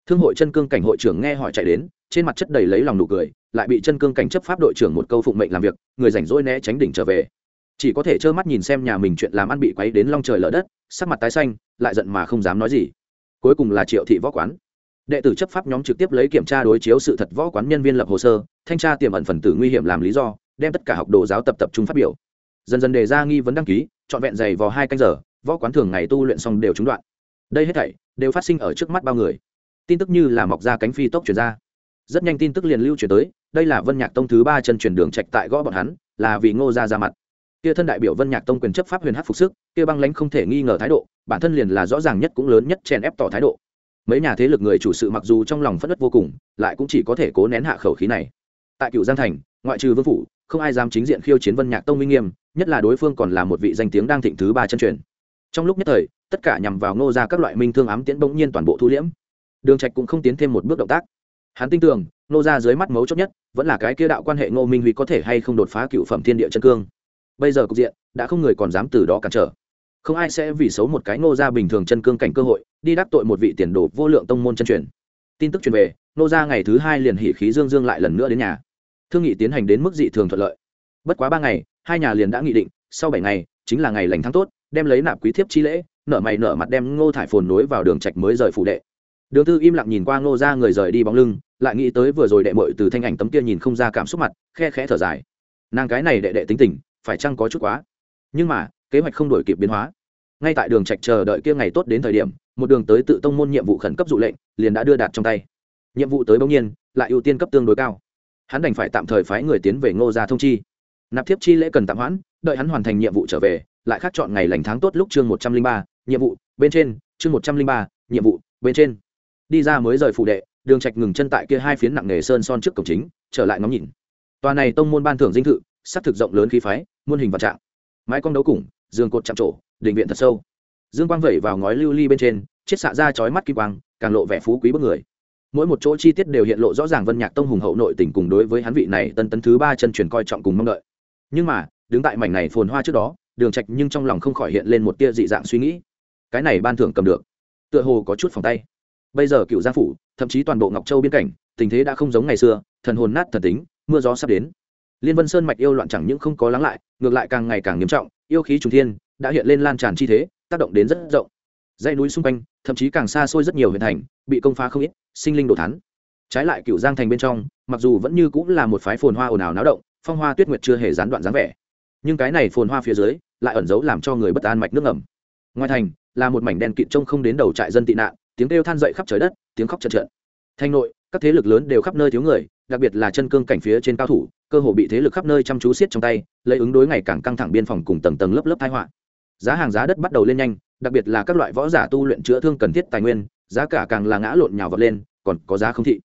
S1: Thương hội chân cương cảnh hội trưởng nghe hỏi chạy đến trên mặt chất đầy lấy lòng nụ cười, lại bị chân cương cảnh chấp pháp đội trưởng một câu phụng mệnh làm việc, người rảnh rỗi né tránh đỉnh trở về. Chỉ có thể trơ mắt nhìn xem nhà mình chuyện làm ăn bị quấy đến long trời lở đất, sắc mặt tái xanh, lại giận mà không dám nói gì. Cuối cùng là triệu thị võ quán. Đệ tử chấp pháp nhóm trực tiếp lấy kiểm tra đối chiếu sự thật võ quán nhân viên lập hồ sơ, thanh tra tiềm ẩn phần tử nguy hiểm làm lý do, đem tất cả học đồ giáo tập tập trung phát biểu. Dần dần đề ra nghi vấn đăng ký, trọn vẹn dày vào hai canh giờ, võ quán thường ngày tu luyện xong đều trúng đoạn. Đây hết thảy đều phát sinh ở trước mắt bao người. Tin tức như là mọc ra cánh phi tốc chuyển ra rất nhanh tin tức liền lưu chuyển tới, đây là vân nhạc tông thứ ba chân truyền đường trạch tại gõ bọn hắn, là vì ngô Gia ra mặt. Kia thân đại biểu vân nhạc tông quyền chấp pháp huyền hát phục sức, kia băng lãnh không thể nghi ngờ thái độ, bản thân liền là rõ ràng nhất cũng lớn nhất chèn ép tỏ thái độ. Mấy nhà thế lực người chủ sự mặc dù trong lòng phất đất vô cùng, lại cũng chỉ có thể cố nén hạ khẩu khí này. Tại cựu giang thành, ngoại trừ vương phủ, không ai dám chính diện khiêu chiến vân nhạc tông minh nghiêm, nhất là đối phương còn là một vị danh tiếng đang thịnh thứ ba chân truyền. Trong lúc nhất thời, tất cả nhằm vào ngô ra các loại minh thương ám tiễn bỗng nhiên toàn bộ thu liễm. Đường trạch cũng không tiến thêm một bước động tác hắn tin tưởng, ngô ra dưới mắt mấu chốt nhất vẫn là cái kia đạo quan hệ ngô minh huy có thể hay không đột phá cựu phẩm thiên địa chân cương. Bây giờ cục diện, đã không người còn dám từ đó cản trở. Không ai sẽ vì xấu một cái ngô ra bình thường chân cương cảnh cơ hội, đi đắc tội một vị tiền đồ vô lượng tông môn chân truyền. Tin tức truyền về, ngô ra ngày thứ hai liền hỉ khí dương dương lại lần nữa đến nhà. Thương nghị tiến hành đến mức dị thường thuận lợi. Bất quá ba ngày, hai nhà liền đã nghị định, sau bảy ngày, chính là ngày lành tháng tốt, đem lấy nạp quý thiếp chi lễ, nở mày nở mặt đem ngô thải phồn nối vào đường trạch mới rời phủ đệ. Đường tư im lặng nhìn qua ngô ra người rời đi bóng lưng lại nghĩ tới vừa rồi đệ mội từ thanh ảnh tấm kia nhìn không ra cảm xúc mặt, khe khẽ thở dài. Nàng cái này đệ đệ tính tình, phải chăng có chút quá? Nhưng mà, kế hoạch không đổi kịp biến hóa. Ngay tại đường trạch chờ đợi kia ngày tốt đến thời điểm, một đường tới tự tông môn nhiệm vụ khẩn cấp dụ lệnh, liền đã đưa đạt trong tay. Nhiệm vụ tới bỗng nhiên, lại ưu tiên cấp tương đối cao. Hắn đành phải tạm thời phái người tiến về ngô gia thông chi. Nạp thiếp chi lễ cần tạm hoãn, đợi hắn hoàn thành nhiệm vụ trở về, lại khác chọn ngày lành tháng tốt lúc chương một trăm linh ba, nhiệm vụ, bên trên, chương một trăm linh ba, nhiệm vụ, bên trên. Đi ra mới rời phụ đệ đường trạch ngừng chân tại kia hai phiến nặng nghề sơn son trước cổng chính, trở lại ngắm nhìn. Tòa này tông môn ban thưởng dinh thự sắc thực rộng lớn khí phái, muôn hình và trạng. Mái cong đấu củng giường cột chạm trổ, định viện thật sâu. Dương quang vẩy vào ngói lưu ly bên trên, chiết xạ ra chói mắt kim quang, càng lộ vẻ phú quý bức người. Mỗi một chỗ chi tiết đều hiện lộ rõ ràng vân nhạc tông hùng hậu nội tình cùng đối với hắn vị này tân tấn thứ ba chân truyền coi trọng cùng mong đợi. Nhưng mà, đứng tại mảnh này phồn hoa trước đó, đường trạch nhưng trong lòng không khỏi hiện lên một tia dị dạng suy nghĩ. Cái này ban thưởng cầm được, tựa hồ có chút phòng tay. Bây giờ cựu gia phủ thậm chí toàn bộ ngọc châu biên cảnh, tình thế đã không giống ngày xưa, thần hồn nát thần tính, mưa gió sắp đến. Liên vân sơn mạch yêu loạn chẳng những không có lắng lại, ngược lại càng ngày càng nghiêm trọng, yêu khí trùng thiên, đã hiện lên lan tràn chi thế, tác động đến rất rộng. Dãy núi xung quanh, thậm chí càng xa xôi rất nhiều huyện thành, bị công phá không ít, sinh linh đổ thắn trái lại cựu giang thành bên trong, mặc dù vẫn như cũng là một phái phồn hoa ồn ào náo động, phong hoa tuyết nguyệt chưa hề gián đoạn dáng vẻ. Nhưng cái này phồn hoa phía dưới, lại ẩn giấu làm cho người bất an mạch nước ngầm. Ngoài thành, là một mảnh đen kịt trông không đến đầu trại dân tị nạn tiếng kêu than dậy khắp trời đất, tiếng khóc chật trợn thanh nội, các thế lực lớn đều khắp nơi thiếu người, đặc biệt là chân cương cảnh phía trên cao thủ, cơ hồ bị thế lực khắp nơi chăm chú siết trong tay, lấy ứng đối ngày càng căng thẳng biên phòng cùng tầng tầng lớp lớp thái họa. Giá hàng giá đất bắt đầu lên nhanh, đặc biệt là các loại võ giả tu luyện chữa thương cần thiết tài nguyên, giá cả càng là ngã lộn nhào vật lên, còn có giá không thị.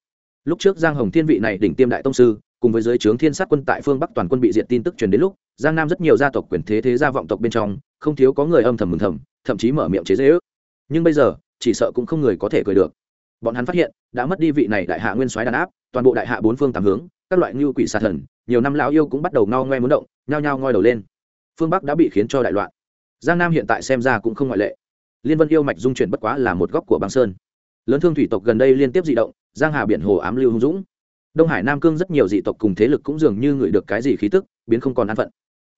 S1: Lúc trước giang hồng thiên vị này đỉnh tiêm đại tông sư, cùng với giới trướng thiên sát quân tại phương bắc toàn quân bị diệt tin tức truyền đến lúc, giang nam rất nhiều gia tộc quyền thế thế gia vọng tộc bên trong, không thiếu có người âm thầm mừng thầm, thậm chí mở miệng chế dễ ước nhưng bây giờ chỉ sợ cũng không người có thể cười được. Bọn hắn phát hiện, đã mất đi vị này đại hạ nguyên soái đàn áp, toàn bộ đại hạ bốn phương tám hướng, các loại ngưu quỷ xà thần, nhiều năm lão yêu cũng bắt đầu ngao ngoe muốn động, nhao nhao ngoi đầu lên. Phương bắc đã bị khiến cho đại loạn. Giang nam hiện tại xem ra cũng không ngoại lệ. Liên vân yêu mạch dung chuyển bất quá là một góc của băng sơn. Lớn thương thủy tộc gần đây liên tiếp dị động, giang hà biển hồ ám lưu hung dũng. Đông hải nam cương rất nhiều dị tộc cùng thế lực cũng dường như ngửi được cái gì khí tức, biến không còn an phận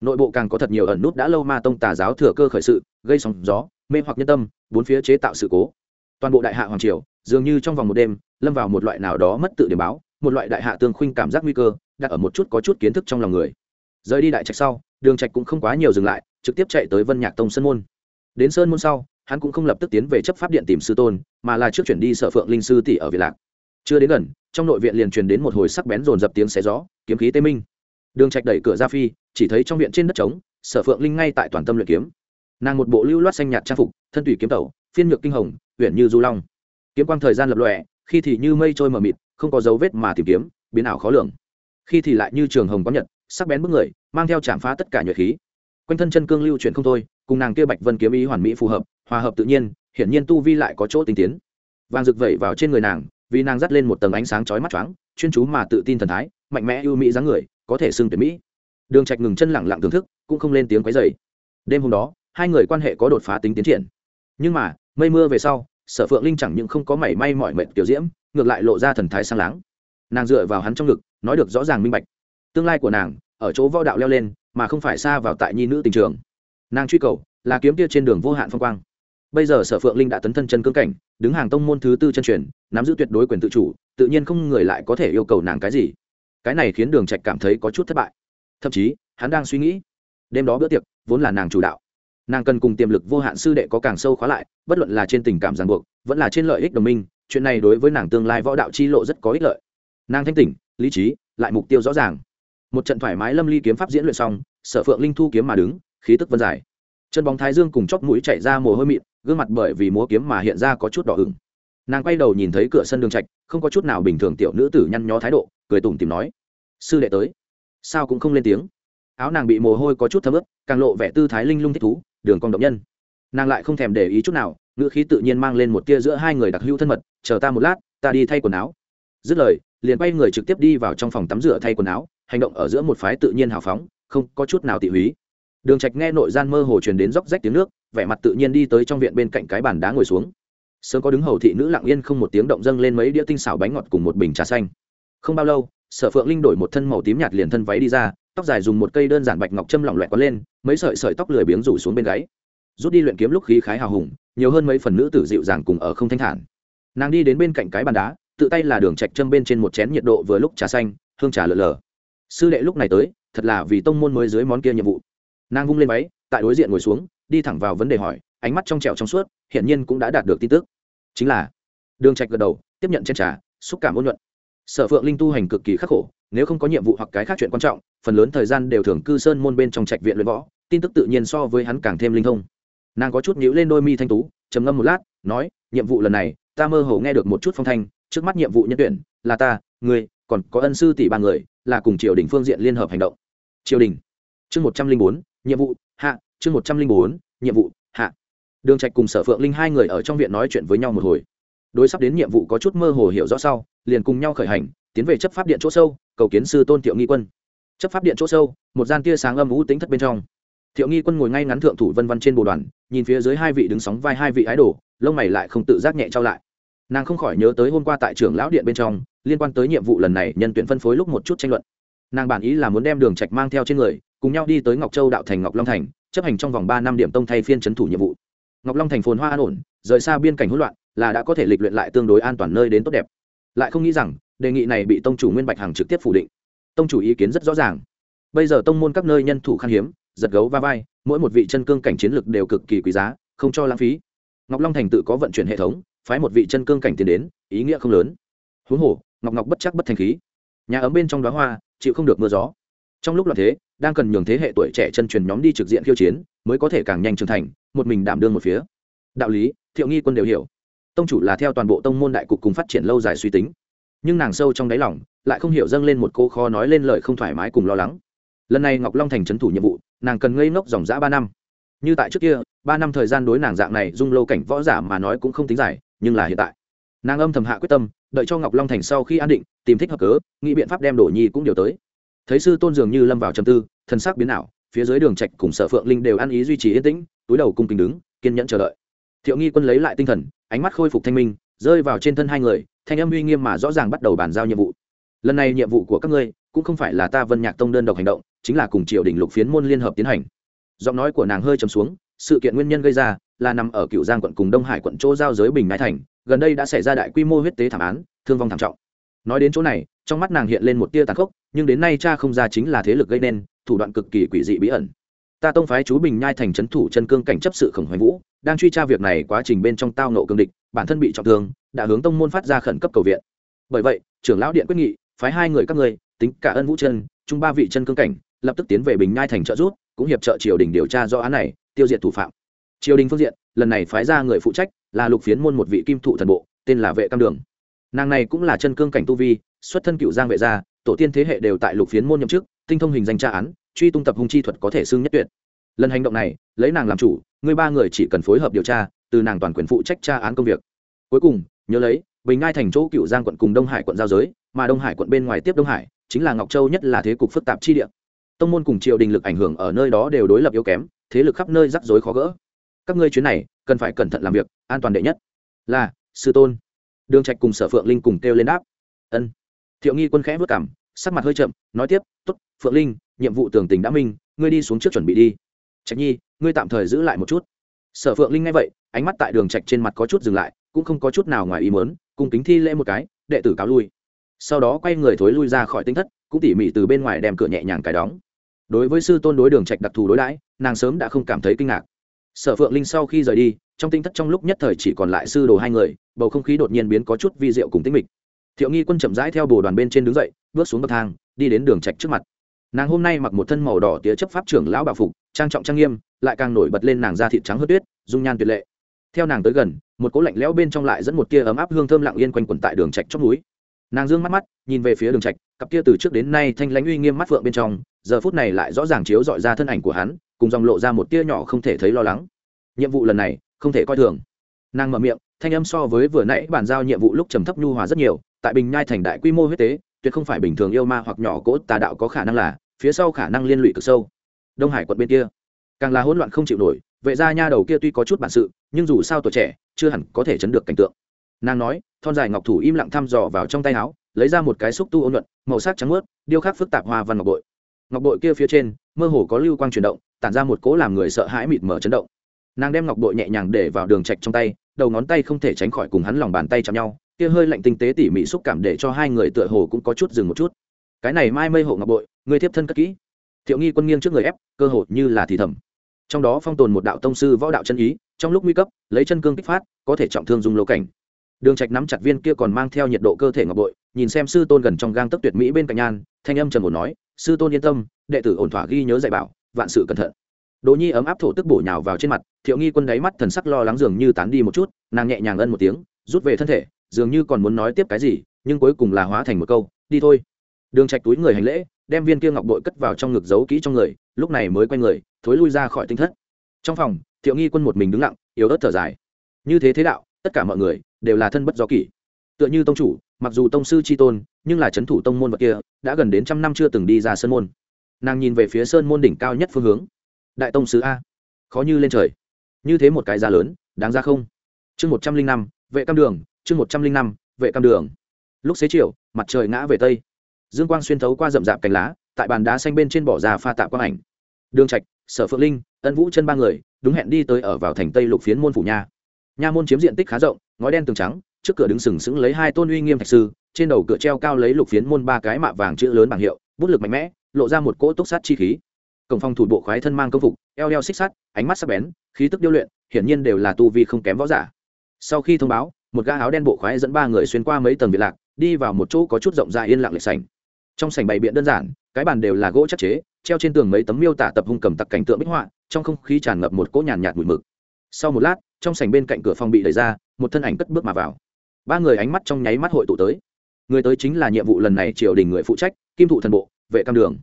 S1: nội bộ càng có thật nhiều ẩn nút đã lâu ma tông tà giáo thừa cơ khởi sự, gây sóng gió, mê hoặc nhân tâm, bốn phía chế tạo sự cố. Toàn bộ đại hạ hoàng triều, dường như trong vòng một đêm, lâm vào một loại nào đó mất tự điểm báo, một loại đại hạ tương khuynh cảm giác nguy cơ, đặt ở một chút có chút kiến thức trong lòng người. Rời đi đại trạch sau, đường trạch cũng không quá nhiều dừng lại, trực tiếp chạy tới vân nhạc tông sơn môn. Đến sơn môn sau, hắn cũng không lập tức tiến về chấp pháp điện tìm sư tôn, mà là trước chuyển đi sở phượng linh sư tỷ ở việt lạc. Chưa đến gần, trong nội viện liền truyền đến một hồi sắc bén rồn dập tiếng xé gió, kiếm khí tê minh. Đường trạch đẩy cửa ra phi chỉ thấy trong viện trên đất trống, sở phượng linh ngay tại toàn tâm luyện kiếm. Nàng một bộ lưu loát xanh nhạt trang phục, thân tùy kiếm tẩu, phiên nhược kinh hồng, uyển như du long. Kiếm quang thời gian lập lòe, khi thì như mây trôi mờ mịt, không có dấu vết mà tìm kiếm, biến ảo khó lường. Khi thì lại như trường hồng có nhật, sắc bén bức người, mang theo chạm phá tất cả nhuệ khí. Quanh thân chân cương lưu chuyển không thôi, cùng nàng kia bạch vân kiếm ý hoàn mỹ phù hợp, hòa hợp tự nhiên, hiển nhiên tu vi lại có chỗ tinh tiến. Vàng rực vẩy vào trên người nàng, vì nàng dắt lên một tầng ánh sáng chói mắt choáng, chuyên chú mà tự tin thần thái, mạnh mẽ ưu mỹ dáng người, có thể xưng tuyệt mỹ đường trạch ngừng chân lặng lặng thưởng thức, cũng không lên tiếng quấy rầy. Đêm hôm đó, hai người quan hệ có đột phá tính tiến triển. Nhưng mà, mây mưa về sau, sở phượng linh chẳng những không có mảy may mỏi mệt tiểu diễm, ngược lại lộ ra thần thái sang láng. Nàng dựa vào hắn trong ngực, nói được rõ ràng minh bạch. Tương lai của nàng, ở chỗ võ đạo leo lên, mà không phải xa vào tại nhi nữ tình trường. Nàng truy cầu, là kiếm kia trên đường vô hạn phong quang. Bây giờ sở phượng linh đã tấn thân chân cương cảnh, đứng hàng tông môn thứ tư chân truyền, nắm giữ tuyệt đối quyền tự chủ, tự nhiên không người lại có thể yêu cầu nàng cái gì. Cái này khiến đường trạch cảm thấy có chút thất bại thậm chí, hắn đang suy nghĩ. Đêm đó bữa tiệc, vốn là nàng chủ đạo. Nàng cần cùng tiềm lực vô hạn sư đệ có càng sâu khóa lại, bất luận là trên tình cảm ràng buộc, vẫn là trên lợi ích đồng minh, chuyện này đối với nàng tương lai võ đạo chi lộ rất có ích lợi. Nàng thanh tỉnh, lý trí, lại mục tiêu rõ ràng. Một trận thoải mái lâm ly kiếm pháp diễn luyện xong, sở phượng linh thu kiếm mà đứng, khí tức vân dài. Chân bóng thái dương cùng chóc mũi chạy ra mồ hôi mịn, gương mặt bởi vì múa kiếm mà hiện ra có chút đỏ ửng. Nàng quay đầu nhìn thấy cửa sân đường trạch, không có chút nào bình thường tiểu nữ tử nhăn nhó thái độ, cười tủm tìm nói, sư đệ tới sao cũng không lên tiếng. Áo nàng bị mồ hôi có chút thấm ướt, càng lộ vẻ tư thái linh lung thích thú, đường cong động nhân. Nàng lại không thèm để ý chút nào, ngữ khí tự nhiên mang lên một tia giữa hai người đặc hữu thân mật, chờ ta một lát, ta đi thay quần áo. Dứt lời, liền quay người trực tiếp đi vào trong phòng tắm rửa thay quần áo, hành động ở giữa một phái tự nhiên hào phóng, không có chút nào tỉ húy. Đường trạch nghe nội gian mơ hồ truyền đến róc rách tiếng nước, vẻ mặt tự nhiên đi tới trong viện bên cạnh cái bàn đá ngồi xuống. Sớm có đứng hầu thị nữ lặng yên không một tiếng động dâng lên mấy đĩa tinh xảo bánh ngọt cùng một bình trà xanh. Không bao lâu sở phượng linh đổi một thân màu tím nhạt liền thân váy đi ra, tóc dài dùng một cây đơn giản bạch ngọc châm lỏng loẹt có lên, mấy sợi sợi tóc lười biếng rủ xuống bên gáy. Rút đi luyện kiếm lúc khí khái hào hùng, nhiều hơn mấy phần nữ tử dịu dàng cùng ở không thanh thản. Nàng đi đến bên cạnh cái bàn đá, tự tay là đường trạch châm bên trên một chén nhiệt độ vừa lúc trà xanh, hương trà lờ lờ. Sư đệ lúc này tới, thật là vì tông môn mới dưới món kia nhiệm vụ. Nàng vung lên váy, tại đối diện ngồi xuống, đi thẳng vào vấn đề hỏi, ánh mắt trong trẻo trong suốt, hiển nhiên cũng đã đạt được tin tức. Chính là, đường trạch gật đầu, tiếp nhận chén trà, xúc cảm ôn nhuận sở phượng linh tu hành cực kỳ khắc khổ, nếu không có nhiệm vụ hoặc cái khác chuyện quan trọng, phần lớn thời gian đều thường cư sơn môn bên trong trạch viện luyện võ, tin tức tự nhiên so với hắn càng thêm linh thông. Nàng có chút nhíu lên đôi mi thanh tú, trầm ngâm một lát, nói, nhiệm vụ lần này, ta mơ hồ nghe được một chút phong thanh, trước mắt nhiệm vụ nhân tuyển, là ta, ngươi, còn có ân sư tỷ ba người, là cùng triều đình phương diện liên hợp hành động. Triều đình. Chương một trăm linh bốn, nhiệm vụ, hạ, chương một trăm linh bốn, nhiệm vụ, hạ. Đường trạch cùng sở phượng linh hai người ở trong viện nói chuyện với nhau một hồi đối sắp đến nhiệm vụ có chút mơ hồ hiểu rõ sau, liền cùng nhau khởi hành, tiến về chấp pháp điện chỗ sâu, cầu kiến sư tôn thiệu nghi quân. Chấp pháp điện chỗ sâu, một gian tia sáng âm u tính thất bên trong. Thiệu nghi quân ngồi ngay ngắn thượng thủ vân vân trên bồ đoàn, nhìn phía dưới hai vị đứng sóng vai hai vị ái đồ, lông mày lại không tự giác nhẹ trao lại. Nàng không khỏi nhớ tới hôm qua tại trường lão điện bên trong, liên quan tới nhiệm vụ lần này, nhân tuyển phân phối lúc một chút tranh luận. Nàng bản ý là muốn đem đường trạch mang theo trên người, cùng nhau đi tới ngọc châu đạo thành ngọc long thành, chấp hành trong vòng ba năm điểm tông thay phiên chấn thủ nhiệm vụ. Ngọc long thành phồn hoa an ổn, rời xa biên cảnh hỗn loạn là đã có thể lịch luyện lại tương đối an toàn nơi đến tốt đẹp. Lại không nghĩ rằng, đề nghị này bị tông chủ nguyên bạch hằng trực tiếp phủ định. Tông chủ ý kiến rất rõ ràng. Bây giờ tông môn các nơi nhân thủ khan hiếm, giật gấu va vai, mỗi một vị chân cương cảnh chiến lực đều cực kỳ quý giá, không cho lãng phí. Ngọc long thành tự có vận chuyển hệ thống, phái một vị chân cương cảnh tiến đến, ý nghĩa không lớn. Huống hồ, ngọc ngọc bất chắc bất thành khí. Nhà ấm bên trong đó hoa, chịu không được mưa gió. Trong lúc loạn thế, đang cần nhường thế hệ tuổi trẻ chân truyền nhóm đi trực diện khiêu chiến, mới có thể càng nhanh trưởng thành, một mình đảm đương một phía. Đạo lý, thiệu nghi quân đều hiểu tông chủ là theo toàn bộ tông môn đại cục cùng phát triển lâu dài suy tính. Nhưng nàng sâu trong đáy lòng, lại không hiểu dâng lên một cô khó nói lên lời không thoải mái cùng lo lắng. Lần này ngọc long thành trấn thủ nhiệm vụ, nàng cần ngây ngốc dòng dã ba năm. Như tại trước kia, ba năm thời gian đối nàng dạng này dung lâu cảnh võ giả mà nói cũng không tính dài, nhưng là hiện tại. Nàng âm thầm hạ quyết tâm, đợi cho ngọc long thành sau khi an định, tìm thích hợp cớ, nghĩ biện pháp đem đổ nhi cũng điều tới. Thấy sư tôn dường như lâm vào trầm tư thân xác biến ảo, phía dưới đường trạch cùng sở phượng linh đều ăn ý duy trì yên tĩnh, túi đầu cung kính đứng, kiên nhẫn chờ đợi thiệu nghi quân lấy lại tinh thần, ánh mắt khôi phục thanh minh, rơi vào trên thân hai người, thanh âm uy nghiêm mà rõ ràng bắt đầu bàn giao nhiệm vụ. Lần này nhiệm vụ của các ngươi, cũng không phải là ta vân nhạc tông đơn độc hành động, chính là cùng triều đình lục phiến môn liên hợp tiến hành. Giọng nói của nàng hơi trầm xuống, sự kiện nguyên nhân gây ra là nằm ở cựu giang quận cùng đông hải quận chỗ giao giới bình ngãi thành, gần đây đã xảy ra đại quy mô huyết tế thảm án, thương vong thảm trọng. Nói đến chỗ này, trong mắt nàng hiện lên một tia tàn khốc, nhưng đến nay cha không ra chính là thế lực gây nên, thủ đoạn cực kỳ quỷ dị bí ẩn ta tông phái chú bình nhai thành trấn thủ chân cương cảnh chấp sự khổng hoành vũ, đang truy tra việc này quá trình bên trong tao nộ cương địch, bản thân bị trọng thương, đã hướng tông môn phát ra khẩn cấp cầu viện. Bởi vậy, trưởng lão điện quyết nghị, phái hai người các ngươi, tính cả ân vũ chân, chung ba vị chân cương cảnh, lập tức tiến về bình nhai thành trợ rút cũng hiệp trợ triều đình điều tra do án này, tiêu diệt thủ phạm. Triều đình phương diện, lần này phái ra người phụ trách là lục phiến môn một vị kim thụ thần bộ, tên là vệ cam đường. Nàng này cũng là chân cương cảnh tu vi, xuất thân cựu giang vệ gia, tổ tiên thế hệ đều tại lục phiến môn nhậm chức, tinh thông hình danh tra án truy tung tập hung chi thuật có thể xưng nhất tuyệt. Lần hành động này, lấy nàng làm chủ ngươi ba người chỉ cần phối hợp điều tra, từ nàng toàn quyền phụ trách tra án công việc. Cuối cùng, nhớ lấy, bình ngai thành chỗ cựu giang quận cùng đông hải quận giao giới, mà đông hải quận bên ngoài tiếp đông hải, chính là ngọc châu nhất là thế cục phức tạp chi địa. Tông môn cùng triều đình lực ảnh hưởng ở nơi đó đều đối lập yếu kém, thế lực khắp nơi rắc rối khó gỡ. Các ngươi chuyến này, cần phải cẩn thận làm việc, an toàn đệ nhất. Là, sư tôn. Đường trạch cùng sở phượng linh cùng kêu lên đáp. Ân. Thiệu nghi quân khẽ vất cảm sắc mặt hơi chậm, nói tiếp, tốt, phượng linh nhiệm vụ tường tình đã minh, ngươi đi xuống trước chuẩn bị đi. Trạch nhi, ngươi tạm thời giữ lại một chút. Sở phượng linh nghe vậy, ánh mắt tại đường trạch trên mặt có chút dừng lại, cũng không có chút nào ngoài ý muốn cùng kính thi lễ một cái, đệ tử cáo lui. Sau đó quay người thối lui ra khỏi tinh thất, cũng tỉ mỉ từ bên ngoài đem cửa nhẹ nhàng cài đóng. Đối với sư tôn đối đường trạch đặc thù đối đãi, nàng sớm đã không cảm thấy kinh ngạc. Sở phượng linh sau khi rời đi, trong tinh thất trong lúc nhất thời chỉ còn lại sư đồ hai người, bầu không khí đột nhiên biến có chút vi diệu cùng tĩnh mịch. Thiệu nghi quân chậm rãi theo bồ đoàn bên trên đứng dậy, bước xuống bậc thang, đi đến đường trạch trước mặt nàng hôm nay mặc một thân màu đỏ tía chấp pháp trưởng lão bảo phục, trang trọng trang nghiêm, lại càng nổi bật lên nàng da thịt trắng hớt tuyết, dung nhan tuyệt lệ. Theo nàng tới gần, một cỗ lạnh lẽo bên trong lại dẫn một tia ấm áp hương thơm lặng yên quanh quẩn tại đường trạch chót núi. Nàng dương mắt mắt, nhìn về phía đường trạch, cặp kia từ trước đến nay thanh lãnh uy nghiêm mắt phượng bên trong, giờ phút này lại rõ ràng chiếu dọi ra thân ảnh của hắn, cùng dòng lộ ra một tia nhỏ không thể thấy lo lắng. Nhiệm vụ lần này, không thể coi thường. Nàng mở miệng, thanh âm so với vừa nãy bàn giao nhiệm vụ lúc trầm thấp nhu hòa rất nhiều, tại bình nhai thành đại quy mô huyết tế tuyệt không phải bình thường yêu ma hoặc nhỏ cỗ tà đạo có khả năng là, phía sau khả năng liên lụy cực sâu. Đông hải quận bên kia, càng là hỗn loạn không chịu nổi, vệ gia nha đầu kia tuy có chút bản sự, nhưng dù sao tuổi trẻ, chưa hẳn có thể chấn được cảnh tượng. Nàng nói, thon dài ngọc thủ im lặng thăm dò vào trong tay áo, lấy ra một cái xúc tu ôn luận màu sắc trắng ướt điêu khắc phức tạp hoa văn ngọc bội. Ngọc bội kia phía trên, mơ hồ có lưu quang chuyển động, tản ra một cỗ làm người sợ hãi mịt mở chấn động. Nàng đem ngọc bội nhẹ nhàng để vào đường trạch trong tay, đầu ngón tay không thể tránh khỏi cùng hắn lòng bàn tay chạm nhau kia hơi lạnh tinh tế tỉ mỉ xúc cảm để cho hai người tựa hồ cũng có chút dừng một chút. Cái này mai mây hộ ngọc bội người tiếp thân cất kỹ. Thiệu nghi quân nghiêng trước người ép, cơ hội như là thì thầm. Trong đó phong tồn một đạo tông sư võ đạo chân ý, trong lúc nguy cấp, lấy chân cương kích phát, có thể trọng thương dung lô cảnh. Đường trạch nắm chặt viên kia còn mang theo nhiệt độ cơ thể ngọc bội, nhìn xem sư tôn gần trong gang tấc tuyệt mỹ bên cạnh nhan, thanh âm trầm ổn nói, sư tôn yên tâm, đệ tử ổn thỏa ghi nhớ dạy bảo, vạn sự cẩn thận. Đỗ nhi ấm áp thổ tức bổ nhào vào trên mặt, thiệu nghi quân đáy mắt thần sắc lo lắng dường như tán đi một chút, nàng nhẹ nhàng ân một tiếng, rút về thân thể dường như còn muốn nói tiếp cái gì, nhưng cuối cùng là hóa thành một câu, đi thôi. Đường trạch túi người hành lễ, đem viên kia ngọc bội cất vào trong ngực giấu kỹ trong người, lúc này mới quay người, thối lui ra khỏi tinh thất. Trong phòng, thiệu nghi quân một mình đứng lặng, yếu ớt thở dài. Như thế thế đạo, tất cả mọi người đều là thân bất do kỷ. Tựa như tông chủ, mặc dù tông sư c h i tôn, nhưng là c h ấ n thủ tông môn vật kia, đã gần đến trăm năm chưa từng đi ra sơn môn. Nàng nhìn về phía sơn môn đỉnh cao nhất phương hướng. Đại tông sứ a. Khó như lên trời. Như thế một cái giá lớn, đáng ra không? Chương một trăm linh năm, vệ cam đường chương một trăm linh năm, vệ cam đường. Lúc xế chiều, mặt trời ngã về tây. Dương quang xuyên thấu qua rậm rạp cành lá, tại bàn đá xanh bên trên bỏ ra pha tạ quang ảnh. Đường trạch, sở phượng linh, ân vũ chân ba người, đúng hẹn đi tới ở vào thành tây lục phiến môn phủ nha nha môn chiếm diện tích khá rộng, ngói đen tường trắng, trước cửa đứng sừng sững lấy hai tôn uy nghiêm thạch sư, trên đầu cửa treo cao lấy lục phiến môn ba cái mạ vàng chữ lớn bảng hiệu, bút lực mạnh mẽ, lộ ra một cỗ túc sát chi khí. Cổng phòng thủ bộ khoái thân mang công phục, eo eo xích sắt, ánh mắt sắc bén, khí tức điêu luyện, hiển nhiên đều là tu vi không kém võ giả. Sau khi thông báo một gã áo đen bộ khoái dẫn ba người xuyên qua mấy tầng biệt lạc, đi vào một chỗ có chút rộng rãi yên lặng lệch sảnh. Trong sảnh bày biện đơn giản, cái bàn đều là gỗ chắc chế, treo trên tường mấy tấm miêu tả tập hung cầm tặc cảnh tượng bích họa, trong không khí tràn ngập một cỗ nhàn nhạt mùi mực. Sau một lát, trong sảnh bên cạnh cửa phòng bị đẩy ra, một thân ảnh cất bước mà vào. Ba người ánh mắt trong nháy mắt hội tụ tới. Người tới chính là nhiệm vụ lần này triều đình người phụ trách, kim thụ thần bộ, vệ cam đường.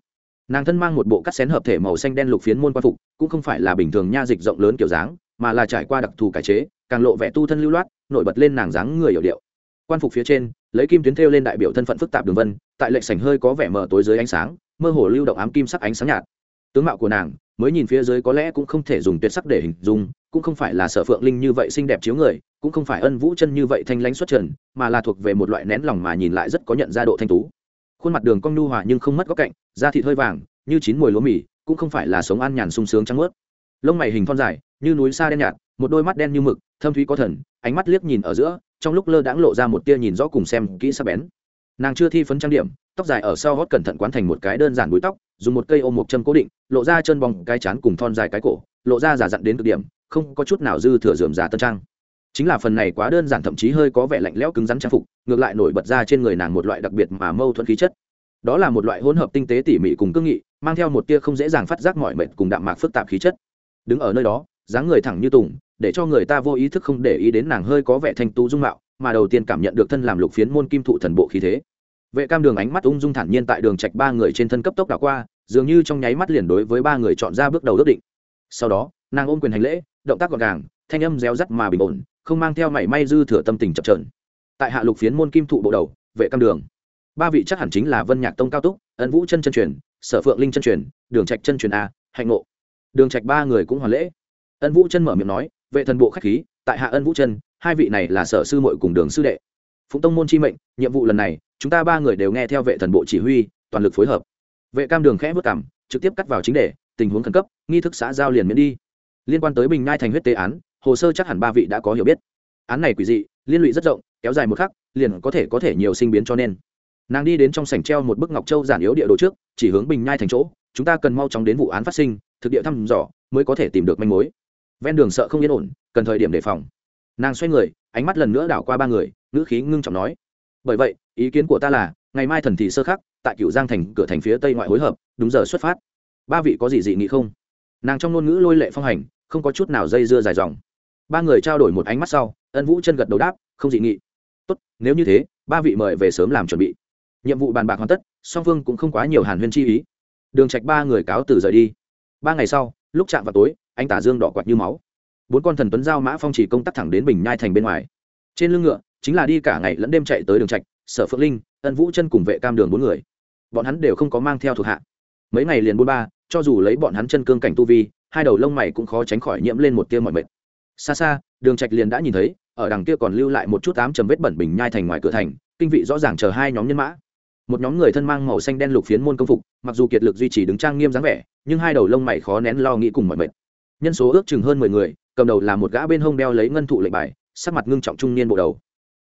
S1: Nàng thân mang một bộ cắt xén hợp thể màu xanh đen lục phiến môn quan phục, cũng không phải là bình thường nha dịch rộng lớn kiểu dáng, mà là trải qua đặc thù cải chế, càng lộ vẻ tu thân lưu loát nổi bật lên nàng dáng người hiểu điệu. Quan phục phía trên, lấy kim tuyến thêu lên đại biểu thân phận phức tạp đường vân, tại lệnh sảnh hơi có vẻ mờ tối dưới ánh sáng, mơ hồ lưu động ám kim sắc ánh sáng nhạt. Tướng mạo của nàng, mới nhìn phía dưới có lẽ cũng không thể dùng tuyệt sắc để hình dung, cũng không phải là sở phượng linh như vậy xinh đẹp chiếu người, cũng không phải ân vũ chân như vậy thanh lãnh xuất trần, mà là thuộc về một loại nén lòng mà nhìn lại rất có nhận ra độ thanh tú. Khuôn mặt đường cong nhu hòa nhưng không mất góc cạnh, da thịt hơi vàng, như chín mùi lúa mì, cũng không phải là sống an nhàn sung sướng trắng mướt lông mày hình thon dài, như núi xa đen nhạt, một đôi mắt đen như mực, thâm thúy có thần ánh mắt liếc nhìn ở giữa, trong lúc lơ đãng lộ ra một tia nhìn rõ cùng xem kỹ sắc bén. Nàng chưa thi phấn trang điểm, tóc dài ở sau gót cẩn thận quán thành một cái đơn giản búi tóc, dùng một cây ôm một châm cố định, lộ ra chân bong, cái chán cùng thon dài cái cổ, lộ ra giả dặn đến cực điểm, không có chút nào dư thừa dườm giả tân trang. Chính là phần này quá đơn giản thậm chí hơi có vẻ lạnh lẽo cứng rắn trang phục, ngược lại nổi bật ra trên người nàng một loại đặc biệt mà mâu thuẫn khí chất. Đó là một loại hỗn hợp tinh tế tỉ mỉ cùng cương nghị, mang theo một tia không dễ dàng phát giác mọi mệt cùng đạm mạc phức tạp khí chất. Đứng ở nơi đó, dáng người thẳng như tùng để cho người ta vô ý thức không để ý đến nàng hơi có vẻ thanh tú dung mạo, mà đầu tiên cảm nhận được thân làm lục phiến môn kim thụ thần bộ khí thế. Vệ cam đường ánh mắt ung dung thản nhiên tại đường trạch ba người trên thân cấp tốc đảo qua, dường như trong nháy mắt liền đối với ba người chọn ra bước đầu ước định. Sau đó, nàng ôm quyền hành lễ, động tác gọn gàng, thanh âm réo rắt mà bình ổn, không mang theo mảy may dư thừa tâm tình chập chờn. Tại hạ lục phiến môn kim thụ bộ đầu, vệ cam đường. Ba vị chắc hẳn chính là vân nhạc tông cao túc, ân vũ chân chân truyền, sở phượng linh chân truyền, đường trạch chân truyền a, hạnh ngộ. Đường trạch ba người cũng hoàn lễ. Ân vũ chân mở miệng nói vệ thần bộ khách khí, tại hạ ân vũ chân hai vị này là sở sư muội cùng đường sư đệ. Phụng tông môn chi mệnh, nhiệm vụ lần này, chúng ta ba người đều nghe theo vệ thần bộ chỉ huy, toàn lực phối hợp. Vệ cam đường khẽ vất cảm, trực tiếp cắt vào chính đề, tình huống khẩn cấp, nghi thức xã giao liền miễn đi. Liên quan tới bình nhai thành huyết tế án, hồ sơ chắc hẳn ba vị đã có hiểu biết. Án này quỷ dị, liên lụy rất rộng, kéo dài một khắc, liền có thể có thể nhiều sinh biến cho nên. Nàng đi đến trong sảnh treo một bức ngọc châu giản yếu địa đồ trước, chỉ hướng bình nhai thành chỗ, chúng ta cần mau chóng đến vụ án phát sinh, thực địa thăm dò, mới có thể tìm được manh mối ven đường sợ không yên ổn, cần thời điểm đề phòng. Nàng xoay người, ánh mắt lần nữa đảo qua ba người, ngữ khí ngưng trọng nói, bởi vậy, ý kiến của ta là, ngày mai thần thị sơ khắc, tại cựu giang thành, cửa thành phía tây ngoại hối hợp, đúng giờ xuất phát. Ba vị có gì dị nghị không? Nàng trong ngôn ngữ lôi lệ phong hành, không có chút nào dây dưa dài dòng. Ba người trao đổi một ánh mắt sau, ân vũ chân gật đầu đáp, không dị nghị. Tốt, nếu như thế, ba vị mời về sớm làm chuẩn bị. Nhiệm vụ bàn bạc hoàn tất, song phương cũng không quá nhiều hàn huyên chi ý. Đường trạch ba người cáo từ rời đi. Ba ngày sau, lúc chạm vào tối anh tả dương đỏ quạt như máu. Bốn con thần tuấn giao mã phong chỉ công tác thẳng đến bình nhai thành bên ngoài. Trên lưng ngựa, chính là đi cả ngày lẫn đêm chạy tới đường trạch, sở phượng linh, ân vũ chân cùng vệ cam đường bốn người. Bọn hắn đều không có mang theo thuộc hạ. Mấy ngày liền buôn ba, cho dù lấy bọn hắn chân cương cảnh tu vi, hai đầu lông mày cũng khó tránh khỏi nhiễm lên một tia mọi mệt. Xa xa, đường trạch liền đã nhìn thấy, ở đằng kia còn lưu lại một chút ám trầm vết bẩn bình nhai thành ngoài cửa thành, kinh vị rõ ràng chờ hai nhóm nhân mã. Một nhóm người thân mang màu xanh đen lục phiến môn công phục, mặc dù kiệt lực duy trì đứng trang nghiêm dáng vẻ, nhưng hai đầu lông mày khó nén lo nghĩ cùng mọi mệt nhân số ước chừng hơn mười người, cầm đầu là một gã bên hông đeo lấy ngân thụ lệnh bài, sắc mặt ngưng trọng trung niên bộ đầu.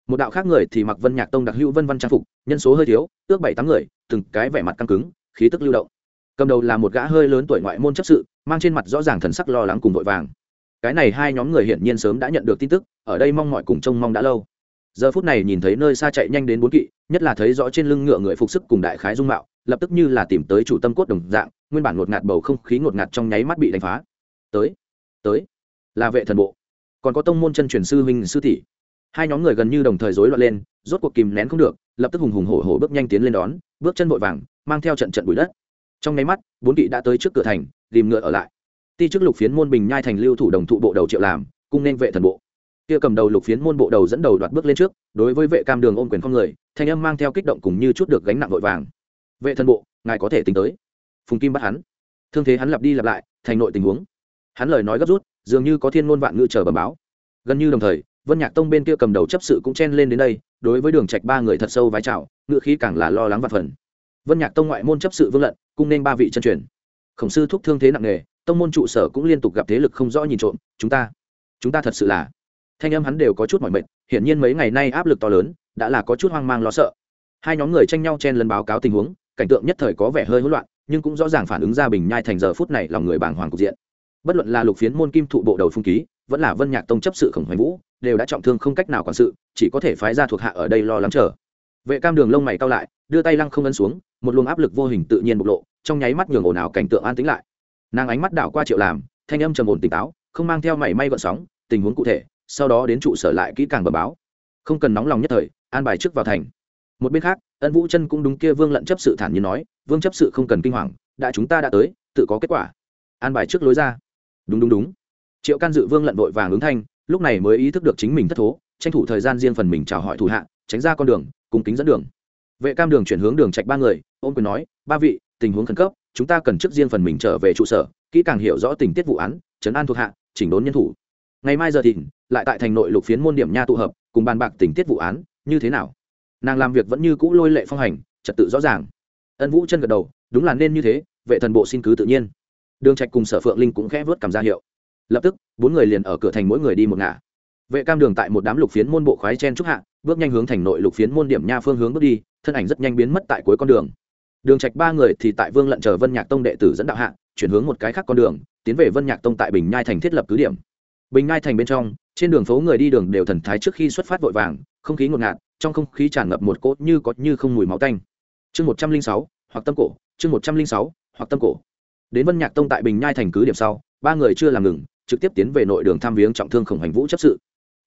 S1: Một đạo khác người thì mặc vân nhạc tông đặc hữu vân văn trang phục, nhân số hơi thiếu, ước bảy tám người, từng cái vẻ mặt căng cứng, khí tức lưu động. Cầm đầu là một gã hơi lớn tuổi ngoại môn chấp sự, mang trên mặt rõ ràng thần sắc lo lắng cùng vội vàng. Cái này hai nhóm người hiển nhiên sớm đã nhận được tin tức, ở đây mong mọi cùng trông mong đã lâu. Giờ phút này nhìn thấy nơi xa chạy nhanh đến bốn kỵ, nhất là thấy rõ trên lưng ngựa người phục sức cùng đại khái dung mạo, lập tức như là tìm tới chủ tâm cốt đồng dạng, nguyên bản ngột ngạt bầu không khí ngột ngạt trong nháy mắt bị đánh phá tới tới, là vệ thần bộ. Còn có tông môn chân truyền sư huynh sư tỷ. Hai nhóm người gần như đồng thời rối loạn lên, rốt cuộc kìm nén không được, lập tức hùng hùng hổ hổ bước nhanh tiến lên đón, bước chân vội vàng, mang theo trận trận bụi đất. Trong nháy mắt, bốn kỵ đã tới trước cửa thành, tìm ngựa ở lại. Ti trước lục phiến môn bình nhai thành lưu thủ đồng thụ bộ đầu triệu làm, cung nên vệ thần bộ. Kia cầm đầu lục phiến môn bộ đầu dẫn đầu đoạt bước lên trước, đối với vệ cam đường ôm quyền con người, thanh âm mang theo kích động cùng như chút được gánh nặng vội vàng. Vệ thần bộ, ngài có thể tính tới. Phùng kim bắt hắn. Thương thế hắn lặp đi lặp lại, thành nội tình huống hắn lời nói gấp rút, dường như có thiên ngôn vạn ngữ chờ bẩm báo. Gần như đồng thời, vân nhạc tông bên kia cầm đầu chấp sự cũng chen lên đến đây, đối với đường trạch ba người thật sâu vái chào, ngựa khí càng là lo lắng và phần. Vân nhạc tông ngoại môn chấp sự vương lận, cung nên ba vị chân truyền. Khổng sư thúc thương thế nặng nề, tông môn trụ sở cũng liên tục gặp thế lực không rõ nhìn trộm, chúng ta chúng ta thật sự là, thanh âm hắn đều có chút mỏi mệt, hiển nhiên mấy ngày nay áp lực to lớn, đã là có chút hoang mang lo sợ. Hai nhóm người tranh nhau chen lần báo cáo tình huống, cảnh tượng nhất thời có vẻ hơi hỗn loạn, nhưng cũng rõ ràng phản ứng ra bình nhai thành giờ phút này lòng người bàng hoàng cục diện bất luận là lục phiến môn kim thụ bộ đầu phung ký, vẫn là vân nhạc tông chấp sự khổng hoành vũ, đều đã trọng thương không cách nào quản sự, chỉ có thể phái ra thuộc hạ ở đây lo lắng chờ. Vệ cam đường lông mày cao lại, đưa tay lăng không ấn xuống, một luồng áp lực vô hình tự nhiên bộc lộ, trong nháy mắt nhường ồn ào cảnh tượng an tĩnh lại. Nàng ánh mắt đảo qua triệu làm, thanh âm trầm ổn tỉnh táo, không mang theo mảy may gợn sóng, tình huống cụ thể, sau đó đến trụ sở lại kỹ càng bờ báo. Không cần nóng lòng nhất thời, an bài trước vào thành. Một bên khác, ân vũ chân cũng đúng kia vương lận chấp sự thản nhiên nói, vương chấp sự không cần kinh hoàng, đã chúng ta đã tới, tự có kết quả. An bài trước lối ra đúng đúng đúng. Triệu can dự vương lận vội vàng ứng thanh, lúc này mới ý thức được chính mình thất thố, tranh thủ thời gian riêng phần mình chào hỏi thủ hạ, tránh ra con đường, cùng kính dẫn đường. Vệ cam đường chuyển hướng đường trạch ba người ôm quyền nói, ba vị, tình huống khẩn cấp, chúng ta cần trước riêng phần mình trở về trụ sở, kỹ càng hiểu rõ tình tiết vụ án chấn an thuộc hạ, chỉnh đốn nhân thủ. Ngày mai giờ thìn, lại tại thành nội lục phiến môn điểm nha tụ hợp, cùng bàn bạc tình tiết vụ án, như thế nào? Nàng làm việc vẫn như cũ lôi lệ phong hành, trật tự rõ ràng. Ân vũ chân gật đầu, đúng là nên như thế, vệ thần bộ xin cứ tự nhiên đường trạch cùng sở phượng linh cũng khẽ vớt cảm ra hiệu. Lập tức, bốn người liền ở cửa thành mỗi người đi một ngả. Vệ cam đường tại một đám lục phiến môn bộ khoái chen trúc hạ, bước nhanh hướng thành nội lục phiến môn điểm nha phương hướng bước đi, thân ảnh rất nhanh biến mất tại cuối con đường. Đường trạch ba người thì tại vương lận chờ vân nhạc tông đệ tử dẫn đạo hạ, chuyển hướng một cái khác con đường, tiến về vân nhạc tông tại bình nhai thành thiết lập cứ điểm. Bình nhai thành bên trong, trên đường phố người đi đường đều thần thái trước khi xuất phát vội vàng, không khí ngột ngạt, trong không khí tràn ngập một cốt như có như không mùi máu tanh. Chương một trăm linh sáu, hoặc tâm cổ, chương một trăm linh sáu, hoặc tâm cổ đến vân nhạc tông tại bình nhai thành cứ điểm sau, ba người chưa làm ngừng, trực tiếp tiến về nội đường tham viếng trọng thương khổng hành vũ chấp sự.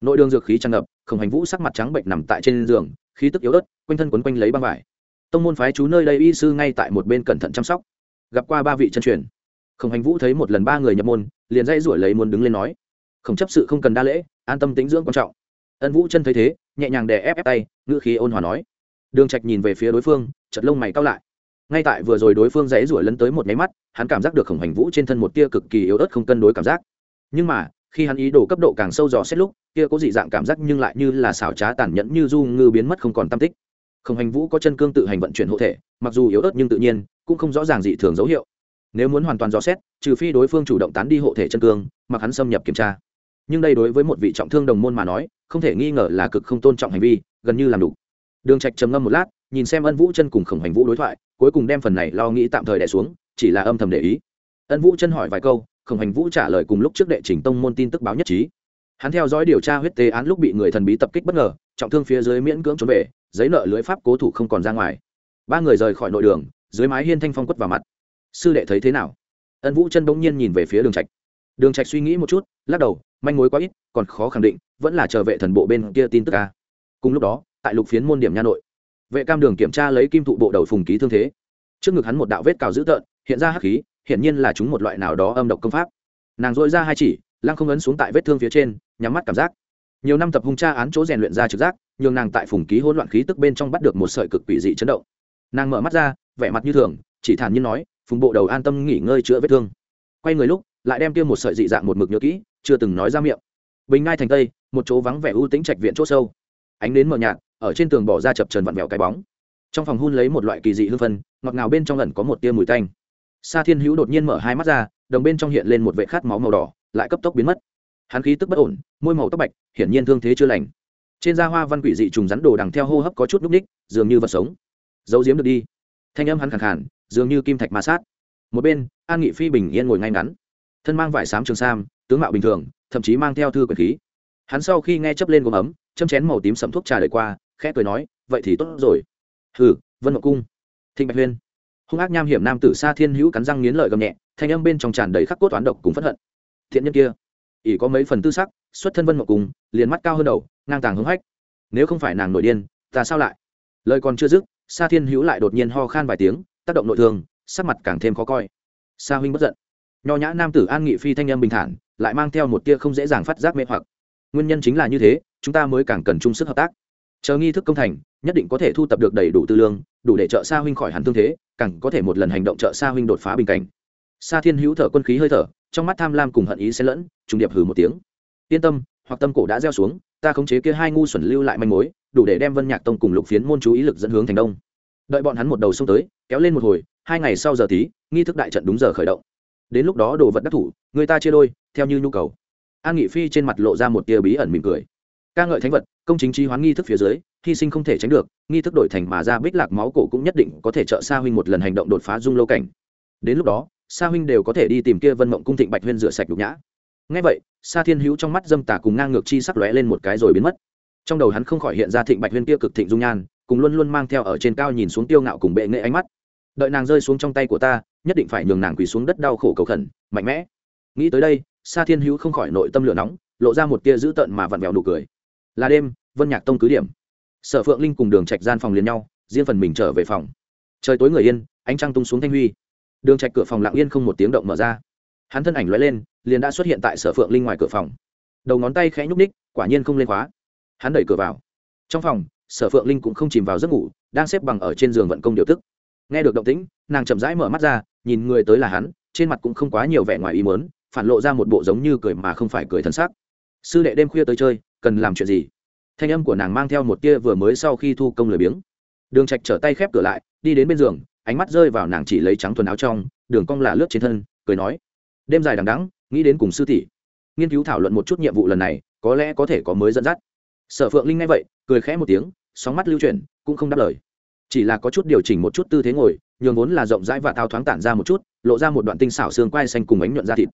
S1: Nội đường dược khí tràn ngập, khổng hành vũ sắc mặt trắng bệnh nằm tại trên giường, khí tức yếu ớt, quanh thân quấn quanh lấy băng vải. Tông môn phái chú nơi đây y sư ngay tại một bên cẩn thận chăm sóc. Gặp qua ba vị chân truyền, khổng hành vũ thấy một lần ba người nhập môn, liền dây rủi lấy muốn đứng lên nói không chấp sự không cần đa lễ, an tâm tính dưỡng quan trọng. Ân vũ chân thấy thế, nhẹ nhàng đè ép ép tay, ngữ khí ôn hòa nói. Đường trạch nhìn về phía đối phương chật lông mày cao lại ngay tại vừa rồi đối phương dãy rủi lấn tới một nháy mắt, hắn cảm giác được khổng hành vũ trên thân một tia cực kỳ yếu ớt không cân đối cảm giác. Nhưng mà, khi hắn ý đồ cấp độ càng sâu dò xét lúc, kia có dị dạng cảm giác nhưng lại như là xảo trá tàn nhẫn như du ngư biến mất không còn tâm tích. Khổng hành vũ có chân cương tự hành vận chuyển hộ thể, mặc dù yếu ớt nhưng tự nhiên, cũng không rõ ràng dị thường dấu hiệu. Nếu muốn hoàn toàn dò xét, trừ phi đối phương chủ động tán đi hộ thể chân cương, mặc hắn xâm nhập kiểm tra. Nhưng đây đối với một vị trọng thương đồng môn mà nói, không thể nghi ngờ là cực không tôn trọng hành vi, gần như làm đủ. Đường trạch trầm ngâm một lát nhìn xem ân vũ chân cùng khổng hành vũ đối thoại, cuối cùng đem phần này lo nghĩ tạm thời đẻ xuống, chỉ là âm thầm để ý. Ân vũ chân hỏi vài câu, khổng hành vũ trả lời cùng lúc trước đệ trình tông môn tin tức báo nhất trí. Hắn theo dõi điều tra huyết tế án lúc bị người thần bí tập kích bất ngờ, trọng thương phía dưới miễn cưỡng trốn về, giấy nợ lưới pháp cố thủ không còn ra ngoài. Ba người rời khỏi nội đường, dưới mái hiên thanh phong quất vào mặt. Sư đệ thấy thế nào? Ân vũ chân bỗng nhiên nhìn về phía đường trạch. Đường trạch suy nghĩ một chút, lắc đầu, manh mối quá ít, còn khó khẳng định, vẫn là chờ vệ thần bộ bên kia tin tức ca cùng lúc đó, tại lục phiến môn điểm nha nội vệ cam đường kiểm tra lấy kim thụ bộ đầu phùng ký thương thế. Trước ngực hắn một đạo vết cào dữ tợn, hiện ra hắc khí, hiển nhiên là chúng một loại nào đó âm độc công pháp. Nàng dội ra hai chỉ, lăng không ấn xuống tại vết thương phía trên, nhắm mắt cảm giác. Nhiều năm tập hung tra án chỗ rèn luyện ra trực giác, nhường nàng tại phùng ký hỗn loạn khí tức bên trong bắt được một sợi cực quỷ dị chấn động. Nàng mở mắt ra, vẻ mặt như thường, chỉ thản nhiên nói, phùng bộ đầu an tâm nghỉ ngơi chữa vết thương. Quay người lúc, lại đem tiêm một sợi dị dạng một mực nhớ kỹ, chưa từng nói ra miệng. Bình ngai thành tây, một chỗ vắng vẻ ưu tĩnh trạch viện chỗ sâu. Ánh đến mờ nhạt ở trên tường bỏ ra chập trần vặn vẹo cái bóng. Trong phòng hun lấy một loại kỳ dị hương phân, ngọt ngào bên trong lần có một tia mùi tanh. Sa thiên hữu đột nhiên mở hai mắt ra, đồng bên trong hiện lên một vệ khát máu màu đỏ, lại cấp tốc biến mất. Hắn khí tức bất ổn, môi màu tóc bạch, hiển nhiên thương thế chưa lành. Trên da hoa văn quỷ dị trùng rắn đồ đằng theo hô hấp có chút núc ních dường như vật sống. Giấu giếm được đi. Thanh âm hắn khẳng khản dường như kim thạch ma sát. Một bên, an nghị phi bình yên ngồi ngay ngắn. Thân mang vải xám trường sam, tướng mạo bình thường, thậm chí mang theo thư quyền khí. Hắn sau khi nghe chấp lên gốm ấm, châm chén màu tím sẫm thuốc trà đời qua khẽ cười nói, vậy thì tốt rồi. Hừ, vân ngọc cung. Thịnh bạch huyên. Hung ác nham hiểm nam tử sa thiên hữu cắn răng nghiến lợi gầm nhẹ, thanh âm bên trong tràn đầy khắc cốt toán độc cùng phẫn hận. Thiện nhân kia, ỷ có mấy phần tư sắc, xuất thân vân ngọc cung, liền mắt cao hơn đầu, ngang tàng hứng hách. Nếu không phải nàng nổi điên, ta sao lại? Lời còn chưa dứt, sa thiên hữu lại đột nhiên ho khan vài tiếng, tác động nội thương, sắc mặt càng thêm khó coi. Sa huynh bất giận. Nho nhã nam tử an nghị phi thanh âm bình thản, lại mang theo một tia không dễ dàng phát giác mê hoặc. Nguyên nhân chính là như thế, chúng ta mới càng cần chung sức hợp tác chờ nghi thức công thành, nhất định có thể thu tập được đầy đủ tư lương, đủ để trợ sa huynh khỏi hẳn thương thế, càng có thể một lần hành động trợ sa huynh đột phá bình cảnh. Sa thiên hữu thở quân khí hơi thở, trong mắt tham lam cùng hận ý xen lẫn, trùng điệp hừ một tiếng. Yên tâm, hoặc tâm cổ đã gieo xuống, ta khống chế kia hai ngu xuẩn lưu lại manh mối, đủ để đem vân nhạc tông cùng lục phiến môn chú ý lực dẫn hướng thành đông. Đợi bọn hắn một đầu xông tới, kéo lên một hồi, hai ngày sau giờ tí, nghi thức đại trận đúng giờ khởi động. Đến lúc đó đồ vật đắc thủ, người ta chia đôi, theo như nhu cầu. An nghị phi trên mặt lộ ra một tia bí ẩn mỉm cười ca ngợi thánh vật, công chính trí hoán nghi thức phía dưới, hy sinh không thể tránh được, nghi thức đổi thành mà ra bích lạc máu cổ cũng nhất định có thể trợ sa huynh một lần hành động đột phá dung lâu cảnh. Đến lúc đó, sa huynh đều có thể đi tìm kia vân mộng cung thịnh bạch huyên rửa sạch nhục nhã. Ngay vậy, sa thiên hữu trong mắt dâm tà cùng ngang ngược chi sắc lóe lên một cái rồi biến mất. Trong đầu hắn không khỏi hiện ra thịnh bạch huyên kia cực thịnh dung nhan, cùng luôn luôn mang theo ở trên cao nhìn xuống tiêu ngạo cùng bệ nghệ ánh mắt. Đợi nàng rơi xuống trong tay của ta, nhất định phải nhường nàng quỳ xuống đất đau khổ cầu khẩn, mạnh mẽ. Nghĩ tới đây, sa thiên hữu không khỏi nội tâm lửa nóng, lộ ra một tia dữ tợn mà vặn vẹo nụ cười là đêm, vân nhạc tông cứ điểm. Sở phượng linh cùng đường trạch gian phòng liền nhau, riêng phần mình trở về phòng. Trời tối người yên, ánh trăng tung xuống thanh huy. Đường trạch cửa phòng lặng yên không một tiếng động mở ra. Hắn thân ảnh lóe lên, liền đã xuất hiện tại sở phượng linh ngoài cửa phòng. Đầu ngón tay khẽ nhúc ních quả nhiên không lên khóa. Hắn đẩy cửa vào. Trong phòng, sở phượng linh cũng không chìm vào giấc ngủ, đang xếp bằng ở trên giường vận công điều tức. Nghe được động tĩnh, nàng chậm rãi mở mắt ra, nhìn người tới là hắn, trên mặt cũng không quá nhiều vẻ ngoài ý mớn phản lộ ra một bộ giống như cười mà không phải cười thân xác sư đệ đêm khuya tới chơi cần làm chuyện gì? Thanh âm của nàng mang theo một tia vừa mới sau khi thu công lười biếng. Đường trạch trở tay khép cửa lại, đi đến bên giường, ánh mắt rơi vào nàng chỉ lấy trắng thuần áo trong, đường cong là lướt trên thân, cười nói, đêm dài đằng đẵng, nghĩ đến cùng sư tỷ. Nghiên cứu thảo luận một chút nhiệm vụ lần này, có lẽ có thể có mới dẫn dắt. Sở phượng linh nghe vậy, cười khẽ một tiếng, sóng mắt lưu chuyển, cũng không đáp lời. Chỉ là có chút điều chỉnh một chút tư thế ngồi, nhường vốn là rộng rãi và thao thoáng tản ra một chút, lộ ra một đoạn tinh xảo xương quai xanh cùng ánh nhuận da thịt.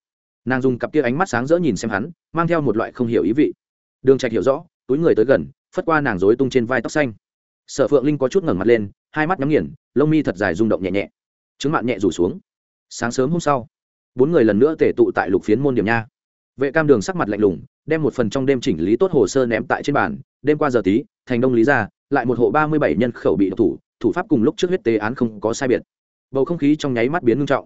S1: Nàng dùng cặp kia ánh mắt sáng rỡ nhìn xem hắn, mang theo một loại không hiểu ý vị đường trạch hiểu rõ, túi người tới gần, phất qua nàng rối tung trên vai tóc xanh. Sở phượng linh có chút ngẩng mặt lên, hai mắt nhắm nghiền, lông mi thật dài rung động nhẹ nhẹ. Trứng mạn nhẹ rủ xuống. Sáng sớm hôm sau, bốn người lần nữa tề tụ tại lục phiến môn điểm nha. Vệ cam đường sắc mặt lạnh lùng, đem một phần trong đêm chỉnh lý tốt hồ sơ ném tại trên bàn, đêm qua giờ tí, thành đông lý ra, lại một hộ ba mươi bảy nhân khẩu bị độc thủ thủ pháp cùng lúc trước huyết tế án không có sai biệt. Bầu không khí trong nháy mắt biến ngưng trọng.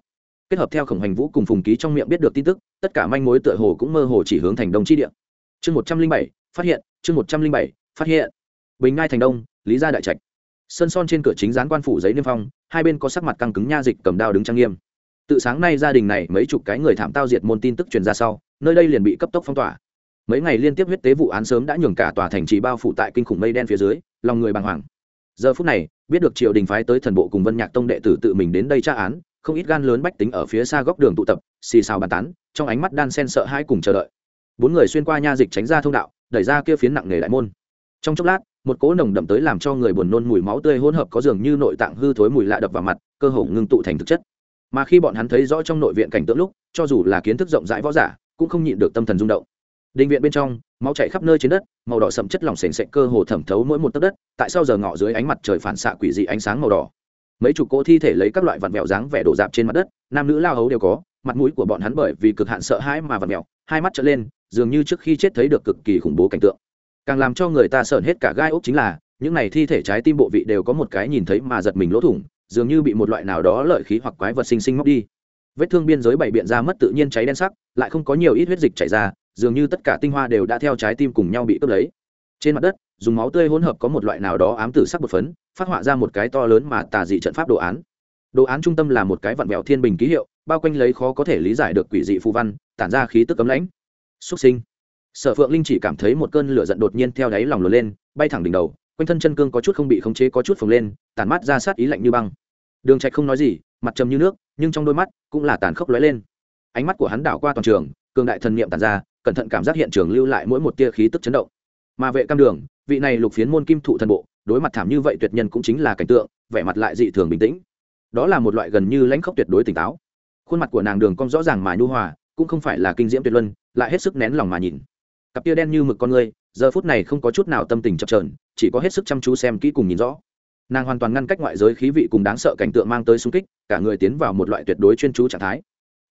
S1: Kết hợp theo khổng hành vũ cùng phùng ký trong miệng biết được tin tức, tất cả manh mối tựa hồ cũng mơ hồ chỉ hướng thành đông chi địa chương một trăm linh bảy, phát hiện, chương một trăm linh bảy, phát hiện. Bình ngai thành đông, lý gia đại trạch. Sân son trên cửa chính dán quan phủ giấy niêm phong, hai bên có sắc mặt căng cứng nha dịch cầm đao đứng trang nghiêm. Tự sáng nay gia đình này mấy chục cái người thảm tao diệt môn tin tức truyền ra sau, nơi đây liền bị cấp tốc phong tỏa. Mấy ngày liên tiếp huyết tế vụ án sớm đã nhường cả tòa thành trì bao phủ tại kinh khủng mây đen phía dưới, lòng người bàng hoàng. Giờ phút này, biết được triều đình phái tới thần bộ cùng vân nhạc tông đệ tử tự mình đến đây tra án, không ít gan lớn bách tính ở phía xa góc đường tụ tập, xì xào bàn tán, trong ánh mắt đan sen sợ hãi cùng chờ đợi bốn người xuyên qua nha dịch tránh ra thông đạo, đẩy ra kia phiến nặng nề đại môn. Trong chốc lát, một cỗ nồng đậm tới làm cho người buồn nôn mùi máu tươi hỗn hợp có dường như nội tạng hư thối mùi lạ đập vào mặt, cơ hồ ngưng tụ thành thực chất. Mà khi bọn hắn thấy rõ trong nội viện cảnh tượng lúc, cho dù là kiến thức rộng rãi võ giả, cũng không nhịn được tâm thần rung động. Định viện bên trong, máu chảy khắp nơi trên đất, màu đỏ sậm chất lỏng sền sệt cơ hồ thẩm thấu mỗi một tấc đất, tại sao giờ ngọ dưới ánh mặt trời phản xạ quỷ dị ánh sáng màu đỏ. Mấy chục cỗ thi thể lấy các loại vặn vẹo dáng vẻ đổ dạp trên mặt đất, nam nữ lao hấu đều có mặt mũi của bọn hắn bởi vì cực hạn sợ hãi mà vặn mèo, hai mắt trở lên dường như trước khi chết thấy được cực kỳ khủng bố cảnh tượng. Càng làm cho người ta sởn hết cả gai ốc chính là những này thi thể trái tim bộ vị đều có một cái nhìn thấy mà giật mình lỗ thủng dường như bị một loại nào đó lợi khí hoặc quái vật sinh sinh móc đi. Vết thương biên giới bảy biện ra mất tự nhiên cháy đen sắc lại không có nhiều ít huyết dịch chảy ra dường như tất cả tinh hoa đều đã theo trái tim cùng nhau bị cướp lấy. Trên mặt đất dùng máu tươi hỗn hợp có một loại nào đó ám tử sắc bột phấn phát họa ra một cái to lớn mà tà dị trận pháp đồ án. Đồ án trung tâm là một cái vặn vẹo thiên bình ký hiệu bao quanh lấy khó có thể lý giải được quỷ dị phù văn, tản ra khí tức cấm lãnh. Xuất sinh. Sở phượng linh chỉ cảm thấy một cơn lửa giận đột nhiên theo đáy lòng lửa lên, bay thẳng đỉnh đầu, quanh thân chân cương có chút không bị khống chế, có chút phồng lên tàn mắt ra sát ý lạnh như băng. Đường trạch không nói gì, mặt trầm như nước, nhưng trong đôi mắt cũng là tàn khốc lóe lên. Ánh mắt của hắn đảo qua toàn trường, cường đại thần niệm tản ra, cẩn thận cảm giác hiện trường lưu lại mỗi một tia khí tức chấn động. Mà vệ cam đường, vị này lục phiến môn kim thụ thần bộ, đối mặt thảm như vậy tuyệt nhân cũng chính là cảnh tượng, vẻ mặt lại dị thường bình tĩnh. Đó là một loại gần như lãnh khốc tuyệt đối tỉnh táo khuôn mặt của nàng đường cong rõ ràng mà nhu hòa, cũng không phải là kinh diễm tuyệt luân, lại hết sức nén lòng mà nhìn. Cặp tia đen như mực con người, giờ phút này không có chút nào tâm tình chập trờn chỉ có hết sức chăm chú xem kỹ cùng nhìn rõ. Nàng hoàn toàn ngăn cách ngoại giới khí vị cùng đáng sợ cảnh tượng mang tới xung kích, cả người tiến vào một loại tuyệt đối chuyên chú trạng thái.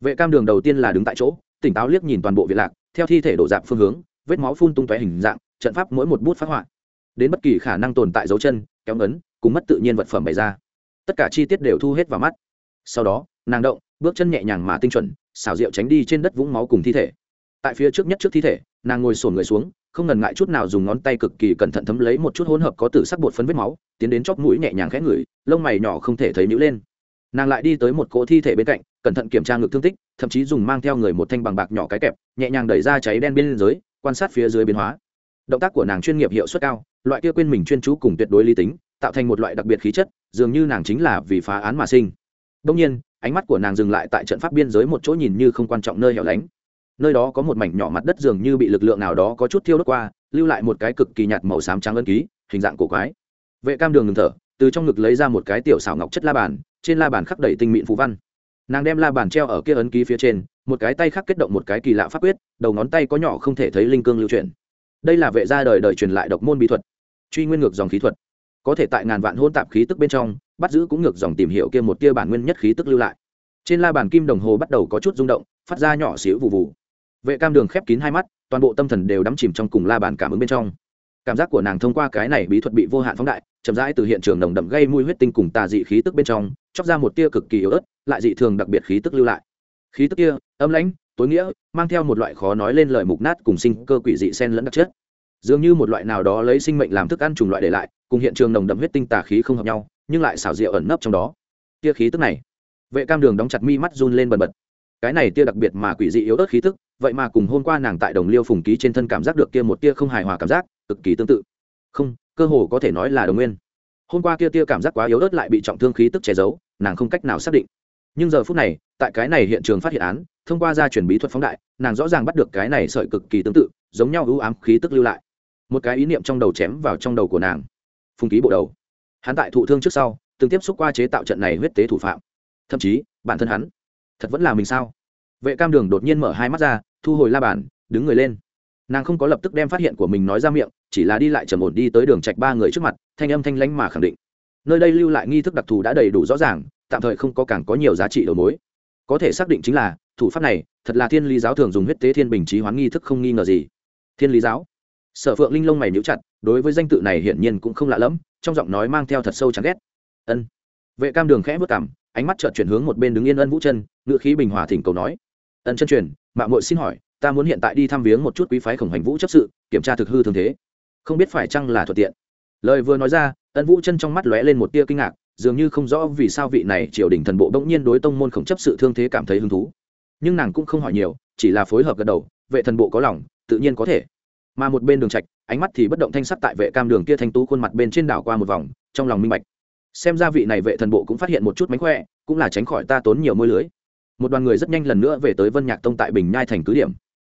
S1: Vệ cam đường đầu tiên là đứng tại chỗ, tỉnh táo liếc nhìn toàn bộ viện lạc, theo thi thể đổ dạng phương hướng, vết máu phun tung tóe hình dạng, trận pháp mỗi một bút phát họa. Đến bất kỳ khả năng tồn tại dấu chân, kéo ngấn, cùng mất tự nhiên vật phẩm bày ra. Tất cả chi tiết đều thu hết vào mắt. Sau đó, nàng động bước chân nhẹ nhàng mà tinh chuẩn, xảo diệu tránh đi trên đất vũng máu cùng thi thể. Tại phía trước nhất trước thi thể, nàng ngồi sổn người xuống, không ngần ngại chút nào dùng ngón tay cực kỳ cẩn thận thấm lấy một chút hỗn hợp có tử sắc bột phấn vết máu, tiến đến chóp mũi nhẹ nhàng khẽ ngửi, lông mày nhỏ không thể thấy nhữ lên. Nàng lại đi tới một cỗ thi thể bên cạnh, cẩn thận kiểm tra ngực thương tích, thậm chí dùng mang theo người một thanh bằng bạc nhỏ cái kẹp, nhẹ nhàng đẩy ra cháy đen bên dưới, quan sát phía dưới biến hóa. Động tác của nàng chuyên nghiệp hiệu suất cao, loại kia quên mình chuyên chú cùng tuyệt đối lý tính, tạo thành một loại đặc biệt khí chất, dường như nàng chính là vì phá án mà sinh. Đông nhiên ánh mắt của nàng dừng lại tại trận pháp biên giới một chỗ nhìn như không quan trọng nơi hẻo lánh. Nơi đó có một mảnh nhỏ mặt đất dường như bị lực lượng nào đó có chút thiêu đốt qua, lưu lại một cái cực kỳ nhạt màu xám trắng ân ký, hình dạng cổ quái. Vệ cam đường ngừng thở, từ trong ngực lấy ra một cái tiểu xảo ngọc chất la bàn, trên la bàn khắc đầy tinh mịn phú văn. Nàng đem la bàn treo ở kia ấn ký phía trên, một cái tay khác kết động một cái kỳ lạ pháp quyết, đầu ngón tay có nhỏ không thể thấy linh cương lưu truyền đây là vệ gia đời đời truyền lại độc môn bí thuật, truy nguyên ngược dòng khí thuật. Có thể tại ngàn vạn hôn tạp khí tức bên trong bắt giữ cũng ngược dòng tìm hiểu kia một tia bản nguyên nhất khí tức lưu lại. Trên la bàn kim đồng hồ bắt đầu có chút rung động, phát ra nhỏ xíu vụ vụ vệ cam đường khép kín hai mắt, toàn bộ tâm thần đều đắm chìm trong cùng la bàn cảm ứng bên trong. Cảm giác của nàng thông qua cái này bí thuật bị vô hạn phóng đại, chậm rãi từ hiện trường nồng đậm gây mùi huyết tinh cùng tà dị khí tức bên trong, chóc ra một tia cực kỳ yếu ớt, lại dị thường đặc biệt khí tức lưu lại. Khí tức kia, âm lãnh, tối nghĩa, mang theo một loại khó nói lên lời mục nát cùng sinh cơ quỷ dị sen lẫn đặc chất. Dường như một loại nào đó lấy sinh mệnh làm thức ăn trùng loại để lại, cùng hiện trường nồng đậm huyết tinh tà khí không hợp nhau nhưng lại xảo diệu ẩn nấp trong đó. Tia khí tức này, vệ cam đường đóng chặt mi mắt run lên bần bật. Cái này tia đặc biệt mà quỷ dị yếu ớt khí tức, vậy mà cùng hôm qua nàng tại đồng liêu phùng ký trên thân cảm giác được kia một tia không hài hòa cảm giác, cực kỳ tương tự. Không, cơ hồ có thể nói là đồng nguyên. Hôm qua kia tia cảm giác quá yếu ớt lại bị trọng thương khí tức che giấu, nàng không cách nào xác định. Nhưng giờ phút này, tại cái này hiện trường phát hiện án, thông qua gia truyền bí thuật phóng đại, nàng rõ ràng bắt được cái này sợi cực kỳ tương tự, giống nhau ưu ám khí tức lưu lại. Một cái ý niệm trong đầu chém vào trong đầu của nàng. Phùng ký bộ đầu hắn tại thụ thương trước sau, từng tiếp xúc qua chế tạo trận này huyết tế thủ phạm. Thậm chí, bản thân hắn, thật vẫn là mình sao? Vệ cam đường đột nhiên mở hai mắt ra, thu hồi la bàn, đứng người lên. Nàng không có lập tức đem phát hiện của mình nói ra miệng, chỉ là đi lại trầm ổn đi tới đường trạch ba người trước mặt, thanh âm thanh lãnh mà khẳng định. Nơi đây lưu lại nghi thức đặc thù đã đầy đủ rõ ràng, tạm thời không có càng có nhiều giá trị đầu mối. Có thể xác định chính là, thủ pháp này, thật là thiên lý giáo thường dùng huyết tế thiên bình trí hoán nghi thức không nghi ngờ gì. Thiên lý giáo? Sở phượng linh lông mày nhíu chặt, đối với danh tự này hiển nhiên cũng không lạ lẫm trong giọng nói mang theo thật sâu chán ghét. Ân. Vệ cam đường khẽ vất cảm ánh mắt chợt chuyển hướng một bên đứng yên ân vũ chân ngự khí bình hòa thỉnh cầu nói, ân chân truyền mạng muội xin hỏi, ta muốn hiện tại đi thăm viếng một chút quý phái khổng hành vũ chấp sự, kiểm tra thực hư thường thế. Không biết phải chăng là thuận tiện. Lời vừa nói ra, ân vũ chân trong mắt lóe lên một tia kinh ngạc, dường như không rõ vì sao vị này triều đình thần bộ bỗng nhiên đối tông môn khổng chấp sự thương thế cảm thấy hứng thú. Nhưng nàng cũng không hỏi nhiều, chỉ là phối hợp gật đầu, vệ thần bộ có lòng, tự nhiên có thể. Mà một bên đường trạch ánh mắt thì bất động thanh sắc tại vệ cam đường kia thanh tú khuôn mặt bên trên đảo qua một vòng, trong lòng minh bạch. Xem ra vị này vệ thần bộ cũng phát hiện một chút mánh khỏe, cũng là tránh khỏi ta tốn nhiều môi lưới. Một đoàn người rất nhanh lần nữa về tới vân nhạc tông tại bình nhai thành cứ điểm.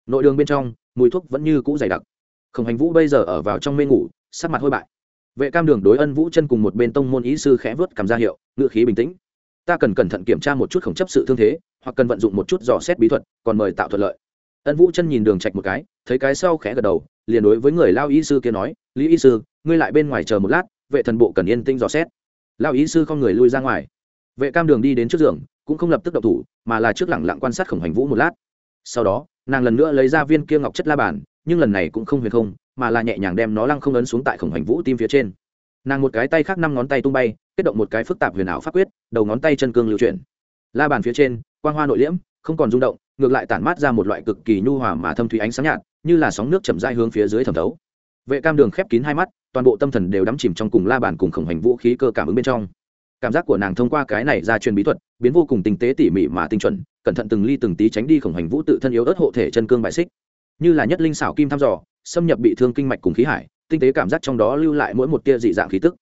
S1: Nội đường bên trong, mùi thuốc vẫn như cũ dày đặc. Khổng hành vũ bây giờ ở vào trong mê ngủ, sắc mặt hôi bại. Vệ cam đường đối ân vũ chân cùng một bên tông môn ý sư khẽ vớt cảm ra hiệu ngự khí bình tĩnh. Ta cần cẩn thận kiểm tra một chút khổng chấp sự thương thế, hoặc cần vận dụng một chút dò xét bí thuật, còn mời tạo thuận lợi. Ân vũ chân nhìn đường trạch một cái, thấy cái sau khẽ gật đầu liền đối với người lao Y sư kia nói, lý Y sư, ngươi lại bên ngoài chờ một lát, vệ thần bộ cần yên tĩnh dò xét. Lao Y sư không người lui ra ngoài. Vệ cam đường đi đến trước giường, cũng không lập tức động thủ, mà là trước lẳng lặng quan sát khổng hành vũ một lát. Sau đó, nàng lần nữa lấy ra viên kia ngọc chất la bàn, nhưng lần này cũng không huyền không, mà là nhẹ nhàng đem nó lăng không ấn xuống tại khổng hành vũ tim phía trên. Nàng một cái tay khác năm ngón tay tung bay, kết động một cái phức tạp huyền ảo pháp quyết, đầu ngón tay chân cương lưu chuyển. La bàn phía trên, quang hoa nội liễm, không còn rung động ngược lại tản mát ra một loại cực kỳ nhu hòa mà thâm thủy ánh sáng nhạt, như là sóng nước chậm rãi hướng phía dưới thẩm thấu. Vệ cam đường khép kín hai mắt, toàn bộ tâm thần đều đắm chìm trong cùng la bàn cùng khổng hành vũ khí cơ cảm ứng bên trong. Cảm giác của nàng thông qua cái này ra truyền bí thuật, biến vô cùng tinh tế tỉ mỉ mà tinh chuẩn, cẩn thận từng ly từng tí tránh đi khổng hành vũ tự thân yếu ớt hộ thể chân cương bại xích. Như là nhất linh xảo kim thăm dò, xâm nhập bị thương kinh mạch cùng khí hải, tinh tế cảm giác trong đó lưu lại mỗi một tia dị dạng khí tức.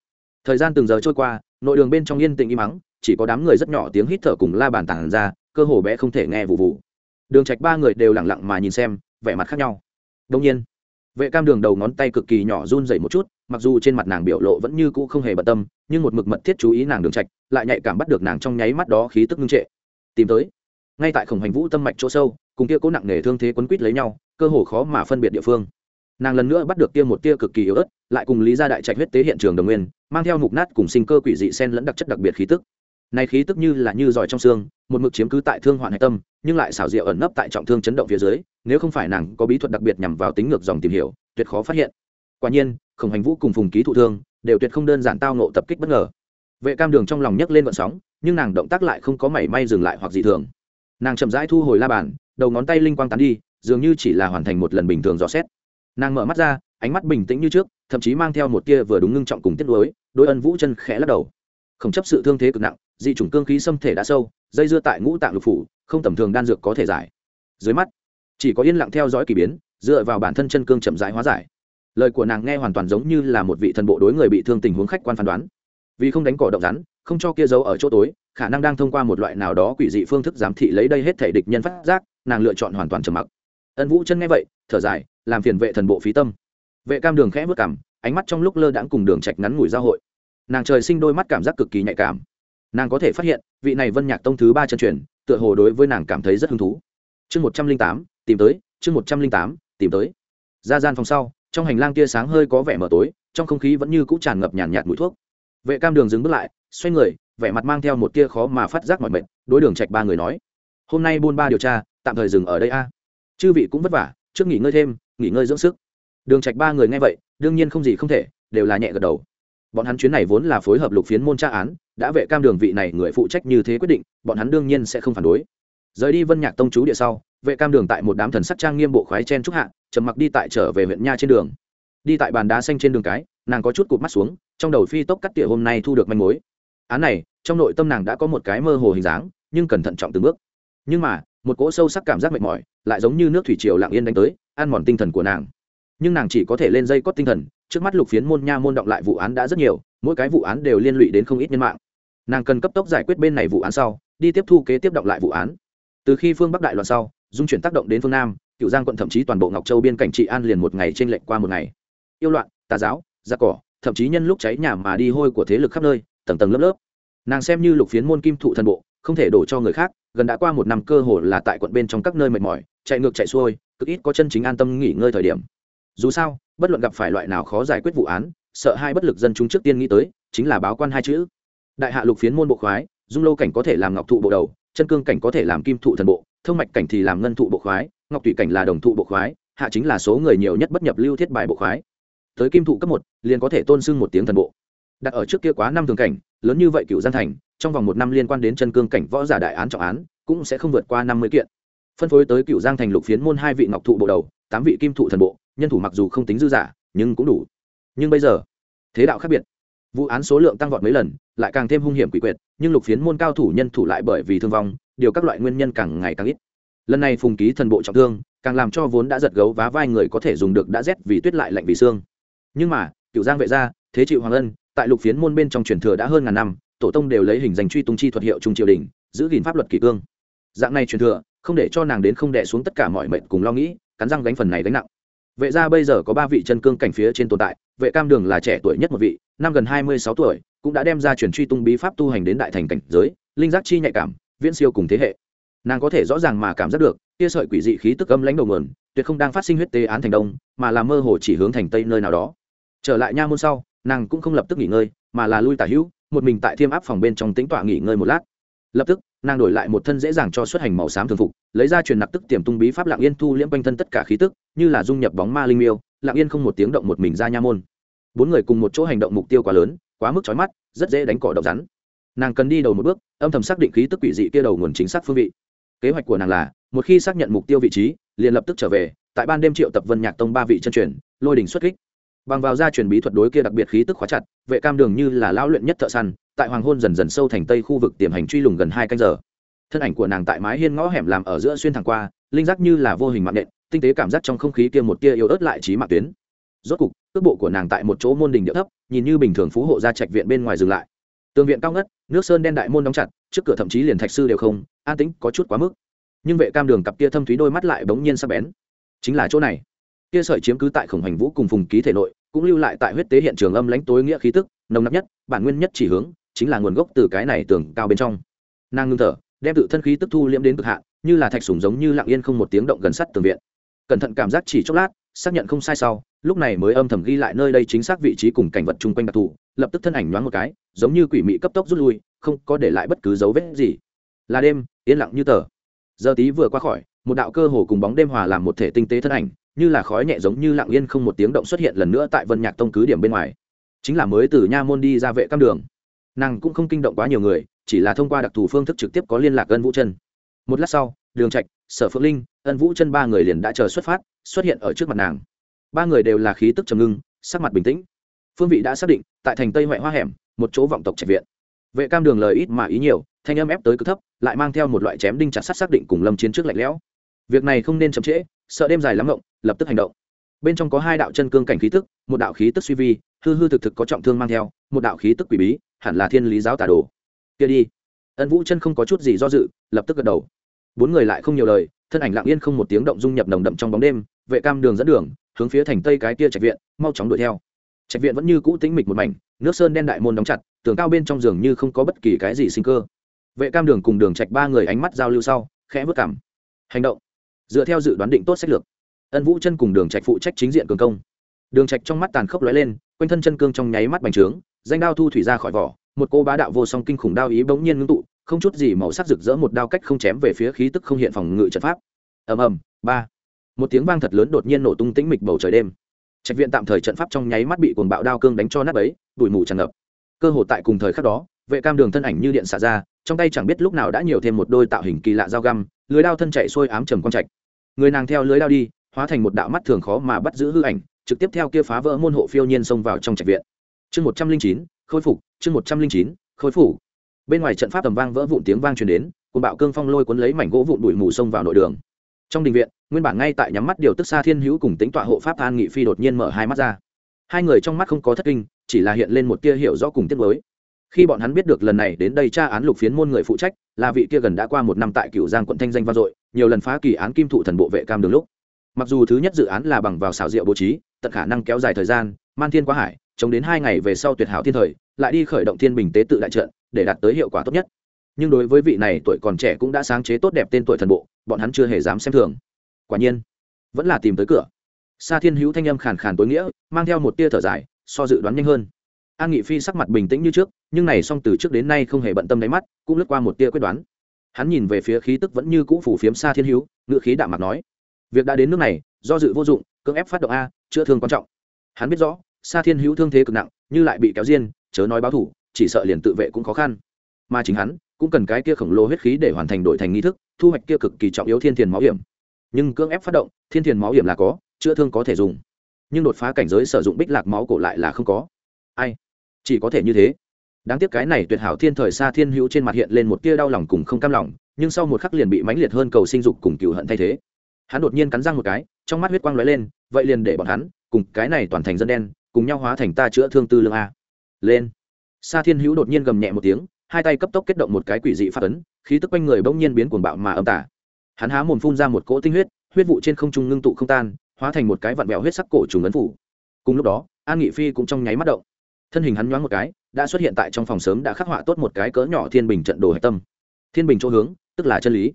S1: Thời gian từng giờ trôi qua, nội đường bên trong yên tĩnh im mắng chỉ có đám người rất nhỏ tiếng hít thở cùng la bàn tản ra, cơ hồ bé không thể nghe vụ vụ đường trạch ba người đều lặng lặng mà nhìn xem, vẻ mặt khác nhau. Đông nhiên, vệ cam đường đầu ngón tay cực kỳ nhỏ run rẩy một chút, mặc dù trên mặt nàng biểu lộ vẫn như cũ không hề bận tâm, nhưng một mực mật thiết chú ý nàng đường trạch, lại nhạy cảm bắt được nàng trong nháy mắt đó khí tức ngưng trệ. Tìm tới. Ngay tại khổng hành vũ tâm mạch chỗ sâu, cùng kia cố nặng nề thương thế quấn quýt lấy nhau, cơ hồ khó mà phân biệt địa phương. Nàng lần nữa bắt được tia một tia cực kỳ yếu ớt, lại cùng lý gia đại trạch huyết tế hiện trường đồng nguyên, mang theo mục nát cùng sinh cơ quỷ dị sen lẫn đặc chất đặc biệt khí tức này khí tức như là như giỏi trong xương, một mực chiếm cứ tại thương hoạn hạch tâm, nhưng lại xảo diệu ẩn nấp tại trọng thương chấn động phía dưới, nếu không phải nàng có bí thuật đặc biệt nhằm vào tính ngược dòng tìm hiểu, tuyệt khó phát hiện. Quả nhiên, khổng hành vũ cùng phùng ký thụ thương, đều tuyệt không đơn giản tao nộ tập kích bất ngờ. Vệ cam đường trong lòng nhấc lên vận sóng, nhưng nàng động tác lại không có mảy may dừng lại hoặc dị thường. Nàng chậm rãi thu hồi la bàn, đầu ngón tay linh quang tán đi, dường như chỉ là hoàn thành một lần bình thường dò xét. Nàng mở mắt ra, ánh mắt bình tĩnh như trước, thậm chí mang theo một tia vừa đúng ngưng trọng cùng tiết lối đôi ân vũ chân khẽ lắc đầu. Không chấp sự thương thế cực nặng dị chủng cương khí xâm thể đã sâu, dây dưa tại ngũ tạng lục phủ, không tầm thường đan dược có thể giải. Dưới mắt, chỉ có yên lặng theo dõi k ỳ biến, dựa vào bản thân chân cương chậm rãi hóa giải. Lời của nàng nghe hoàn toàn giống như là một vị thần bộ đối người bị thương tình huống khách quan phán đoán. Vì không đánh cỏ động rắn, không cho kia giấu ở chỗ tối, khả năng đang thông qua một loại nào đó quỷ dị phương thức giám thị lấy đây hết thể địch nhân phát giác, nàng lựa chọn hoàn toàn trầm mặc. Ân vũ chân nghe vậy, thở dài, làm phiền vệ thần bộ phí tâm. Vệ cam đường khẽ vất cảm, ánh mắt trong lúc lơ đãng cùng đường trạch ngắn ngủi giao hội. Nàng trời sinh đôi mắt cảm giác cực kỳ nhạy cảm nàng có thể phát hiện vị này vân nhạc tông thứ ba chân truyền tựa hồ đối với nàng cảm thấy rất hứng thú. Chương một trăm linh tám tìm tới chương một trăm linh tám tìm tới. Ra gian phòng sau trong hành lang tia sáng hơi có vẻ mờ tối trong không khí vẫn như cũ tràn ngập nhàn nhạt, nhạt mũi thuốc. Vệ cam đường dừng bước lại xoay người vẻ mặt mang theo một tia khó mà phát giác mọi mệnh đối đường trạch ba người nói hôm nay buôn ba điều tra tạm thời dừng ở đây a. Chư vị cũng vất vả trước nghỉ ngơi thêm nghỉ ngơi dưỡng sức. Đường trạch ba người nghe vậy đương nhiên không gì không thể đều là nhẹ gật đầu bọn hắn chuyến này vốn là phối hợp lục phiến môn tra án, đã vệ cam đường vị này người phụ trách như thế quyết định, bọn hắn đương nhiên sẽ không phản đối. Rời đi vân nhạc tông chú địa sau, vệ cam đường tại một đám thần sắc trang nghiêm bộ khoái chen trúc hạ, trầm mặc đi tại trở về huyện nha trên đường. Đi tại bàn đá xanh trên đường cái, nàng có chút cụt mắt xuống, trong đầu phi tốc cắt tỉa hôm nay thu được manh mối. Án này, trong nội tâm nàng đã có một cái mơ hồ hình dáng, nhưng cẩn thận trọng từng bước. Nhưng mà, một cỗ sâu sắc cảm giác mệt mỏi, lại giống như nước thủy triều lặng yên đánh tới, ăn mòn tinh thần của nàng. Nhưng nàng chỉ có thể lên dây cót tinh thần trước mắt lục phiến môn nha môn động lại vụ án đã rất nhiều, mỗi cái vụ án đều liên lụy đến không ít nhân mạng. Nàng cần cấp tốc giải quyết bên này vụ án sau, đi tiếp thu kế tiếp động lại vụ án. Từ khi phương bắc đại loạn sau, dung chuyển tác động đến phương nam, cựu giang quận thậm chí toàn bộ ngọc châu biên cảnh trị an liền một ngày trên lệnh qua một ngày. Yêu loạn, tà giáo, giặc cỏ, thậm chí nhân lúc cháy nhà mà đi hôi của thế lực khắp nơi, tầng tầng lớp lớp. Nàng xem như lục phiến môn kim thụ thần bộ, không thể đổ cho người khác, gần đã qua một năm cơ hồ là tại quận bên trong các nơi mệt mỏi, chạy ngược chạy xuôi, cực ít có chân chính an tâm nghỉ ngơi thời điểm dù sao, bất luận gặp phải loại nào khó giải quyết vụ án, sợ hai bất lực dân chúng trước tiên nghĩ tới, chính là báo quan hai chữ. Đại hạ lục phiến môn bộ khoái, dung lâu cảnh có thể làm ngọc thụ bộ đầu, chân cương cảnh có thể làm kim thụ thần bộ, thông mạch cảnh thì làm ngân thụ bộ khoái, ngọc thủy cảnh là đồng thụ bộ khoái, hạ chính là số người nhiều nhất bất nhập lưu thiết bài bộ khoái. Tới kim thụ cấp một, liền có thể tôn sưng một tiếng thần bộ. Đặt ở trước kia quá năm thường cảnh, lớn như vậy cựu gian thành, trong vòng một năm liên quan đến chân cương cảnh võ giả đại án trọng án, cũng sẽ không vượt qua năm mươi kiện. Phân phối tới cựu giang thành lục phiến môn hai vị ngọc thụ bộ đầu, tám vị kim thụ thần bộ nhân thủ mặc dù không tính dư giả, nhưng cũng đủ. Nhưng bây giờ, thế đạo khác biệt. Vụ án số lượng tăng vọt mấy lần, lại càng thêm hung hiểm quỷ quyệt, nhưng lục phiến môn cao thủ nhân thủ lại bởi vì thương vong, điều các loại nguyên nhân càng ngày càng ít. Lần này phùng ký thần bộ trọng thương, càng làm cho vốn đã giật gấu vá vai người có thể dùng được đã rét vì tuyết lại lạnh vì xương. Nhưng mà, cựu giang vệ gia, thế chịu hoàng ân, tại lục phiến môn bên trong truyền thừa đã hơn ngàn năm, tổ tông đều lấy hình danh truy tung chi thuật hiệu trung triều đình, giữ gìn pháp luật kỷ cương. Dạng này truyền thừa, không để cho nàng đến không đẻ xuống tất cả mọi mệnh cùng lo nghĩ, cắn răng gánh phần này gánh nặng vệ gia bây giờ có ba vị chân cương cảnh phía trên tồn tại, vệ cam đường là trẻ tuổi nhất một vị, năm gần hai mươi sáu tuổi, cũng đã đem ra truyền truy tung bí pháp tu hành đến đại thành cảnh giới, linh giác chi nhạy cảm, viễn siêu cùng thế hệ. Nàng có thể rõ ràng mà cảm giác được kia sợi quỷ dị khí tức âm lãnh đầu nguồn, tuyệt không đang phát sinh huyết tế án thành đông, mà là mơ hồ chỉ hướng thành tây nơi nào đó. Trở lại nha môn sau, nàng cũng không lập tức nghỉ ngơi, mà là lui tả hữu, một mình tại thiêm áp phòng bên trong tính tọa nghỉ ngơi một lát. Lập tức, nàng đổi lại một thân dễ dàng cho xuất hành màu xám thường phục, lấy ra truyền nặc tức tiềm tung bí pháp lặng yên thu liễm quanh thân tất cả khí tức như là dung nhập bóng ma linh miêu, lặng yên không một tiếng động một mình ra nha môn. Bốn người cùng một chỗ hành động mục tiêu quá lớn, quá mức trói mắt, rất dễ đánh cỏ độc rắn. Nàng cần đi đầu một bước, âm thầm xác định khí tức quỷ dị kia đầu nguồn chính xác phương vị. Kế hoạch của nàng là, một khi xác nhận mục tiêu vị trí, liền lập tức trở về, tại ban đêm triệu tập vân nhạc tông ba vị chân truyền, lôi đỉnh xuất kích. Bằng vào gia truyền bí thuật đối kia đặc biệt khí tức khóa chặt, vệ cam đường như là lao luyện nhất thợ săn, tại hoàng hôn dần dần sâu thành tây khu vực tiềm hành truy lùng gần hai canh giờ. Thân ảnh của nàng tại mái hiên ngõ hẻm làm ở giữa xuyên thẳng qua, linh giác như là vô hình mạng nện tinh tế cảm giác trong không khí kia một tia yếu ớt lại trí mạng tuyến. Rốt cục, cước bộ của nàng tại một chỗ môn đình địa thấp, nhìn như bình thường phú hộ ra trạch viện bên ngoài dừng lại. Tường viện cao ngất, nước sơn đen đại môn đóng chặt, trước cửa thậm chí liền thạch sư đều không, an tĩnh, có chút quá mức. Nhưng vệ cam đường cặp kia thâm thúy đôi mắt lại bỗng nhiên sắc bén. Chính là chỗ này. Kia sợi chiếm cứ tại khổng hành vũ cùng phùng ký thể nội, cũng lưu lại tại huyết tế hiện trường âm lãnh tối nghĩa khí tức, nồng nặc nhất, bản nguyên nhất chỉ hướng, chính là nguồn gốc từ cái này tường cao bên trong. Nàng ngưng thở, đem tự thân khí tức thu liễm đến cực hạn, như là thạch sủng giống như lặng yên không một tiếng động gần sắt tường viện cẩn thận cảm giác chỉ chốc lát, xác nhận không sai sau, lúc này mới âm thầm ghi lại nơi đây chính xác vị trí cùng cảnh vật chung quanh đặc thù, lập tức thân ảnh nhoáng một cái, giống như quỷ mị cấp tốc rút lui, không có để lại bất cứ dấu vết gì. Là đêm, yên lặng như tờ. Giờ tí vừa qua khỏi, một đạo cơ hồ cùng bóng đêm hòa làm một thể tinh tế thân ảnh, như là khói nhẹ giống như lặng yên không một tiếng động xuất hiện lần nữa tại vân nhạc tông cứ điểm bên ngoài. Chính là mới từ nha môn đi ra vệ cam đường. Nàng cũng không kinh động quá nhiều người, chỉ là thông qua đặc thù phương thức trực tiếp có liên lạc gân vũ chân. Một lát sau, đường trạch sở phượng linh, ân vũ chân ba người liền đã chờ xuất phát, xuất hiện ở trước mặt nàng. Ba người đều là khí tức trầm ngưng, sắc mặt bình tĩnh. Phương vị đã xác định, tại thành tây ngoại hoa hẻm, một chỗ vọng tộc trạch viện. Vệ cam đường lời ít mà ý nhiều, thanh âm ép tới cực thấp, lại mang theo một loại chém đinh chặt sắt xác định cùng lâm chiến trước lạnh lẽo. Việc này không nên chậm trễ, sợ đêm dài lắm ngộng, lập tức hành động. Bên trong có hai đạo chân cương cảnh khí tức, một đạo khí tức suy vi, hư hư thực thực có trọng thương mang theo, một đạo khí tức quỷ bí, hẳn là thiên lý giáo tà đồ. Kia đi. Ân vũ chân không có chút gì do dự, lập tức gật đầu bốn người lại không nhiều lời, thân ảnh lặng yên không một tiếng động dung nhập nồng đậm trong bóng đêm, vệ cam đường dẫn đường, hướng phía thành tây cái kia trạch viện, mau chóng đuổi theo. Trạch viện vẫn như cũ tĩnh mịch một mảnh, nước sơn đen đại môn đóng chặt, tường cao bên trong giường như không có bất kỳ cái gì sinh cơ. Vệ cam đường cùng đường trạch ba người ánh mắt giao lưu sau, khẽ vứt cảm. Hành động. Dựa theo dự đoán định tốt sách lược. Ân vũ chân cùng đường trạch phụ trách chính diện cường công. Đường trạch trong mắt tàn khốc lóe lên, quanh thân chân cương trong nháy mắt bành trướng, danh đao thu thủy ra khỏi vỏ, một cô bá đạo vô song kinh khủng đao ý bỗng nhiên ngưng tụ không chút gì màu sắc rực rỡ, một đao cách không chém về phía khí tức không hiện phòng ngự trận pháp. Ầm ầm, ba. Một tiếng vang thật lớn đột nhiên nổ tung tĩnh mịch bầu trời đêm. Trạch viện tạm thời trận pháp trong nháy mắt bị cuồng bạo đao cương đánh cho nát ấy bụi mù tràn ngập. Cơ hồ tại cùng thời khắc đó, vệ cam đường thân ảnh như điện xả ra, trong tay chẳng biết lúc nào đã nhiều thêm một đôi tạo hình kỳ lạ dao găm, lưới đao thân chạy xuôi ám trầm quang trạch. Người nàng theo lưới đao đi, hóa thành một đạo mắt thường khó mà bắt giữ hư ảnh, trực tiếp theo kia phá vỡ môn hộ phiêu nhiên xông vào trong trạch viện. Chương một trăm linh chín, khôi phục, chương một trăm linh chín, khôi phục bên ngoài trận pháp tầm vang vỡ vụn tiếng vang truyền đến cùng bạo cương phong lôi cuốn lấy mảnh gỗ vụn bụi mù sông vào nội đường. Trong đình viện, nguyên bản ngay tại nhắm mắt điều tức xa thiên hữu cùng tính tọa hộ pháp an nghị phi đột nhiên mở hai mắt ra. Hai người trong mắt không có thất kinh, chỉ là hiện lên một tia hiểu rõ cùng tiết mới khi bọn hắn biết được lần này đến đây tra án lục phiến môn người phụ trách, là vị kia gần đã qua một năm tại Cửu giang quận thanh danh vang dội, nhiều lần phá kỳ án kim thụ thần bộ vệ cam đường lúc. Mặc dù thứ nhất dự án là bằng vào xảo diệu bố trí, tận khả năng kéo dài thời gian, man thiên quá hải, chống đến hai ngày về sau tuyệt hảo thiên thời lại đi khởi động thiên bình tế tự đại trận để đạt tới hiệu quả tốt nhất. Nhưng đối với vị này tuổi còn trẻ cũng đã sáng chế tốt đẹp tên tuổi thần bộ, bọn hắn chưa hề dám xem thường. Quả nhiên, vẫn là tìm tới cửa. Sa thiên hữu thanh âm khàn khàn tối nghĩa, mang theo một tia thở dài, so dự đoán nhanh hơn. An nghị phi sắc mặt bình tĩnh như trước, nhưng này song từ trước đến nay không hề bận tâm đáy mắt, cũng lướt qua một tia quyết đoán. Hắn nhìn về phía khí tức vẫn như cũ phủ phiếm xa thiên hữu ngựa khí đạm mặt nói, việc đã đến nước này, do dự vô dụng, cưỡng ép phát động a, chữa thương quan trọng. Hắn biết rõ xa thiên hữu thương thế cực nặng, như lại bị kéo riêng chớ nói báo thủ, chỉ sợ liền tự vệ cũng khó khăn. Mà chính hắn, cũng cần cái kia khổng lồ huyết khí để hoàn thành đổi thành nghi thức, thu hoạch kia cực kỳ trọng yếu thiên thiền máu hiểm. Nhưng cưỡng ép phát động, thiên thiền máu hiểm là có, chữa thương có thể dùng. Nhưng đột phá cảnh giới sử dụng bích lạc máu cổ lại là không có. Ai? Chỉ có thể như thế. Đáng tiếc cái này tuyệt hảo thiên thời xa thiên hữu trên mặt hiện lên một tia đau lòng cùng không cam lòng, nhưng sau một khắc liền bị mãnh liệt hơn cầu sinh dục cùng cựu hận thay thế. Hắn đột nhiên cắn răng một cái, trong mắt huyết quang lóe lên, vậy liền để bọn hắn cùng cái này toàn thành dân đen, cùng nhau hóa thành ta chữa thương tư lương a lên. Sa thiên hữu đột nhiên gầm nhẹ một tiếng, hai tay cấp tốc kết động một cái quỷ dị phát ấn, khí tức quanh người bỗng nhiên biến cuồng bạo mà âm tả hắn há mồm phun ra một cỗ tinh huyết huyết vụ trên không trung ngưng tụ không tan, hóa thành một cái vặn vẹo huyết sắc cổ trùng ấn phủ. Cùng lúc đó, an nghị phi cũng trong nháy mắt động. Thân hình hắn nhoáng một cái, đã xuất hiện tại trong phòng sớm đã khắc họa tốt một cái cỡ nhỏ thiên bình trận đồ hạch tâm. Thiên bình chỗ hướng, tức là chân lý.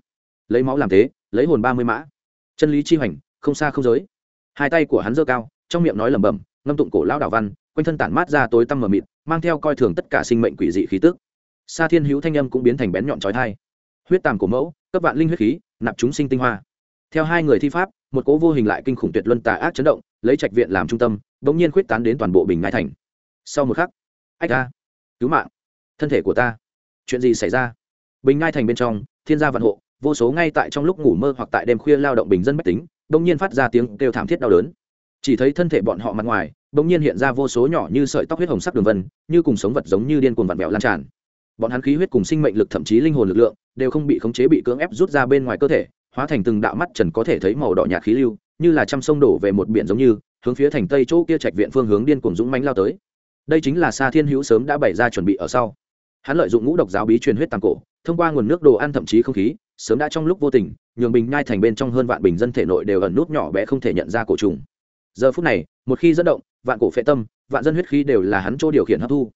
S1: Lấy máu làm tế lấy hồn ba mươi mã. Chân lý chi hoành, không xa không giới. Hai tay của hắn giơ cao, trong miệng nói lẩm bẩm, ngâm tụng cổ lao đảo văn quanh thân tản mát ra tối tăm mờ mịt, mang theo coi thường tất cả sinh mệnh quỷ dị khí tức. Sa thiên hữu thanh âm cũng biến thành bén nhọn trói thai huyết tàm của mẫu, cấp vạn linh huyết khí, nạp chúng sinh tinh hoa. Theo hai người thi pháp, một cố vô hình lại kinh khủng tuyệt luân tà ác chấn động, lấy trạch viện làm trung tâm, bỗng nhiên khuyết tán đến toàn bộ bình ngai thành. Sau một khắc, ách ta cứu mạng, thân thể của ta, chuyện gì xảy ra? Bình ngai thành bên trong, thiên gia vạn hộ, vô số ngay tại trong lúc ngủ mơ hoặc tại đêm khuya lao động bình dân bách tính, bỗng nhiên phát ra tiếng kêu thảm thiết đau đớn. Chỉ thấy thân thể bọn họ mặt ngoài bỗng nhiên hiện ra vô số nhỏ như sợi tóc huyết hồng sắc đường vân, như cùng sống vật giống như điên cuồng vặn vẹo lan tràn. Bọn hắn khí huyết cùng sinh mệnh lực thậm chí linh hồn lực lượng đều không bị khống chế bị cưỡng ép rút ra bên ngoài cơ thể, hóa thành từng đạo mắt trần có thể thấy màu đỏ nhạt khí lưu, như là trăm sông đổ về một biển giống như, hướng phía thành tây chỗ kia trạch viện phương hướng điên cuồng dũng mãnh lao tới. Đây chính là sa thiên hữu sớm đã bày ra chuẩn bị ở sau. Hắn lợi dụng ngũ độc giáo bí truyền huyết tăng cổ, thông qua nguồn nước đồ ăn thậm chí không khí, sớm đã trong lúc vô tình, nhường bình nhai thành bên trong hơn vạn bình dân thể nội đều ẩn nút nhỏ bé không thể nhận ra cổ trùng. Giờ phút này, một khi dẫn động vạn cổ phệ tâm, vạn dân huyết khí đều là hắn chỗ điều khiển hấp thu.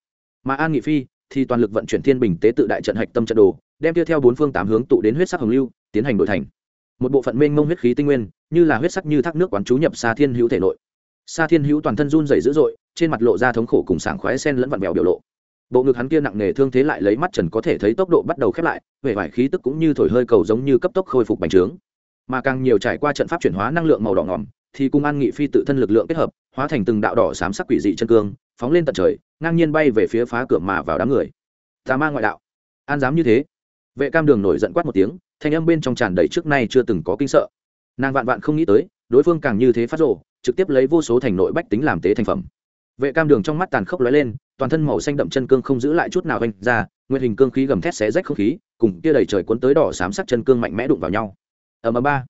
S1: Mà an nghị phi thì toàn lực vận chuyển thiên bình tế tự đại trận hạch tâm trận đồ, đem tiêu theo bốn phương tám hướng tụ đến huyết sắc hồng lưu, tiến hành đổi thành. Một bộ phận mênh mông huyết khí tinh nguyên, như là huyết sắc như thác nước quán chú nhập xa thiên hữu thể nội. Xa thiên hữu toàn thân run dày dữ dội, trên mặt lộ ra thống khổ cùng sảng khoái sen lẫn vặn vẹo biểu lộ. Bộ ngực hắn kia nặng nề thương thế lại lấy mắt trần có thể thấy tốc độ bắt đầu khép lại, vẻ vải khí tức cũng như thổi hơi cầu giống như cấp tốc khôi phục bành trướng. Mà càng nhiều trải qua trận pháp chuyển hóa năng lượng màu đỏ ngỏm thì cung an nghị phi tự thân lực lượng kết hợp, hóa thành từng đạo đỏ xám sắc quỷ dị chân cương, phóng lên tận trời, ngang nhiên bay về phía phá cửa mà vào đám người. Tà ma ngoại đạo. An dám như thế? Vệ cam đường nổi giận quát một tiếng, thanh âm bên trong tràn đầy trước nay chưa từng có kinh sợ. Nàng vạn vạn không nghĩ tới, đối phương càng như thế phát rộ trực tiếp lấy vô số thành nội bách tính làm tế thành phẩm. Vệ cam đường trong mắt tàn khốc lóe lên, toàn thân màu xanh đậm chân cương không giữ lại chút nào anh ra nguyên hình cương khí gầm thét xé rách không khí, cùng kia đầy trời cuốn tới đỏ xám sắc chân cương mạnh mẽ đụng vào nhau. Ở mà ba.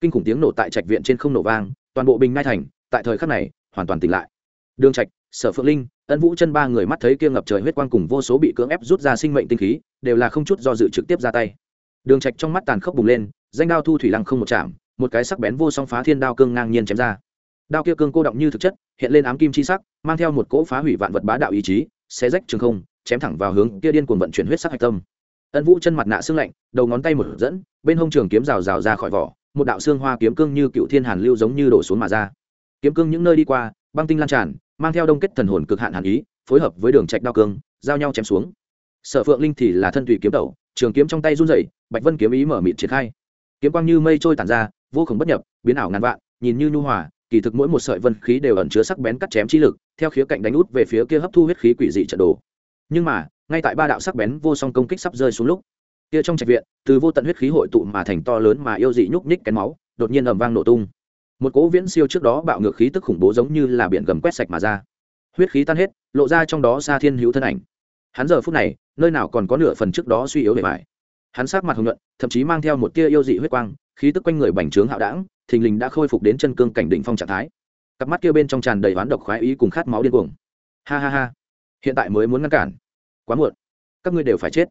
S1: Kinh khủng tiếng nổ tại trạch viện trên không nổ vang toàn bộ bình ngai thành, tại thời khắc này, hoàn toàn tỉnh lại. Đường trạch, sở phượng linh, ân vũ chân ba người mắt thấy kia ngập trời huyết quang cùng vô số bị cưỡng ép rút ra sinh mệnh tinh khí, đều là không chút do dự trực tiếp ra tay. Đường trạch trong mắt tàn khốc bùng lên, danh đao thu thủy lăng không một chạm, một cái sắc bén vô song phá thiên đao cương ngang nhiên chém ra. Đao kia cương cô động như thực chất, hiện lên ám kim chi sắc, mang theo một cỗ phá hủy vạn vật bá đạo ý chí, xé rách trường không, chém thẳng vào hướng kia điên cuồng vận chuyển huyết sắc hạch tâm. Ân vũ chân mặt nạ xương lạnh, đầu ngón tay một dẫn, bên hông trường kiếm rào rào ra khỏi vỏ một đạo xương hoa kiếm cương như cựu thiên hàn lưu giống như đổ xuống mà ra. Kiếm cương những nơi đi qua, băng tinh lan tràn, mang theo đông kết thần hồn cực hạn hàn ý, phối hợp với đường trạch đao cương, giao nhau chém xuống. Sở phượng linh thì là thân tùy kiếm đầu trường kiếm trong tay run rẩy, bạch vân kiếm ý mở mịt triển khai. Kiếm quang như mây trôi tản ra, vô cùng bất nhập, biến ảo ngàn vạn, nhìn như nhu hòa, kỳ thực mỗi một sợi vân khí đều ẩn chứa sắc bén cắt chém chi lực, theo khía cạnh đánh út về phía kia hấp thu huyết khí quỷ dị trận đồ. Nhưng mà, ngay tại ba đạo sắc bén vô song công kích sắp rơi xuống lúc kia trong trạch viện, từ vô tận huyết khí hội tụ mà thành to lớn mà yêu dị nhúc nhích kén máu, đột nhiên ầm vang nổ tung. Một cỗ viễn siêu trước đó bạo ngược khí tức khủng bố giống như là biển gầm quét sạch mà ra. Huyết khí tan hết, lộ ra trong đó xa thiên hữu thân ảnh. Hắn giờ phút này, nơi nào còn có nửa phần trước đó suy yếu bề bài hắn sát mặt hồng nhuận, thậm chí mang theo một tia yêu dị huyết quang, khí tức quanh người bành trướng hạo đảng, thình lình đã khôi phục đến chân cương cảnh đỉnh phong trạng thái. Cặp mắt kia bên trong tràn đầy oán độc khoái ý cùng khát máu điên cuồng. Ha ha ha. Hiện tại mới muốn ngăn cản. Quá muộn. Các ngươi đều phải chết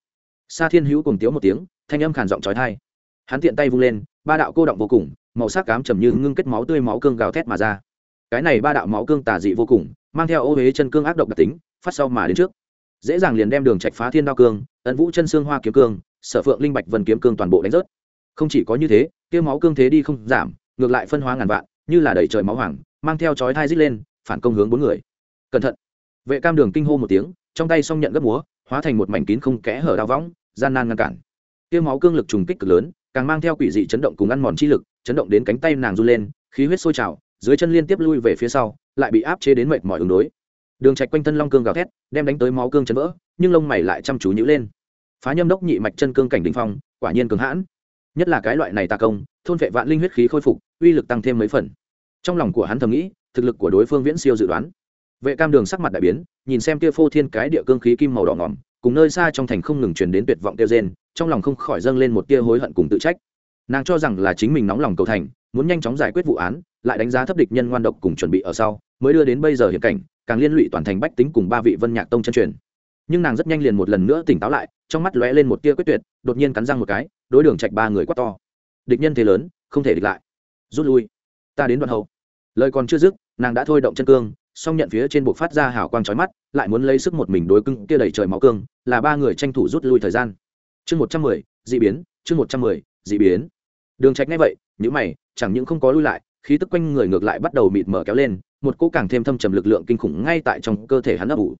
S1: sa thiên hữu cùng tiếu một tiếng, thanh âm khàn giọng trói thai hắn tiện tay vung lên, ba đạo cô động vô cùng, màu sắc cám trầm như ngưng kết máu tươi máu cương gào thét mà ra. Cái này ba đạo máu cương tà dị vô cùng, mang theo ô huế chân cương ác độc đặc tính, phát sau mà đến trước. Dễ dàng liền đem đường trạch phá thiên đao cương, ấn vũ chân xương hoa kiếm cương, sở phượng linh bạch vân kiếm cương toàn bộ đánh rớt. Không chỉ có như thế, kia máu cương thế đi không giảm, ngược lại phân hóa ngàn vạn, như là đẩy trời máu hoàng mang theo chói thai rít lên, phản công hướng bốn người. Cẩn thận. Vệ cam đường kinh hô một tiếng, trong tay song nhận gấp múa, hóa thành một mảnh kín không kẽ hở đao võng gian nan ngăn cản. Tiêu máu cương lực trùng kích cực lớn, càng mang theo quỷ dị chấn động cùng ăn mòn chi lực, chấn động đến cánh tay nàng run lên, khí huyết sôi trào, dưới chân liên tiếp lui về phía sau, lại bị áp chế đến mệt mỏi ứng đối. Đường trạch quanh thân long cương gào thét, đem đánh tới máu cương chấn vỡ, nhưng lông mày lại chăm chú nhíu lên. Phá nhâm đốc nhị mạch chân cương cảnh đỉnh phong, quả nhiên cường hãn. Nhất là cái loại này tà công, thôn vệ vạn linh huyết khí khôi phục, uy lực tăng thêm mấy phần. Trong lòng của hắn thầm nghĩ, thực lực của đối phương viễn siêu dự đoán. Vệ cam đường sắc mặt đại biến, nhìn xem kia phô thiên cái địa cương khí kim màu đỏ ngỏm cùng nơi xa trong thành không ngừng truyền đến tuyệt vọng tiêu rên, trong lòng không khỏi dâng lên một tia hối hận cùng tự trách. Nàng cho rằng là chính mình nóng lòng cầu thành, muốn nhanh chóng giải quyết vụ án, lại đánh giá thấp địch nhân ngoan độc cùng chuẩn bị ở sau, mới đưa đến bây giờ hiện cảnh, càng liên lụy toàn thành bách tính cùng ba vị vân nhạc tông chân truyền. Nhưng nàng rất nhanh liền một lần nữa tỉnh táo lại, trong mắt lóe lên một tia quyết tuyệt, đột nhiên cắn răng một cái, đối đường trạch ba người quá to. Địch nhân thế lớn, không thể địch lại. Rút lui. Ta đến đoạn hậu. Lời còn chưa dứt, nàng đã thôi động chân cương song nhận phía trên buộc phát ra hào quang chói mắt, lại muốn lấy sức một mình đối cưng kia đẩy trời máu cương, là ba người tranh thủ rút lui thời gian. Chương một trăm mười, dị biến, chương một trăm mười, dị biến. Đường trạch ngay vậy những mày, chẳng những không có lui lại, khí tức quanh người ngược lại bắt đầu mịt mở kéo lên, một cỗ càng thêm thâm trầm lực lượng kinh khủng ngay tại trong cơ thể hắn ấp ủ.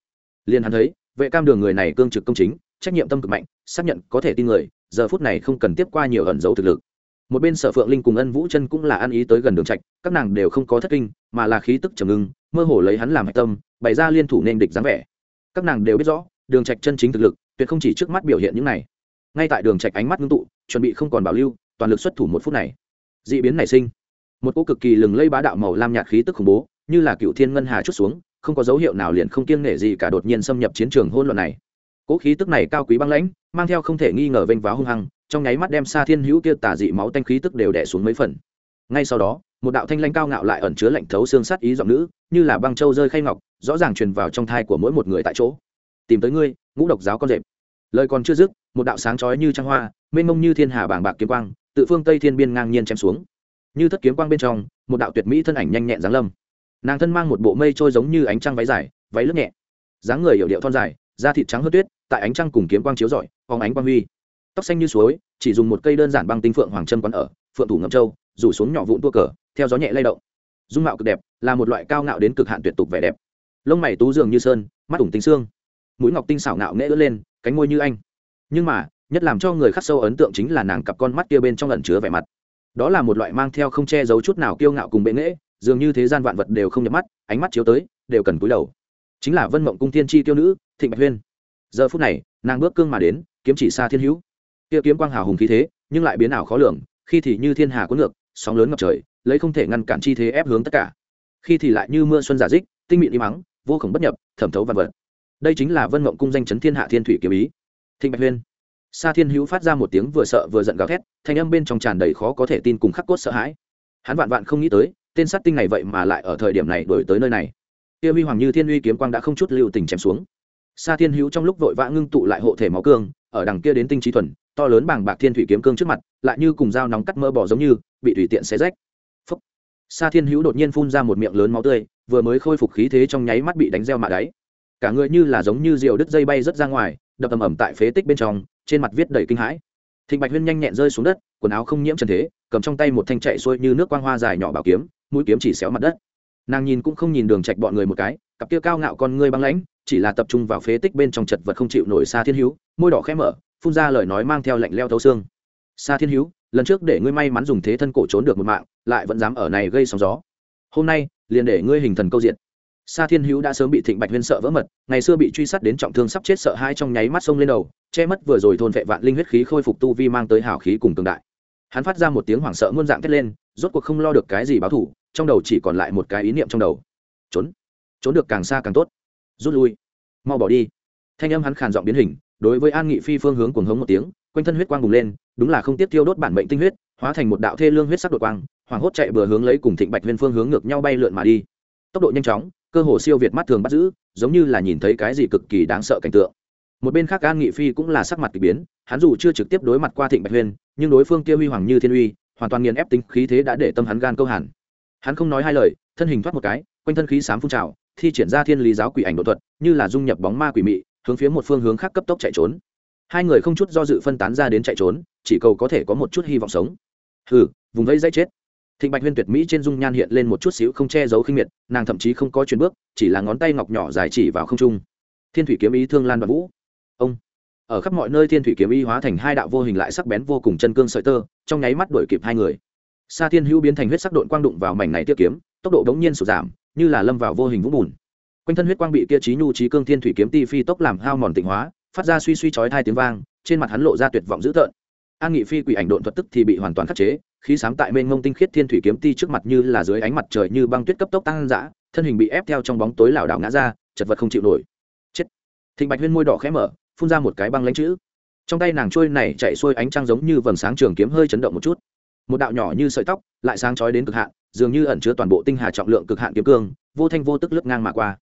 S1: Liền hắn thấy, vệ cam đường người này cương trực công chính, trách nhiệm tâm cực mạnh, xác nhận có thể tin người, giờ phút này không cần tiếp qua nhiều ẩn dấu thực lực. Một bên sở phượng linh cùng ân vũ chân cũng là ăn ý tới gần đường trạch, các nàng đều không có thất kinh, mà là khí tức trầm ngưng mơ hồ lấy hắn làm hạch tâm, bày ra liên thủ nên địch dáng vẻ. Các nàng đều biết rõ, đường trạch chân chính thực lực, tuyệt không chỉ trước mắt biểu hiện những này. Ngay tại đường trạch ánh mắt ngưng tụ, chuẩn bị không còn bảo lưu, toàn lực xuất thủ một phút này. Dị biến nảy sinh. Một cỗ cực kỳ lừng lây bá đạo màu lam nhạt khí tức khủng bố, như là cựu thiên ngân hà chút xuống, không có dấu hiệu nào liền không kiêng nể gì cả đột nhiên xâm nhập chiến trường hỗn loạn này. Cỗ khí tức này cao quý băng lãnh, mang theo không thể nghi ngờ vênh váo hung hăng, trong nháy mắt đem xa thiên hữu kia tà dị máu tanh khí tức đều đè xuống mấy phần. Ngay sau đó, một đạo thanh lanh cao ngạo lại ẩn chứa lạnh thấu xương sát ý giọng nữ như là băng châu rơi khay ngọc, rõ ràng truyền vào trong thai của mỗi một người tại chỗ. Tìm tới ngươi, ngũ độc giáo con rệp. Lời còn chưa dứt, một đạo sáng chói như trăng hoa, mênh mông như thiên hà bảng bạc kiếm quang, tự phương tây thiên biên ngang nhiên chém xuống. Như thất kiếm quang bên trong, một đạo tuyệt mỹ thân ảnh nhanh nhẹn giáng lâm. Nàng thân mang một bộ mây trôi giống như ánh trăng váy dài, váy lướt nhẹ. Dáng người hiệu điệu thon dài, da thịt trắng hơn tuyết, tại ánh trăng cùng kiếm quang chiếu rọi phóng ánh quang huy. Tóc xanh như suối, chỉ dùng một cây đơn giản băng tinh phượng hoàng chân quấn ở, phượng thủ ngậm châu, rủ xuống nhỏ vụn tua cờ, theo gió nhẹ lay động dung mạo cực đẹp, là một loại cao ngạo đến cực hạn tuyệt tục vẻ đẹp. Lông mày tú dường như sơn, mắt ủng tinh xương. Mũi ngọc tinh xảo ngạo nghễ ướt lên, cánh môi như anh. Nhưng mà, nhất làm cho người khắc sâu ấn tượng chính là nàng cặp con mắt kia bên trong lần chứa vẻ mặt. Đó là một loại mang theo không che giấu chút nào kiêu ngạo cùng bệ nghễ, dường như thế gian vạn vật đều không nhập mắt, ánh mắt chiếu tới, đều cần cúi đầu. Chính là vân mộng cung thiên tri tiêu nữ, thịnh bạch huyên. Giờ phút này, nàng bước cương mà đến, kiếm chỉ xa thiên hữu. Kia kiếm quang hào hùng khí thế, nhưng lại biến ảo khó lường, khi thì như thiên hà cuốn ngược, sóng lớn ngập trời lấy không thể ngăn cản chi thế ép hướng tất cả. Khi thì lại như mưa xuân giả dích, tinh mịn im mắng, vô khổng bất nhập, thẩm thấu vạn vật. Đây chính là vân mộng cung danh chấn thiên hạ thiên thủy kiếm ý. Thịnh bạch huyên. Sa thiên hữu phát ra một tiếng vừa sợ vừa giận gào thét, thanh âm bên trong tràn đầy khó có thể tin cùng khắc cốt sợ hãi. Hắn vạn vạn không nghĩ tới, tên sát tinh này vậy mà lại ở thời điểm này đổi tới nơi này. Kia huy hoàng như thiên uy kiếm quang đã không chút lưu tình chém xuống. Sa thiên hữu trong lúc vội vã ngưng tụ lại hộ thể máu cương, ở đằng kia đến tinh trí thuần, to lớn bảng bạc thiên thủy kiếm cương trước mặt, lại như cùng dao nóng cắt mỡ bỏ giống như, bị tùy tiện xé rách sa thiên hữu đột nhiên phun ra một miệng lớn máu tươi, vừa mới khôi phục khí thế trong nháy mắt bị đánh reo mạ đáy. Cả người như là giống như diều đứt dây bay rất ra ngoài, đập ầm ầm tại phế tích bên trong, trên mặt viết đầy kinh hãi. Thịnh bạch huyên nhanh nhẹn rơi xuống đất, quần áo không nhiễm trần thế, cầm trong tay một thanh chạy xuôi như nước quang hoa dài nhỏ bảo kiếm, mũi kiếm chỉ xéo mặt đất. Nàng nhìn cũng không nhìn đường trạch bọn người một cái, cặp kia cao ngạo con ngươi băng lãnh, chỉ là tập trung vào phế tích bên trong chật vật không chịu nổi xa thiên hữu, môi đỏ khẽ mở, phun ra lời nói mang theo lạnh leo thấu xương. Xa thiên hữu lần trước để ngươi may mắn dùng thế thân cổ trốn được một mạng, lại vẫn dám ở này gây sóng gió. Hôm nay, liền để ngươi hình thần câu diện sa thiên hữu đã sớm bị thịnh bạch huyên sợ vỡ mật, ngày xưa bị truy sát đến trọng thương sắp chết sợ hai trong nháy mắt sông lên đầu, che mất vừa rồi thôn vệ vạn linh huyết khí khôi phục tu vi mang tới hào khí cùng tương đại. Hắn phát ra một tiếng hoảng sợ muôn dạng thét lên, rốt cuộc không lo được cái gì báo thủ trong đầu chỉ còn lại một cái ý niệm trong đầu. Trốn. Trốn được càng xa càng tốt. Rút lui. Mau bỏ đi. Thanh âm hắn khàn giọng biến hình, đối với an nghị phi phương hướng cuồng hống một tiếng quanh thân huyết quang bùng lên, đúng là không tiếp tiêu đốt bản mệnh tinh huyết, hóa thành một đạo thê lương huyết sắc đột quang hoàng hốt chạy bừa hướng lấy cùng thịnh bạch huyên phương hướng ngược nhau bay lượn mà đi. Tốc độ nhanh chóng, cơ hồ siêu việt mắt thường bắt giữ, giống như là nhìn thấy cái gì cực kỳ đáng sợ cảnh tượng. Một bên khác an nghị phi cũng là sắc mặt k ỳ biến, hắn dù chưa trực tiếp đối mặt qua thịnh bạch huyên nhưng đối phương kia huy hoàng như thiên uy, hoàn toàn nghiền ép tính khí thế đã để tâm hắn gan câu hẳn. Hắn không nói hai lời, thân hình thoát một cái, quanh thân khí sám phun trào, thi triển ra thiên lý giáo quỷ ảnh đột thuật, như là dung nhập bóng ma quỷ mị, hướng phía một phương hướng khác cấp tốc chạy trốn hai người không chút do dự phân tán ra đến chạy trốn, chỉ cầu có thể có một chút hy vọng sống. Hừ, vùng vây dây chết. Thịnh bạch huyên tuyệt mỹ trên dung nhan hiện lên một chút xíu không che giấu khinh miệt, nàng thậm chí không có chuyển bước, chỉ là ngón tay ngọc nhỏ dài chỉ vào không trung. Thiên thủy kiếm ý thương lan và vũ. Ông. Ở khắp mọi nơi thiên thủy kiếm ý hóa thành hai đạo vô hình lại sắc bén vô cùng chân cương sợi tơ, trong nháy mắt đuổi kịp hai người. Sa thiên hữu biến thành huyết sắc độn quang đụng vào mảnh này tiêu kiếm, tốc độ đống nhiên sụt giảm, như là lâm vào vô hình vũng bùn. Quanh thân huyết quang bị kia trí nhu trí cương thiên thủy kiếm ti phi tốc làm hao mòn tịnh hóa phát ra suy suy chói thai tiếng vang, trên mặt hắn lộ ra tuyệt vọng dữ tợn. An nghị phi quỷ ảnh độn thuật tức thì bị hoàn toàn khắc chế, khí sám tại mênh ngông tinh khiết thiên thủy kiếm ti trước mặt như là dưới ánh mặt trời như băng tuyết cấp tốc tăng dã, thân hình bị ép theo trong bóng tối lảo đảo ngã ra, chật vật không chịu nổi. Chết. Thịnh bạch huyên môi đỏ khẽ mở, phun ra một cái băng lãnh chữ. Trong tay nàng trôi này chạy xuôi ánh trăng giống như vầng sáng trường kiếm hơi chấn động một chút. Một đạo nhỏ như sợi tóc, lại sáng chói đến cực hạn, dường như ẩn chứa toàn bộ tinh hà trọng lượng cực hạn kiếm cương, vô thanh vô tức lướt ngang mà qua.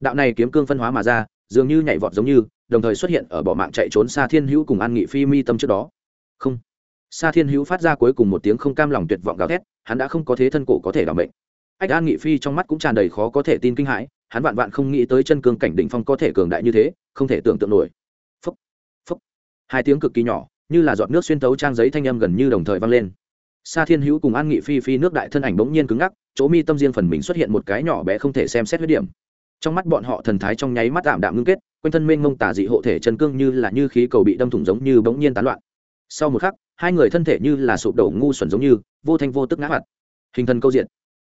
S1: Đạo này kiếm cương phân hóa mà ra, dường như nhảy vọt giống như đồng thời xuất hiện ở bỏ mạng chạy trốn xa thiên hữu cùng an nghị phi mi tâm trước đó. Không. Xa thiên hữu phát ra cuối cùng một tiếng không cam lòng tuyệt vọng gào thét hắn đã không có thế thân cổ có thể đảm bệnh ách an nghị phi trong mắt cũng tràn đầy khó có thể tin kinh hãi hắn vạn vạn không nghĩ tới chân cương cảnh đỉnh phong có thể cường đại như thế không thể tưởng tượng nổi. Phúc phúc. Hai tiếng cực kỳ nhỏ như là giọt nước xuyên tấu trang giấy thanh âm gần như đồng thời vang lên. Sa Thiên Hữu cùng An Nghị Phi Phi nước đại thân ảnh bỗng nhiên cứng ngắc, chỗ mi tâm riêng phần mình xuất hiện một cái nhỏ bé không thể xem xét huyết điểm. Trong mắt bọn họ thần thái trong nháy mắt tạm đạm ngưng kết, quanh thân mênh mông tà dị hộ thể chân cương như là như khí cầu bị đâm thủng giống như bỗng nhiên tán loạn. Sau một khắc, hai người thân thể như là sụp đổ ngu xuẩn giống như, vô thanh vô tức ngã mặt. Hình thân câu diện.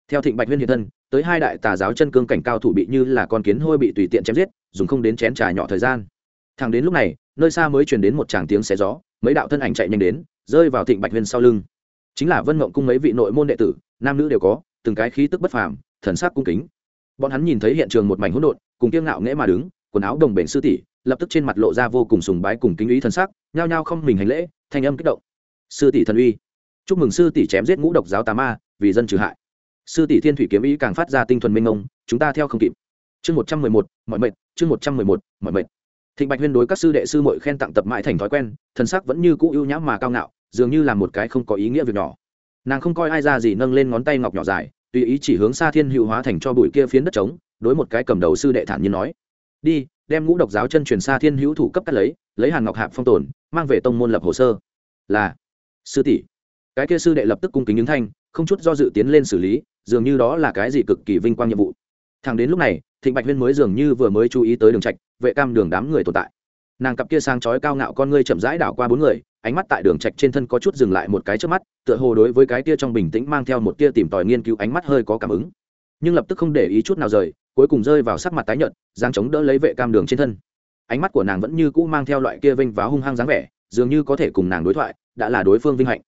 S1: Theo Thịnh Bạch Huyên hiện thân, tới hai đại tà giáo chân cương cảnh cao thủ bị như là con kiến hôi bị tùy tiện chém giết, dùng không đến chén trà nhỏ thời gian. Thẳng đến lúc này, nơi xa mới truyền đến một tràng tiếng xé gió, mấy đạo thân ảnh chạy nhanh đến, rơi vào Thịnh Bạch Huyên sau lưng chính là vân mộng cung mấy vị nội môn đệ tử nam nữ đều có từng cái khí tức bất phàm thần sắc cung kính bọn hắn nhìn thấy hiện trường một mảnh hỗn độn, cùng kiêng ngạo nghễ mà đứng, quần áo đồng bể sư tỷ, lập tức trên mặt lộ ra vô cùng sùng bái cùng kính ý thần sắc, nhao nhao không mình hành lễ, thanh âm kích động. Sư tỷ thần uy. Chúc mừng sư tỷ chém giết ngũ độc giáo tà ma, vì dân trừ hại. Sư tỷ thiên thủy kiếm ý càng phát ra tinh thuần minh ông chúng ta theo không kịp. Chương một trăm mười một, mọi mệnh, chương một trăm mười một, mọi mệnh. Thịnh bạch huyên đối các sư đệ sư mội khen tặng tập mãi thành thói quen thần sắc vẫn như cũ ưu nhãm mà cao ngạo, dường như là một cái không có ý nghĩa việc nhỏ. Nàng không coi ai ra gì, nâng lên ngón tay ngọc nhỏ dài tùy ý chỉ hướng xa thiên hữu hóa thành cho bụi kia phiến đất trống, đối một cái cầm đầu sư đệ thản nhiên nói, đi, đem ngũ độc giáo chân truyền xa thiên hữu thủ cấp cắt lấy lấy hàn ngọc hạp phong tồn, mang về tông môn lập hồ sơ. Là, sư tỷ. Cái kia sư đệ lập tức cung kính ứng thanh, không chút do dự tiến lên xử lý, dường như đó là cái gì cực kỳ vinh quang nhiệm vụ. Thằng đến lúc này, thịnh bạch huyên mới dường như vừa mới chú ý tới đường trạch, vệ cam đường đám người tồn tại nàng cặp kia sang chói cao ngạo con ngươi chậm rãi đảo qua bốn người, ánh mắt tại đường trạch trên thân có chút dừng lại một cái trước mắt, tựa hồ đối với cái kia trong bình tĩnh mang theo một tia tìm tòi nghiên cứu ánh mắt hơi có cảm ứng. Nhưng lập tức không để ý chút nào rời, cuối cùng rơi vào sắc mặt tái nhợt giang chống đỡ lấy vệ cam đường trên thân. Ánh mắt của nàng vẫn như cũ mang theo loại kia vinh váo hung hăng dáng vẻ, dường như có thể cùng nàng đối thoại, đã là đối phương vinh hạnh.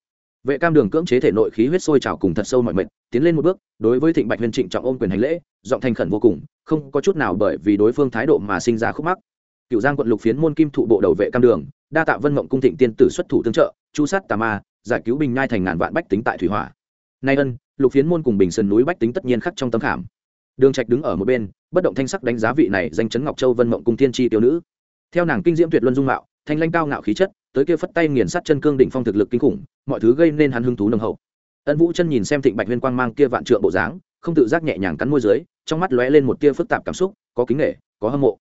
S1: Vệ cam đường cưỡng chế thể nội khí huyết sôi trào cùng thật sâu mọi mệnh, tiến lên một bước, đối với thịnh bạch huyền trịnh trọng ôm quyền hành lễ, giọng thành khẩn vô cùng, không có chút nào bởi vì đối phương thái độ mà sinh ra khúc mắc cựu giang quận lục phiến môn kim thụ bộ đầu vệ cam đường, đa tạ vân mộng cung thịnh tiên tử xuất thủ tương trợ, chu sát tà ma, giải cứu bình nhai thành ngàn vạn bách tính tại thủy hỏa. Nay ân, lục phiến môn cùng bình sơn núi bách tính tất nhiên khắc trong tấm khảm. Đường trạch đứng ở một bên, bất động thanh sắc đánh giá vị này danh chấn ngọc châu vân mộng cung thiên tri tiểu nữ. Theo nàng kinh diễm tuyệt luân dung mạo, thanh lanh cao ngạo khí chất, tới kia phất tay nghiền sát chân cương đỉnh phong thực lực kinh khủng, mọi thứ gây nên hắn hứng thú nồng hậu. Ân vũ chân nhìn xem thịnh bạch huyên quang mang kia vạn trượng bộ dáng, không tự giác nhẹ nhàng cắn môi dưới, trong mắt lóe lên một tia phức tạp cảm xúc, có kính nể, có hâm mộ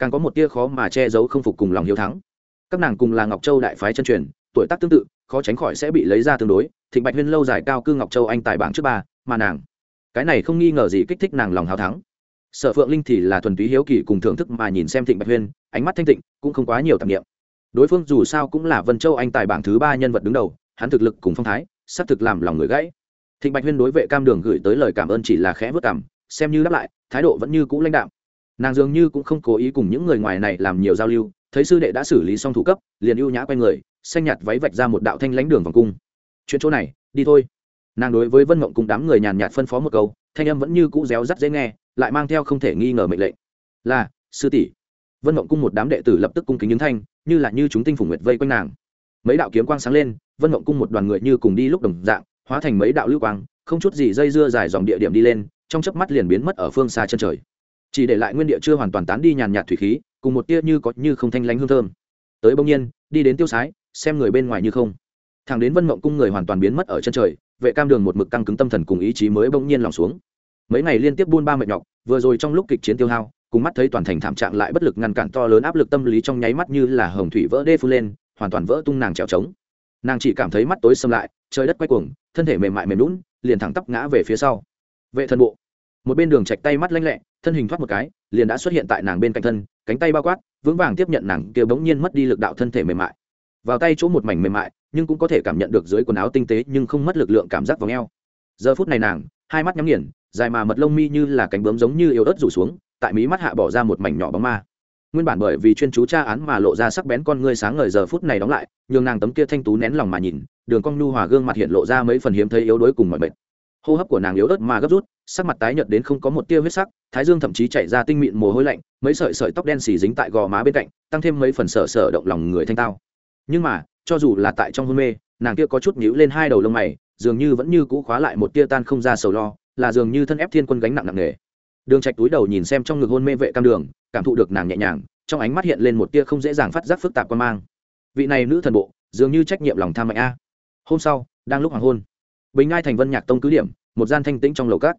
S1: càng có một tia khó mà che giấu không phục cùng lòng hiếu thắng. Các nàng cùng là ngọc châu đại phái chân truyền, tuổi tác tương tự, khó tránh khỏi sẽ bị lấy ra tương đối, thịnh bạch huyên lâu dài cao cư ngọc châu anh tài bảng trước ba, mà nàng, cái này không nghi ngờ gì kích thích nàng lòng hào thắng. Sở phượng linh thì là thuần túy hiếu kỳ cùng thưởng thức mà nhìn xem thịnh bạch huyên, ánh mắt thanh tịnh, cũng không quá nhiều tạp nghiệm đối phương dù sao cũng là vân châu anh tài bảng thứ ba nhân vật đứng đầu, hắn thực lực cùng phong thái sắp thực làm lòng người gãy. Thịnh bạch huyên đối vệ cam đường gửi tới lời cảm ơn chỉ là khẽ vất cảm xem như đáp lại, thái độ vẫn như cũ lãnh đạm nàng dường như cũng không cố ý cùng những người ngoài này làm nhiều giao lưu, thấy sư đệ đã xử lý xong thủ cấp, liền ưu nhã q u a y người, xanh nhạt váy vạch ra một đạo thanh lãnh đường vòng cung. Chuyện chỗ này, đi thôi. Nàng đối với vân mộng cùng đám người nhàn nhạt phân phó một câu, thanh âm vẫn như cũ réo rắt dễ nghe, lại mang theo không thể nghi ngờ mệnh lệnh. Là, sư tỷ. Vân mộng cung một đám đệ tử lập tức cung kính những thanh, như là như chúng tinh phủ nguyệt vây quanh nàng. Mấy đạo kiếm quang sáng lên, vân mộng cung một đoàn người như cùng đi lúc đồng dạng, hóa thành mấy đạo lưu quang, không chút gì dây dưa dài dòng địa điểm đi lên, trong chớp mắt liền biến mất ở phương xa chân trời chỉ để lại nguyên địa chưa hoàn toàn tán đi nhàn nhạt thủy khí, cùng một tia như có như không thanh lánh hương thơm. Tới bỗng nhiên, đi đến tiêu sái, xem người bên ngoài như không. Thằng đến vân mộng cung người hoàn toàn biến mất ở chân trời, vệ cam đường một mực căng cứng tâm thần cùng ý chí mới bỗng nhiên lòng xuống. Mấy ngày liên tiếp buôn ba mệt nhọc, vừa rồi trong lúc kịch chiến tiêu hao, cùng mắt thấy toàn thành thảm trạng lại bất lực ngăn cản to lớn áp lực tâm lý trong nháy mắt như là hồng thủy vỡ đê phun lên, hoàn toàn vỡ tung nàng trèo trống. Nàng chỉ cảm thấy mắt tối xâm lại, trời đất quay cuồng, thân thể mềm mại mềm lún liền thẳng tắp ngã về phía sau. Vệ thần bộ. Một bên đường chạch tay mắt lanh lẹ thân hình thoát một cái, liền đã xuất hiện tại nàng bên cạnh thân, cánh tay bao quát, vững vàng tiếp nhận nàng kia bỗng nhiên mất đi lực đạo thân thể mềm mại. Vào tay chỗ một mảnh mềm mại, nhưng cũng có thể cảm nhận được dưới quần áo tinh tế nhưng không mất lực lượng cảm giác vào ngheo giờ phút này nàng, hai mắt nhắm nghiền, dài mà mật lông mi như là cánh bướm giống như yếu ớt rủ xuống, tại mí mắt hạ bỏ ra một mảnh nhỏ bóng ma. Nguyên bản bởi vì chuyên chú tra án mà lộ ra sắc bén con ngươi sáng ngời giờ phút này đóng lại, nhường nàng tấm kia thanh tú nén lòng mà nhìn, đường cong nhu hòa gương mặt hiện lộ ra mấy phần hiếm thấy yếu đuối cùng mọi mệt. Hô hấp của nàng yếu ớt mà gấp rút sắc mặt tái nhợt đến không có một tia huyết sắc, thái dương thậm chí chạy ra tinh mịn mồ hôi lạnh, mấy sợi sợi tóc đen xì dính tại gò má bên cạnh, tăng thêm mấy phần sợ sợ động lòng người thanh tao. Nhưng mà, cho dù là tại trong hôn mê, nàng kia có chút nhíu lên hai đầu lông mày, dường như vẫn như cũ khóa lại một tia tan không ra sầu lo, là dường như thân ép thiên quân gánh nặng nặng nề. Đường trạch túi đầu nhìn xem trong ngực hôn mê vệ cam đường, cảm thụ được nàng nhẹ nhàng, trong ánh mắt hiện lên một tia không dễ dàng phát giác phức tạp quan mang. Vị này nữ thần bộ, dường như trách nhiệm lòng tham mạnh a. Hôm sau, đang lúc hoàng hôn, bình ngai thành vân nhạc tông cứ điểm, một gian thanh tĩnh trong lầu cát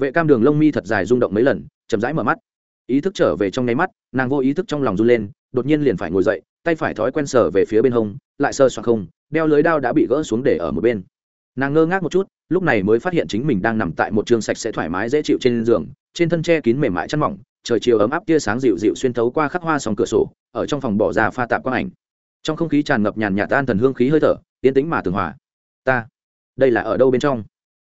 S1: vệ cam đường lông mi thật dài rung động mấy lần, chậm rãi mở mắt. Ý thức trở về trong nháy mắt, nàng vô ý thức trong lòng run lên, đột nhiên liền phải ngồi dậy, tay phải thói quen sở về phía bên hông, lại sơ soạn không, đeo lưới đao đã bị gỡ xuống để ở một bên. Nàng ngơ ngác một chút, lúc này mới phát hiện chính mình đang nằm tại một trường sạch sẽ thoải mái dễ chịu trên giường, trên thân tre kín mềm mại chăn mỏng, trời chiều ấm áp tia sáng dịu dịu xuyên thấu qua khắc hoa sòng cửa sổ, ở trong phòng bỏ ra pha tạp quang ảnh. Trong không khí tràn ngập nhàn nhạt tan thần hương khí hơi thở, yên tĩnh mà tường hòa. Ta, đây là ở đâu bên trong?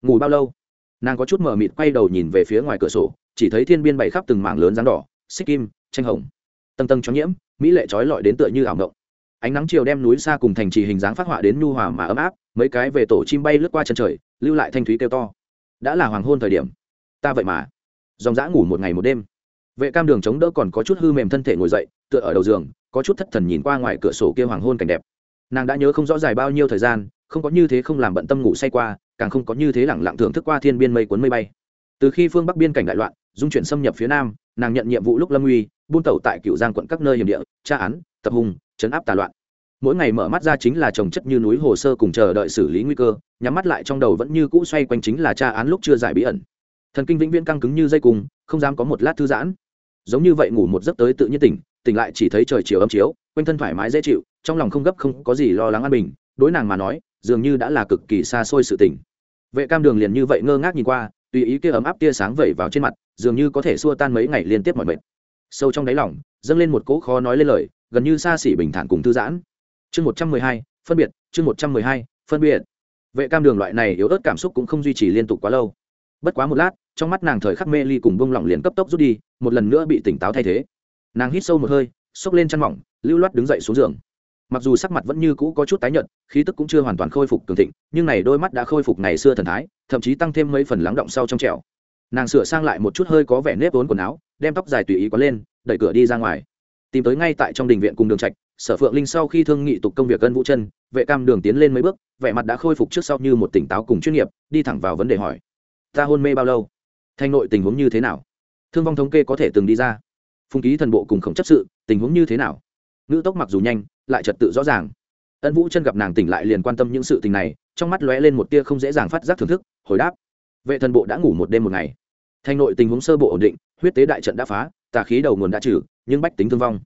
S1: Ngủ bao lâu? Nàng có chút mờ mịt quay đầu nhìn về phía ngoài cửa sổ, chỉ thấy thiên biên bày khắp từng mảng lớn rắn đỏ, xích kim, tranh hồng. Tầng tầng cho nhiễm, mỹ lệ trói lọi đến tựa như ảo ngộng ánh nắng chiều đem núi xa cùng thành trì hình dáng phát họa đến nhu hòa mà ấm áp, mấy cái về tổ chim bay lướt qua chân trời, lưu lại thanh thúy kêu to. Đã là hoàng hôn thời điểm. Ta vậy mà. Dòng dã ngủ một ngày một đêm. Vệ cam đường chống đỡ còn có chút hư mềm thân thể ngồi dậy, tựa ở đầu giường, có chút thất thần nhìn qua ngoài cửa sổ kia hoàng hôn cảnh đẹp. Nàng đã nhớ không rõ dài bao nhiêu thời gian, không có như thế không làm bận tâm ngủ say qua càng không có như thế lẳng lặng thưởng thức qua thiên biên mây cuốn mây bay. Từ khi phương bắc biên cảnh đại loạn, dung chuyển xâm nhập phía nam, nàng nhận nhiệm vụ lúc lâm uy, buôn tàu tại cựu giang quận các nơi hiểm địa, tra án, tập hùng chấn áp tà loạn. Mỗi ngày mở mắt ra chính là trồng chất như núi hồ sơ cùng chờ đợi xử lý nguy cơ, nhắm mắt lại trong đầu vẫn như cũ xoay quanh chính là tra án lúc chưa giải bí ẩn. Thần kinh vĩnh viễn căng cứng như dây cùng không dám có một lát thư giãn. Giống như vậy ngủ một giấc tới tự nhiên tỉnh tỉnh lại chỉ thấy trời chiều âm chiếu, quanh thân thoải mái dễ chịu, trong lòng không gấp không có gì lo lắng an bình, đối nàng mà nói dường như đã là cực kỳ xa xôi sự tỉnh vệ cam đường liền như vậy ngơ ngác nhìn qua, tùy ý kia ấm áp tia sáng vẩy vào trên mặt, dường như có thể xua tan mấy ngày liên tiếp mọi mệt. Sâu trong đáy lòng, dâng lên một cỗ khó nói lên lời, gần như xa xỉ bình thản cùng thư giãn. Chương một trăm mười hai, phân biệt, chương một trăm mười hai, phân biệt. Vệ cam đường loại này yếu ớt cảm xúc cũng không duy trì liên tục quá lâu. Bất quá một lát, trong mắt nàng thời khắc mê ly cùng bông lỏng liền cấp tốc rút đi, một lần nữa bị tỉnh táo thay thế. Nàng hít sâu một hơi, xốc lên chăn mỏng, lưu loát đứng dậy xuống giường mặc dù sắc mặt vẫn như cũ có chút tái nhợt, khí tức cũng chưa hoàn toàn khôi phục cường thịnh, nhưng này đôi mắt đã khôi phục ngày xưa thần thái, thậm chí tăng thêm mấy phần lắng động sau trong trẻo. Nàng sửa sang lại một chút hơi có vẻ nếp vốn quần áo, đem tóc dài tùy ý có lên, đẩy cửa đi ra ngoài. Tìm tới ngay tại trong đình viện cùng đường trạch, sở phượng linh sau khi thương nghị tục công việc cân vũ chân, vệ cam đường tiến lên mấy bước, vẻ mặt đã khôi phục trước sau như một tỉnh táo cùng chuyên nghiệp, đi thẳng vào vấn đề hỏi. Ta hôn mê bao lâu? Thanh nội tình huống như thế nào? Thương vong thống kê có thể từng đi ra. Phùng ký thần bộ cùng khổng chấp sự, tình huống như thế nào? Ngữ tốc mặc dù nhanh, lại trật tự rõ ràng. Ân vũ chân gặp nàng tỉnh lại liền quan tâm những sự tình này, trong mắt lóe lên một tia không dễ dàng phát giác thưởng thức, hồi đáp. Vệ thần bộ đã ngủ một đêm một ngày. Thanh nội tình huống sơ bộ ổn định, huyết tế đại trận đã phá, tà khí đầu nguồn đã trừ, nhưng bách tính thương vong.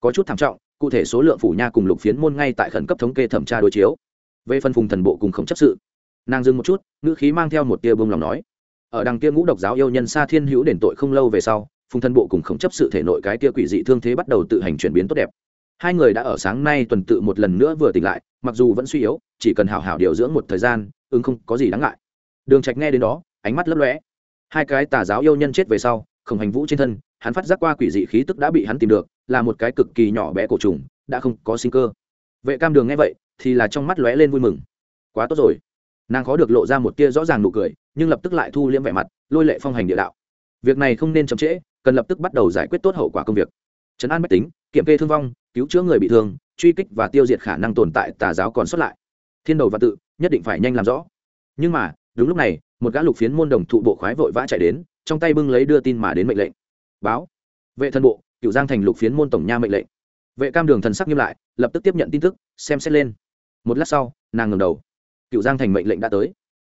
S1: Có chút thảm trọng, cụ thể số lượng phủ nha cùng lục phiến môn ngay tại khẩn cấp thống kê thẩm tra đối chiếu. Về phân phùng thần bộ cùng không chấp sự. Nàng dừng một chút, ngữ khí mang theo một tia bông lòng nói. Ở đằng kia ngũ độc giáo yêu nhân xa thiên hữu đền tội không lâu về sau, phùng thần bộ cùng không chấp sự thể nội cái tia quỷ dị thương thế bắt đầu tự hành chuyển biến tốt đẹp hai người đã ở sáng nay tuần tự một lần nữa vừa tỉnh lại, mặc dù vẫn suy yếu, chỉ cần hảo hảo điều dưỡng một thời gian, ứng không có gì đáng ngại. Đường trạch nghe đến đó, ánh mắt lấp lóe. Hai cái tà giáo yêu nhân chết về sau, khổng hành vũ trên thân, hắn phát giác qua quỷ dị khí tức đã bị hắn tìm được, là một cái cực kỳ nhỏ bé cổ trùng, đã không có sinh cơ. Vệ cam đường nghe vậy, thì là trong mắt lóe lên vui mừng. Quá tốt rồi. Nàng khó được lộ ra một tia rõ ràng nụ cười, nhưng lập tức lại thu liễm vẻ mặt, lôi lệ phong hành địa đạo. Việc này không nên chậm trễ, cần lập tức bắt đầu giải quyết tốt hậu quả công việc. Trấn an bách tính, kiểm kê thương vong cứu chữa người bị thương, truy kích và tiêu diệt khả năng tồn tại tà giáo còn xuất lại. Thiên đầu và tự, nhất định phải nhanh làm rõ. Nhưng mà, đúng lúc này, một gã lục phiến môn đồng thụ bộ khoái vội vã chạy đến, trong tay bưng lấy đưa tin mà đến mệnh lệnh. Báo. Vệ thân bộ, cựu giang thành lục phiến môn tổng nha mệnh lệnh. Vệ cam đường thần sắc nghiêm lại, lập tức tiếp nhận tin tức, xem xét lên. Một lát sau, nàng ngầm đầu. Cựu giang thành mệnh lệnh đã tới.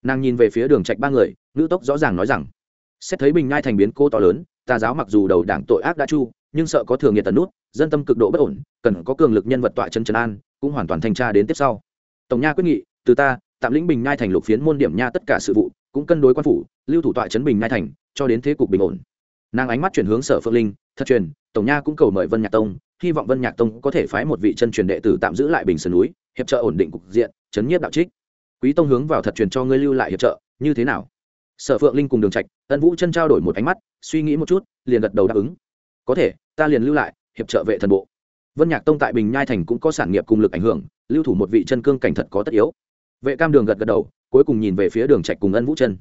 S1: Nàng nhìn về phía đường trạch ba người, ngữ tốc rõ ràng nói rằng, xét thấy bình ngai thành biến cô to lớn, tà giáo mặc dù đầu đảng tội ác đã chu nhưng sợ có thường nghiệt tần nút, dân tâm cực độ bất ổn, cần có cường lực nhân vật tọa chân trần an, cũng hoàn toàn thanh tra đến tiếp sau. Tổng nha quyết nghị, từ ta, tạm lĩnh bình nhai thành lục phiến môn điểm nha tất cả sự vụ, cũng cân đối quan phủ, lưu thủ tọa chấn bình nhai thành, cho đến thế cục bình ổn. Nàng ánh mắt chuyển hướng sở phượng linh, thật truyền, tổng nha cũng cầu mời vân nhạc tông, hy vọng vân nhạc tông có thể phái một vị chân truyền đệ tử tạm giữ lại bình sơn núi, hiệp trợ ổn định cục diện, chấn nhiếp đạo trích. Quý tông hướng vào thật truyền cho ngươi lưu lại hiệp trợ, như thế nào? Sở phượng linh cùng đường trạch, ân vũ chân trao đổi một ánh mắt, suy nghĩ một chút, liền gật đầu đáp ứng có thể, ta liền lưu lại, hiệp trợ vệ thần bộ. Vân nhạc tông tại bình nhai thành cũng có sản nghiệp cùng lực ảnh hưởng, lưu thủ một vị chân cương cảnh thật có tất yếu. Vệ cam đường gật gật đầu, cuối cùng nhìn về phía đường trạch cùng ân vũ chân.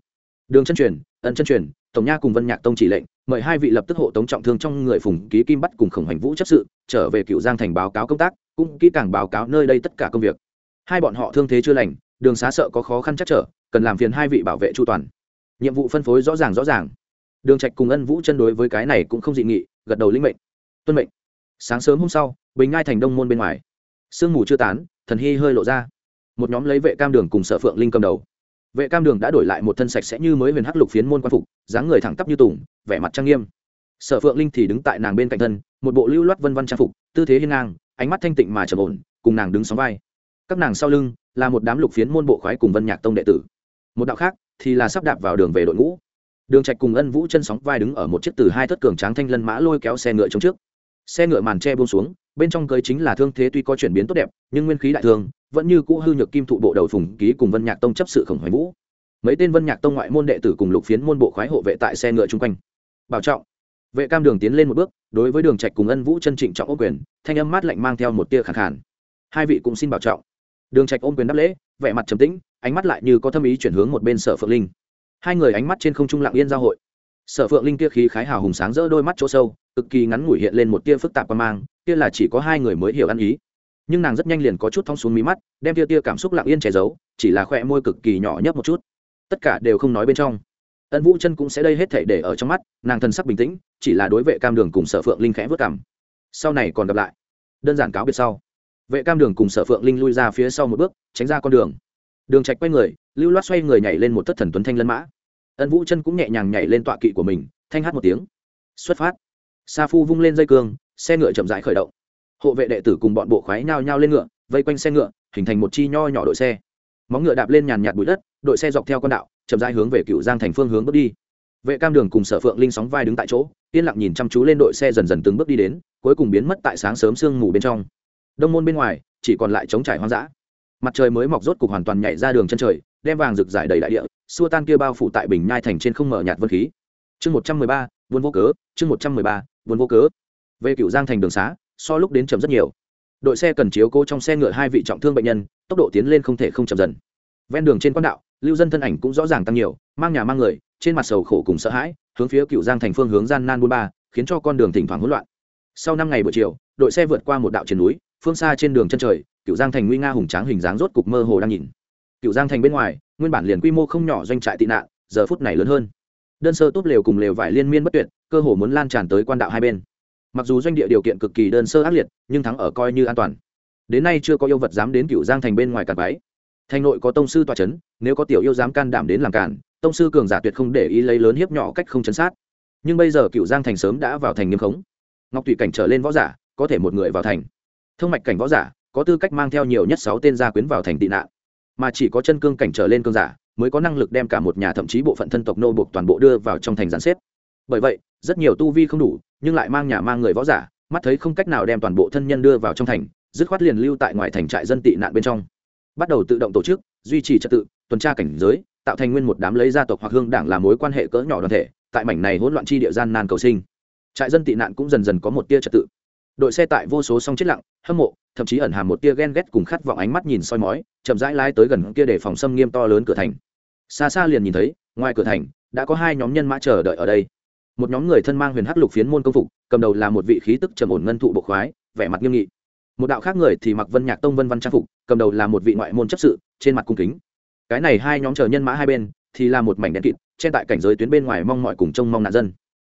S1: Đường chân truyền, ân chân truyền, tổng nha cùng vân nhạc tông chỉ lệnh, mời hai vị lập tức hộ tống trọng thương trong người phùng ký kim bắt cùng khổng hành vũ chấp sự, trở về cựu giang thành báo cáo công tác, cũng kỹ càng báo cáo nơi đây tất cả công việc. Hai bọn họ thương thế chưa lành, đường xá sợ có khó khăn chắc trở, cần làm phiền hai vị bảo vệ chu toàn. Nhiệm vụ phân phối rõ ràng rõ ràng. Đường trạch cùng ân vũ chân đối với cái này cũng không dị nghị gật đầu linh mệnh. Tuân mệnh. Sáng sớm hôm sau, bình ngai thành đông môn bên ngoài. Sương mù chưa tán, thần hy hơi lộ ra. Một nhóm lấy vệ cam đường cùng sở phượng linh cầm đầu. Vệ cam đường đã đổi lại một thân sạch sẽ như mới huyền hắc lục phiến môn quan phục, dáng người thẳng tắp như tùng, vẻ mặt trang nghiêm. Sở phượng linh thì đứng tại nàng bên cạnh thân, một bộ lưu loát vân văn trang phục, tư thế hiên ngang, ánh mắt thanh tịnh mà trầm ổn, cùng nàng đứng sóng vai. Các nàng sau lưng là một đám lục phiến môn bộ khoái cùng vân nhạc tông đệ tử. Một đạo khác thì là sắp đạp vào đường về đội ngũ đường trạch cùng ân vũ chân sóng vai đứng ở một chiếc từ hai thất cường tráng thanh lân mã lôi kéo xe ngựa chống trước. Xe ngựa màn tre buông xuống, bên trong cưới chính là thương thế tuy có chuyển biến tốt đẹp, nhưng nguyên khí đại thương vẫn như cũ hư nhược kim thụ bộ đầu phùng ký cùng vân nhạc tông chấp sự khổng hoài vũ. Mấy tên vân nhạc tông ngoại môn đệ tử cùng lục phiến môn bộ khoái hộ vệ tại xe ngựa chung quanh. Bảo trọng. Vệ cam đường tiến lên một bước, đối với đường trạch cùng ân vũ chân trịnh trọng ô quyền, thanh âm mát lạnh mang theo một tia khẳng khàn. Hai vị cũng xin bảo trọng. Đường trạch ôm quyền đáp lễ, vẻ mặt trầm tĩnh, ánh mắt lại như có thâm ý chuyển hướng một bên sở phượng linh hai người ánh mắt trên không trung lặng yên giao hội. Sở phượng linh kia khí khái hào hùng sáng rỡ đôi mắt chỗ sâu, cực kỳ ngắn ngủi hiện lên một tia phức tạp qua mang, kia là chỉ có hai người mới hiểu ăn ý. Nhưng nàng rất nhanh liền có chút thong xuống mí mắt, đem tia tia cảm xúc lặng yên che giấu, chỉ là khoe môi cực kỳ nhỏ nhấp một chút. Tất cả đều không nói bên trong. Ân vũ chân cũng sẽ đây hết thể để ở trong mắt, nàng thân sắc bình tĩnh, chỉ là đối vệ cam đường cùng sở phượng linh khẽ vất cảm. Sau này còn gặp lại. Đơn giản cáo biệt sau. Vệ cam đường cùng sở phượng linh lui ra phía sau một bước, tránh ra con đường. Đường trạch quay người, lưu loát xoay người nhảy lên một thất thần tuấn thanh lân mã ân vũ chân cũng nhẹ nhàng nhảy lên tọa kỵ của mình, thanh hát một tiếng. Xuất phát. Sa phu vung lên dây cương, xe ngựa chậm rãi khởi động. Hộ vệ đệ tử cùng bọn bộ khoái nhao nhao lên ngựa, vây quanh xe ngựa, hình thành một chi nho nhỏ đội xe. Móng ngựa đạp lên nhàn nhạt bụi đất, đội xe dọc theo con đạo, chậm rãi hướng về cựu giang thành phương hướng bước đi. Vệ cam đường cùng sở phượng linh sóng vai đứng tại chỗ, yên lặng nhìn chăm chú lên đội xe dần dần từng bước đi đến, cuối cùng biến mất tại sáng sớm sương mù bên trong. Đông môn bên ngoài, chỉ còn lại trống trải hoang dã. Mặt trời mới mọc rốt cục hoàn toàn nhảy ra đường chân trời, đem vàng rực rải đầy đại địa xua tan kia bao phủ tại bình nhai thành trên không mở nhạt vân khí. Chương một trăm mười ba vốn vô cớ, chương một trăm mười ba vốn vô cớ. Về cựu giang thành đường xá, so lúc đến chậm rất nhiều. Đội xe cần chiếu cố trong xe ngựa hai vị trọng thương bệnh nhân, tốc độ tiến lên không thể không chậm dần. Ven đường trên quan đạo, lưu dân thân ảnh cũng rõ ràng tăng nhiều, mang nhà mang người, trên mặt sầu khổ cùng sợ hãi, hướng phía cựu giang thành phương hướng gian nan buôn ba, khiến cho con đường thỉnh thoảng hỗn loạn. Sau năm ngày buổi chiều, đội xe vượt qua một đạo trên núi, phương xa trên đường chân trời cựu giang thành nguy nga hùng tráng hình dáng rốt cục mơ hồ đang nhìn cựu giang thành bên ngoài, nguyên bản liền quy mô không nhỏ doanh trại tị nạn, giờ phút này lớn hơn. Đơn sơ tốt lều cùng lều vải liên miên bất tuyệt, cơ hồ muốn lan tràn tới quan đạo hai bên. Mặc dù doanh địa điều kiện cực kỳ đơn sơ ác liệt, nhưng thắng ở coi như an toàn. Đến nay chưa có yêu vật dám đến cựu giang thành bên ngoài cản váy thành nội có tông sư tòa c h ấ n nếu có tiểu yêu dám can đảm đến làm cản, tông sư cường giả tuyệt không để ý lấy lớn hiếp nhỏ cách không chấn sát. Nhưng bây giờ cựu giang thành sớm đã vào thành nghiêm khống. Ngọc thủy cảnh trở lên võ giả, có thể một người vào thành. Thông mạch cảnh võ giả, có tư cách mang theo nhiều nhất sáu tên gia quyến vào thành tị nạn mà chỉ có chân cương cảnh trở lên cương giả mới có năng lực đem cả một nhà thậm chí bộ phận thân tộc nô buộc toàn bộ đưa vào trong thành gián xếp. Bởi vậy, rất nhiều tu vi không đủ, nhưng lại mang nhà mang người võ giả, mắt thấy không cách nào đem toàn bộ thân nhân đưa vào trong thành, dứt khoát liền lưu tại ngoài thành trại dân tị nạn bên trong. Bắt đầu tự động tổ chức, duy trì trật tự, tuần tra cảnh giới, tạo thành nguyên một đám lấy gia tộc hoặc hương đảng làm mối quan hệ cỡ nhỏ đoàn thể, tại mảnh này hỗn loạn chi địa gian nan cầu sinh. Trại dân tị nạn cũng dần dần có một tia trật tự. Đội xe tại vô số song chết lặng hâm mộ, thậm chí ẩn hàm một tia ghen ghét cùng khát vọng ánh mắt nhìn soi mói, chậm rãi lái tới gần kia để phòng xâm nghiêm to lớn cửa thành. Xa xa liền nhìn thấy, ngoài cửa thành, đã có hai nhóm nhân mã chờ đợi ở đây. Một nhóm người thân mang huyền hắc lục phiến môn công phục, cầm đầu là một vị khí tức trầm ổn ngân thụ bộ khoái, vẻ mặt nghiêm nghị. Một đạo khác người thì mặc vân nhạc tông vân văn trang phục, cầm đầu là một vị ngoại môn chấp sự, trên mặt cung kính. Cái này hai nhóm chờ nhân mã hai bên, thì là một mảnh đen kịt trên tại cảnh giới tuyến bên ngoài mong mọi cùng trông mong nạn dân.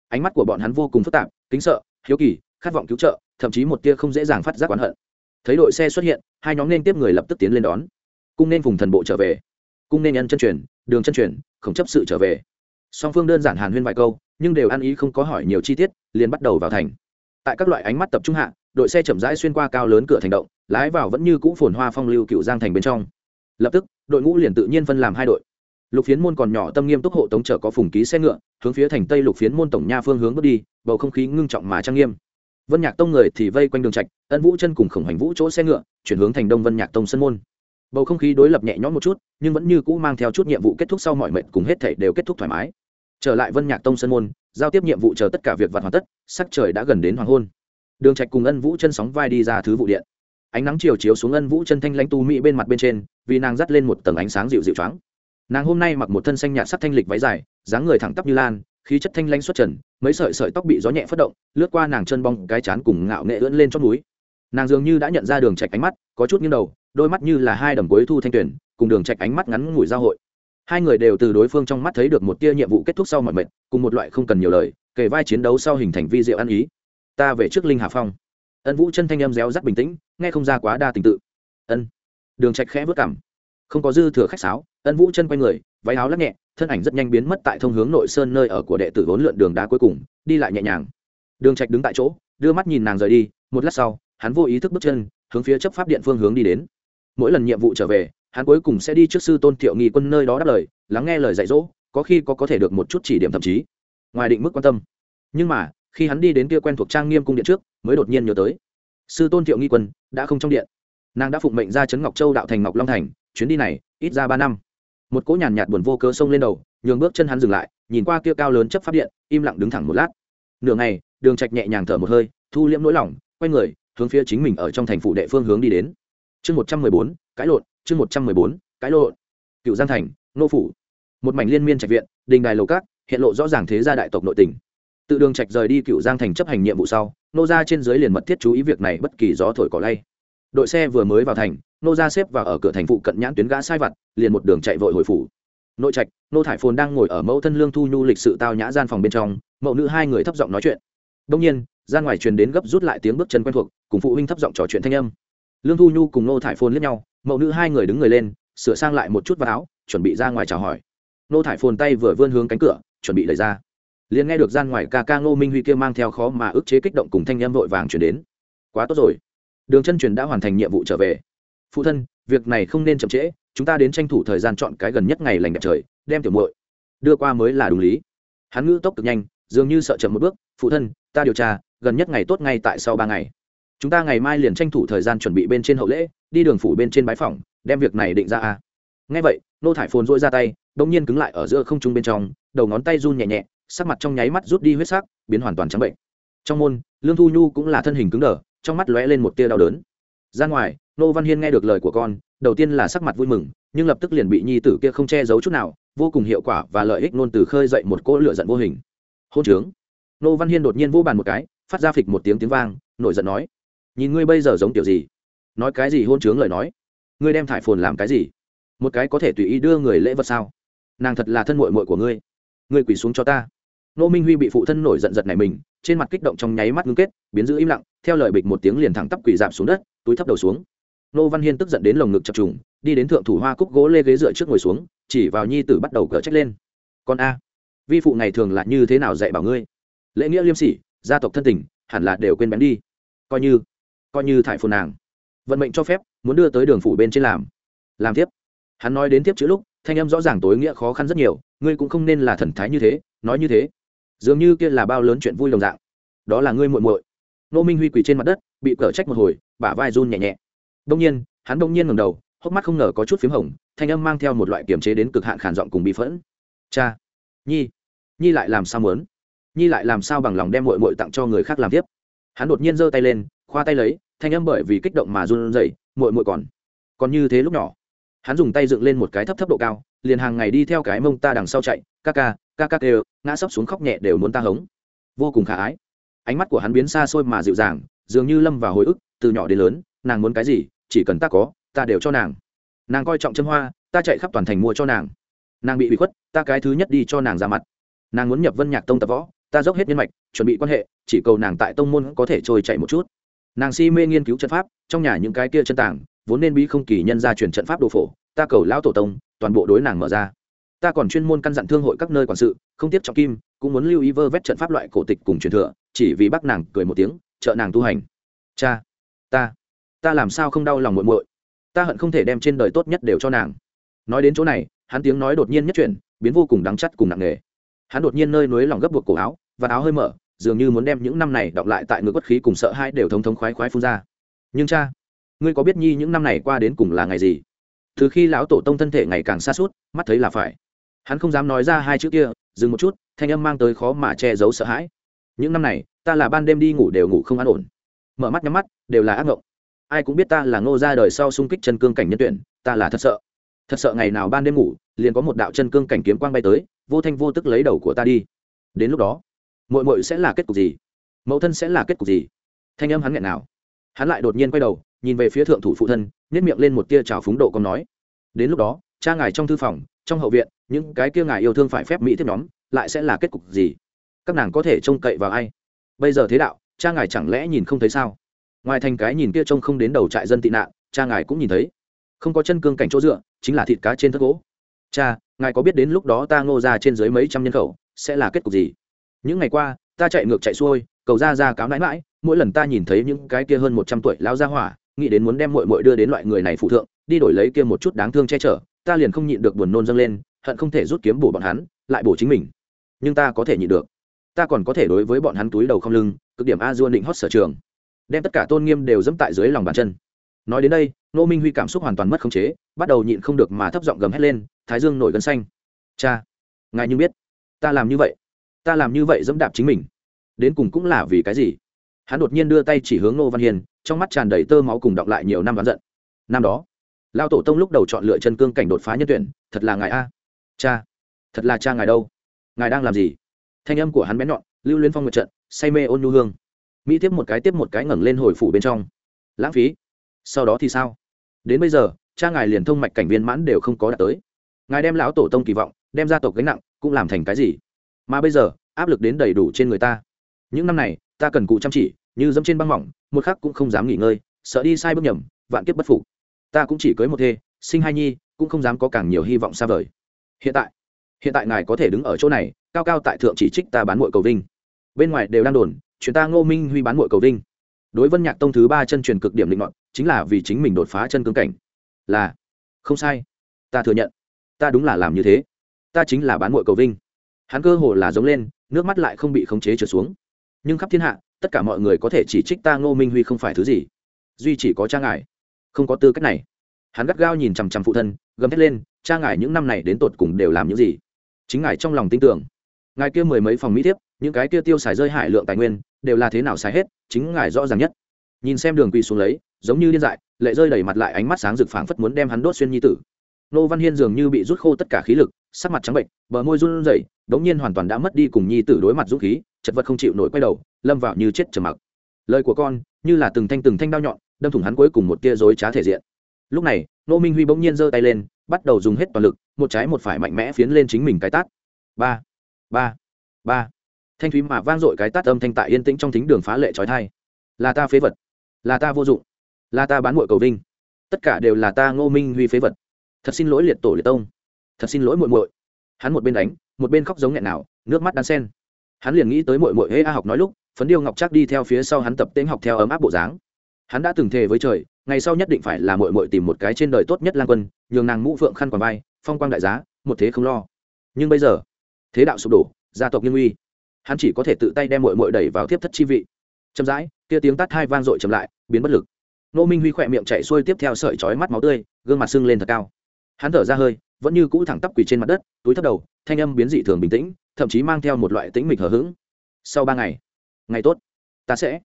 S1: Ánh mắt của bọn hắn vô cùng phức tạp, kính sợ, hiếu kỳ, khát vọng cứu trợ thậm chí một tia không dễ dàng phát giác oán hận. Thấy đội xe xuất hiện, hai nhóm nên tiếp người lập tức tiến lên đón. Cung nên vùng thần bộ trở về. Cung nên nhân chân truyền, đường chân truyền không chấp sự trở về. Song phương đơn giản hàn huyên vài câu, nhưng đều ăn ý không có hỏi nhiều chi tiết, liền bắt đầu vào thành. Tại các loại ánh mắt tập trung hạ, đội xe chậm rãi xuyên qua cao lớn cửa thành động, lái vào vẫn như cũ phồn hoa phong lưu cựu giang thành bên trong. Lập tức, đội ngũ liền tự nhiên phân làm hai đội. Lục phiến môn còn nhỏ tâm nghiêm túc hộ tống chở có phùng ký xe ngựa, hướng phía thành tây lục phiến môn tổng nha phương hướng bước đi, bầu không khí ngưng trọng mà trang nghiêm vân nhạc tông người thì vây quanh đường trạch, ân vũ chân cùng khổng hành vũ chỗ xe ngựa, chuyển hướng thành đông vân nhạc tông sân môn. Bầu không khí đối lập nhẹ nhõm một chút, nhưng vẫn như cũ mang theo chút nhiệm vụ kết thúc sau mọi mệnh cùng hết thể đều kết thúc thoải mái. Trở lại vân nhạc tông sân môn, giao tiếp nhiệm vụ chờ tất cả việc vặt hoàn tất, sắc trời đã gần đến hoàng hôn. Đường trạch cùng ân vũ chân sóng vai đi ra thứ vụ điện. Ánh nắng chiều chiếu xuống ân vũ chân thanh lãnh tu mỹ bên mặt bên trên, vì nàng dắt lên một tầng ánh sáng dịu dịu choáng. Nàng hôm nay mặc một thân xanh nhạt sắc thanh lịch váy dài, dáng người thẳng tắp như lan khí chất thanh lãnh xuất trần, mấy sợi sợi tóc bị gió nhẹ phất động, lướt qua nàng chân bong, cái chán cùng ngạo nghệ ưỡn lên chót núi nàng dường như đã nhận ra đường trạch ánh mắt, có chút nghiêng đầu, đôi mắt như là hai đầm cuối thu thanh tuyển, cùng đường trạch ánh mắt ngắn ngủi giao hội. Hai người đều từ đối phương trong mắt thấy được một tia nhiệm vụ kết thúc sau mọi mệt, cùng một loại không cần nhiều lời kể vai chiến đấu sau hình thành vi diệu ăn ý. Ta về trước linh hà phong. Ân vũ chân thanh âm réo rắt bình tĩnh, nghe không ra quá đa tình tự. Ân. Đường trạch khẽ vớt cảm không có dư thừa khách sáo, ân vũ chân quay người, váy áo lắc nhẹ, thân ảnh rất nhanh biến mất tại thông hướng nội sơn nơi ở của đệ tử vốn lượn đường đá cuối cùng, đi lại nhẹ nhàng. Đường trạch đứng tại chỗ, đưa mắt nhìn nàng rời đi, một lát sau, hắn vô ý thức bước chân, hướng phía chấp pháp điện phương hướng đi đến. Mỗi lần nhiệm vụ trở về, hắn cuối cùng sẽ đi trước sư tôn thiệu nghi quân nơi đó đáp lời, lắng nghe lời dạy dỗ, có khi có có thể được một chút chỉ điểm thậm chí, ngoài định mức quan tâm. Nhưng mà, khi hắn đi đến kia quen thuộc trang nghiêm cung điện trước, mới đột nhiên nhớ tới. Sư tôn thiệu nghi quân đã không trong điện nàng đã phụng mệnh ra trấn ngọc châu đạo thành ngọc long thành chuyến đi này ít ra ba năm một cỗ nhàn nhạt buồn vô cớ xông lên đầu nhường bước chân hắn dừng lại nhìn qua kia cao lớn chấp pháp điện im lặng đứng thẳng một lát nửa ngày đường trạch nhẹ nhàng thở một hơi thu liễm nỗi lòng quay người hướng phía chính mình ở trong thành phủ đệ phương hướng đi đến chương một trăm mười bốn cãi lộn chương một trăm mười bốn cãi lộn cựu giang thành nô phủ một mảnh liên miên trạch viện đình đài lầu cát hiện lộ rõ ràng thế gia đại tộc nội tình tự đường trạch rời đi cựu giang thành chấp hành nhiệm vụ sau nô gia trên dưới liền mật thiết chú ý việc này bất kỳ gió thổi cỏ lay đội xe vừa mới vào thành, nô ra xếp vào ở cửa thành phụ cận nhãn tuyến gã sai vặt, liền một đường chạy vội hồi phủ. Nội trạch, nô thải phồn đang ngồi ở mẫu thân lương thu nhu lịch sự tao nhã gian phòng bên trong, mẫu nữ hai người thấp giọng nói chuyện. Đông nhiên, ra ngoài truyền đến gấp rút lại tiếng bước chân quen thuộc, cùng phụ huynh thấp giọng trò chuyện thanh âm. Lương thu nhu cùng nô thải phồn liếc nhau, mẫu nữ hai người đứng người lên, sửa sang lại một chút vào áo, chuẩn bị ra ngoài chào hỏi. Nô thải phồn tay vừa vươn hướng cánh cửa, chuẩn bị đẩy ra. Liền nghe được gian ngoài ca ca ngô minh huy kia mang theo khó mà ức chế kích động cùng thanh em vội vàng chuyển đến. Quá tốt rồi đường chân truyền đã hoàn thành nhiệm vụ trở về. Phụ thân, việc này không nên chậm trễ, chúng ta đến tranh thủ thời gian chọn cái gần nhất ngày lành đẹp trời, đem tiểu muội đưa qua mới là đúng lý. Hắn ngữ tốc cực nhanh, dường như sợ chậm một bước, phụ thân, ta điều tra, gần nhất ngày tốt ngay tại sau ba ngày. Chúng ta ngày mai liền tranh thủ thời gian chuẩn bị bên trên hậu lễ, đi đường phủ bên trên bái phòng đem việc này định ra a. Ngay vậy, nô thải phồn dỗi ra tay đông nhiên cứng lại ở giữa không trung bên trong, đầu ngón tay run nhẹ nhẹ, sắc mặt trong nháy mắt rút đi huyết sắc, biến hoàn toàn trắng bệnh. Trong môn, lương thu nhu cũng là thân hình cứng đờ trong mắt lóe lên một tia đau đớn. Ra ngoài nô văn hiên nghe được lời của con, đầu tiên là sắc mặt vui mừng, nhưng lập tức liền bị nhi tử kia không che giấu chút nào, vô cùng hiệu quả và lợi ích nôn từ khơi dậy một cỗ lửa giận vô hình. Hôn trướng. Nô văn hiên đột nhiên vô bàn một cái, phát ra phịch một tiếng tiếng vang, nổi giận nói, nhìn ngươi bây giờ giống kiểu gì? Nói cái gì hôn trướng lời nói? Ngươi đem thải phồn làm cái gì? Một cái có thể tùy ý đưa người lễ vật sao? Nàng thật là thân mội mội của ngươi. Ngươi quỳ xuống cho ta nô minh huy bị phụ thân nổi giận giật này mình, trên mặt kích động trong nháy mắt ngưng kết, biến giữ im lặng, theo lời bịch một tiếng liền thẳng tắp quỳ dạp xuống đất, túi thấp đầu xuống. Nô văn hiên tức giận đến lồng ngực chập trùng, đi đến thượng thủ hoa cúc gỗ lê ghế dựa trước ngồi xuống, chỉ vào nhi tử bắt đầu cờ trách lên. Con a, vi phụ ngày thường là như thế nào dạy bảo ngươi? Lễ nghĩa liêm sỉ, gia tộc thân tình, hẳn là đều quên bén đi. Coi như coi như thải phồn nàng. Vận mệnh cho phép, muốn đưa tới đường phủ bên trên làm. Làm tiếp. Hắn nói đến tiếp chữ lúc, thanh âm rõ ràng tối nghĩa khó khăn rất nhiều, ngươi cũng không nên là thần thái như thế, nói như thế dường như kia là bao lớn chuyện vui đồng dạng. Đó là ngươi muội muội. Nô minh huy quỳ trên mặt đất, bị cở trách một hồi, bả vai run nhẹ nhẹ. Đông nhiên, hắn đông nhiên ngẩng đầu, hốc mắt không ngờ có chút p h í m hồng, thanh âm mang theo một loại kiềm chế đến cực hạn khản giọng cùng bị phẫn. Cha, nhi nhi lại làm sao muốn? Nhi lại làm sao bằng lòng đem mội mội tặng cho người khác làm tiếp? Hắn đột nhiên giơ tay lên, khoa tay lấy, thanh âm bởi vì kích động mà run rẩy mội mội còn còn như thế lúc nhỏ. Hắn dùng tay dựng lên một cái thấp thấp độ cao, liền hàng ngày đi theo cái mông ta đằng sau chạy, ca ca ca ca đều ngã sấp xuống khóc nhẹ đều muốn ta hống. Vô cùng khả ái. Ánh mắt của hắn biến xa xôi mà dịu dàng, dường như lâm vào hồi ức, từ nhỏ đến lớn, nàng muốn cái gì, chỉ cần ta có, ta đều cho nàng. Nàng coi trọng châm hoa, ta chạy khắp toàn thành mua cho nàng. Nàng bị bị khuất, ta cái thứ nhất đi cho nàng ra mặt. Nàng muốn nhập vân nhạc tông tập võ, ta dốc hết nhân mạch, chuẩn bị quan hệ, chỉ cầu nàng tại tông môn có thể trôi chạy một chút. Nàng si mê nghiên cứu trận pháp, trong nhà những cái kia chân tảng, vốn nên bí không kỳ nhân ra truyền trận pháp đồ phổ, ta cầu lão tổ tông, toàn bộ đối nàng mở ra ta còn chuyên môn căn dặn thương hội các nơi quản sự, không tiếp trọng kim, cũng muốn lưu ý vơ vét trận pháp loại cổ tịch cùng truyền thừa, chỉ vì bác nàng cười một tiếng, trợ nàng tu hành. Cha, ta ta làm sao không đau lòng muội muội? Ta hận không thể đem trên đời tốt nhất đều cho nàng. Nói đến chỗ này, hắn tiếng nói đột nhiên nhất chuyển, biến vô cùng đắng chắt cùng nặng nề. Hắn đột nhiên nơi núi lòng gấp buộc cổ áo, và áo hơi mở, dường như muốn đem những năm này đọc lại tại ngực bất khí cùng sợ hai đều thống thống khoái khoái phun ra. Nhưng cha, ngươi có biết nhi những năm này qua đến cùng là ngày gì? Từ khi lão tổ tông thân thể ngày càng xa suốt mắt thấy là phải hắn không dám nói ra hai chữ kia, dừng một chút, thanh âm mang tới khó mà che giấu sợ hãi. Những năm này, ta là ban đêm đi ngủ đều ngủ không an ổn. Mở mắt nhắm mắt, đều là ác ngộng. Ai cũng biết ta là ngô ra đời sau xung kích chân cương cảnh nhân tuyển, ta là thật sợ. Thật sợ ngày nào ban đêm ngủ, liền có một đạo chân cương cảnh kiếm quang bay tới, vô thanh vô tức lấy đầu của ta đi. Đến lúc đó mội mội sẽ là kết cục gì? Mẫu thân sẽ là kết cục gì? Thanh âm hắn nghẹn nào? Hắn lại đột nhiên quay đầu, nhìn về phía thượng thủ phụ thân nhét miệng lên một tia trào phúng độ còn nói. Đến lúc đó, cha ngài trong thư phòng trong hậu viện, những cái kia ngài yêu thương phải phép mỹ tiếp nhóm, lại sẽ là kết cục gì? Các nàng có thể trông cậy vào ai? Bây giờ thế đạo, cha ngài chẳng lẽ nhìn không thấy sao? Ngoài thành cái nhìn kia trông không đến đầu trại dân tị nạn, cha ngài cũng nhìn thấy. Không có chân cương cảnh chỗ dựa, chính là thịt cá trên thất gỗ. Cha, ngài có biết đến lúc đó ta ngô ra trên dưới mấy trăm nhân khẩu, sẽ là kết cục gì? Những ngày qua, ta chạy ngược chạy xuôi, cầu ra ra cáo nãi mãi mỗi lần ta nhìn thấy những cái kia hơn một trăm tuổi lao ra hỏa, nghĩ đến muốn đem mội mội đưa đến loại người này phụ thượng, đi đổi lấy kia một chút đáng thương che chở ta liền không nhịn được buồn nôn dâng lên, hận không thể rút kiếm bổ bọn hắn, lại bổ chính mình. Nhưng ta có thể nhịn được. Ta còn có thể đối với bọn hắn túi đầu không lưng, cực điểm a dua định hót sở trường. Đem tất cả tôn nghiêm đều dẫm tại dưới lòng bàn chân. Nói đến đây nô minh huy cảm xúc hoàn toàn mất khống chế, bắt đầu nhịn không được mà thấp giọng gầm hét lên, thái dương nổi gân xanh. Cha, ngài như biết, ta làm như vậy, ta làm như vậy dẫm đạp chính mình. Đến cùng cũng là vì cái gì? Hắn đột nhiên đưa tay chỉ hướng nô văn hiền, trong mắt tràn đầy tơ máu cùng đọng lại nhiều năm đoán giận. Năm đó lao tổ tông lúc đầu chọn lựa chân cương cảnh đột phá nhân tuyển, thật là ngài a. Cha, thật là cha ngài đâu? Ngài đang làm gì? Thanh âm của hắn bén nhọn, lưu liên phong một trận, say mê ôn nhu hương. Mỹ tiếp một cái tiếp một cái ngẩng lên hồi phủ bên trong. Lãng phí. Sau đó thì sao? Đến bây giờ, cha ngài liền thông mạch cảnh viên mãn đều không có đạt tới. Ngài đem lão tổ tông kỳ vọng, đem gia tộc gánh nặng, cũng làm thành cái gì? Mà bây giờ, áp lực đến đầy đủ trên người ta. Những năm này, ta cần cụ chăm chỉ, như dẫm trên băng mỏng, một khắc cũng không dám nghỉ ngơi, sợ đi sai bước nhầm, vạn kiếp bất phục ta cũng chỉ cưới một thê, sinh hai nhi, cũng không dám có càng nhiều hy vọng xa vời. Hiện tại hiện tại ngài có thể đứng ở chỗ này, cao cao tại thượng chỉ trích ta bán mội cầu vinh. Bên ngoài đều đang đồn, chuyện ta ngô minh huy bán mội cầu vinh. Đối vân nhạc tông thứ ba chân truyền cực điểm định luận chính là vì chính mình đột phá chân cương cảnh. Là, không sai. Ta thừa nhận. Ta đúng là làm như thế. Ta chính là bán mội cầu vinh. Hắn cơ hồ là giống lên, nước mắt lại không bị khống chế trở xuống. Nhưng khắp thiên hạ, tất cả mọi người có thể chỉ trích ta ngô minh huy không phải thứ gì. Duy chỉ có cha ngài không có tư cách này. Hắn gắt gao nhìn chằm chằm phụ thân, gầm thét lên, cha ngài những năm này đến tột cùng đều làm những gì? Chính ngài trong lòng tin tưởng. Ngài kia mười mấy phòng mỹ thiếp, những cái kia tiêu xài rơi hại lượng tài nguyên, đều là thế nào xài hết, chính ngài rõ ràng nhất. Nhìn xem đường quỳ xuống lấy, giống như điên dại, lệ rơi đầy mặt lại ánh mắt sáng rực phảng phất muốn đem hắn đốt xuyên nhi tử. Nô văn hiên dường như bị rút khô tất cả khí lực, sắc mặt trắng bệnh, bờ môi run rẩy, đống nhiên hoàn toàn đã mất đi cùng nhi tử đối mặt dũng khí, chật vật không chịu nổi quay đầu, lâm vào như chết trầm mặc. Lời của con, như là từng thanh từng thanh đao nhọn đâm thủng hắn cuối cùng một tia rối trá thể diện. Lúc này nô minh huy bỗng nhiên giơ tay lên, bắt đầu dùng hết toàn lực, một trái một phải mạnh mẽ phiến lên chính mình cái tát. Ba ba ba. Thanh thúy mà vang dội cái tát âm thanh tại yên tĩnh trong thính đường phá lệ trói thai. Là ta phế vật. Là ta vô dụng. Là ta bán mội cầu vinh. Tất cả đều là ta ngô minh huy phế vật. Thật xin lỗi liệt tổ liệt tông. Thật xin lỗi muội muội. Hắn một bên đánh, một bên khóc giống nghẹn nào, nước mắt đan sen. Hắn liền nghĩ tới muội muội hễ a học nói lúc, phấn điêu ngọc chắc đi theo phía sau hắn tập tên học theo ấm áp bộ dáng hắn đã từng thề với trời, ngày sau nhất định phải là muội muội tìm một cái trên đời tốt nhất lang quân, nhường nàng mũ phượng khăn quàng vai, phong quang đại giá, một thế không lo. Nhưng bây giờ, thế đạo sụp đổ, gia tộc nghiêm uy. Hắn chỉ có thể tự tay đem muội muội đẩy vào tiếp thất chi vị. Chậm rãi, kia tiếng tát hai vang dội chậm lại, biến bất lực. Nô minh huy khỏe miệng chạy xuôi tiếp theo sợi chói mắt máu tươi, gương mặt sưng lên thật cao. Hắn thở ra hơi, vẫn như cũ thẳng tắp quỳ trên mặt đất, túi thấp đầu, thanh âm biến dị thường bình tĩnh, thậm chí mang theo một loại tĩnh mịch hờ hững. Sau ba ngày ngày tốt, ta sẽ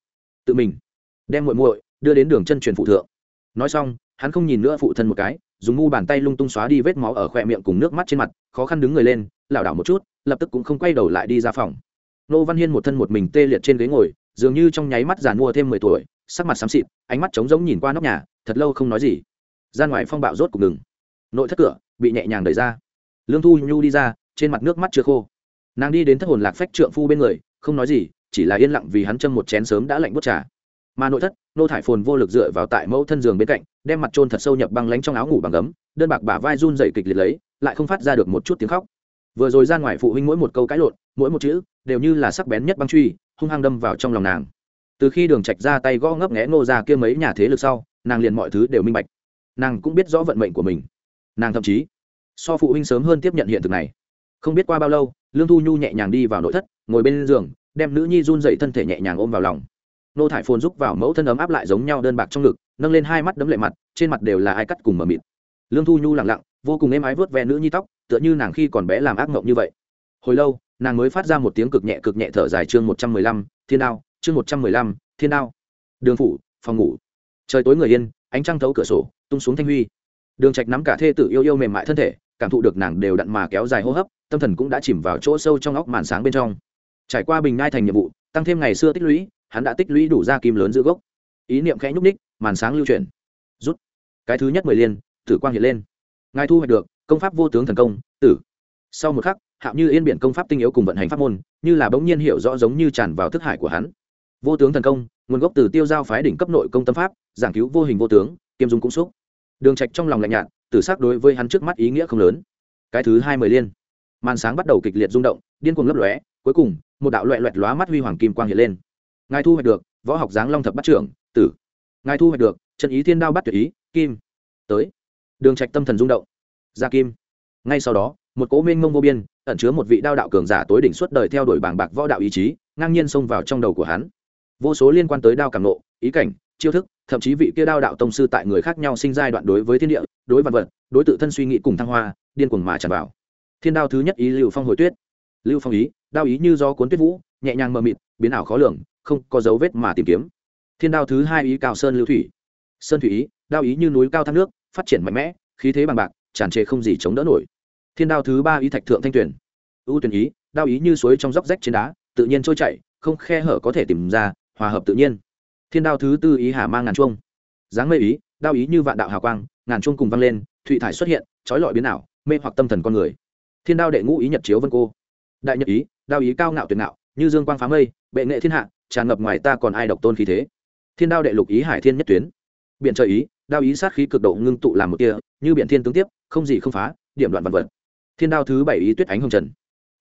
S1: tự mình đem muội muội đưa đến đường chân truyền phụ thượng. Nói xong, hắn không nhìn nữa phụ thân một cái, dùng ngu bàn tay lung tung xóa đi vết máu ở khoe miệng cùng nước mắt trên mặt, khó khăn đứng người lên, lảo đảo một chút, lập tức cũng không quay đầu lại đi ra phòng. Nô văn hiên một thân một mình tê liệt trên ghế ngồi, dường như trong nháy mắt giàn mua thêm mười tuổi, sắc mặt xám xịt, ánh mắt trống rỗng nhìn qua nóc nhà, thật lâu không nói gì. Ra ngoài phong bạo rốt cục ngừng. Nội thất cửa bị nhẹ nhàng đẩy ra. Lương thu nhu đi ra, trên mặt nước mắt chưa khô. Nàng đi đến thất hồn lạc phách trượng phu bên người, không nói gì, chỉ là yên lặng vì hắn châm một chén sớm đã lạnh bút trà mà nội thất, nô thải phồn vô lực dựa vào tại mẫu thân giường bên cạnh, đem mặt trôn thật sâu nhập băng lánh trong áo ngủ bằng gấm, đơn bạc bả vai run dậy kịch liệt lấy, lại không phát ra được một chút tiếng khóc. Vừa rồi ra ngoài phụ huynh mỗi một câu cãi lộn, mỗi một chữ, đều như là sắc bén nhất băng truy, hung hăng đâm vào trong lòng nàng. Từ khi đường trạch ra tay gõ ngấp nghé nô ra kia mấy nhà thế lực sau, nàng liền mọi thứ đều minh bạch. Nàng cũng biết rõ vận mệnh của mình. Nàng thậm chí, so phụ huynh sớm hơn tiếp nhận hiện thực này. Không biết qua bao lâu, lương thu nhu nhẹ nhàng đi vào nội thất, ngồi bên giường, đem nữ nhi run dậy thân thể nhẹ nhàng ôm vào lòng nô thải phồn giúp vào mẫu thân ấm áp lại giống nhau đơn bạc trong ngực, nâng lên hai mắt đấm lệ mặt, trên mặt đều là ai cắt cùng mờ mịt. Lương thu nhu lặng lặng, vô cùng êm ái vớt ve nữ nhi tóc, tựa như nàng khi còn bé làm ác mộng như vậy. Hồi lâu, nàng mới phát ra một tiếng cực nhẹ cực nhẹ thở dài chương một trăm mười lăm, thiên đao, chương một trăm mười lăm, thiên đao. Đường phủ, phòng ngủ. Trời tối người yên, ánh trăng thấu cửa sổ, tung xuống thanh huy. Đường trạch nắm cả thê tử yêu yêu mềm mại thân thể, cảm thụ được nàng đều đặn mà kéo dài hô hấp, tâm thần cũng đã chìm vào chỗ sâu trong óc màn sáng bên trong. Trải qua bình ngai thành nhiệm vụ, tăng thêm ngày xưa tích lũy hắn đã tích lũy đủ ra kim lớn giữ gốc. Ý niệm khẽ nhúc ních màn sáng lưu chuyển. Rút. Cái thứ nhất mười liên, tử quang hiện lên. Ngài thu hoạch được, công pháp vô tướng thần công, tử. Sau một khắc, hạo như yên biển công pháp tinh yếu cùng vận hành pháp môn, như là bỗng nhiên hiểu rõ giống như tràn vào thức hải của hắn. Vô tướng thần công, nguồn gốc từ tiêu giao phái đỉnh cấp nội công tâm pháp, giảng cứu vô hình vô tướng, kiêm dung cũng xúc. Đường trạch trong lòng lạnh nhạt, tử sắc đối với hắn trước mắt ý nghĩa không lớn. Cái thứ hai mười liên. Màn sáng bắt đầu kịch liệt rung động, điên cuồng lấp lóe, cuối cùng, một đạo loẹt loẹt lóa mắt huy hoàng kim quang hiện lên ngài thu hoạch được, võ học giáng long thập bắt trưởng, tử. Ngài thu hoạch được trận ý thiên đao bắt tuyệt ý, kim. Tới. Đường trạch tâm thần rung động. Ra kim. Ngay sau đó, một cố minh mông vô biên, ẩn chứa một vị đao đạo cường giả tối đỉnh suốt đời theo đuổi bảng bạc võ đạo ý chí, ngang nhiên xông vào trong đầu của hắn. Vô số liên quan tới đao cảm nộ, ý cảnh, chiêu thức, thậm chí vị kia đao đạo tông sư tại người khác nhau sinh giai đoạn đối với thiên địa, đối vật vật, đối tự thân suy nghĩ cùng thăng hoa, điên cuồng mà tràn vào. Thiên đao thứ nhất ý lưu phong hồi tuyết. Lưu phong ý, đao ý như do cuốn tuyết vũ, nhẹ nhàng mờ mịt, biến ảo khó lường không có dấu vết mà tìm kiếm. Thiên đao thứ hai ý cao sơn lưu thủy. Sơn thủy ý, đao ý như núi cao thác nước, phát triển mạnh mẽ, khí thế bằng bạc, tràn trề không gì chống đỡ nổi. Thiên đao thứ ba ý thạch thượng thanh tuyển. Ưu tuyển ý, đao ý như suối trong dốc rách trên đá, tự nhiên trôi chảy, không khe hở có thể tìm ra, hòa hợp tự nhiên. Thiên đao thứ tư ý hà mang ngàn chuông. Dáng mê ý, đao ý như vạn đạo hào quang, ngàn chuông cùng vang lên, thụy thải xuất hiện, trói lọi biến ảo, mê hoặc tâm thần con người. Thiên đao đệ ngũ ý nhật chiếu vân cô. Đại nhật ý, đao ý cao ngạo tuyệt ngạo, như dương quang phá mây, bệ nghệ thiên hạ tràn ngập ngoài ta còn ai độc tôn khí thế? Thiên đao đệ lục ý hải thiên nhất tuyến. Biện trời ý đao ý sát khí cực độ ngưng tụ làm một tia như biện thiên tướng tiếp không gì không phá điểm đoạn vật vật. Thiên đao thứ bảy ý tuyết ánh hồng trần.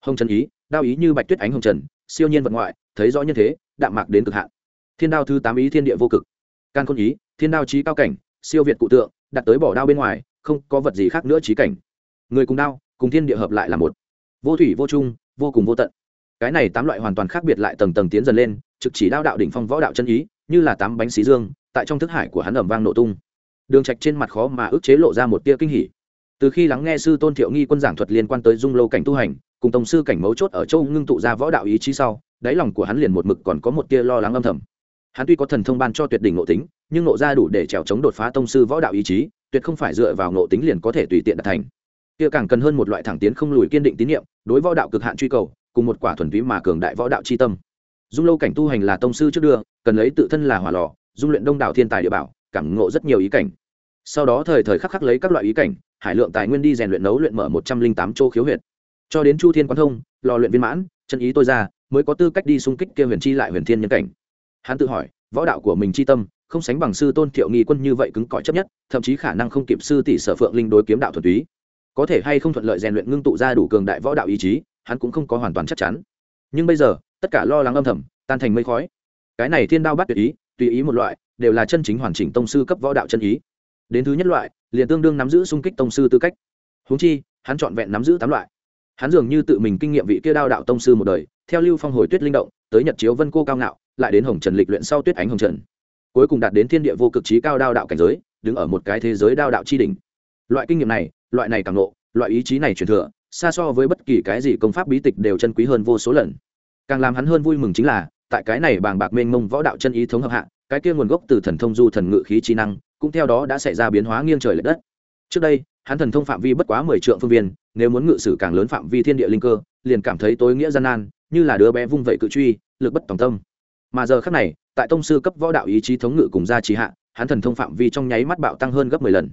S1: Hồng trần ý đao ý như bạch tuyết ánh hồng trần siêu nhiên vật ngoại thấy rõ nhân thế đạm mạc đến cực hạn. Thiên đao thứ tám ý thiên địa vô cực. Can khôn ý thiên đao trí cao cảnh siêu việt cụ tượng đặt tới bỏ đao bên ngoài không có vật gì khác nữa trí cảnh. Người cùng đao cùng thiên địa hợp lại là một. Vô thủy vô chung, vô cùng vô tận. Cái này tám loại hoàn toàn khác biệt lại tầng tầng tiến dần lên trực chỉ đao đạo đỉnh phong võ đạo chân ý, như là tám bánh xí dương, tại trong thức hải của hắn ẩm vang nổ tung. Đường trạch trên mặt khó mà ức chế lộ ra một tia kinh hỉ. Từ khi lắng nghe sư tôn thiệu nghi quân giảng thuật liên quan tới dung lâu cảnh tu hành, cùng tổng sư cảnh mấu chốt ở châu ngưng tụ ra võ đạo ý chí sau, đáy lòng của hắn liền một mực còn có một tia lo lắng âm thầm. Hắn tuy có thần thông ban cho tuyệt đỉnh nội tính, nhưng nội ra đủ để trèo chống đột phá tông sư võ đạo ý chí, tuyệt không phải dựa vào nội tính liền có thể tùy tiện đạt thành. Kia càng cần hơn một loại thẳng tiến không lùi kiên định tín nhiệm đối võ đạo cực hạn truy cầu, cùng một quả thuần túy mà cường đại võ đạo chi tâm dung lâu cảnh tu hành là tông sư trước đưa, cần lấy tự thân là hỏa lò, dung luyện đông đảo thiên tài địa bảo, cảm ngộ rất nhiều ý cảnh. Sau đó thời thời khắc khắc lấy các loại ý cảnh, hải lượng tài nguyên đi rèn luyện nấu luyện mở một trăm linh tám chỗ khiếu huyệt. Cho đến chu thiên quan thông, lò luyện viên mãn, chân ý tôi ra, mới có tư cách đi xung kích kia huyền chi lại huyền thiên nhân cảnh. Hắn tự hỏi, võ đạo của mình chi tâm, không sánh bằng sư tôn thiệu nghi quân như vậy cứng cỏi chấp nhất, thậm chí khả năng không kịp sư tỷ sở phượng linh đối kiếm đạo thuần túy. Có thể hay không thuận lợi rèn luyện ngưng tụ ra đủ cường đại võ đạo ý chí, hắn cũng không có hoàn toàn chắc chắn. Nhưng bây giờ tất cả lo lắng âm thầm, tan thành mây khói. Cái này thiên đao bắt tuyệt ý, tùy ý một loại, đều là chân chính hoàn chỉnh tông sư cấp võ đạo chân ý. Đến thứ nhất loại, liền tương đương nắm giữ xung kích tông sư tư cách. Huống chi, hắn trọn vẹn nắm giữ tám loại. Hắn dường như tự mình kinh nghiệm vị kia đao đạo tông sư một đời, theo lưu phong hồi tuyết linh động, tới nhật chiếu vân cô cao ngạo, lại đến hồng trần lịch luyện sau tuyết ánh hồng trần. Cuối cùng đạt đến thiên địa vô cực trí cao đao đạo cảnh giới, đứng ở một cái thế giới đao đạo chi đỉnh. Loại kinh nghiệm này, loại này càng ngộ, loại ý chí này truyền thừa, xa so với bất kỳ cái gì công pháp bí tịch đều chân quý hơn vô số lần càng làm hắn hơn vui mừng chính là, tại cái này bàng bạc mênh mông võ đạo chân ý thống hợp hạ, cái kia nguồn gốc từ thần thông du thần ngự khí trí năng, cũng theo đó đã xảy ra biến hóa nghiêng trời l ệ đất. Trước đây, hắn thần thông phạm vi bất quá mười triệu phương viên, nếu muốn ngự sử càng lớn phạm vi thiên địa linh cơ, liền cảm thấy tối nghĩa gian nan, như là đứa bé vung vẩy cự truy, lực bất tòng tâm. Mà giờ khác này, tại tông sư cấp võ đạo ý chí thống ngự cùng gia trì hạ, hắn thần thông phạm vi trong nháy mắt bạo tăng hơn gấp mười lần.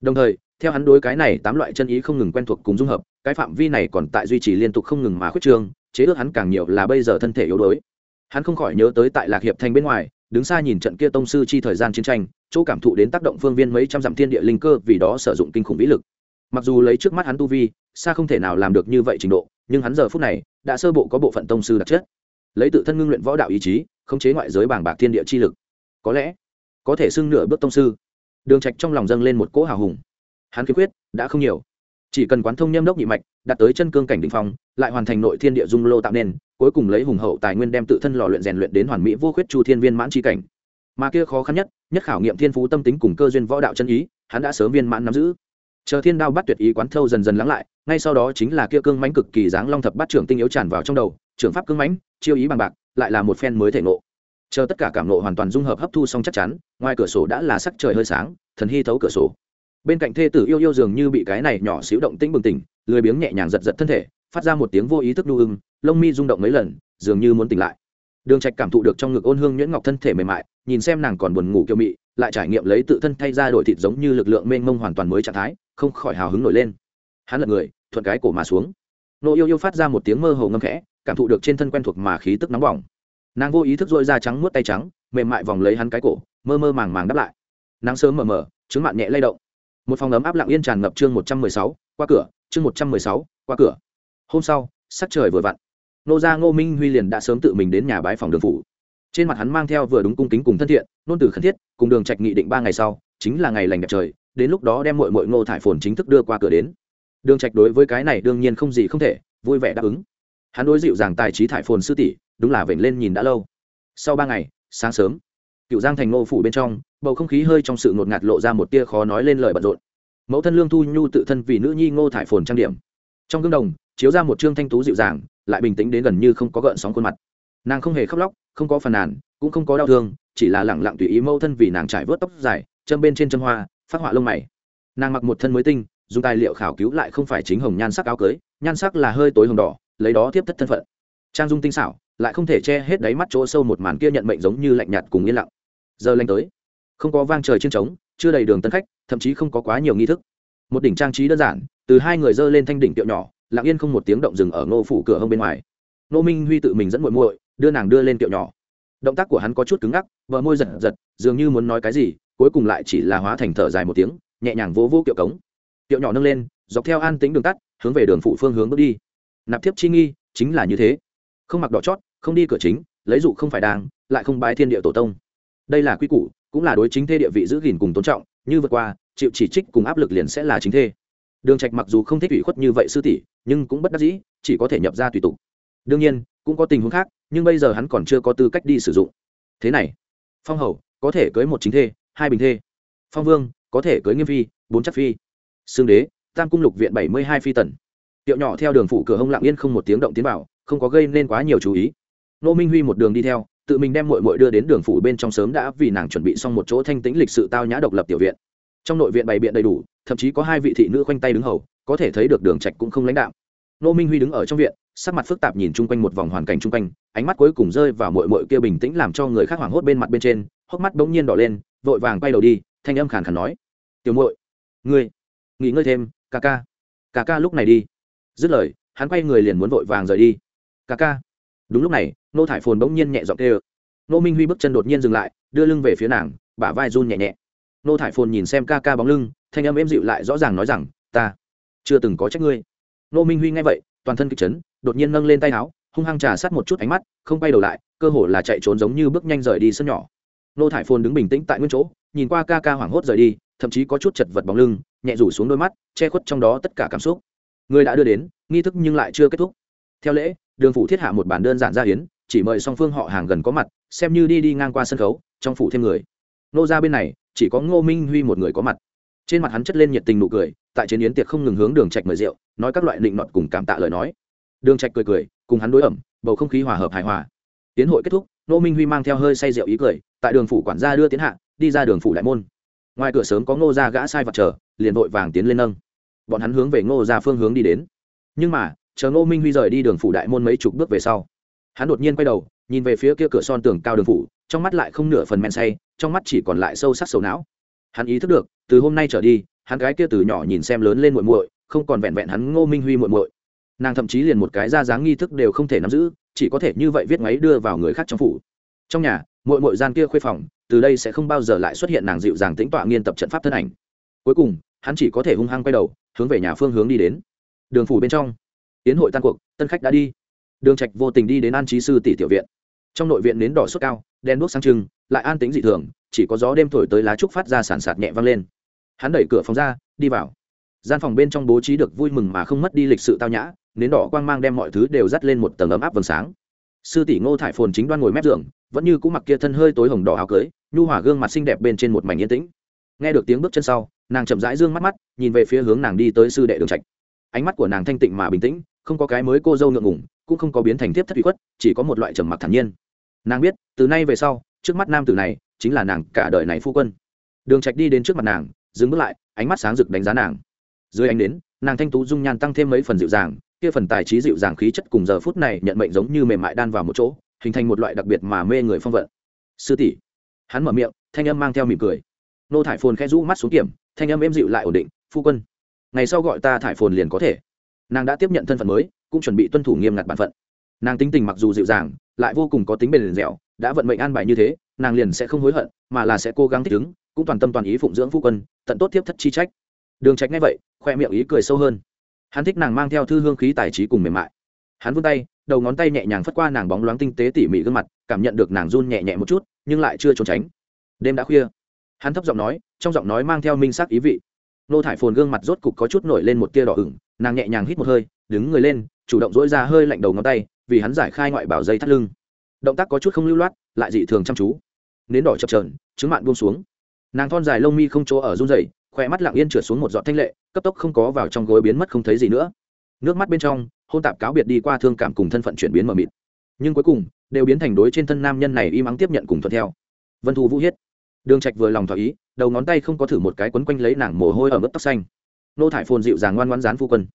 S1: Đồng thời, theo hắn đối cái này tám loại chân ý không ngừng quen thuộc cùng dung hợp, cái phạm vi này còn tại duy trì liên tục không ngừng mà khuyết trương chế ước hắn càng nhiều là bây giờ thân thể yếu đuối. Hắn không khỏi nhớ tới tại lạc hiệp thành bên ngoài, đứng xa nhìn trận kia tông sư chi thời gian chiến tranh, chỗ cảm thụ đến tác động phương viên mấy trăm dặm thiên địa linh cơ vì đó sử dụng kinh khủng vĩ lực. Mặc dù lấy trước mắt hắn tu vi, xa không thể nào làm được như vậy trình độ, nhưng hắn giờ phút này, đã sơ bộ có bộ phận tông sư đặc chất. Lấy tự thân ngưng luyện võ đạo ý chí, khống chế ngoại giới bảng bạc thiên địa chi lực. Có lẽ, có thể xưng nửa bước tông sư. Đường trạch trong lòng dâng lên một cỗ hào hùng. Hắn khiếm quyết đã không nhiều. Chỉ cần quán thông nhâm đốc nhị mạch, đạt tới chân cương cảnh đỉnh phong lại hoàn thành nội thiên địa dung lô tạo nên, cuối cùng lấy hùng hậu tài nguyên đem tự thân lò luyện rèn luyện đến hoàn mỹ vô khuyết chu thiên viên mãn chi cảnh. Mà kia khó khăn nhất nhất khảo nghiệm thiên phú tâm tính cùng cơ duyên võ đạo chân ý, hắn đã sớm viên mãn nắm giữ. Chờ thiên đao bắt tuyệt ý quán thâu dần dần lắng lại, ngay sau đó chính là kia cương mãnh cực kỳ dáng long thập bắt trưởng tinh yếu tràn vào trong đầu, trưởng pháp cương mãnh, chiêu ý bằng bạc, lại là một phen mới thể ngộ. Chờ tất cả cảm nộ hoàn toàn dung hợp hấp thu xong chắc chắn, ngoài cửa sổ đã là sắc trời hơi sáng, thần hy thấu cửa sổ. Bên cạnh thê tử yêu yêu dường như bị cái này nhỏ xíu động tĩnh bừng tỉnh, lười biếng nhẹ nhàng giật giật thân thể phát ra một tiếng vô ý thức đu ưng, lông mi rung động mấy lần, dường như muốn tỉnh lại. Đường trạch cảm thụ được trong ngực ôn hương nhuyễn ngọc thân thể mềm mại, nhìn xem nàng còn buồn ngủ kiêu mị, lại trải nghiệm lấy tự thân thay ra đổi thịt giống như lực lượng mênh mông hoàn toàn mới trạng thái, không khỏi hào hứng nổi lên. Hắn lật người, thuận cái cổ mà xuống. Nô yêu yêu phát ra một tiếng mơ hồ ngâm khẽ, cảm thụ được trên thân quen thuộc mà khí tức nóng bỏng. Nàng vô ý thức dội ra trắng muốt tay trắng, mềm mại vòng lấy hắn cái cổ, mơ mơ màng màng đáp lại. Nắng sớm mờ mờ, trứng mạn nhẹ lay động. Một phòng ấm áp lặng yên tràn ngập chương một trăm mười sáu, qua cửa, chương một trăm mười sáu, qua cửa hôm sau, sắc trời vừa vặn. Nô gia ngô minh huy liền đã sớm tự mình đến nhà bái phòng đường phủ. Trên mặt hắn mang theo vừa đúng cung kính cùng thân thiện, nôn từ khẩn thiết, cùng đường trạch nghị định ba ngày sau, chính là ngày lành đẹp trời, đến lúc đó đem mội mội ngô thải phồn chính thức đưa qua cửa đến. Đường trạch đối với cái này đương nhiên không gì không thể, vui vẻ đáp ứng. Hắn đối dịu dàng tài trí thải phồn sư tỷ, đúng là vểnh lên nhìn đã lâu. Sau ba ngày, sáng sớm, cựu giang thành ngô phủ bên trong, bầu không khí hơi trong sự ngột ngạt lộ ra một tia khó nói lên lời bận rộn. Mẫu thân lương thu nhu tự thân vì nữ nhi ngô thải phồn trang điểm trong gương đồng, chiếu ra một trương thanh tú dịu dàng, lại bình tĩnh đến gần như không có gợn sóng khuôn mặt. Nàng không hề khóc lóc, không có phàn nàn, cũng không có đau thương, chỉ là lẳng lặng tùy ý mâu thân vì nàng trải vớt tóc dài, châm bên trên châm hoa, phát họa lông mày. Nàng mặc một thân mới tinh, dùng tài liệu khảo cứu lại không phải chính hồng nhan sắc áo cưới, nhan sắc là hơi tối hồng đỏ, lấy đó tiếp thất thân phận. Trang dung tinh xảo, lại không thể che hết đáy mắt chỗ sâu một màn kia nhận mệnh giống như lạnh nhạt cùng yên lặng. Giờ lanh tới. Không có vang trời trên trống, chưa đầy đường tân khách, thậm chí không có quá nhiều nghi thức một đỉnh trang trí đơn giản, từ hai người dơ lên thanh đỉnh tiệu nhỏ, lặng yên không một tiếng động dừng ở ngô phủ cửa hông bên ngoài. Nô minh huy tự mình dẫn muội muội, đưa nàng đưa lên tiệu nhỏ. Động tác của hắn có chút cứng ngắc vợ môi giật giật, dường như muốn nói cái gì, cuối cùng lại chỉ là hóa thành thở dài một tiếng, nhẹ nhàng vỗ vỗ kiệu cống. Tiệu nhỏ nâng lên, dọc theo an tính đường tắt, hướng về đường phụ phương hướng bước đi. Nạp thiếp chi nghi, chính là như thế. Không mặc đỏ chót, không đi cửa chính, lấy dụ không phải đang lại không bái thiên địa tổ tông. Đây là quy củ, cũng là đối chính thê địa vị giữ gìn cùng tôn trọng, như vượt qua chịu chỉ trích cùng áp lực liền sẽ là chính thê. Đường trạch mặc dù không thích ủy khuất như vậy sư tỷ, nhưng cũng bất đắc dĩ, chỉ có thể nhập ra tùy tục. Đương nhiên, cũng có tình huống khác, nhưng bây giờ hắn còn chưa có tư cách đi sử dụng. Thế này, phong hầu, có thể cưới một chính thê, hai bình thê. Phong vương, có thể cưới nghiêm phi, bốn chắc phi. Xương đế, tam cung lục viện bảy mươi hai phi tần. Tiệu nhỏ theo đường phủ cửa hông lặng yên không một tiếng động tiến vào, không có gây nên quá nhiều chú ý. Nô minh huy một đường đi theo, tự mình đem mội mội đưa đến đường phủ bên trong sớm đã vì nàng chuẩn bị xong một chỗ thanh tĩnh lịch sự tao nhã độc lập tiểu viện trong nội viện bày biện đầy đủ, thậm chí có hai vị thị nữ khoanh tay đứng hầu, có thể thấy được đường trạch cũng không lãnh đạo nô minh huy đứng ở trong viện, sắc mặt phức tạp nhìn chung quanh một vòng hoàn cảnh chung quanh, ánh mắt cuối cùng rơi vào mội mội kia bình tĩnh làm cho người khác hoảng hốt bên mặt bên trên, hốc mắt bỗng nhiên đỏ lên, vội vàng quay đầu đi, thanh âm khàn khàn nói, tiểu muội, ngươi, nghỉ ngơi thêm, ca ca ca ca lúc này đi. Dứt lời, hắn quay người liền muốn vội vàng rời đi. Ca ca. Đúng lúc này, nô thải phồn bỗng nhiên nhẹ giọng kêu. Nô minh huy bước chân đột nhiên dừng lại, đưa lưng về phía nàng, bả vai run nhẹ nhẹ nô thải phồn nhìn xem ca ca bóng lưng, thanh âm êm dịu lại rõ ràng nói rằng, ta chưa từng có trách ngươi. Nô minh huy nghe vậy, toàn thân kịch chấn, đột nhiên nâng lên tay áo, hung hăng trà sát một chút ánh mắt, không bay đầu lại, cơ hồ là chạy trốn giống như bước nhanh rời đi sân nhỏ. Nô thải phồn đứng bình tĩnh tại nguyên chỗ, nhìn qua ca ca hoảng hốt rời đi, thậm chí có chút chật vật bóng lưng, nhẹ rủ xuống đôi mắt, che khuất trong đó tất cả cảm xúc. Người đã đưa đến, nghi thức nhưng lại chưa kết thúc. Theo lễ, đường phủ thiết hạ một bản đơn giản ra hiến, chỉ mời song phương họ hàng gần có mặt, xem như đi đi ngang qua sân khấu, trong phủ thêm người. Nô ra bên này chỉ có ngô minh huy một người có mặt. Trên mặt hắn chất lên nhiệt tình nụ cười, tại chiến yến tiệc không ngừng hướng đường trạch mời rượu, nói các loại định nọt cùng cảm tạ lời nói. Đường trạch cười cười, cùng hắn đối ẩm, bầu không khí hòa hợp hài hòa. Tiến hội kết thúc, ngô minh huy mang theo hơi say rượu ý cười, tại đường phủ quản gia đưa tiến hạ, đi ra đường phủ đại môn. Ngoài cửa sớm có ngô gia gã sai vật chờ, liền vội vàng tiến lên nâng. Bọn hắn hướng về ngô gia phương hướng đi đến. Nhưng mà, chờ ngô minh huy rời đi đường phủ đại môn mấy chục bước về sau, hắn đột nhiên quay đầu, nhìn về phía kia cửa son tường cao đường phủ, trong mắt lại không nửa phần men say trong mắt chỉ còn lại sâu sắc sầu não. Hắn ý thức được, từ hôm nay trở đi, hắn gái kia từ nhỏ nhìn xem lớn lên muội muội, không còn vẹn vẹn hắn ngô minh huy muội muội. Nàng thậm chí liền một cái ra dáng nghi thức đều không thể nắm giữ, chỉ có thể như vậy viết ngáy đưa vào người khác trong phủ. Trong nhà, muội muội gian kia khuê phòng, từ đây sẽ không bao giờ lại xuất hiện nàng dịu dàng tĩnh tọa nghiên tập trận pháp thân ảnh. Cuối cùng, hắn chỉ có thể hung hăng quay đầu, hướng về nhà phương hướng đi đến. Đường phủ bên trong. Tiến hội tan cuộc, tân khách đã đi. Đường trạch vô tình đi đến an trí sư tỷ tiểu viện trong nội viện nến đỏ sốt cao đen đuốc sang trưng, lại an tĩnh dị thường, chỉ có gió đêm thổi tới lá trúc phát ra sàn sạt nhẹ vang lên. Hắn đẩy cửa phòng ra, đi vào. Gian phòng bên trong bố trí được vui mừng mà không mất đi lịch sự tao nhã, nến đỏ quang mang đem mọi thứ đều dắt lên một tầng ấm áp vầng sáng. Sư tỷ ngô thải phồn chính đoan ngồi mép giường, vẫn như cũ mặc kia thân hơi tối hồng đỏ áo cưới, nhu hỏa gương mặt xinh đẹp bên trên một mảnh yên tĩnh. Nghe được tiếng bước chân sau, nàng chậm rãi dương mắt mắt, nhìn về phía hướng nàng đi tới sư đệ đường trạch. Ánh mắt của nàng thanh tịnh mà bình tĩnh, không có cái mới cô dâu ngượng ngùng, cũng không có biến thành tiếp thất ủy khuất, chỉ có một loại trầm mặc thản nhiên nàng biết, từ nay về sau, trước mắt nam tử này chính là nàng cả đời này phu quân. Đường trạch đi đến trước mặt nàng, dừng bước lại, ánh mắt sáng rực đánh giá nàng. Dưới ánh đến, nàng thanh tú dung nhan tăng thêm mấy phần dịu dàng, kia phần tài trí dịu dàng khí chất cùng giờ phút này nhận mệnh giống như mềm mại đan vào một chỗ, hình thành một loại đặc biệt mà mê người phong vận. Sư tỷ. Hắn mở miệng, thanh âm mang theo mỉm cười. Nô thải phồn khẽ rũ mắt xuống kiểm, thanh âm êm dịu lại ổn định, phu quân, ngày sau gọi ta thải phồn liền có thể. Nàng đã tiếp nhận thân phận mới, cũng chuẩn bị tuân thủ nghiêm ngặt bản phận nàng tính tình mặc dù dịu dàng, lại vô cùng có tính bền dẻo, đã vận mệnh an bài như thế, nàng liền sẽ không hối hận, mà là sẽ cố gắng thích ứng, cũng toàn tâm toàn ý phụng dưỡng phu quân, tận tốt tiếp thất chi trách. Đường trạch ngay vậy, khoe miệng ý cười sâu hơn. Hắn thích nàng mang theo thư hương khí tài trí cùng mềm mại. Hắn vươn tay, đầu ngón tay nhẹ nhàng phất qua nàng bóng loáng tinh tế tỉ mỉ gương mặt, cảm nhận được nàng run nhẹ nhẹ một chút, nhưng lại chưa trốn tránh. Đêm đã khuya. Hắn thấp giọng nói, trong giọng nói mang theo minh sắc ý vị. Nô thải phồn gương mặt rốt cục có chút nổi lên một tia đỏ ửng, nàng nhẹ nhàng hít một hơi, đứng người lên, chủ động dỗi ra hơi lạnh đầu ngón tay vì hắn giải khai ngoại bảo dây thắt lưng. Động tác có chút không lưu loát, lại dị thường chăm chú. Nến đỏ chập trờn trứng mạn buông xuống. Nàng thon dài lông mi không chỗ ở run dày khỏe mắt lặng yên trượt xuống một giọt thanh lệ, cấp tốc không có vào trong gối biến mất không thấy gì nữa. Nước mắt bên trong, hôn tạp cáo biệt đi qua thương cảm cùng thân phận chuyển biến mờ mịt. Nhưng cuối cùng, đều biến thành đối trên thân nam nhân này im ắng tiếp nhận cùng thuận theo. Vân thu vũ hiết. Đường trạch vừa lòng thỏa ý, đầu ngón tay không có thử một cái quấn quanh lấy nàng mồ hôi ở mức tóc xanh. Nô thải phồn dịu dàng ngoan ngoãn dán phu quân.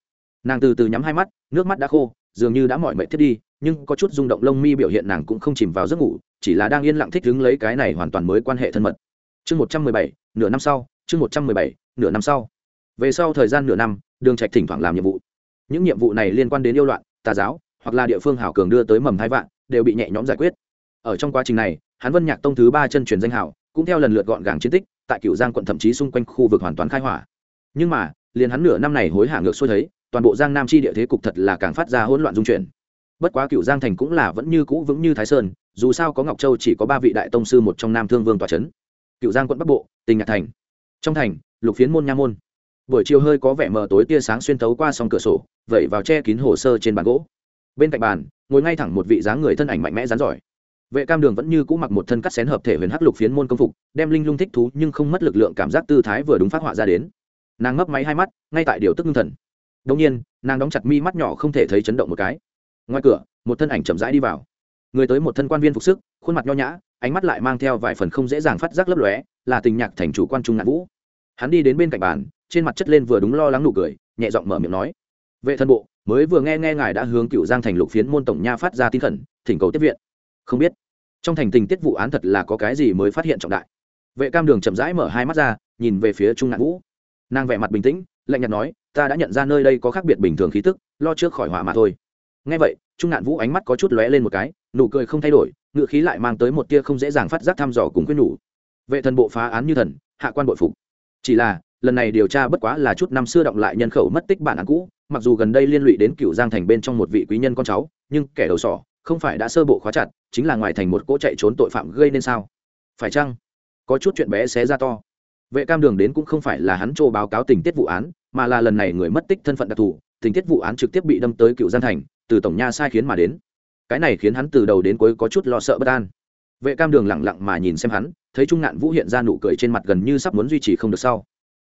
S1: Nàng từ từ nhắm hai mắt, nước mắt đã khô dường như đã mỏi mệt thiết đi, nhưng có chút rung động lông mi biểu hiện nàng cũng không chìm vào giấc ngủ, chỉ là đang yên lặng thích đứng lấy cái này hoàn toàn mới quan hệ thân mật. Chương một trăm mười bảy, nửa năm sau, chương một trăm mười bảy, nửa năm sau. Về sau thời gian nửa năm, đường trạch thỉnh thoảng làm nhiệm vụ. Những nhiệm vụ này liên quan đến yêu loạn, tà giáo, hoặc là địa phương hảo cường đưa tới mầm hai vạn, đều bị nhẹ nhõm giải quyết. Ở trong quá trình này, hắn vân nhạc tông thứ ba chân truyền danh hảo, cũng theo lần lượt gọn gàng chiến tích, tại cựu giang quận thậm chí xung quanh khu vực hoàn toàn khai hỏa. Nhưng mà, liền hắn nửa năm này hối hả ngược xuôi thấy toàn bộ giang nam chi địa thế cục thật là càng phát ra hỗn loạn dung chuyển. Bất quá cựu giang thành cũng là vẫn như cũ vững như thái sơn, dù sao có ngọc châu chỉ có ba vị đại tông sư một trong nam thương vương tòa c h ấ n cựu giang quận bắc bộ, tình nhạc thành. Trong thành, lục phiến môn nha môn. Buổi chiều hơi có vẻ mờ tối tia sáng xuyên tấu qua song cửa sổ, vẩy vào che kín hồ sơ trên bàn gỗ. Bên cạnh bàn, ngồi ngay thẳng một vị dáng người thân ảnh mạnh mẽ rán giỏi. Vệ cam đường vẫn như cũ mặc một thân cắt xén hợp thể huyền hắc lục phiến môn công phục, đem linh lung thích thú nhưng không mất lực lượng cảm giác tư thái vừa đúng phát họa ra đến. Nàng ngấp máy hai mắt, ngay tại điều tức ngưng thần đông nhiên, nàng đóng chặt mi mắt nhỏ không thể thấy chấn động một cái. Ngoài cửa, một thân ảnh chậm rãi đi vào. Người tới một thân quan viên phục sức, khuôn mặt nho nhã, ánh mắt lại mang theo vài phần không dễ dàng phát giác lấp lóe, là tình nhạc thành chủ quan trung ngạn vũ. Hắn đi đến bên cạnh bàn, trên mặt chất lên vừa đúng lo lắng nụ cười, nhẹ giọng mở miệng nói. Vệ thân bộ, mới vừa nghe nghe ngài đã hướng cựu giang thành lục phiến môn tổng nha phát ra tin khẩn, thỉnh cầu tiếp viện. Không biết, trong thành tình tiết vụ án thật là có cái gì mới phát hiện trọng đại. Vệ cam đường chậm rãi mở hai mắt ra, nhìn về phía trung ngạn vũ. Nàng vẻ mặt bình tĩnh, lạnh nhạt nói ta đã nhận ra nơi đây có khác biệt bình thường khí tức, lo trước khỏi hỏa mà thôi. Ngay vậy, trung ngạn vũ ánh mắt có chút lóe lên một cái, nụ cười không thay đổi ngự khí lại mang tới một tia không dễ dàng phát giác thăm dò cùng quyết nhủ. Vệ thần bộ phá án như thần, hạ quan bội phục. Chỉ là, lần này điều tra bất quá là chút năm xưa động lại nhân khẩu mất tích bản án cũ, mặc dù gần đây liên lụy đến cựu giang thành bên trong một vị quý nhân con cháu, nhưng kẻ đầu sỏ, không phải đã sơ bộ khóa chặt, chính là ngoài thành một cỗ chạy trốn tội phạm gây nên sao? Phải chăng? Có chút chuyện bé xé ra to vệ cam đường đến cũng không phải là hắn trô báo cáo tình tiết vụ án, mà là lần này người mất tích thân phận đặc thù, tình tiết vụ án trực tiếp bị đâm tới cựu gian thành, từ tổng nha sai khiến mà đến. Cái này khiến hắn từ đầu đến cuối có chút lo sợ bất an. Vệ cam đường lẳng lặng mà nhìn xem hắn, thấy trung ngạn vũ hiện ra nụ cười trên mặt gần như sắp muốn duy trì không được sau.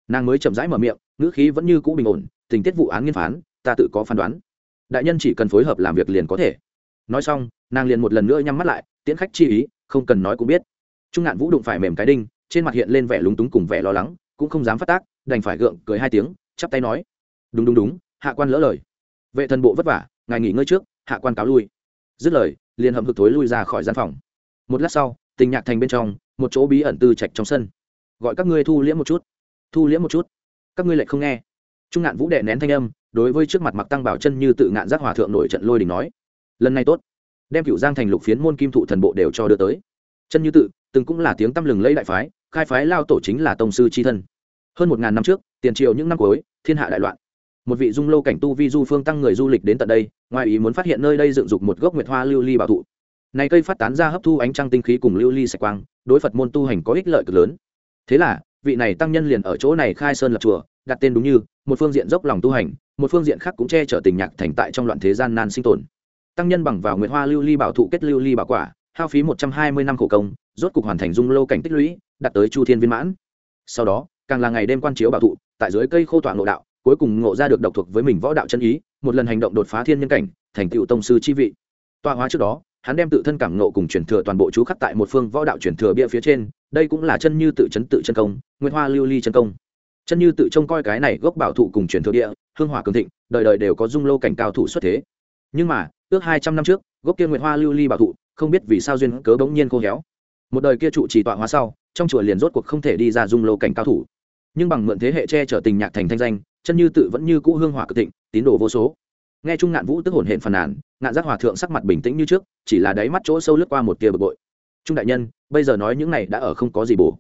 S1: Nàng mới chậm rãi mở miệng, ngữ khí vẫn như cũ bình ổn, tình tiết vụ án nghiên phán, ta tự có phán đoán. Đại nhân chỉ cần phối hợp làm việc liền có thể. Nói xong, nàng liền một lần nữa nhắm mắt lại, tiễn khách chi ý, không cần nói cũng biết. Trung ngạn vũ đụng phải mềm cái đinh trên mặt hiện lên vẻ lúng túng cùng vẻ lo lắng, cũng không dám phát tác, đành phải gượng cười hai tiếng, chắp tay nói, đúng đúng đúng, hạ quan lỡ lời. Vệ thần bộ vất vả, ngài nghỉ ngơi trước, hạ quan cáo lui. Dứt lời, liền hậm hực thối lui ra khỏi gian phòng. Một lát sau, tình nhạc thành bên trong, một chỗ bí ẩn tư trạch trong sân. Gọi các ngươi thu liễm một chút, thu liễm một chút. Các ngươi lại không nghe. Trung ngạn vũ đệ nén thanh âm, đối với trước mặt mặc tăng bảo chân như tự ngạn giác hòa thượng nổi trận lôi đình nói, lần này tốt. Đem cựu giang thành lục phiến môn kim thụ thần bộ đều cho đưa tới. Chân như tự, từng cũng là tiếng tăm lừng lấy đại phái khai phái lao tổ chính là tông sư c h i thân. Hơn một ngàn năm trước, tiền triều những năm cuối, thiên hạ đại loạn. Một vị dung lâu cảnh tu vi du phương tăng người du lịch đến tận đây, ngoài ý muốn phát hiện nơi đây dựng dục một gốc nguyệt hoa lưu ly bảo thụ. Này cây phát tán ra hấp thu ánh trăng tinh khí cùng lưu ly sạch quang, đối phật môn tu hành có ích lợi cực lớn. Thế là, vị này tăng nhân liền ở chỗ này khai sơn lập chùa, đặt tên đúng như, một phương diện dốc lòng tu hành, một phương diện khác cũng che chở tình nhạc thành tại trong loạn thế gian nan sinh tồn. Tăng nhân bằng vào nguyệt hoa lưu ly bảo thụ kết lưu ly bảo quả hao phí một trăm hai mươi năm khổ công, rốt cục hoàn thành dung lâu cảnh tích lũy, đạt tới chu thiên viên mãn. Sau đó, càng là ngày đêm quan chiếu bảo thụ, tại dưới cây khô tọa ngộ đạo, cuối cùng ngộ ra được độc thuộc với mình võ đạo chân ý, một lần hành động đột phá thiên nhân cảnh, thành tựu tông sư chi vị. Tọa hóa trước đó, hắn đem tự thân cảm ngộ cùng truyền thừa toàn bộ chú khắc tại một phương võ đạo truyền thừa bia phía trên, đây cũng là chân như tự chấn tự chân công nguyên hoa lưu ly chân công. Chân như tự trông coi cái này gốc bảo thụ cùng truyền thừa địa, hương hỏa cường thịnh, đời đời đều có dung lâu cảnh cao thủ xuất thế. Nhưng mà, ước hai trăm năm trước, gốc kia nguyệt hoa lưu ly bảo thụ không biết vì sao duyên cớ bỗng nhiên khô héo. Một đời kia trụ trì tọa hóa sau, trong chùa liền rốt cuộc không thể đi ra dung lâu cảnh cao thủ. Nhưng bằng mượn thế hệ che chở tình nhạc thành thanh danh, chân như tự vẫn như cũ hương hỏa cực thịnh, tín đồ vô số. Nghe trung ngạn vũ tức hồn hển phàn nàn, ngạn giác hòa thượng sắc mặt bình tĩnh như trước, chỉ là đáy mắt chỗ sâu lướt qua một tia bực bội. Trung đại nhân, bây giờ nói những này đã ở không có gì bổ.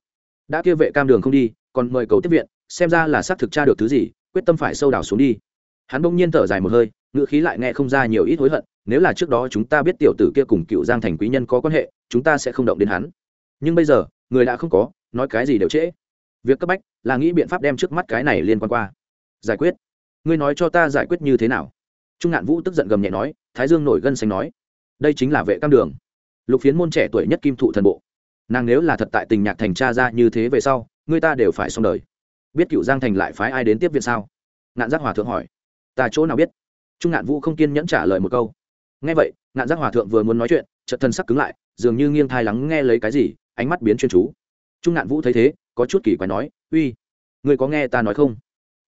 S1: Đã kia vệ cam đường không đi, còn mời cầu tiếp viện, xem ra là xác thực tra được thứ gì, quyết tâm phải sâu đào xuống đi. Hắn bỗng nhiên thở dài một hơi ngựa khí lại nghe không ra nhiều ít hối hận nếu là trước đó chúng ta biết tiểu tử kia cùng cựu giang thành quý nhân có quan hệ, chúng ta sẽ không động đến hắn. Nhưng bây giờ, người đã không có, nói cái gì đều trễ. Việc cấp bách là nghĩ biện pháp đem trước mắt cái này liên quan qua. Giải quyết. Ngươi nói cho ta giải quyết như thế nào? Trung ngạn vũ tức giận gầm nhẹ nói, thái dương nổi gân xanh nói, đây chính là vệ cam đường. Lục phiến môn trẻ tuổi nhất kim thụ thần bộ. Nàng nếu là thật tại tình nhạc thành cha ra như thế về sau, người ta đều phải xong đời. Biết cựu giang thành lại phái ai đến tiếp viện sao? Ngạn giác hòa thượng hỏi, ta chỗ nào biết? Trung ngạn vũ không kiên nhẫn trả lời một câu ngay vậy, ngạn giác hòa thượng vừa muốn nói chuyện, chợt thân sắc cứng lại, dường như nghiêng thai lắng nghe lấy cái gì, ánh mắt biến chuyên chú. Trung ngạn vũ thấy thế, có chút kỳ quái nói, uy, người có nghe ta nói không?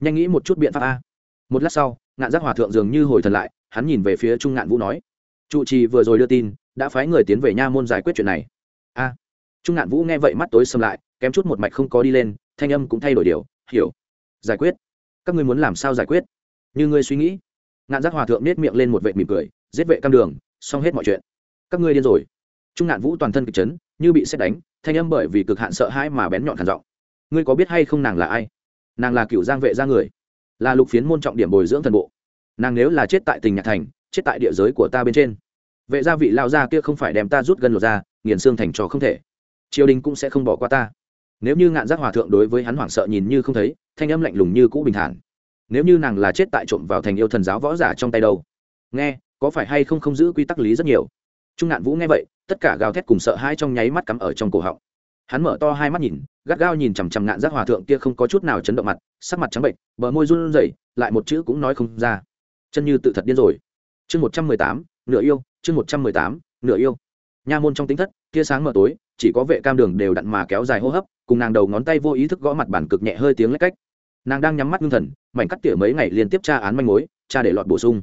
S1: Nhanh nghĩ một chút biện pháp a. Một lát sau, ngạn giác hòa thượng dường như hồi thần lại, hắn nhìn về phía trung ngạn vũ nói, trụ trì vừa rồi đưa tin, đã phái người tiến về nha môn giải quyết chuyện này. A. Trung ngạn vũ nghe vậy mắt tối xâm lại, kém chút một mạch không có đi lên, thanh âm cũng thay đổi điều, hiểu. Giải quyết? Các ngươi muốn làm sao giải quyết? Như ngươi suy nghĩ? Ngạn giác hòa thượng nết miệng lên một vệ mỉm cười giết vệ cam đường, xong hết mọi chuyện. Các ngươi điên rồi. Trung ngạn vũ toàn thân kịch chấn, như bị xét đánh, thanh âm bởi vì cực hạn sợ hãi mà bén nhọn khản giọng. Ngươi có biết hay không nàng là ai? Nàng là cựu giang vệ gia người. Là lục phiến môn trọng điểm bồi dưỡng thần bộ. Nàng nếu là chết tại tình nhạc thành, chết tại địa giới của ta bên trên. Vệ gia vị lao gia kia không phải đem ta rút gần lột ra, nghiền xương thành trò không thể. Triều đình cũng sẽ không bỏ qua ta. Nếu như ngạn giác hòa thượng đối với hắn hoảng sợ nhìn như không thấy, thanh âm lạnh lùng như cũ bình thản. Nếu như nàng là chết tại trộm vào thành yêu thần giáo võ giả trong tay đâu? Nghe có phải hay không không giữ quy tắc lý rất nhiều? Trung ngạn vũ nghe vậy, tất cả gào thét cùng sợ hãi trong nháy mắt cắm ở trong cổ họng. Hắn mở to hai mắt nhìn, gắt gao nhìn chằm chằm ngạn giác hòa thượng kia không có chút nào chấn động mặt, sắc mặt trắng bệnh, bờ môi run rẩy, lại một chữ cũng nói không ra. Chân như tự thật điên rồi. Chương một trăm mười tám, nửa yêu, chương một trăm mười tám, nửa yêu. Nha môn trong tính thất, tia sáng mờ tối, chỉ có vệ cam đường đều đặn mà kéo dài hô hấp, cùng nàng đầu ngón tay vô ý thức gõ mặt bản cực nhẹ hơi tiếng lách cách. Nàng đang nhắm mắt ngưng thần, mảnh cắt tỉa mấy ngày liên tiếp tra án manh mối, tra để lọt bổ sung.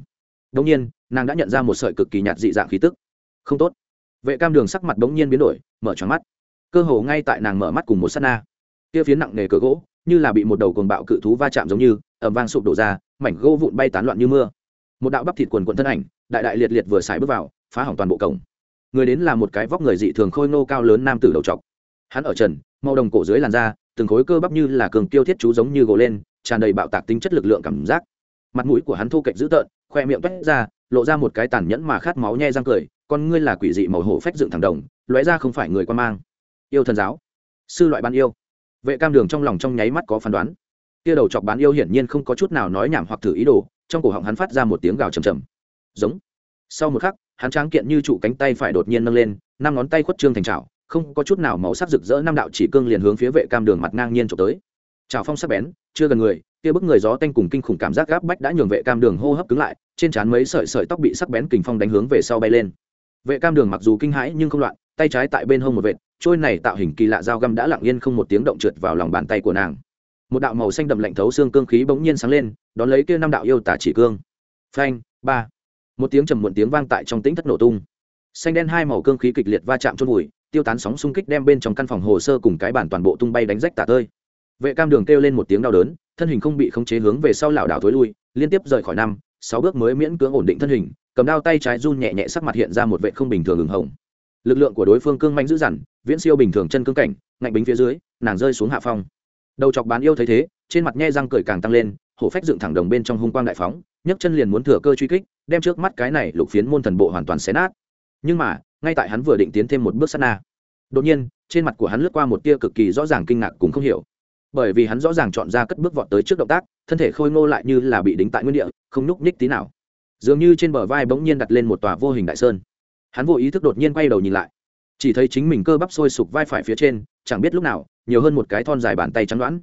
S1: Đông nhiên nàng đã nhận ra một sợi cực kỳ nhạt dị dạng khí tức. Không tốt. Vệ cam đường sắc mặt bỗng nhiên biến đổi, mở tròn mắt. Cơ hồ ngay tại nàng mở mắt cùng một s á t na. Kia phiến nặng nề cửa gỗ, như là bị một đầu cồn bạo cự thú va chạm giống như ẩm vang sụp đổ ra, mảnh gỗ vụn bay tán loạn như mưa. Một đạo bắp thịt quần quần thân ảnh, đại đại liệt liệt vừa xài bước vào, phá hỏng toàn bộ cổng. Người đến là một cái vóc người dị thường khôi nô cao lớn nam tử đầu trọc. Hắn ở trần, màu đồng cổ dưới làn da, từng khối cơ bắp như là cường tiêu thiết chú giống như gỗ lên, tràn đầy bạo tạc tính chất lực lượng cảm giác. Mặt mũi của hắn thu cạnh dữ tợn, khoe miệng toét ra lộ ra một cái tàn nhẫn mà khát máu nhe răng cười, con ngươi là quỷ dị màu hổ phách dựng thẳng đồng, lóe ra không phải người quan mang. Yêu thần giáo, sư loại ban yêu. Vệ cam đường trong lòng trong nháy mắt có phán đoán. Kia đầu chọc bán yêu hiển nhiên không có chút nào nói nhảm hoặc thử ý đồ, trong cổ họng hắn phát ra một tiếng gào trầm trầm. Giống. Sau một khắc, hắn tráng kiện như trụ cánh tay phải đột nhiên nâng lên, năm ngón tay khuất trương thành trào không có chút nào màu sắc rực rỡ năm đạo chỉ cương liền hướng phía vệ cam đường mặt ngang nhiên trộm tới. Trào phong sắc bén, chưa gần người, kia bức người gió tanh cùng kinh khủng cảm giác gáp bách đã nhường vệ cam đường hô hấp cứng lại trên trán mấy sợi sợi tóc bị sắc bén kình phong đánh hướng về sau bay lên. Vệ cam đường mặc dù kinh hãi nhưng không loạn, tay trái tại bên hông một vệt, trôi này tạo hình kỳ lạ dao găm đã lặng yên không một tiếng động trượt vào lòng bàn tay của nàng. Một đạo màu xanh đậm lạnh thấu xương cương khí bỗng nhiên sáng lên, đón lấy kia năm đạo yêu tả chỉ cương. Phanh, ba. Một tiếng trầm muộn tiếng vang tại trong tĩnh thất nổ tung. Xanh đen hai màu cương khí kịch liệt va chạm chôn vùi, tiêu tán sóng xung kích đem bên trong căn phòng hồ sơ cùng cái bản toàn bộ tung bay đánh rách tả tơi. Vệ cam đường kêu lên một tiếng đau đớn, thân hình không bị khống chế hướng về sau lảo đảo thối lui, liên tiếp rời khỏi năm sáu bước mới miễn cưỡng ổn định thân hình, cầm đao tay trái run nhẹ nhẹ sắc mặt hiện ra một vệ không bình thường ửng hồng. Lực lượng của đối phương cương manh dữ dằn, viễn siêu bình thường chân cương cảnh, ngạnh bính phía dưới, nàng rơi xuống hạ phong. Đầu chọc bán yêu thấy thế, trên mặt nhe răng cười càng tăng lên, hổ phách dựng thẳng đồng bên trong hung quang đại phóng, nhấc chân liền muốn thừa cơ truy kích, đem trước mắt cái này lục phiến môn thần bộ hoàn toàn xé nát. Nhưng mà, ngay tại hắn vừa định tiến thêm một bước sát na, đột nhiên, trên mặt của hắn lướt qua một tia cực kỳ rõ ràng kinh ngạc cũng không hiểu bởi vì hắn rõ ràng chọn ra cất bước vọt tới trước động tác, thân thể khôi ngô lại như là bị đính tại nguyên địa, không nhúc nhích tí nào. Dường như trên bờ vai bỗng nhiên đặt lên một tòa vô hình đại sơn. Hắn vô ý thức đột nhiên quay đầu nhìn lại. Chỉ thấy chính mình cơ bắp sôi sục vai phải phía trên, chẳng biết lúc nào, nhiều hơn một cái thon dài bàn tay trắng đoán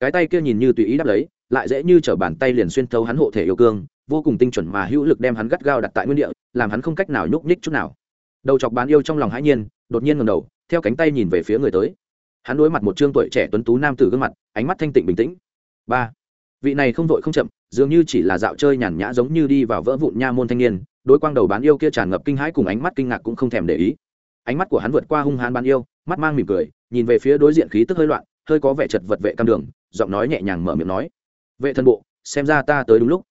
S1: cái tay kia nhìn như tùy ý đắp lấy, lại dễ như chở bàn tay liền xuyên thấu hắn hộ thể yêu cương, vô cùng tinh chuẩn mà hữu lực đem hắn gắt gao đặt tại nguyên địa, làm hắn không cách nào nhúc nhích chút nào. Đầu chọc bán yêu trong lòng hãi nhiên, đột nhiên ngầm đầu, theo cánh tay nhìn về phía người tới hắn đối mặt một trương tuổi trẻ tuấn tú nam tử gương mặt, ánh mắt thanh tịnh bình tĩnh. Ba, vị này không vội không chậm, dường như chỉ là dạo chơi nhàn nhã giống như đi vào vỡ vụn nha môn thanh niên, đối quang đầu bán yêu kia tràn ngập kinh hãi cùng ánh mắt kinh ngạc cũng không thèm để ý. Ánh mắt của hắn vượt qua hung hãn bán yêu, mắt mang mỉm cười, nhìn về phía đối diện khí tức hơi loạn, hơi có vẻ chật vật vệ cam đường, giọng nói nhẹ nhàng mở miệng nói, vệ thân bộ, xem ra ta tới đúng lúc.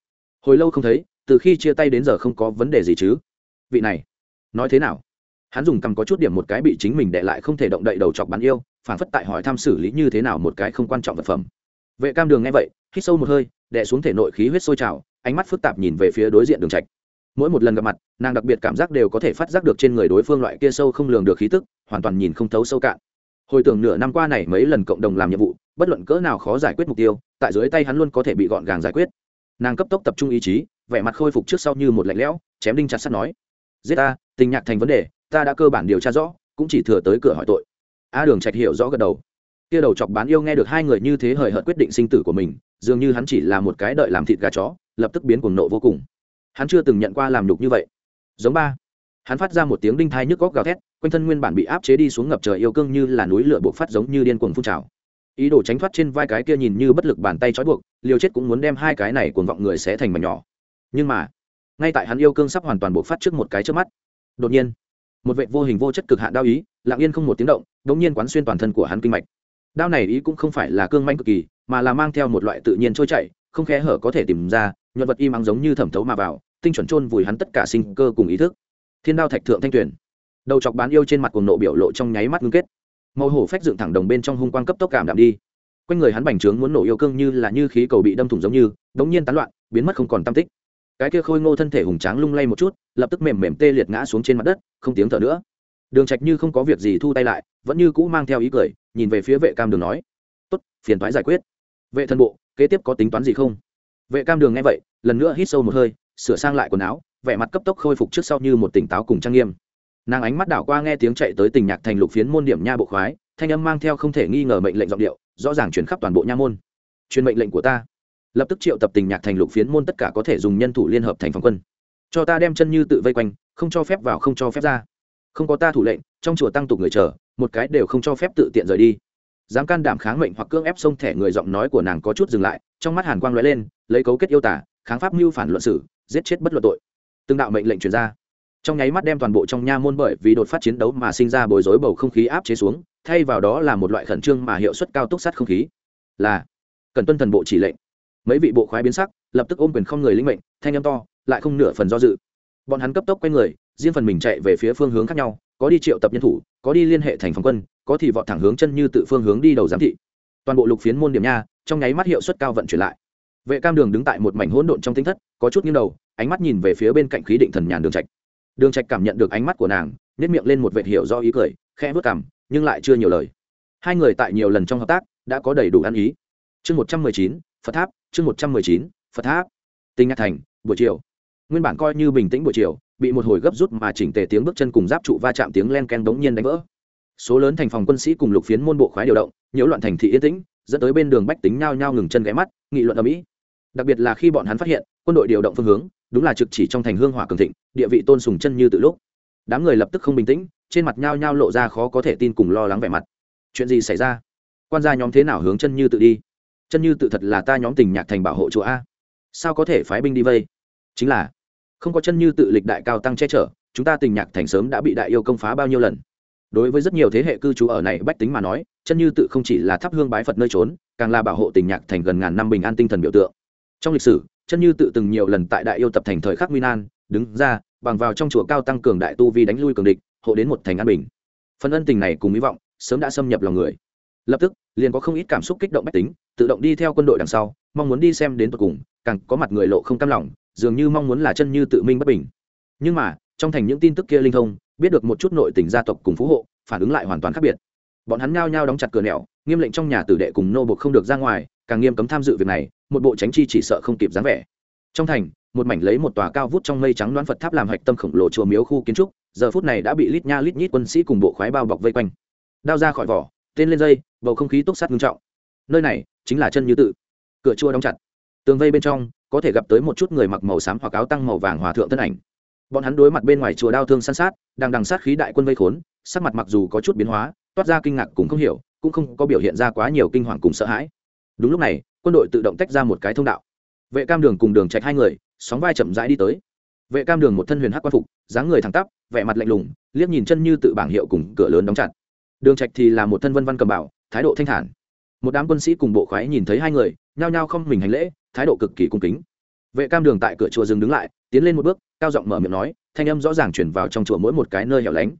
S1: Hồi lâu không thấy, từ khi chia tay đến giờ không có vấn đề gì chứ. Vị này, nói thế nào? Hắn dùng cầm có chút điểm một cái bị chính mình đệ lại không thể động đậy đầu chọc bán yêu phản phất tại hỏi thăm xử lý như thế nào một cái không quan trọng vật phẩm. Vệ cam đường nghe vậy, hít sâu một hơi đệ xuống thể nội khí huyết sôi trào, ánh mắt phức tạp nhìn về phía đối diện đường trạch. Mỗi một lần gặp mặt, nàng đặc biệt cảm giác đều có thể phát giác được trên người đối phương loại kia sâu không lường được khí tức, hoàn toàn nhìn không thấu sâu cạn. Hồi tưởng nửa năm qua này mấy lần cộng đồng làm nhiệm vụ, bất luận cỡ nào khó giải quyết mục tiêu, tại dưới tay hắn luôn có thể bị gọn gàng giải quyết. Nàng cấp tốc tập trung ý chí, vẻ mặt khôi phục trước sau như một lạnh lẽo, chém đinh chặt sắt nói, giết ta, tình nhạc thành vấn đề, ta đã cơ bản điều tra rõ, cũng chỉ thừa tới cửa hỏi tội a đường trạch hiểu rõ gật đầu. Kia đầu chọc bán yêu nghe được hai người như thế hời hợt quyết định sinh tử của mình, dường như hắn chỉ là một cái đợi làm thịt gà chó, lập tức biến cuồng nộ vô cùng. Hắn chưa từng nhận qua làm nhục như vậy. Giống ba. Hắn phát ra một tiếng đinh thai nhức góc gào thét, quanh thân nguyên bản bị áp chế đi xuống ngập trời yêu cương như là núi lửa buộc phát giống như điên cuồng phun trào. Ý đồ tránh thoát trên vai cái kia nhìn như bất lực bàn tay trói buộc liều chết cũng muốn đem hai cái này cuồng vọng người sẽ thành mảnh nhỏ. Nhưng mà, ngay tại hắn yêu cương sắp hoàn toàn buộc phát trước một cái trước mắt, đột nhiên, một vệ vô hình vô chất cực hạn đao ý, lặng yên không một tiếng động đ ỗ n g nhiên quán xuyên toàn thân của hắn kinh mạch. Đao này ý cũng không phải là cương manh cực kỳ, mà là mang theo một loại tự nhiên trôi chảy, không khe hở có thể tìm ra, nhuận vật im ắng giống như thẩm thấu mà vào, tinh chuẩn chôn vùi hắn tất cả sinh cơ cùng ý thức. Thiên đao thạch thượng thanh tuyển. Đầu chọc bán yêu trên mặt cùng nộ biểu lộ trong nháy mắt ngưng kết. Màu hổ phách dựng thẳng đồng bên trong hung quang cấp tốc cảm đạm đi. Quanh người hắn bành trướng muốn nổ yêu cương như là như khí cầu bị đâm thủng giống như, đống nhiên tán loạn, biến mất không còn tam tích. Cái kia khôi ngô thân thể hùng tráng lung lay một chút, lập tức mềm mềm tê liệt ngã xuống trên mặt đất, không tiếng thở nữa. Đường trạch như không có việc gì thu tay lại vẫn như cũ mang theo ý cười, nhìn về phía vệ cam đường nói, tốt, phiền thoái giải quyết. Vệ thân bộ, kế tiếp có tính toán gì không? Vệ cam đường nghe vậy, lần nữa hít sâu một hơi, sửa sang lại quần áo, vẻ mặt cấp tốc khôi phục trước sau như một tỉnh táo cùng trang nghiêm. Nàng ánh mắt đảo qua nghe tiếng chạy tới tình nhạc thành lục phiến môn điểm nha bộ khoái, thanh âm mang theo không thể nghi ngờ mệnh lệnh giọng điệu, rõ ràng chuyển khắp toàn bộ nha môn. Truyền mệnh lệnh của ta. Lập tức triệu tập tình nhạc thành lục phiến môn tất cả có thể dùng nhân thủ liên hợp thành phòng quân. Cho ta đem chân như tự vây quanh, không cho phép vào, không cho phép ra. Không có ta thủ lệnh, trong chùa tăng tục người chờ một cái đều không cho phép tự tiện rời đi. Dám can đảm kháng mệnh hoặc cưỡng ép xông thẻ người giọng nói của nàng có chút dừng lại, trong mắt hàn quang lóe lên, lấy cấu kết yêu tả, kháng pháp mưu phản luận sử giết chết bất luận tội. Từng đạo mệnh lệnh truyền ra. Trong nháy mắt đem toàn bộ trong nha môn bởi vì đột phát chiến đấu mà sinh ra bối rối bầu không khí áp chế xuống, thay vào đó là một loại khẩn trương mà hiệu suất cao túc sát không khí. Là, cần tuân thần bộ chỉ lệnh. Mấy vị bộ khoái biến sắc, lập tức ôm quyền không người linh mệnh, thanh âm to, lại không nửa phần do dự. Bọn hắn cấp tốc quay người, riêng phần mình chạy về phía phương hướng khác nhau có đi triệu tập nhân thủ, có đi liên hệ thành phòng quân, có thì vọt thẳng hướng chân như tự phương hướng đi đầu giám thị. Toàn bộ lục phiến môn điểm nha, trong nháy mắt hiệu suất cao vận chuyển lại. Vệ cam đường đứng tại một mảnh hỗn độn trong tinh thất, có chút nghiêng đầu, ánh mắt nhìn về phía bên cạnh khí định thần nhàn đường trạch. Đường trạch cảm nhận được ánh mắt của nàng, nhếch miệng lên một vệt hiểu do ý cười, khẽ vớt cằm, nhưng lại chưa nhiều lời. Hai người tại nhiều lần trong hợp tác, đã có đầy đủ ăn ý. Chương một trăm mười chín, phật tháp, chương một trăm mười chín, phật tháp. Tinh ngạc thành, buổi chiều. Nguyên bản coi như bình tĩnh buổi chiều bị một hồi gấp rút mà chỉnh tề tiếng bước chân cùng giáp trụ va chạm tiếng len ken đống nhiên đánh vỡ. Số lớn thành phòng quân sĩ cùng lục phiến môn bộ khoái điều động, nhiễu loạn thành thị yên tĩnh, dẫn tới bên đường bách tính nhao nhao ngừng chân ghé mắt, nghị luận ở mỹ đặc biệt là khi bọn hắn phát hiện, quân đội điều động phương hướng, đúng là trực chỉ trong thành hương hỏa cường thịnh, địa vị tôn sùng chân như từ lúc. Đám người lập tức không bình tĩnh, trên mặt nhao nhao lộ ra khó có thể tin cùng lo lắng vẻ mặt. Chuyện gì xảy ra? Quan gia nhóm thế nào hướng chân như tự đi? Chân như tự thật là ta nhóm tình nhạc thành bảo hộ chỗ a. Sao có thể phái binh đi vây? Chính là không có chân như tự lịch đại cao tăng che chở, chúng ta tình nhạc thành sớm đã bị đại yêu công phá bao nhiêu lần. Đối với rất nhiều thế hệ cư trú ở này bách tính mà nói, chân như tự không chỉ là thắp hương bái phật nơi trốn, càng là bảo hộ tình nhạc thành gần ngàn năm bình an tinh thần biểu tượng. Trong lịch sử, chân như tự từng nhiều lần tại đại yêu tập thành thời khắc nguy nan, đứng ra, bằng vào trong chùa cao tăng cường đại tu vi đánh lui cường địch, hộ đến một thành an bình. Phần ân tình này cùng hy vọng, sớm đã xâm nhập lòng người. Lập tức, liền có không ít cảm xúc kích động bách tính, tự động đi theo quân đội đằng sau, mong muốn đi xem đến tận cùng, càng có mặt người lộ không cam lòng dường như mong muốn là chân như tự minh bất bình. Nhưng mà, trong thành những tin tức kia linh thông, biết được một chút nội tình gia tộc cùng phú hộ, phản ứng lại hoàn toàn khác biệt. Bọn hắn nhao nhao đóng chặt cửa nẻo, nghiêm lệnh trong nhà tử đệ cùng nô bộc không được ra ngoài, càng nghiêm cấm tham dự việc này, một bộ tránh chi chỉ sợ không kịp dáng vẻ. Trong thành, một mảnh lấy một tòa cao vút trong mây trắng đoán phật tháp làm hạch tâm khổng lồ chùa miếu khu kiến trúc, giờ phút này đã bị lít nha lít nhít quân sĩ cùng bộ khoái bao bọc vây quanh. Đao ra khỏi vỏ, tên lên dây, bầu không khí túc sát nghiêm trọng. Nơi này chính là chân như tự. Cửa chua đóng chặt. Tường vây bên trong có thể gặp tới một chút người mặc màu xám hoặc áo tăng màu vàng hòa thượng thân ảnh. Bọn hắn đối mặt bên ngoài chùa đao thương san sát, đang đằng sát khí đại quân vây khốn, sắc mặt mặc dù có chút biến hóa, toát ra kinh ngạc cũng không hiểu, cũng không có biểu hiện ra quá nhiều kinh hoàng cùng sợ hãi. Đúng lúc này, quân đội tự động tách ra một cái thông đạo. Vệ cam đường cùng đường trạch hai người, sóng vai chậm rãi đi tới. Vệ cam đường một thân huyền hắc quan phục, dáng người thẳng tắp, vẻ mặt lạnh lùng, liếc nhìn chân như tự bảng hiệu cùng cửa lớn đóng chặt. Đường trạch thì là một thân vân văn cầm bảo thái độ thanh thản. Một đám quân sĩ cùng bộ khoái nhìn thấy hai người, nhao nhao không mình hành lễ thái độ cực kỳ cung kính. Vệ cam đường tại cửa chùa dừng đứng lại, tiến lên một bước, cao giọng mở miệng nói, thanh âm rõ ràng chuyển vào trong chùa mỗi một cái nơi hẻo lánh.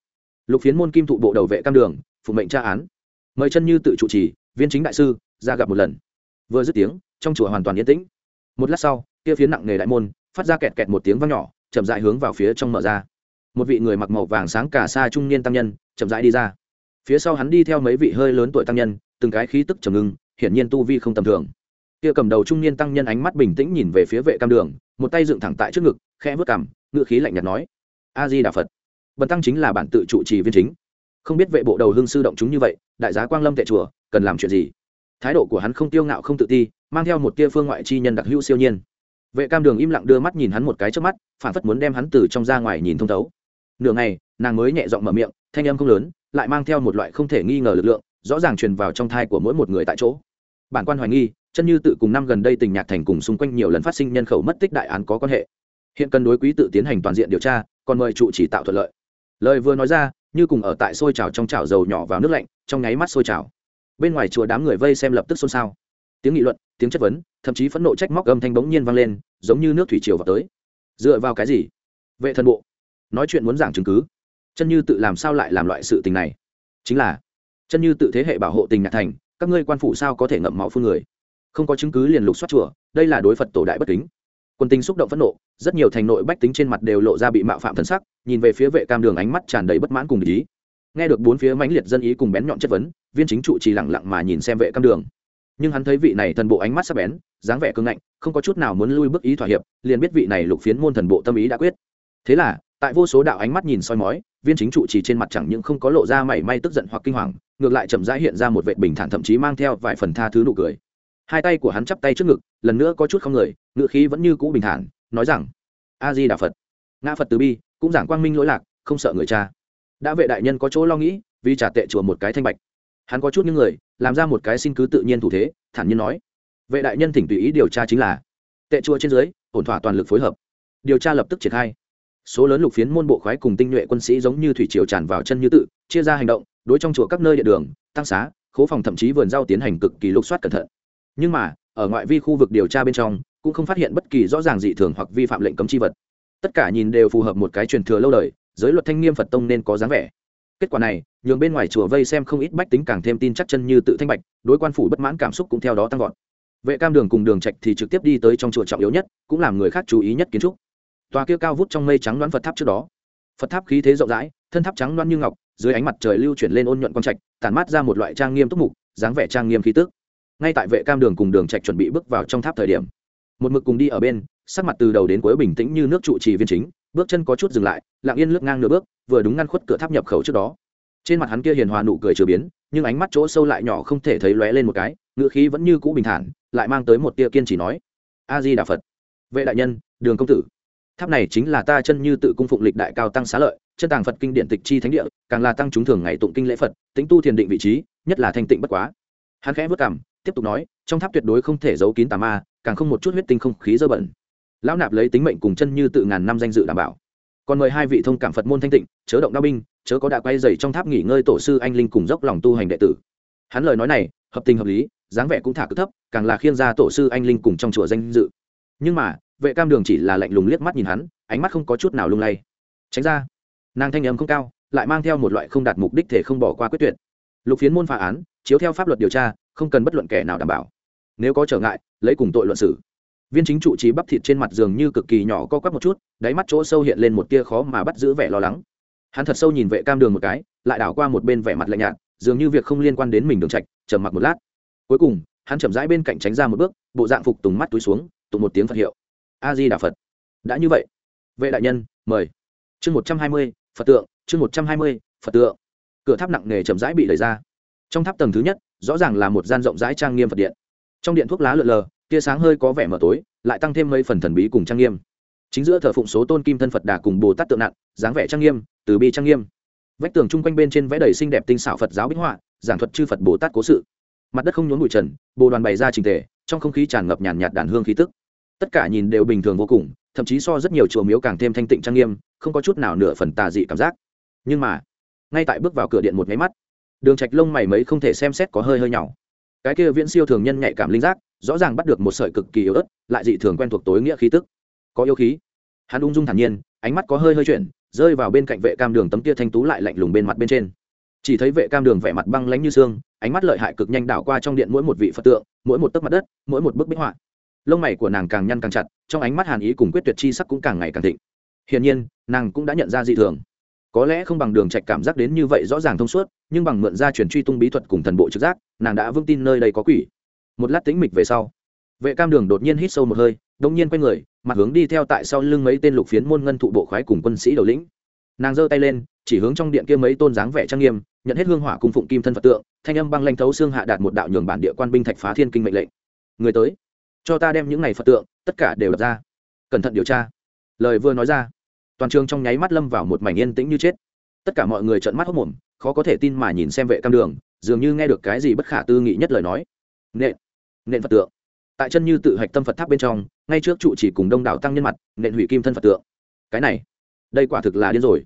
S1: Lục phiến môn kim thụ bộ đầu vệ cam đường, phụ mệnh tra án. Mời chân như tự trụ trì, viên chính đại sư, ra gặp một lần. Vừa dứt tiếng, trong chùa hoàn toàn yên tĩnh. Một lát sau, kia phiến nặng nghề đại môn, phát ra kẹt kẹt một tiếng vang nhỏ, chậm rãi hướng vào phía trong mở ra. Một vị người mặc màu vàng sáng cả xa trung niên tăng nhân, chậm rãi đi ra. Phía sau hắn đi theo mấy vị hơi lớn tuổi tăng nhân, từng cái khí tức trầm ngưng, hiển nhiên tu vi không tầm thường kia cầm đầu trung niên tăng nhân ánh mắt bình tĩnh nhìn về phía vệ cam đường, một tay dựng thẳng tại trước ngực, khẽ vớt cằm ngựa khí lạnh nhạt nói, a di đà phật. Bần tăng chính là bản tự trụ trì viên chính. Không biết vệ bộ đầu hương sư động chúng như vậy, đại giá quang lâm tệ chùa, cần làm chuyện gì? Thái độ của hắn không tiêu ngạo không tự ti, mang theo một tia phương ngoại chi nhân đặc hữu siêu nhiên. Vệ cam đường im lặng đưa mắt nhìn hắn một cái trước mắt, phản phất muốn đem hắn từ trong ra ngoài nhìn thông thấu. Nửa ngày, nàng mới nhẹ giọng mở miệng, thanh âm không lớn, lại mang theo một loại không thể nghi ngờ lực lượng, rõ ràng truyền vào trong thai của mỗi một người tại chỗ. Bản quan hoài nghi chân như tự cùng năm gần đây tình nhạc thành cùng xung quanh nhiều lần phát sinh nhân khẩu mất tích đại án có quan hệ. Hiện cần đối quý tự tiến hành toàn diện điều tra, còn mời trụ chỉ tạo thuận lợi. Lời vừa nói ra, như cùng ở tại xôi trào trong chảo dầu nhỏ vào nước lạnh, trong nháy mắt xôi trào. Bên ngoài chùa đám người vây xem lập tức xôn xao. Tiếng nghị luận, tiếng chất vấn, thậm chí phẫn nộ trách móc âm thanh bỗng nhiên vang lên, giống như nước thủy triều vào tới. Dựa vào cái gì? Vệ thần bộ. Nói chuyện muốn giảng chứng cứ. Chân như tự làm sao lại làm loại sự tình này? Chính là, chân như tự thế hệ bảo hộ tình nhạc thành, các ngươi quan phủ sao có thể ngậm máu phương người? Không có chứng cứ liền lục soát chùa, đây là đối phật tổ đại bất kính. Quân tinh xúc động phẫn nộ, rất nhiều thành nội bách tính trên mặt đều lộ ra bị mạo phạm thân sắc, nhìn về phía vệ cam đường ánh mắt tràn đầy bất mãn cùng ý. Nghe được bốn phía mãnh liệt dân ý cùng bén nhọn chất vấn, viên chính trụ chỉ lẳng lặng mà nhìn xem vệ cam đường. Nhưng hắn thấy vị này thần bộ ánh mắt sắc bén, dáng vẻ cương ngạnh, không có chút nào muốn lui bước ý thỏa hiệp, liền biết vị này lục phiến môn thần bộ tâm ý đã quyết. Thế là, tại vô số đạo ánh mắt nhìn soi mói, viên chính trụ chỉ trên mặt chẳng những không có lộ ra mảy may tức giận hoặc kinh hoàng, ngược lại chậm rãi hiện ra một vệ bình thản thậm chí mang theo vài phần tha thứ nụ cười hai tay của hắn chắp tay trước ngực, lần nữa có chút không người ngự khí vẫn như cũ bình thản, nói rằng a di đà phật. Ngã phật từ bi, cũng giảng quang minh lỗi lạc, không sợ người cha. Đã vệ đại nhân có chỗ lo nghĩ, vì trả tệ chùa một cái thanh bạch. Hắn có chút những người, làm ra một cái xin cứ tự nhiên thủ thế, thản nhiên nói. Vệ đại nhân thỉnh tùy ý điều tra chính là, tệ chùa trên dưới, ổn thỏa toàn lực phối hợp. Điều tra lập tức triển khai. Số lớn lục phiến môn bộ khoái cùng tinh nhuệ quân sĩ giống như thủy triều tràn vào chân như tự, chia ra hành động, đối trong chùa các nơi địa đường, tăng xá, khố phòng thậm chí vườn rau tiến hành cực kỳ lục soát cẩn thận nhưng mà, ở ngoại vi khu vực điều tra bên trong, cũng không phát hiện bất kỳ rõ ràng dị thường hoặc vi phạm lệnh cấm chi vật. Tất cả nhìn đều phù hợp một cái truyền thừa lâu đời, giới luật thanh nghiêm phật tông nên có dáng vẻ. Kết quả này, nhường bên ngoài chùa vây xem không ít bách tính càng thêm tin chắc chân như tự thanh bạch, đối quan phủ bất mãn cảm xúc cũng theo đó tăng vọt. Vệ cam đường cùng đường trạch thì trực tiếp đi tới trong chùa trọng yếu nhất, cũng làm người khác chú ý nhất kiến trúc. Tòa kia cao vút trong mây trắng đoán phật tháp trước đó. Phật tháp khí thế rộng rãi, thân tháp trắng đoán như ngọc, dưới ánh mặt trời lưu chuyển lên ôn nhuận quang trạch, tản mát ra một loại trang nghiêm túc mục, dáng vẻ trang nghiêm khí tức ngay tại vệ cam đường cùng đường trạch chuẩn bị bước vào trong tháp thời điểm. Một mực cùng đi ở bên, sắc mặt từ đầu đến cuối bình tĩnh như nước trụ trì viên chính, bước chân có chút dừng lại, lặng yên lướt ngang nửa bước, vừa đúng ngăn khuất cửa tháp nhập khẩu trước đó. Trên mặt hắn kia hiền hòa nụ cười chưa biến, nhưng ánh mắt chỗ sâu lại nhỏ không thể thấy lóe lên một cái ngựa khí vẫn như cũ bình thản, lại mang tới một tia kiên chỉ nói a di đà phật, vệ đại nhân, đường công tử, tháp này chính là ta chân như tự cung phụng lịch đại cao tăng xá lợi, chân tàng phật kinh điển tịch chi thánh địa, càng là tăng chúng thường ngày tụng kinh lễ phật tính tu thiền định vị trí, nhất là thanh tịnh bất quá. Hắn khẽ vất cảm tiếp tục nói, trong tháp tuyệt đối không thể giấu kín tà ma, càng không một chút huyết tinh không khí dơ bẩn. Lão nạp lấy tính mệnh cùng chân như tự ngàn năm danh dự đảm bảo. Còn mời hai vị thông cảm phật môn thanh tịnh, chớ động đao binh, chớ có đã quay dày trong tháp nghỉ ngơi tổ sư anh linh cùng dốc lòng tu hành đệ tử. Hắn lời nói này, hợp tình hợp lý, dáng vẻ cũng thả cực thấp, càng là khiên ra tổ sư anh linh cùng trong chùa danh dự. Nhưng mà, vệ cam đường chỉ là lạnh lùng liếc mắt nhìn hắn, ánh mắt không có chút nào lung lay. Tránh ra. Nàng thanh âm không cao, lại mang theo một loại không đạt mục đích thể không bỏ qua quyết tuyệt. Lục phiến môn phá án, chiếu theo pháp luật điều tra không cần bất luận kẻ nào đảm bảo. Nếu có trở ngại, lấy cùng tội luận xử. Viên chính trụ trí bắp thịt trên mặt giường như cực kỳ nhỏ co quắp một chút, đáy mắt chỗ sâu hiện lên một tia khó mà bắt giữ vẻ lo lắng. Hắn thật sâu nhìn vệ cam đường một cái, lại đảo qua một bên vẻ mặt lạnh nhạt, dường như việc không liên quan đến mình đường trạch, trầm mặc một lát. Cuối cùng, hắn chậm rãi bên cạnh tránh ra một bước, bộ dạng phục tùng mắt túi xuống, tụng một tiếng phật hiệu. A di đà phật. Đã như vậy. Vệ đại nhân, mời. Chương một trăm hai mươi, phật tượng, chương một trăm hai mươi, phật tượng. Cửa tháp nặng nề chậm rãi bị đẩy ra. Trong tháp tầng thứ nhất rõ ràng là một gian rộng rãi trang nghiêm phật điện. Trong điện thuốc lá lượn lờ, tia sáng hơi có vẻ mờ tối, lại tăng thêm mấy phần thần bí cùng trang nghiêm. Chính giữa thờ phụng số tôn kim thân phật đà cùng bồ tát tượng nặng, dáng vẻ trang nghiêm, từ bi trang nghiêm. Vách tường chung quanh bên trên vẽ đầy xinh đẹp tinh xảo phật giáo bích họa, giảng thuật chư phật bồ tát cố sự. Mặt đất không nhốn bụi trần, bồ đoàn bày ra trình tề, trong không khí tràn ngập nhàn nhạt đàn hương khí tức. Tất cả nhìn đều bình thường vô cùng, thậm chí so rất nhiều chùa miếu càng thêm thanh tịnh trang nghiêm, không có chút nào nửa phần tà dị cảm giác. Nhưng mà, ngay tại bước vào cửa điện một nháy mắt đường trạch lông mày mấy không thể xem xét có hơi hơi nhỏ. Cái kia viễn siêu thường nhân nhạy cảm linh giác, rõ ràng bắt được một sợi cực kỳ yếu ớt, lại dị thường quen thuộc tối nghĩa khí tức. Có yêu khí. Hắn ung dung thản nhiên, ánh mắt có hơi hơi chuyển, rơi vào bên cạnh vệ cam đường tấm kia thanh tú lại lạnh lùng bên mặt bên trên. Chỉ thấy vệ cam đường vẻ mặt băng lãnh như xương, ánh mắt lợi hại cực nhanh đảo qua trong điện mỗi một vị phật tượng, mỗi một tấc mặt đất, mỗi một bức bích họa. Lông mày của nàng càng nhăn càng chặt, trong ánh mắt hàn ý cùng quyết tuyệt chi sắc cũng càng ngày càng thịnh. Hiển nhiên, nàng cũng đã nhận ra dị thường có lẽ không bằng đường trạch cảm giác đến như vậy rõ ràng thông suốt, nhưng bằng mượn ra truyền truy tung bí thuật cùng thần bộ trực giác, nàng đã vững tin nơi đây có quỷ. Một lát tĩnh mịch về sau, vệ cam đường đột nhiên hít sâu một hơi đung nhiên quay người, mặt hướng đi theo tại sau lưng mấy tên lục phiến môn ngân thụ bộ khoái cùng quân sĩ đầu lĩnh. Nàng giơ tay lên, chỉ hướng trong điện kia mấy tôn dáng vẻ trang nghiêm, nhận hết hương hỏa cung phụng kim thân phật tượng, thanh âm băng lanh thấu xương hạ đạt một đạo nhường bản địa quan binh thạch phá thiên kinh mệnh lệnh. Người tới, cho ta đem những này phật tượng, tất cả đều đặt ra. Cẩn thận điều tra. Lời vừa nói ra toàn trường trong nháy mắt lâm vào một mảnh yên tĩnh như chết. Tất cả mọi người trợn mắt hốc mồm, khó có thể tin mà nhìn xem vệ cam đường, dường như nghe được cái gì bất khả tư nghị nhất lời nói. Nện nện phật tượng. Tại chân như tự hạch tâm phật tháp bên trong, ngay trước trụ chỉ cùng đông đảo tăng nhân mặt, nện hủy kim thân phật tượng. Cái này, đây quả thực là điên rồi.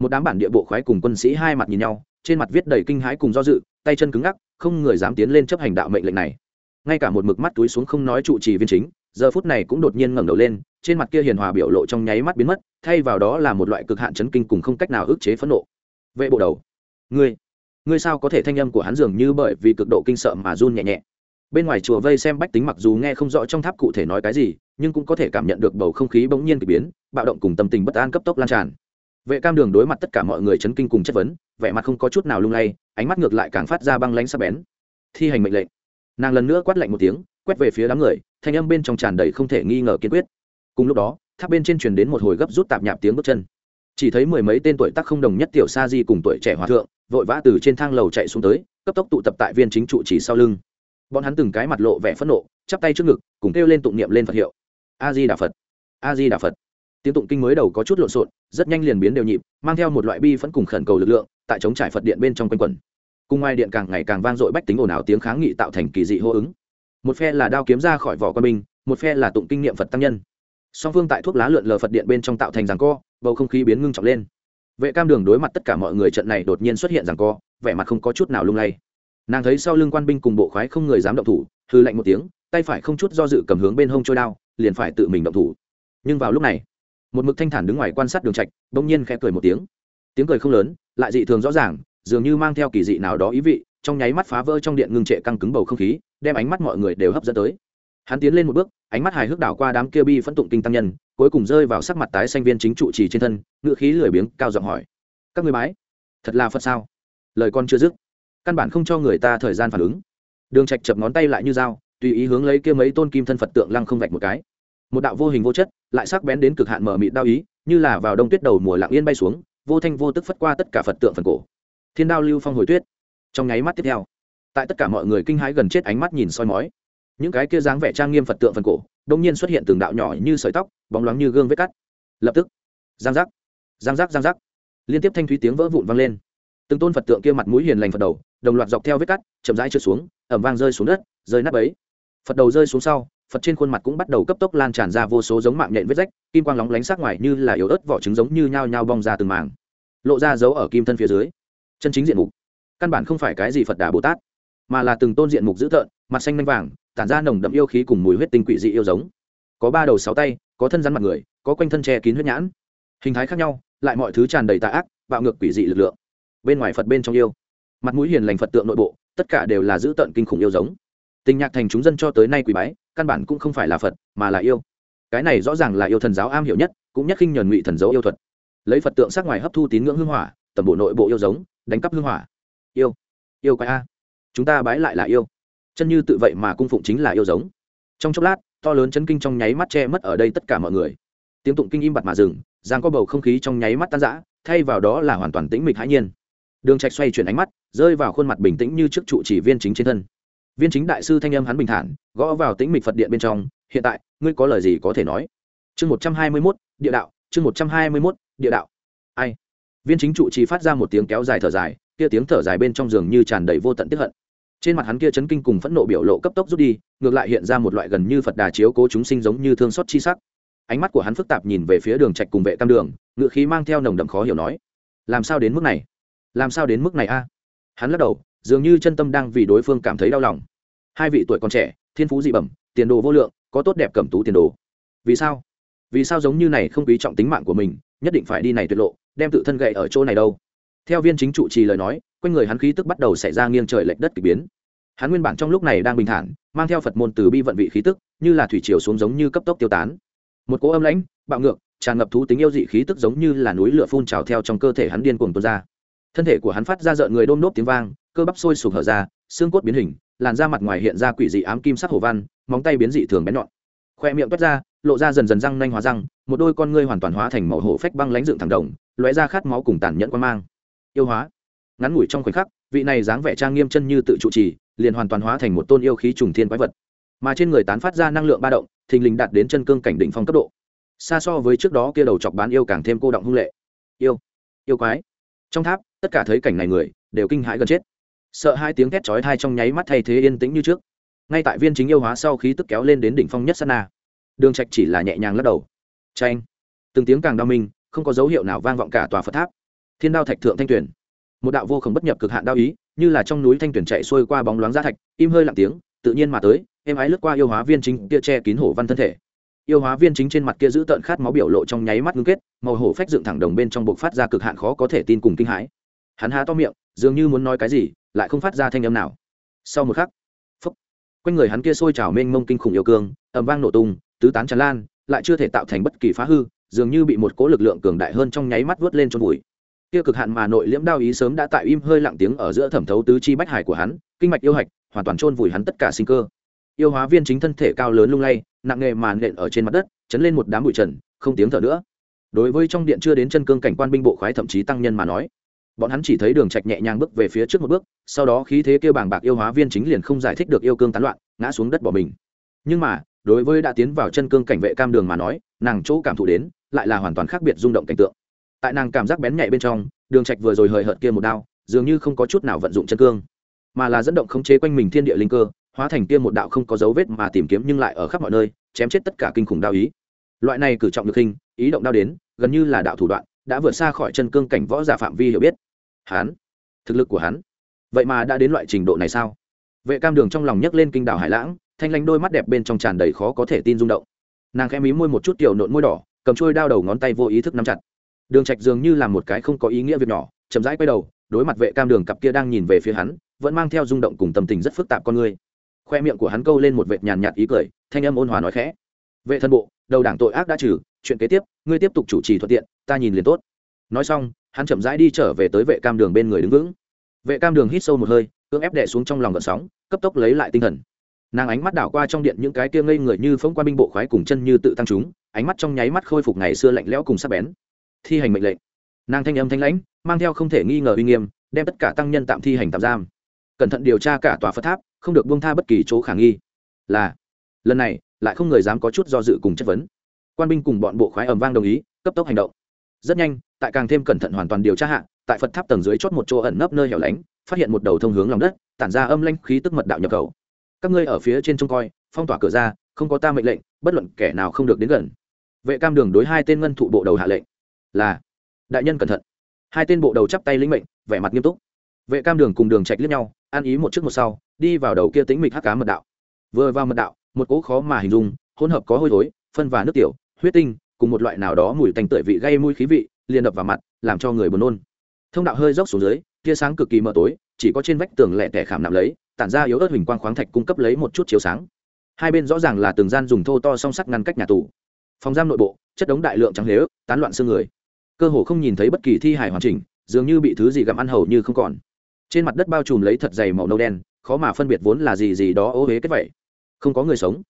S1: Một đám bản địa bộ khoái cùng quân sĩ hai mặt nhìn nhau, trên mặt viết đầy kinh hãi cùng do dự, tay chân cứng ngắc, không người dám tiến lên chấp hành đạo mệnh lệnh này. Ngay cả một mực mắt túi xuống không nói trụ trì viên chính giờ phút này cũng đột nhiên ngẩng đầu lên, trên mặt kia hiền hòa biểu lộ trong nháy mắt biến mất, thay vào đó là một loại cực hạn chấn kinh cùng không cách nào ức chế phẫn nộ. Vệ bộ đầu, ngươi ngươi sao có thể thanh âm của hắn dường như bởi vì cực độ kinh sợ mà run nhẹ nhẹ. Bên ngoài chùa vây xem bách tính mặc dù nghe không rõ trong tháp cụ thể nói cái gì, nhưng cũng có thể cảm nhận được bầu không khí bỗng nhiên k ỳ biến, bạo động cùng tâm tình bất an cấp tốc lan tràn. Vệ cam đường đối mặt tất cả mọi người chấn kinh cùng chất vấn, vẻ mặt không có chút nào lung lay, ánh mắt ngược lại càng phát ra băng lánh sắc bén. Thi hành mệnh lệnh. Nàng lần nữa quát lạnh một tiếng, quét về phía đám người thanh âm bên trong tràn đầy không thể nghi ngờ kiên quyết. Cùng lúc đó, tháp bên trên truyền đến một hồi gấp rút tạp nhạp tiếng bước chân. Chỉ thấy mười mấy tên tuổi tác không đồng nhất tiểu sa di cùng tuổi trẻ hòa thượng, vội vã từ trên thang lầu chạy xuống tới, cấp tốc tụ tập tại viên chính trụ chỉ sau lưng. Bọn hắn từng cái mặt lộ vẻ phẫn nộ, chắp tay trước ngực, cùng kêu lên tụng niệm lên phật hiệu. A di đà phật, a di đà phật. Tiếng tụng kinh mới đầu có chút lộn xộn, rất nhanh liền biến đều nhịp, mang theo một loại bi phẫn cùng khẩn cầu lực lượng, tại chống trải phật điện bên trong quanh quẩn. Cùng ngoài điện càng ngày càng vang dội bách tính ồn ào tiếng kháng nghị tạo thành kỳ dị hô ứng một phe là đao kiếm ra khỏi vỏ quân binh, một phe là tụng kinh niệm phật tăng nhân. Song phương tại thuốc lá lượn lờ phật điện bên trong tạo thành rằng co, bầu không khí biến ngưng trọng lên. Vệ cam đường đối mặt tất cả mọi người trận này đột nhiên xuất hiện rằng co, vẻ mặt không có chút nào lung lay. Nàng thấy sau lưng quan binh cùng bộ khoái không người dám động thủ hư lạnh một tiếng, tay phải không chút do dự cầm hướng bên hông trôi đao, liền phải tự mình động thủ. Nhưng vào lúc này, một mực thanh thản đứng ngoài quan sát đường trạch, bỗng nhiên khẽ cười một tiếng. Tiếng cười không lớn, lại dị thường rõ ràng, dường như mang theo kỳ dị nào đó ý vị, trong nháy mắt phá vỡ trong điện ngưng trệ căng cứng bầu không khí đem ánh mắt mọi người đều hấp dẫn tới. Hắn tiến lên một bước, ánh mắt hài hước đảo qua đám kia bi phẫn tụng kinh tăng nhân, cuối cùng rơi vào sắc mặt tái xanh viên chính trụ trì trên thân ngự khí lười biếng, cao giọng hỏi, các người bái, thật là phật sao? Lời con chưa dứt, căn bản không cho người ta thời gian phản ứng. Đường trạch chập ngón tay lại như dao, tùy ý hướng lấy kia mấy tôn kim thân phật tượng lăng không vạch một cái. Một đạo vô hình vô chất, lại sắc bén đến cực hạn mở mịt đao ý, như là vào đông tuyết đầu mùa lặng yên bay xuống, vô thanh vô tức phất qua tất cả phật tượng phần cổ. Thiên đao lưu phong hồi tuyết. Trong nháy mắt tiếp theo tại tất cả mọi người kinh hãi gần chết ánh mắt nhìn soi mói. Những cái kia dáng vẻ trang nghiêm phật tượng phần cổ, đông nhiên xuất hiện từng đạo nhỏ như sợi tóc, bóng loáng như gương vết cắt. Lập tức, giang giác giang giác giang giác. Liên tiếp thanh thúy tiếng vỡ vụn vang lên. Từng tôn phật tượng kia mặt mũi hiền lành phật đầu, đồng loạt dọc theo vết cắt, chậm rãi trượt xuống, ẩm vang rơi xuống đất, rơi nắp ấy phật đầu rơi xuống sau, phật trên khuôn mặt cũng bắt đầu cấp tốc lan tràn ra vô số giống mạng nhện vết rách, kim quang lóng lánh sắc ngoài như là yếu ớt vỏ trứng giống như nhao nhao bong ra từng màng lộ ra dấu ở kim thân phía dưới. Chân chính diện mục. Căn bản không phải cái gì phật đà bồ tát mà là từng tôn diện mục dữ tợn, mặt xanh nanh vàng, tản ra nồng đậm yêu khí cùng mùi huyết tinh quỷ dị yêu giống. Có ba đầu sáu tay, có thân rắn mặt người, có quanh thân che kín huyết nhãn. Hình thái khác nhau, lại mọi thứ tràn đầy tà ác, bạo ngược quỷ dị lực lượng. Bên ngoài phật bên trong yêu, mặt mũi hiền lành phật tượng nội bộ, tất cả đều là dữ tợn kinh khủng yêu giống. Tình nhạc thành chúng dân cho tới nay quỷ bái, căn bản cũng không phải là phật, mà là yêu. Cái này rõ ràng là yêu thần giáo am hiểu nhất, cũng nhất khinh nhờn ngụy thần dấu yêu thuật. Lấy phật tượng sắc ngoài hấp thu tín ngưỡng hương hỏa tầm bộ nội bộ yêu giống, đánh cắp hương hỏa. Yêu yêu quái a chúng ta bái lại là yêu. Chân như tự vậy mà cung phụng chính là yêu giống. Trong chốc lát to lớn chấn kinh trong nháy mắt che mất ở đây tất cả mọi người. Tiếng tụng kinh im bặt mà dừng giang có bầu không khí trong nháy mắt tan rã thay vào đó là hoàn toàn tĩnh mịch hãi nhiên. Đường trạch xoay chuyển ánh mắt rơi vào khuôn mặt bình tĩnh như trước trụ chỉ viên chính trên thân. Viên chính đại sư thanh âm hắn bình thản gõ vào tĩnh mịch phật điện bên trong hiện tại ngươi có lời gì có thể nói? Chương một trăm hai mươi 121, địa đạo chương một trăm hai mươi 121, địa đạo. Ai? Viên chính trụ trì phát ra một tiếng kéo dài thở dài kia tiếng thở dài bên trong giường như tràn đầy vô tận tiếc hận trên mặt hắn kia chấn kinh cùng phẫn nộ biểu lộ cấp tốc rút đi, ngược lại hiện ra một loại gần như phật đà chiếu cố chúng sinh giống như thương xót chi sắc. Ánh mắt của hắn phức tạp nhìn về phía đường trạch cùng vệ tam đường, ngựa khí mang theo nồng đậm khó hiểu nói, làm sao đến mức này? Làm sao đến mức này a? Hắn lắc đầu, dường như chân tâm đang vì đối phương cảm thấy đau lòng. Hai vị tuổi còn trẻ, thiên phú dị bẩm, tiền đồ vô lượng, có tốt đẹp cẩm tú tiền đồ. Vì sao? Vì sao giống như này không quý trọng tính mạng của mình, nhất định phải đi này tuyệt lộ, đem tự thân gậy ở chỗ này đâu? Theo viên chính trụ trì lời nói, quanh người hắn khí tức bắt đầu xảy ra nghiêng trời lệch đất k ỳ biến. Hắn nguyên bản trong lúc này đang bình thản, mang theo phật môn từ bi vận vị khí tức, như là thủy chiều xuống giống như cấp tốc tiêu tán. Một cỗ âm lãnh, bạo ngược, tràn ngập thú tính yêu dị khí tức giống như là núi lửa phun trào theo trong cơ thể hắn điên cuồng tuôn ra. Thân thể của hắn phát ra rợn người đôm nốt tiếng vang, cơ bắp sôi sục hở ra, xương cốt biến hình, làn da mặt ngoài hiện ra quỷ dị ám kim sắc hồ văn, móng tay biến dị thường bén nhọn. Khoe miệng toát ra, lộ ra dần dần răng nanh hóa răng, một đôi con ngươi hoàn toàn hóa thành màu hổ phách băng lãnh dựng thẳng đồng, lóe ra khát máu cùng tàn nhẫn quan mang yêu hóa. Ngắn ngủi trong khoảnh khắc, vị này dáng vẻ trang nghiêm chân như tự trụ trì, liền hoàn toàn hóa thành một tôn yêu khí trùng thiên quái vật. Mà trên người tán phát ra năng lượng ba động, thình lình đạt đến chân cương cảnh đỉnh phong cấp độ. Xa so với trước đó kia đầu chọc bán yêu càng thêm cô động hung lệ. Yêu yêu quái. Trong tháp, tất cả thấy cảnh này người, đều kinh hãi gần chết. Sợ hai tiếng thét chói thai trong nháy mắt thay thế yên tĩnh như trước. Ngay tại viên chính yêu hóa sau khí tức kéo lên đến đỉnh phong nhất sana đường trạch chỉ là nhẹ nhàng lắc đầu. Tranh từng tiếng càng đau minh không có dấu hiệu nào vang vọng cả tòa phật tháp thiên đao thạch thượng thanh tuyển. Một đạo vô khổng bất nhập cực hạn đao ý, như là trong núi thanh tuyển chạy xuôi qua bóng loáng giá thạch, im hơi lặng tiếng, tự nhiên mà tới em ái lướt qua yêu hóa viên chính kia che kín hổ văn thân thể. Yêu hóa viên chính trên mặt kia giữ tợn khát máu biểu lộ trong nháy mắt ngưng kết, màu hổ phách dựng thẳng đồng bên trong bộc phát ra cực hạn khó có thể tin cùng kinh hãi. Hắn há to miệng, dường như muốn nói cái gì, lại không phát ra thanh âm nào. Sau một khắc, phúc, quanh người hắn kia sôi trào mênh mông kinh khủng yêu cương, ầm vang nổ tung, tứ tán tràn lan, lại chưa thể tạo thành bất kỳ phá hư, dường như bị một cố lực lượng cường đại hơn trong nháy mắt vớt lên trong bụi kia cực hạn mà nội liễm đao ý sớm đã tại im hơi lặng tiếng ở giữa thẩm thấu tứ chi bách hải của hắn, kinh mạch yêu hạch, hoàn toàn chôn vùi hắn tất cả sinh cơ. Yêu hóa viên chính thân thể cao lớn lung lay, nặng nghề màn nện ở trên mặt đất, chấn lên một đám bụi trần, không tiếng thở nữa. Đối với trong điện chưa đến chân cương cảnh quan binh bộ khoái thậm chí tăng nhân mà nói, bọn hắn chỉ thấy đường trạch nhẹ nhàng bước về phía trước một bước, sau đó khí thế kêu bàng bạc yêu hóa viên chính liền không giải thích được yêu cương tán loạn, ngã xuống đất bỏ mình. Nhưng mà, đối với đã tiến vào chân cương cảnh vệ cam đường mà nói, nàng chỗ cảm thụ đến, lại là hoàn toàn khác biệt rung động cảnh tượng tại nàng cảm giác bén nhạy bên trong, đường trạch vừa rồi hời hợt kia một đao, dường như không có chút nào vận dụng chân cương, mà là dẫn động khống chế quanh mình thiên địa linh cơ, hóa thành kia một đạo không có dấu vết mà tìm kiếm nhưng lại ở khắp mọi nơi, chém chết tất cả kinh khủng đao ý. Loại này cử trọng được hình, ý động đao đến, gần như là đạo thủ đoạn, đã vượt xa khỏi chân cương cảnh võ giả phạm vi hiểu biết. Hắn, thực lực của hắn, vậy mà đã đến loại trình độ này sao? Vệ cam đường trong lòng nhấc lên kinh đảo hải lãng, thanh lãnh đôi mắt đẹp bên trong tràn đầy khó có thể tin rung động. Nàng khẽ mí môi một chút tiểu nộn môi đỏ, cầm trôi đao đầu ngón tay vô ý thức nắm chặt đường trạch dường như là một cái không có ý nghĩa việc nhỏ, chậm rãi quay đầu, đối mặt vệ cam đường cặp kia đang nhìn về phía hắn, vẫn mang theo rung động cùng tâm tình rất phức tạp con người. Khoe miệng của hắn câu lên một vệt nhàn nhạt ý cười, thanh âm ôn hòa nói khẽ. Vệ thân bộ, đầu đảng tội ác đã trừ, chuyện kế tiếp, ngươi tiếp tục chủ trì thuận tiện, ta nhìn liền tốt. Nói xong, hắn chậm rãi đi trở về tới vệ cam đường bên người đứng vững. Vệ cam đường hít sâu một hơi, cưỡng ép đè xuống trong lòng gợn sóng, cấp tốc lấy lại tinh thần. Nàng ánh mắt đảo qua trong điện những cái kia ngây người như phóng quan binh bộ khoái cùng chân như tự tăng chúng, ánh mắt trong nháy mắt khôi phục ngày xưa lạnh lẽo cùng sắc bén thi hành mệnh lệnh. Nàng thanh âm thanh lãnh, mang theo không thể nghi ngờ uy nghiêm, đem tất cả tăng nhân tạm thi hành tạm giam. Cẩn thận điều tra cả tòa phật tháp, không được buông tha bất kỳ chỗ khả nghi. Là, lần này, lại không người dám có chút do dự cùng chất vấn. Quan binh cùng bọn bộ khoái ầm vang đồng ý, cấp tốc hành động. Rất nhanh, tại càng thêm cẩn thận hoàn toàn điều tra hạ, tại phật tháp tầng dưới chót một chỗ ẩn nấp nơi hẻo lánh, phát hiện một đầu thông hướng lòng đất, tản ra âm lanh khí tức mật đạo nhập khẩu. Các ngươi ở phía trên trông coi, phong tỏa cửa ra, không có ta mệnh lệnh, bất luận kẻ nào không được đến gần. Vệ cam đường đối hai tên ngân thụ bộ đầu hạ lệnh là đại nhân cẩn thận. Hai tên bộ đầu chắp tay lĩnh mệnh, vẻ mặt nghiêm túc. Vệ cam đường cùng đường trạch liếc nhau ăn ý một trước một sau, đi vào đầu kia tính mịch hắc cá mật đạo. Vừa vào mật đạo, một cỗ khó mà hình dung, hỗn hợp có hôi thối, phân và nước tiểu, huyết tinh, cùng một loại nào đó mùi tanh tưởi vị gây mũi khí vị, liền đập vào mặt, làm cho người buồn nôn. Thông đạo hơi dốc xuống dưới, tia sáng cực kỳ mờ tối, chỉ có trên vách tường lẹ tẻ khảm nạm lấy, tản ra yếu ớt hình quang khoáng thạch cung cấp lấy một chút chiếu sáng. Hai bên rõ ràng là từng gian dùng thô to song sắt ngăn cách nhà tù. Phòng giam nội bộ, chất đống đại lượng trắng lếu, tán loạn xương người cơ hồ không nhìn thấy bất kỳ thi hài hoàn chỉnh, dường như bị thứ gì gặm ăn hầu như không còn. Trên mặt đất bao trùm lấy thật dày màu nâu đen, khó mà phân biệt vốn là gì gì đó ô huế kết vậy. Không có người sống.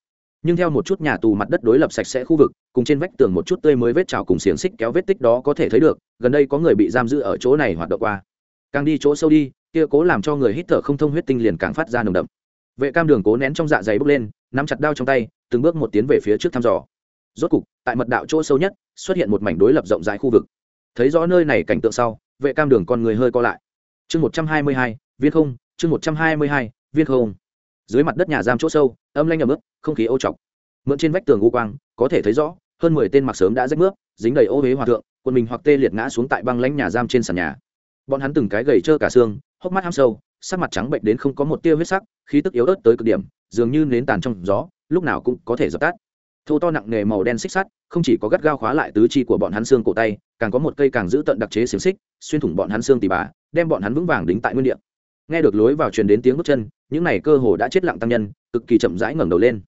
S1: Nhưng theo một chút nhà tù mặt đất đối lập sạch sẽ khu vực, cùng trên vách tường một chút tươi mới vết trào cùng xiềng xích kéo vết tích đó có thể thấy được, gần đây có người bị giam giữ ở chỗ này hoạt động qua. Càng đi chỗ sâu đi, kia cố làm cho người hít thở không thông huyết tinh liền càng phát ra nồng đậm. Vệ cam đường cố nén trong dạ dày bốc lên, nắm chặt đao trong tay, từng bước một tiến về phía trước thăm dò. Rốt cục, tại mật đạo chỗ sâu nhất, xuất hiện một mảnh đối lập rộng rãi khu vực thấy rõ nơi này cảnh tượng sau, vệ cam đường con người hơi co lại. Chương một trăm hai mươi hai, viên không, chương một trăm hai mươi hai, viên không. Dưới mặt đất nhà giam chỗ sâu, âm lanh ẩm ướt, không khí ô chọc mượn trên vách tường u quang, có thể thấy rõ, hơn mười tên mặc sớm đã rách nước, dính đầy ô huế hòa thượng, quân mình hoặc tê liệt ngã xuống tại băng lãnh nhà giam trên sàn nhà. Bọn hắn từng cái gầy trơ cả xương, hốc mắt ham sâu, sắc mặt trắng bệnh đến không có một tia huyết sắc, khí tức yếu ớt tới cực điểm, dường như nến tàn trong gió, lúc nào cũng có thể dập tắt thô to nặng nề màu đen xích sắt, không chỉ có gắt gao khóa lại tứ chi của bọn hắn xương cổ tay, càng có một cây càng giữ tận đặc chế xiềng xích, xuyên thủng bọn hắn xương tỉ bà, đem bọn hắn vững vàng đính tại nguyên địa. Nghe được lối vào truyền đến tiếng bước chân, những này cơ hồ đã chết lặng tăng nhân, cực kỳ chậm rãi ngẩng đầu lên.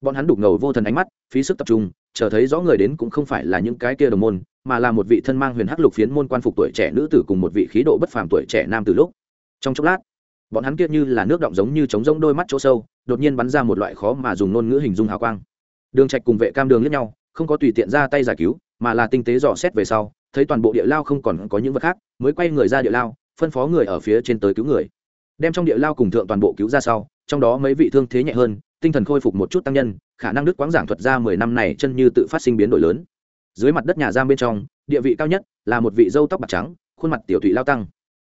S1: Bọn hắn đục ngầu vô thần ánh mắt, phí sức tập trung, chờ thấy rõ người đến cũng không phải là những cái kia đồng môn, mà là một vị thân mang huyền hắc lục phiến môn quan phục tuổi trẻ nữ tử cùng một vị khí độ bất phàm tuổi trẻ nam từ lúc. Trong chốc lát, bọn hắn kia như là nước động giống như trống rỗng đôi mắt chỗ sâu, đột nhiên bắn ra một loại khó mà dùng ngôn ngữ hình dung hào quang đường trạch cùng vệ cam đường lẫn nhau, không có tùy tiện ra tay giải cứu, mà là tinh tế dò xét về sau, thấy toàn bộ địa lao không còn có những vật khác, mới quay người ra địa lao, phân phó người ở phía trên tới cứu người. Đem trong địa lao cùng thượng toàn bộ cứu ra sau, trong đó mấy vị thương thế nhẹ hơn, tinh thần khôi phục một chút tăng nhân, khả năng đức quáng giảng thuật ra mười năm này chân như tự phát sinh biến đổi lớn. Dưới mặt đất nhà giam bên trong, địa vị cao nhất là một vị dâu tóc bạc trắng, khuôn mặt tiểu thụy lao tăng.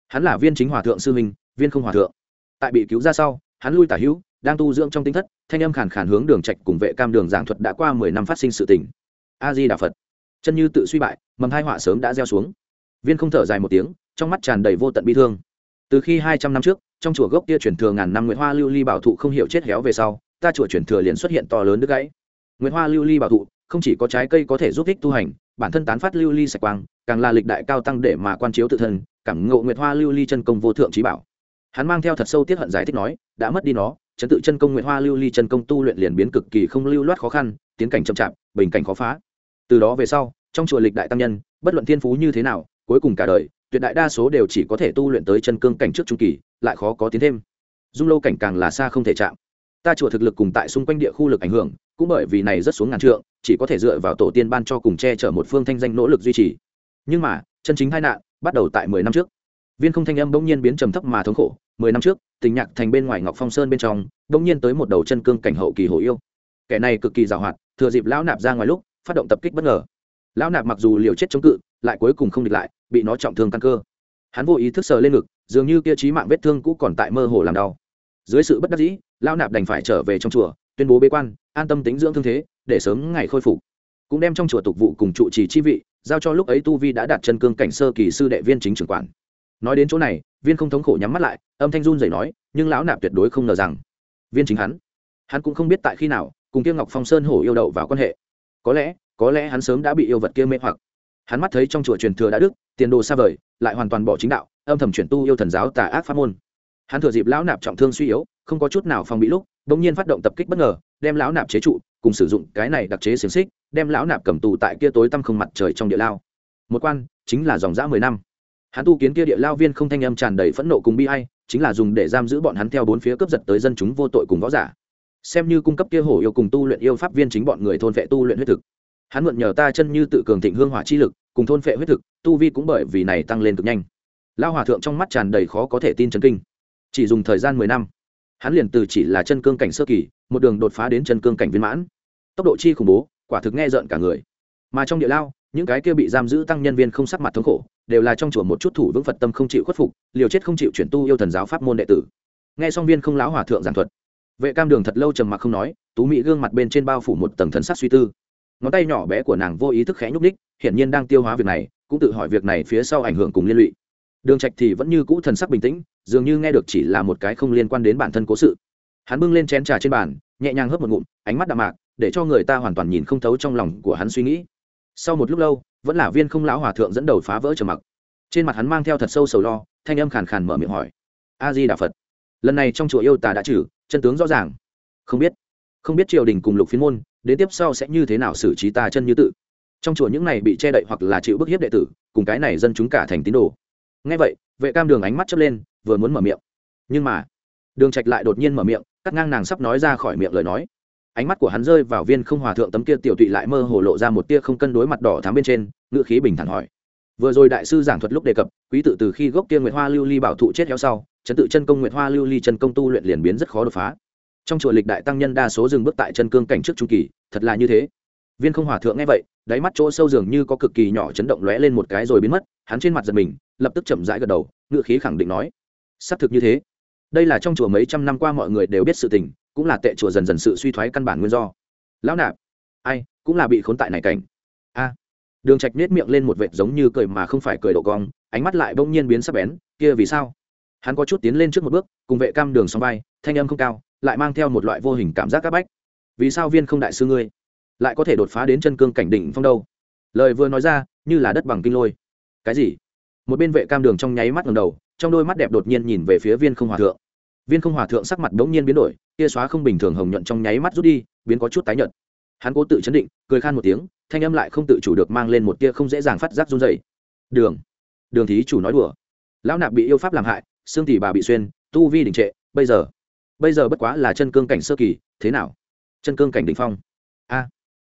S1: Hắn là viên chính hòa thượng sư minh viên không hòa thượng. Tại bị cứu ra sau, hắn lui tả hữu đang tu dưỡng trong tinh thất, thanh âm khàn khàn hướng đường trạch cùng vệ cam đường giảng thuật đã qua mười năm phát sinh sự tình. A di đà phật. Chân như tự suy bại, mầm hai họa sớm đã gieo xuống. Viên không thở dài một tiếng, trong mắt tràn đầy vô tận bi thương. Từ khi hai trăm năm trước, trong chùa gốc kia truyền thừa ngàn năm nguyễn hoa lưu ly bảo thụ không hiểu chết héo về sau, ta chùa truyền thừa liền xuất hiện to lớn đứt gãy. Nguyễn hoa lưu ly bảo thụ không chỉ có trái cây có thể giúp ích tu hành, bản thân tán phát lưu ly sạch quang, càng là lịch đại cao tăng để mà quan chiếu tự thân, cảm ngộ nguyệt hoa lưu ly chân công vô thượng trí bảo. Hắn mang theo thật sâu tiết hận giải thích nói, đã mất đi nó chấn tự chân công nguyệt hoa lưu ly chân công tu luyện liền biến cực kỳ không lưu loát khó khăn, tiến cảnh chậm chạp, bình cảnh khó phá. Từ đó về sau, trong chùa lịch đại tăng nhân, bất luận thiên phú như thế nào, cuối cùng cả đời, tuyệt đại đa số đều chỉ có thể tu luyện tới chân cương cảnh trước trung kỳ, lại khó có tiến thêm. Dung lâu cảnh càng là xa không thể chạm. Ta chùa thực lực cùng tại xung quanh địa khu lực ảnh hưởng, cũng bởi vì này rất xuống ngàn trượng, chỉ có thể dựa vào tổ tiên ban cho cùng che chở một phương thanh danh nỗ lực duy trì. Nhưng mà, chân chính hai nạn, bắt đầu tại mười năm trước. Viên không thanh âm bỗng nhiên biến trầm thấp mà thống khổ mười năm trước, tình nhạc thành bên ngoài ngọc phong sơn bên trong, bỗng nhiên tới một đầu chân cương cảnh hậu kỳ hổ yêu. Kẻ này cực kỳ giàu hoạt, thừa dịp lão nạp ra ngoài lúc, phát động tập kích bất ngờ. Lão nạp mặc dù liều chết chống cự, lại cuối cùng không địch lại, bị nó trọng thương căn cơ. Hắn vô ý thức sờ lên ngực, dường như kia trí mạng vết thương cũ còn tại mơ hồ làm đau. Dưới sự bất đắc dĩ, lão nạp đành phải trở về trong chùa, tuyên bố bế quan, an tâm tính dưỡng thương thế, để sớm ngày khôi phục. Cũng đem trong chùa tục vụ cùng trụ trì chi vị, giao cho lúc ấy tu vi đã đạt chân cương cảnh sơ kỳ sư đệ viên chính trưởng quản. Nói đến chỗ này viên không thống khổ nhắm mắt lại, âm thanh run dậy nói, nhưng lão nạp tuyệt đối không ngờ rằng, viên chính hắn hắn cũng không biết tại khi nào, cùng kia ngọc phong sơn hổ yêu đậu vào quan hệ. Có lẽ có lẽ hắn sớm đã bị yêu vật kia mê hoặc. Hắn mắt thấy trong chùa truyền thừa đã đức, tiền đồ xa vời, lại hoàn toàn bỏ chính đạo, âm thầm chuyển tu yêu thần giáo tà ác pháp môn. Hắn thừa dịp lão nạp trọng thương suy yếu, không có chút nào phòng bị lúc bỗng nhiên phát động tập kích bất ngờ, đem lão nạp chế trụ, cùng sử dụng cái này đặc chế xiềng xích, đem lão nạp cầm tù tại kia tối tăm không mặt trời trong địa lao. Một quan, chính là dòng dã mười năm hắn tu kiến kia địa lao viên không thanh âm tràn đầy phẫn nộ cùng bi ai, chính là dùng để giam giữ bọn hắn theo bốn phía cướp giật tới dân chúng vô tội cùng võ giả. Xem như cung cấp kia hổ yêu cùng tu luyện yêu pháp viên chính bọn người thôn vệ tu luyện huyết thực. Hắn mượn nhờ ta chân như tự cường thịnh hương hỏa chi lực, cùng thôn phệ huyết thực, tu vi cũng bởi vì này tăng lên cực nhanh. Lao hòa thượng trong mắt tràn đầy khó có thể tin chấn kinh. Chỉ dùng thời gian mười năm, hắn liền từ chỉ là chân cương cảnh sơ kỳ, một đường đột phá đến chân cương cảnh viên mãn. Tốc độ chi khủng bố, quả thực nghe rợn cả người. Mà trong địa lao những cái kia bị giam giữ tăng nhân viên không sắc mặt thống khổ, đều là trong chùa một chút thủ vững phật tâm không chịu khuất phục, liều chết không chịu chuyển tu yêu thần giáo pháp môn đệ tử. Nghe xong viên không lão hòa thượng giảng thuật, vệ cam đường thật lâu trầm mặc không nói, tú mỹ gương mặt bên trên bao phủ một tầng thần sắc suy tư. Ngón tay nhỏ bé của nàng vô ý thức khẽ nhúc ních hiển nhiên đang tiêu hóa việc này, cũng tự hỏi việc này phía sau ảnh hưởng cùng liên lụy. Đường trạch thì vẫn như cũ thần sắc bình tĩnh, dường như nghe được chỉ là một cái không liên quan đến bản thân cố sự. Hắn bưng lên chén trà trên bàn, nhẹ nhàng hớp một ngụm, ánh mắt đạm mạc, để cho người ta hoàn toàn nhìn không thấu trong lòng của hắn suy nghĩ sau một lúc lâu, vẫn là viên không lão hòa thượng dẫn đầu phá vỡ trầm mặc. Trên mặt hắn mang theo thật sâu sầu lo, thanh âm khàn khàn mở miệng hỏi a di đà phật, lần này trong chùa yêu tà đã trừ, chân tướng rõ ràng. Không biết không biết triều đình cùng lục phiên môn, đến tiếp sau sẽ như thế nào xử trí ta chân như tự? Trong chùa những này bị che đậy hoặc là chịu bức hiếp đệ tử, cùng cái này dân chúng cả thành tín đồ. Ngay vậy, vệ cam đường ánh mắt chớp lên, vừa muốn mở miệng. Nhưng mà, đường trạch lại đột nhiên mở miệng, cắt ngang nàng sắp nói ra khỏi miệng lời nói ánh mắt của hắn rơi vào viên không hòa thượng tấm kia tiểu tụy lại mơ hồ lộ ra một tia không cân đối mặt đỏ thắm bên trên, ngữ khí bình thản hỏi. Vừa rồi đại sư giảng thuật lúc đề cập, quý tự từ khi gốc kia nguyệt hoa lưu ly bảo thụ chết héo sau trấn tự chân công nguyệt hoa lưu ly chân công tu luyện liền biến rất khó đột phá. Trong chùa lịch đại tăng nhân đa số dừng bước tại chân cương cảnh trước trung kỳ, thật là như thế. Viên không hòa thượng nghe vậy, đáy mắt chỗ sâu dường như có cực kỳ nhỏ chấn động lóe lên một cái rồi biến mất, hắn trên mặt giật mình, lập tức chậm rãi gật đầu ngự khí khẳng định nói. Xác thực như thế. Đây là trong chùa mấy trăm năm qua mọi người đều biết sự tình cũng là tệ chùa dần dần sự suy thoái căn bản nguyên do. Lão nạp, ai, cũng là bị khốn tại này cảnh. A. Đường trạch nết miệng lên một vệt giống như cười mà không phải cười độ cong, ánh mắt lại bỗng nhiên biến sắc bén, kia vì sao? Hắn có chút tiến lên trước một bước, cùng vệ cam đường song vai, thanh âm không cao, lại mang theo một loại vô hình cảm giác các bách. Vì sao viên không đại sư ngươi lại có thể đột phá đến chân cương cảnh đỉnh phong đâu? Lời vừa nói ra, như là đất bằng kinh lôi. Cái gì? Một bên vệ cam đường trong nháy mắt ngầm đầu, trong đôi mắt đẹp đột nhiên nhìn về phía viên không hòa thượng viên không hòa thượng sắc mặt đống nhiên biến đổi, tia xóa không bình thường hồng nhuận trong nháy mắt rút đi, biến có chút tái nhợt. Hắn cố tự chấn định, cười khan một tiếng, thanh âm lại không tự chủ được mang lên một tia không dễ dàng phát giác run dày đường đường thí chủ nói đùa. Lão nạp bị yêu pháp làm hại, xương tỷ bà bị xuyên, tu vi đình trệ, bây giờ bây giờ bất quá là chân cương cảnh sơ kỳ, thế nào? Chân cương cảnh đ ỉ n h phong. A,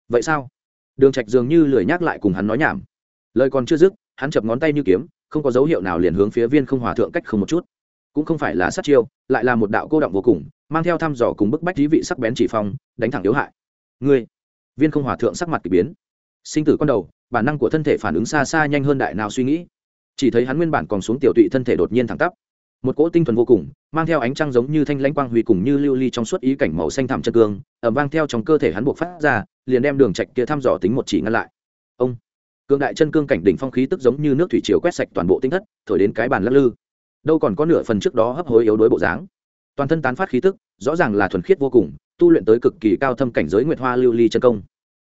S1: vậy sao? Đường trạch dường như lười nhắc lại cùng hắn nói nhảm. Lời còn chưa dứt, hắn chập ngón tay như kiếm, không có dấu hiệu nào liền hướng phía viên không hòa thượng cách không một chút cũng không phải là sát chiêu, lại là một đạo cô động vô cùng, mang theo thăm dò cùng bức bách trí vị sắc bén chỉ phong, đánh thẳng yếu hại. Ngươi, viên không hòa thượng sắc mặt k ỳ biến. Sinh tử con đầu, bản năng của thân thể phản ứng xa xa nhanh hơn đại nào suy nghĩ. Chỉ thấy hắn nguyên bản còn xuống tiểu tụy thân thể đột nhiên thẳng tắp. Một cỗ tinh thuần vô cùng, mang theo ánh trăng giống như thanh lãnh quang huy cùng như lưu ly trong suốt ý cảnh màu xanh thẳm chân cương ẩm vang theo trong cơ thể hắn buộc phát ra, liền đem đường trạch kia thăm dò tính một chỉ ngăn lại. Ông cương đại chân cương cảnh đỉnh phong khí tức giống như nước thủy triều quét sạch toàn bộ tinh thất, thổi đến cái bàn lắc lư đâu còn có nửa phần trước đó hấp hối yếu đuối bộ dáng. Toàn thân tán phát khí tức, rõ ràng là thuần khiết vô cùng, tu luyện tới cực kỳ cao thâm cảnh giới nguyệt hoa lưu ly chân công.